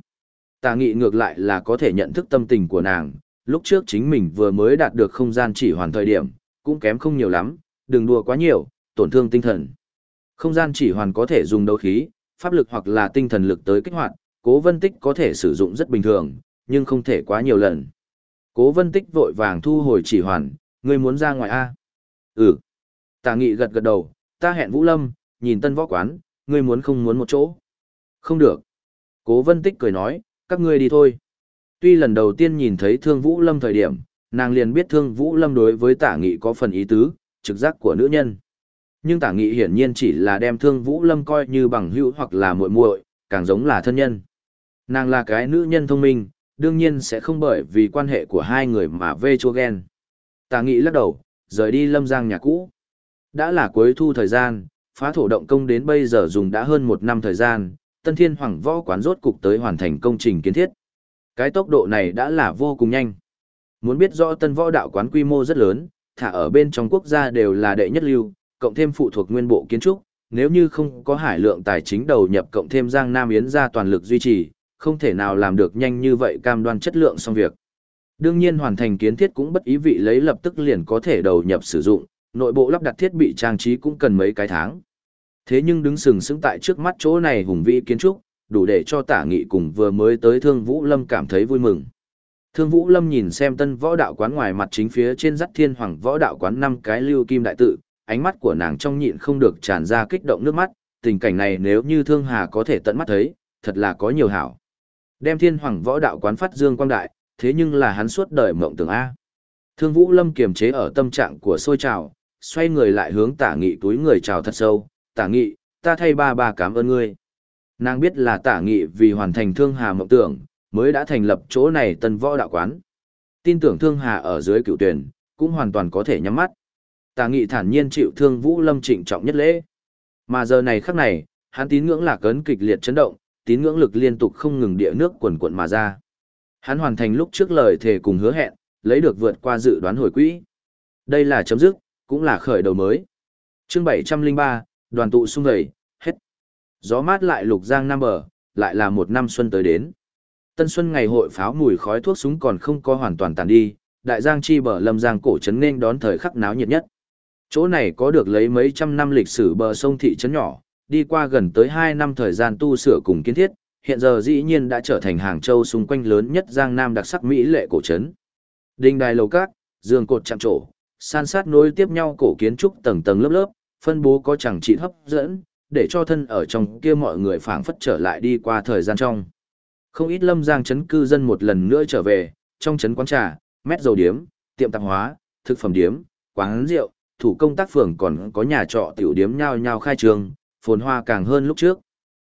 Tà nghị ngược lại là có thể nhận thức tâm tình của nàng, lúc trước chính mình vừa mới đạt được không gian chỉ hoàn thời điểm, cũng kém không nhiều lắm, đừng đùa quá nhiều, tổn thương tinh thần. Không gian chỉ hoàn có thể dùng đấu khí, pháp lực hoặc là tinh thần lực tới kích hoạt, cố vân tích có thể sử dụng rất bình thường, nhưng không thể quá nhiều lần. Cố vân tích vội vàng thu hồi chỉ hoàn, ngươi muốn ra ngoài A. Ừ. Tà nghị gật gật đầu, ta hẹn Vũ Lâm, nhìn tân võ quán, ngươi muốn không muốn một chỗ. Không được. Cố vân tích cười nói, các ngươi đi thôi. Tuy lần đầu tiên nhìn thấy thương Vũ Lâm thời điểm, nàng liền biết thương Vũ Lâm đối với tả nghị có phần ý tứ, trực giác của nữ nhân. Nhưng tả nghị hiển nhiên chỉ là đem thương Vũ Lâm coi như bằng hữu hoặc là muội muội, càng giống là thân nhân. Nàng là cái nữ nhân thông minh, đương nhiên sẽ không bởi vì quan hệ của hai người mà vê chua ghen. Tả nghị lắc đầu, rời đi lâm giang nhà cũ. Đã là cuối thu thời gian, phá thổ động công đến bây giờ dùng đã hơn một năm thời gian, Tân Thiên Hoàng Võ Quán rốt cục tới hoàn thành công trình kiến thiết. Cái tốc độ này đã là vô cùng nhanh. Muốn biết rõ Tân Võ Đạo Quán quy mô rất lớn, thả ở bên trong quốc gia đều là đệ nhất lưu, cộng thêm phụ thuộc nguyên bộ kiến trúc, nếu như không có hải lượng tài chính đầu nhập cộng thêm Giang Nam Yến ra toàn lực duy trì, không thể nào làm được nhanh như vậy cam đoan chất lượng xong việc. Đương nhiên hoàn thành kiến thiết cũng bất ý vị lấy lập tức liền có thể đầu nhập sử dụng, nội bộ lắp đặt thiết bị trang trí cũng cần mấy cái tháng. Thế nhưng đứng sừng sững tại trước mắt chỗ này hùng vĩ kiến trúc, đủ để cho tả nghị cùng vừa mới tới Thương Vũ Lâm cảm thấy vui mừng. Thương Vũ Lâm nhìn xem tân võ đạo quán ngoài mặt chính phía trên dắt thiên hoàng võ đạo quán năm cái lưu kim đại tự, ánh mắt của nàng trong nhịn không được tràn ra kích động nước mắt, tình cảnh này nếu như Thương Hà có thể tận mắt thấy, thật là có nhiều hảo. Đem thiên hoàng võ đạo quán phát dương quang đại, thế nhưng là hắn suốt đời mộng tưởng A. Thương Vũ Lâm kiềm chế ở tâm trạng của sôi trào, xoay người lại hướng tả nghị túi người chào thật sâu, tả nghị, ta thay ba ba cảm ơn ngươi. Nàng biết là tả nghị vì hoàn thành thương hà mộng tưởng, mới đã thành lập chỗ này tân võ đạo quán. Tin tưởng thương hà ở dưới cựu tuyển, cũng hoàn toàn có thể nhắm mắt. Tả nghị thản nhiên chịu thương Vũ Lâm trịnh trọng nhất lễ. Mà giờ này khắc này, hắn tín ngưỡng lạc ấn kịch liệt chấn động, tín ngưỡng lực liên tục không ngừng địa nước quần quận mà ra. Hắn hoàn thành lúc trước lời thề cùng hứa hẹn, lấy được vượt qua dự đoán hồi quỹ. Đây là chấm dứt, cũng là khởi đầu mới. Chương 703, đoàn tụ sung vầy, hết. Gió mát lại lục giang nam bờ, lại là một năm xuân tới đến. Tân xuân ngày hội pháo mùi khói thuốc súng còn không có hoàn toàn tàn đi, đại giang chi bờ lâm giang cổ trấn nên đón thời khắc náo nhiệt nhất. Chỗ này có được lấy mấy trăm năm lịch sử bờ sông thị trấn nhỏ, đi qua gần tới 2 năm thời gian tu sửa cùng kiến thiết, hiện giờ dĩ nhiên đã trở thành Hàng Châu xung quanh lớn nhất Giang Nam đặc sắc mỹ lệ cổ trấn. Đình đài lầu cát, giường cột chạm trổ, san sát nối tiếp nhau cổ kiến trúc tầng tầng lớp lớp, phân bố có chẳng trị hấp dẫn, để cho thân ở trong kia mọi người phảng phất trở lại đi qua thời gian trong. Không ít lâm giang chấn cư dân một lần nữa trở về, trong chấn quán trà, mét dầu điếm, tiệm tạp hóa, thực phẩm điếm, quán rượu, thủ công tác phường còn có nhà trọ tiểu điếm nhao nhao khai trường, phồn hoa càng hơn lúc trước.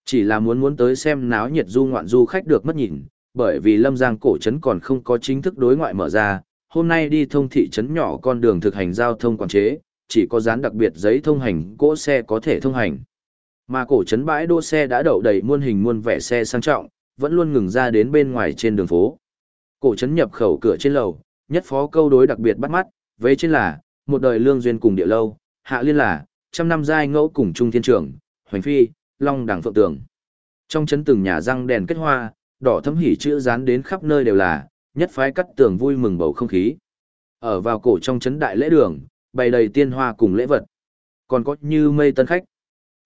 Chỉ là muốn muốn tới xem náo nhiệt du ngoạn du khách được mất nhìn, bởi vì Lâm Giang cổ trấn còn không có chính thức đối ngoại mở ra, hôm nay đi thông thị trấn nhỏ con đường thực hành giao thông quản chế, chỉ có dán đặc biệt giấy thông hành cỗ xe có thể thông hành. Mà cổ trấn bãi đỗ xe đã đậu đầy muôn hình muôn vẻ xe sang trọng, vẫn luôn ngừng ra đến bên ngoài trên đường phố. Cổ trấn nhập khẩu cửa trên lầu, nhất phó câu đối đặc biệt bắt mắt, vế trên là, một đời lương duyên cùng địa lâu, hạ liên là, trăm năm giai ngẫu cùng trung thiên trường. hoành phi, long đẳng phượng tường. Trong chấn từng nhà răng đèn kết hoa, đỏ thấm hỉ chữ dán đến khắp nơi đều là, nhất phái cắt tường vui mừng bầu không khí. Ở vào cổ trong chấn đại lễ đường, bày đầy tiên hoa cùng lễ vật. Còn có như mây tân khách.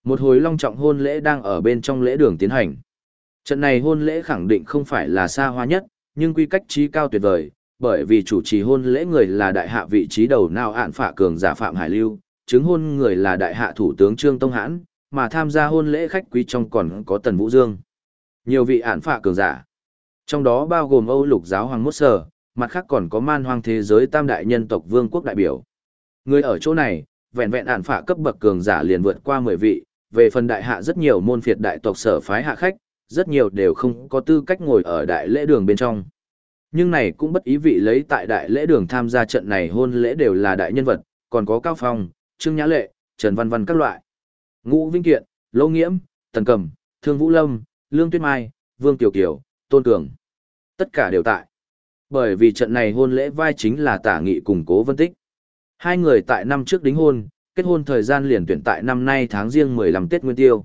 Một hồi long trọng hôn lễ đang ở bên trong lễ đường tiến hành. Trận này hôn lễ khẳng định không phải là xa hoa nhất, nhưng quy cách trí cao tuyệt vời, bởi vì chủ trì hôn lễ người là đại hạ vị trí đầu nào ạn phả cường giả Phạm Hải Lưu, chứng hôn người là đại hạ thủ tướng Trương Tông Hãn, mà tham gia hôn lễ khách quý trong còn có Tần Vũ Dương. Nhiều vị ạn phả cường giả. Trong đó bao gồm Âu lục giáo hoàng mốt sở, mặt khác còn có man hoang thế giới tam đại nhân tộc vương quốc đại biểu. Người ở chỗ này, vẹn vẹn ản phả cấp bậc cường giả liền vượt qua 10 vị, về phần đại hạ rất nhiều môn phiệt đại tộc sở phái hạ khách, rất nhiều đều không có tư cách ngồi ở đại lễ đường bên trong. Nhưng này cũng bất ý vị lấy tại đại lễ đường tham gia trận này hôn lễ đều là đại nhân vật, còn có Cao Phong, Trương Nhã Lệ, Trần Văn Văn các loại. Ngũ Vinh Kiện, Lô Nghiễm, Tần Cầm, Thương Vũ Lâm, Lương Tuyết Mai, Vương Tiểu Kiều, Tôn Cường. Tất cả đều tại. Bởi vì trận này hôn lễ vai chính là tả nghị củng cố vân tích. Hai người tại năm trước đính hôn, kết hôn thời gian liền tuyển tại năm nay tháng riêng 15 Tết Nguyên Tiêu.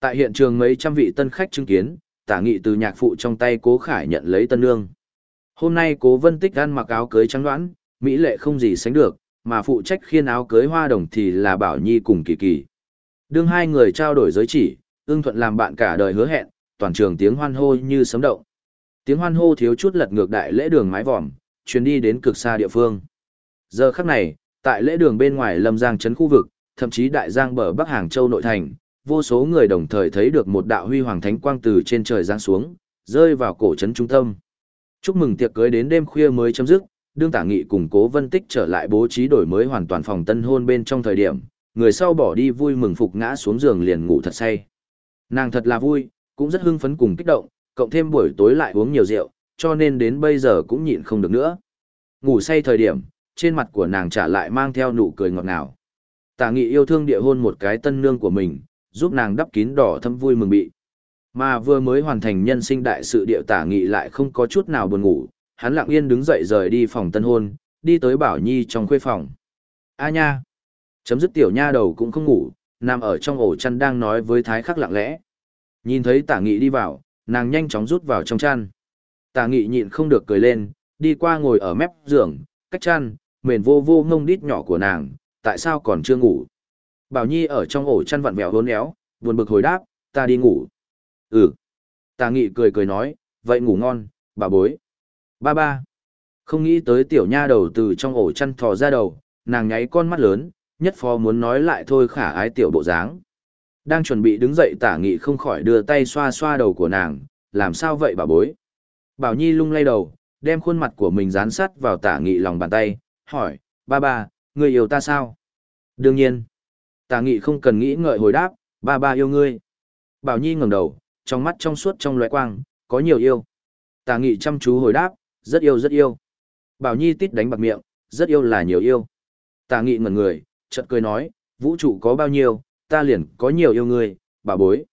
Tại hiện trường mấy trăm vị tân khách chứng kiến, tả nghị từ nhạc phụ trong tay cố khải nhận lấy tân nương. Hôm nay cố vân tích ăn mặc áo cưới trắng đoán, mỹ lệ không gì sánh được, mà phụ trách khiên áo cưới hoa đồng thì là Bảo Nhi cùng Kỳ Kỳ. Đương hai người trao đổi giới chỉ, ương thuận làm bạn cả đời hứa hẹn, toàn trường tiếng hoan hô như sấm động. Tiếng hoan hô thiếu chút lật ngược đại lễ đường mái vòm, chuyến đi đến cực xa địa phương. Giờ khắc này, tại lễ đường bên ngoài Lâm Giang trấn khu vực, thậm chí đại giang bờ Bắc Hàng Châu nội thành, vô số người đồng thời thấy được một đạo huy hoàng thánh quang từ trên trời giáng xuống, rơi vào cổ trấn trung tâm. Chúc mừng tiệc cưới đến đêm khuya mới chấm dứt, đương tả nghị cùng cố vân tích trở lại bố trí đổi mới hoàn toàn phòng tân hôn bên trong thời điểm, người sau bỏ đi vui mừng phục ngã xuống giường liền ngủ thật say. Nàng thật là vui, cũng rất hưng phấn cùng kích động, cộng thêm buổi tối lại uống nhiều rượu, cho nên đến bây giờ cũng nhịn không được nữa. Ngủ say thời điểm, trên mặt của nàng trả lại mang theo nụ cười ngọt ngào. Tả nghị yêu thương địa hôn một cái tân nương của mình, giúp nàng đắp kín đỏ thâm vui mừng bị. Mà vừa mới hoàn thành nhân sinh đại sự địa tả nghị lại không có chút nào buồn ngủ, hắn lặng yên đứng dậy rời đi phòng tân hôn, đi tới Bảo Nhi trong khuê phòng. A nha! Chấm dứt tiểu nha đầu cũng không ngủ, nằm ở trong ổ chăn đang nói với thái khắc lặng lẽ. Nhìn thấy tả nghị đi vào, nàng nhanh chóng rút vào trong chăn. Tả nghị nhịn không được cười lên, đi qua ngồi ở mép giường, cách chăn, mền vô vô ngông đít nhỏ của nàng, tại sao còn chưa ngủ. Bảo Nhi ở trong ổ chăn vặn vẹo hốn éo, buồn bực hồi đáp, ta đi ngủ. Ừ. Tà nghị cười cười nói, vậy ngủ ngon, bà bối. Ba ba. Không nghĩ tới tiểu nha đầu từ trong ổ chăn thò ra đầu, nàng nháy con mắt lớn, nhất phó muốn nói lại thôi khả ái tiểu bộ dáng. Đang chuẩn bị đứng dậy tả nghị không khỏi đưa tay xoa xoa đầu của nàng, làm sao vậy bà bối. Bảo Nhi lung lay đầu, đem khuôn mặt của mình dán sát vào tả nghị lòng bàn tay, hỏi, ba ba, người yêu ta sao? Đương nhiên. Tả nghị không cần nghĩ ngợi hồi đáp, ba ba yêu ngươi. Bảo Nhi ngẩng đầu, trong mắt trong suốt trong loại quang, có nhiều yêu. Tà nghị chăm chú hồi đáp, rất yêu rất yêu. Bảo Nhi tít đánh bạc miệng, rất yêu là nhiều yêu. Tà nghị ngẩn người, chợt cười nói, vũ trụ có bao nhiêu, ta liền có nhiều yêu ngươi, bà bối.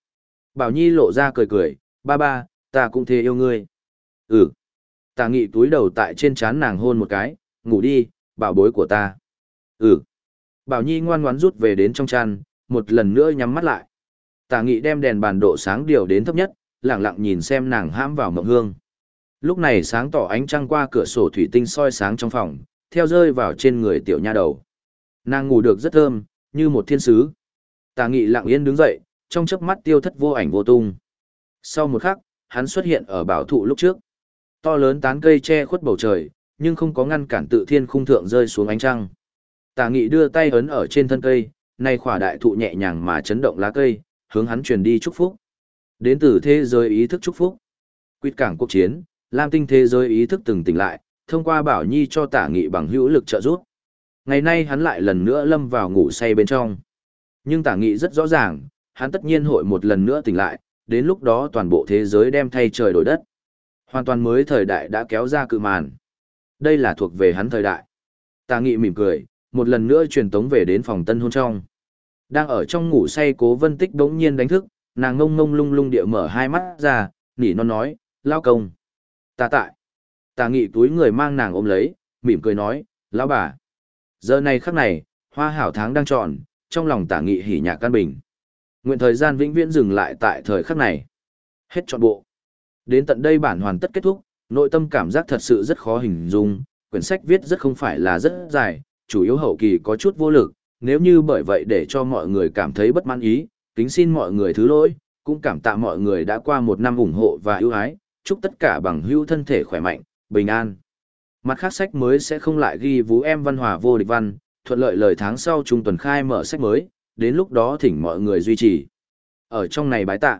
Bảo Nhi lộ ra cười cười, ba ba, ta cũng thế yêu ngươi. Ừ. Tà nghị túi đầu tại trên trán nàng hôn một cái, ngủ đi, bảo bối của ta. Ừ. Bảo Nhi ngoan ngoãn rút về đến trong chăn, một lần nữa nhắm mắt lại. Tả nghị đem đèn bàn độ sáng điều đến thấp nhất, lặng lặng nhìn xem nàng hãm vào mộng hương. Lúc này sáng tỏ ánh trăng qua cửa sổ thủy tinh soi sáng trong phòng, theo rơi vào trên người tiểu nha đầu. Nàng ngủ được rất thơm, như một thiên sứ. Tả nghị lặng yên đứng dậy, trong chớp mắt tiêu thất vô ảnh vô tung. Sau một khắc, hắn xuất hiện ở bảo thụ lúc trước. To lớn tán cây che khuất bầu trời, nhưng không có ngăn cản tự thiên khung thượng rơi xuống ánh trăng. Tả nghị đưa tay ấn ở trên thân cây, nay khỏa đại thụ nhẹ nhàng mà chấn động lá cây, hướng hắn truyền đi chúc phúc. Đến từ thế giới ý thức chúc phúc. Quyết cảng cuộc chiến, Lam tinh thế giới ý thức từng tỉnh lại, thông qua bảo nhi cho tả nghị bằng hữu lực trợ giúp. Ngày nay hắn lại lần nữa lâm vào ngủ say bên trong. Nhưng tả nghị rất rõ ràng, hắn tất nhiên hội một lần nữa tỉnh lại, đến lúc đó toàn bộ thế giới đem thay trời đổi đất. Hoàn toàn mới thời đại đã kéo ra cự màn. Đây là thuộc về hắn thời đại. Tả nghị mỉm cười, một lần nữa truyền tống về đến phòng tân hôn trong. Đang ở trong ngủ say cố vân tích đống nhiên đánh thức, nàng ngông ngông lung lung địa mở hai mắt ra, nỉ non nói, lao công. Tà tại. Tà nghị túi người mang nàng ôm lấy, mỉm cười nói, lão bà. Giờ này khắc này, hoa hảo tháng đang tròn, trong lòng tả nghị hỉ nhạc căn bình. Nguyện thời gian vĩnh viễn dừng lại tại thời khắc này. Hết trọn bộ. Đến tận đây bản hoàn tất kết thúc, nội tâm cảm giác thật sự rất khó hình dung, quyển sách viết rất không phải là rất dài, chủ yếu hậu kỳ có chút vô lực, nếu như bởi vậy để cho mọi người cảm thấy bất mãn ý, kính xin mọi người thứ lỗi, cũng cảm tạ mọi người đã qua một năm ủng hộ và ưu ái, chúc tất cả bằng hữu thân thể khỏe mạnh, bình an. Mặt khác sách mới sẽ không lại ghi vú em văn hòa vô địch văn, thuận lợi lời tháng sau trung tuần khai mở sách mới, đến lúc đó thỉnh mọi người duy trì. Ở trong này bái tạ.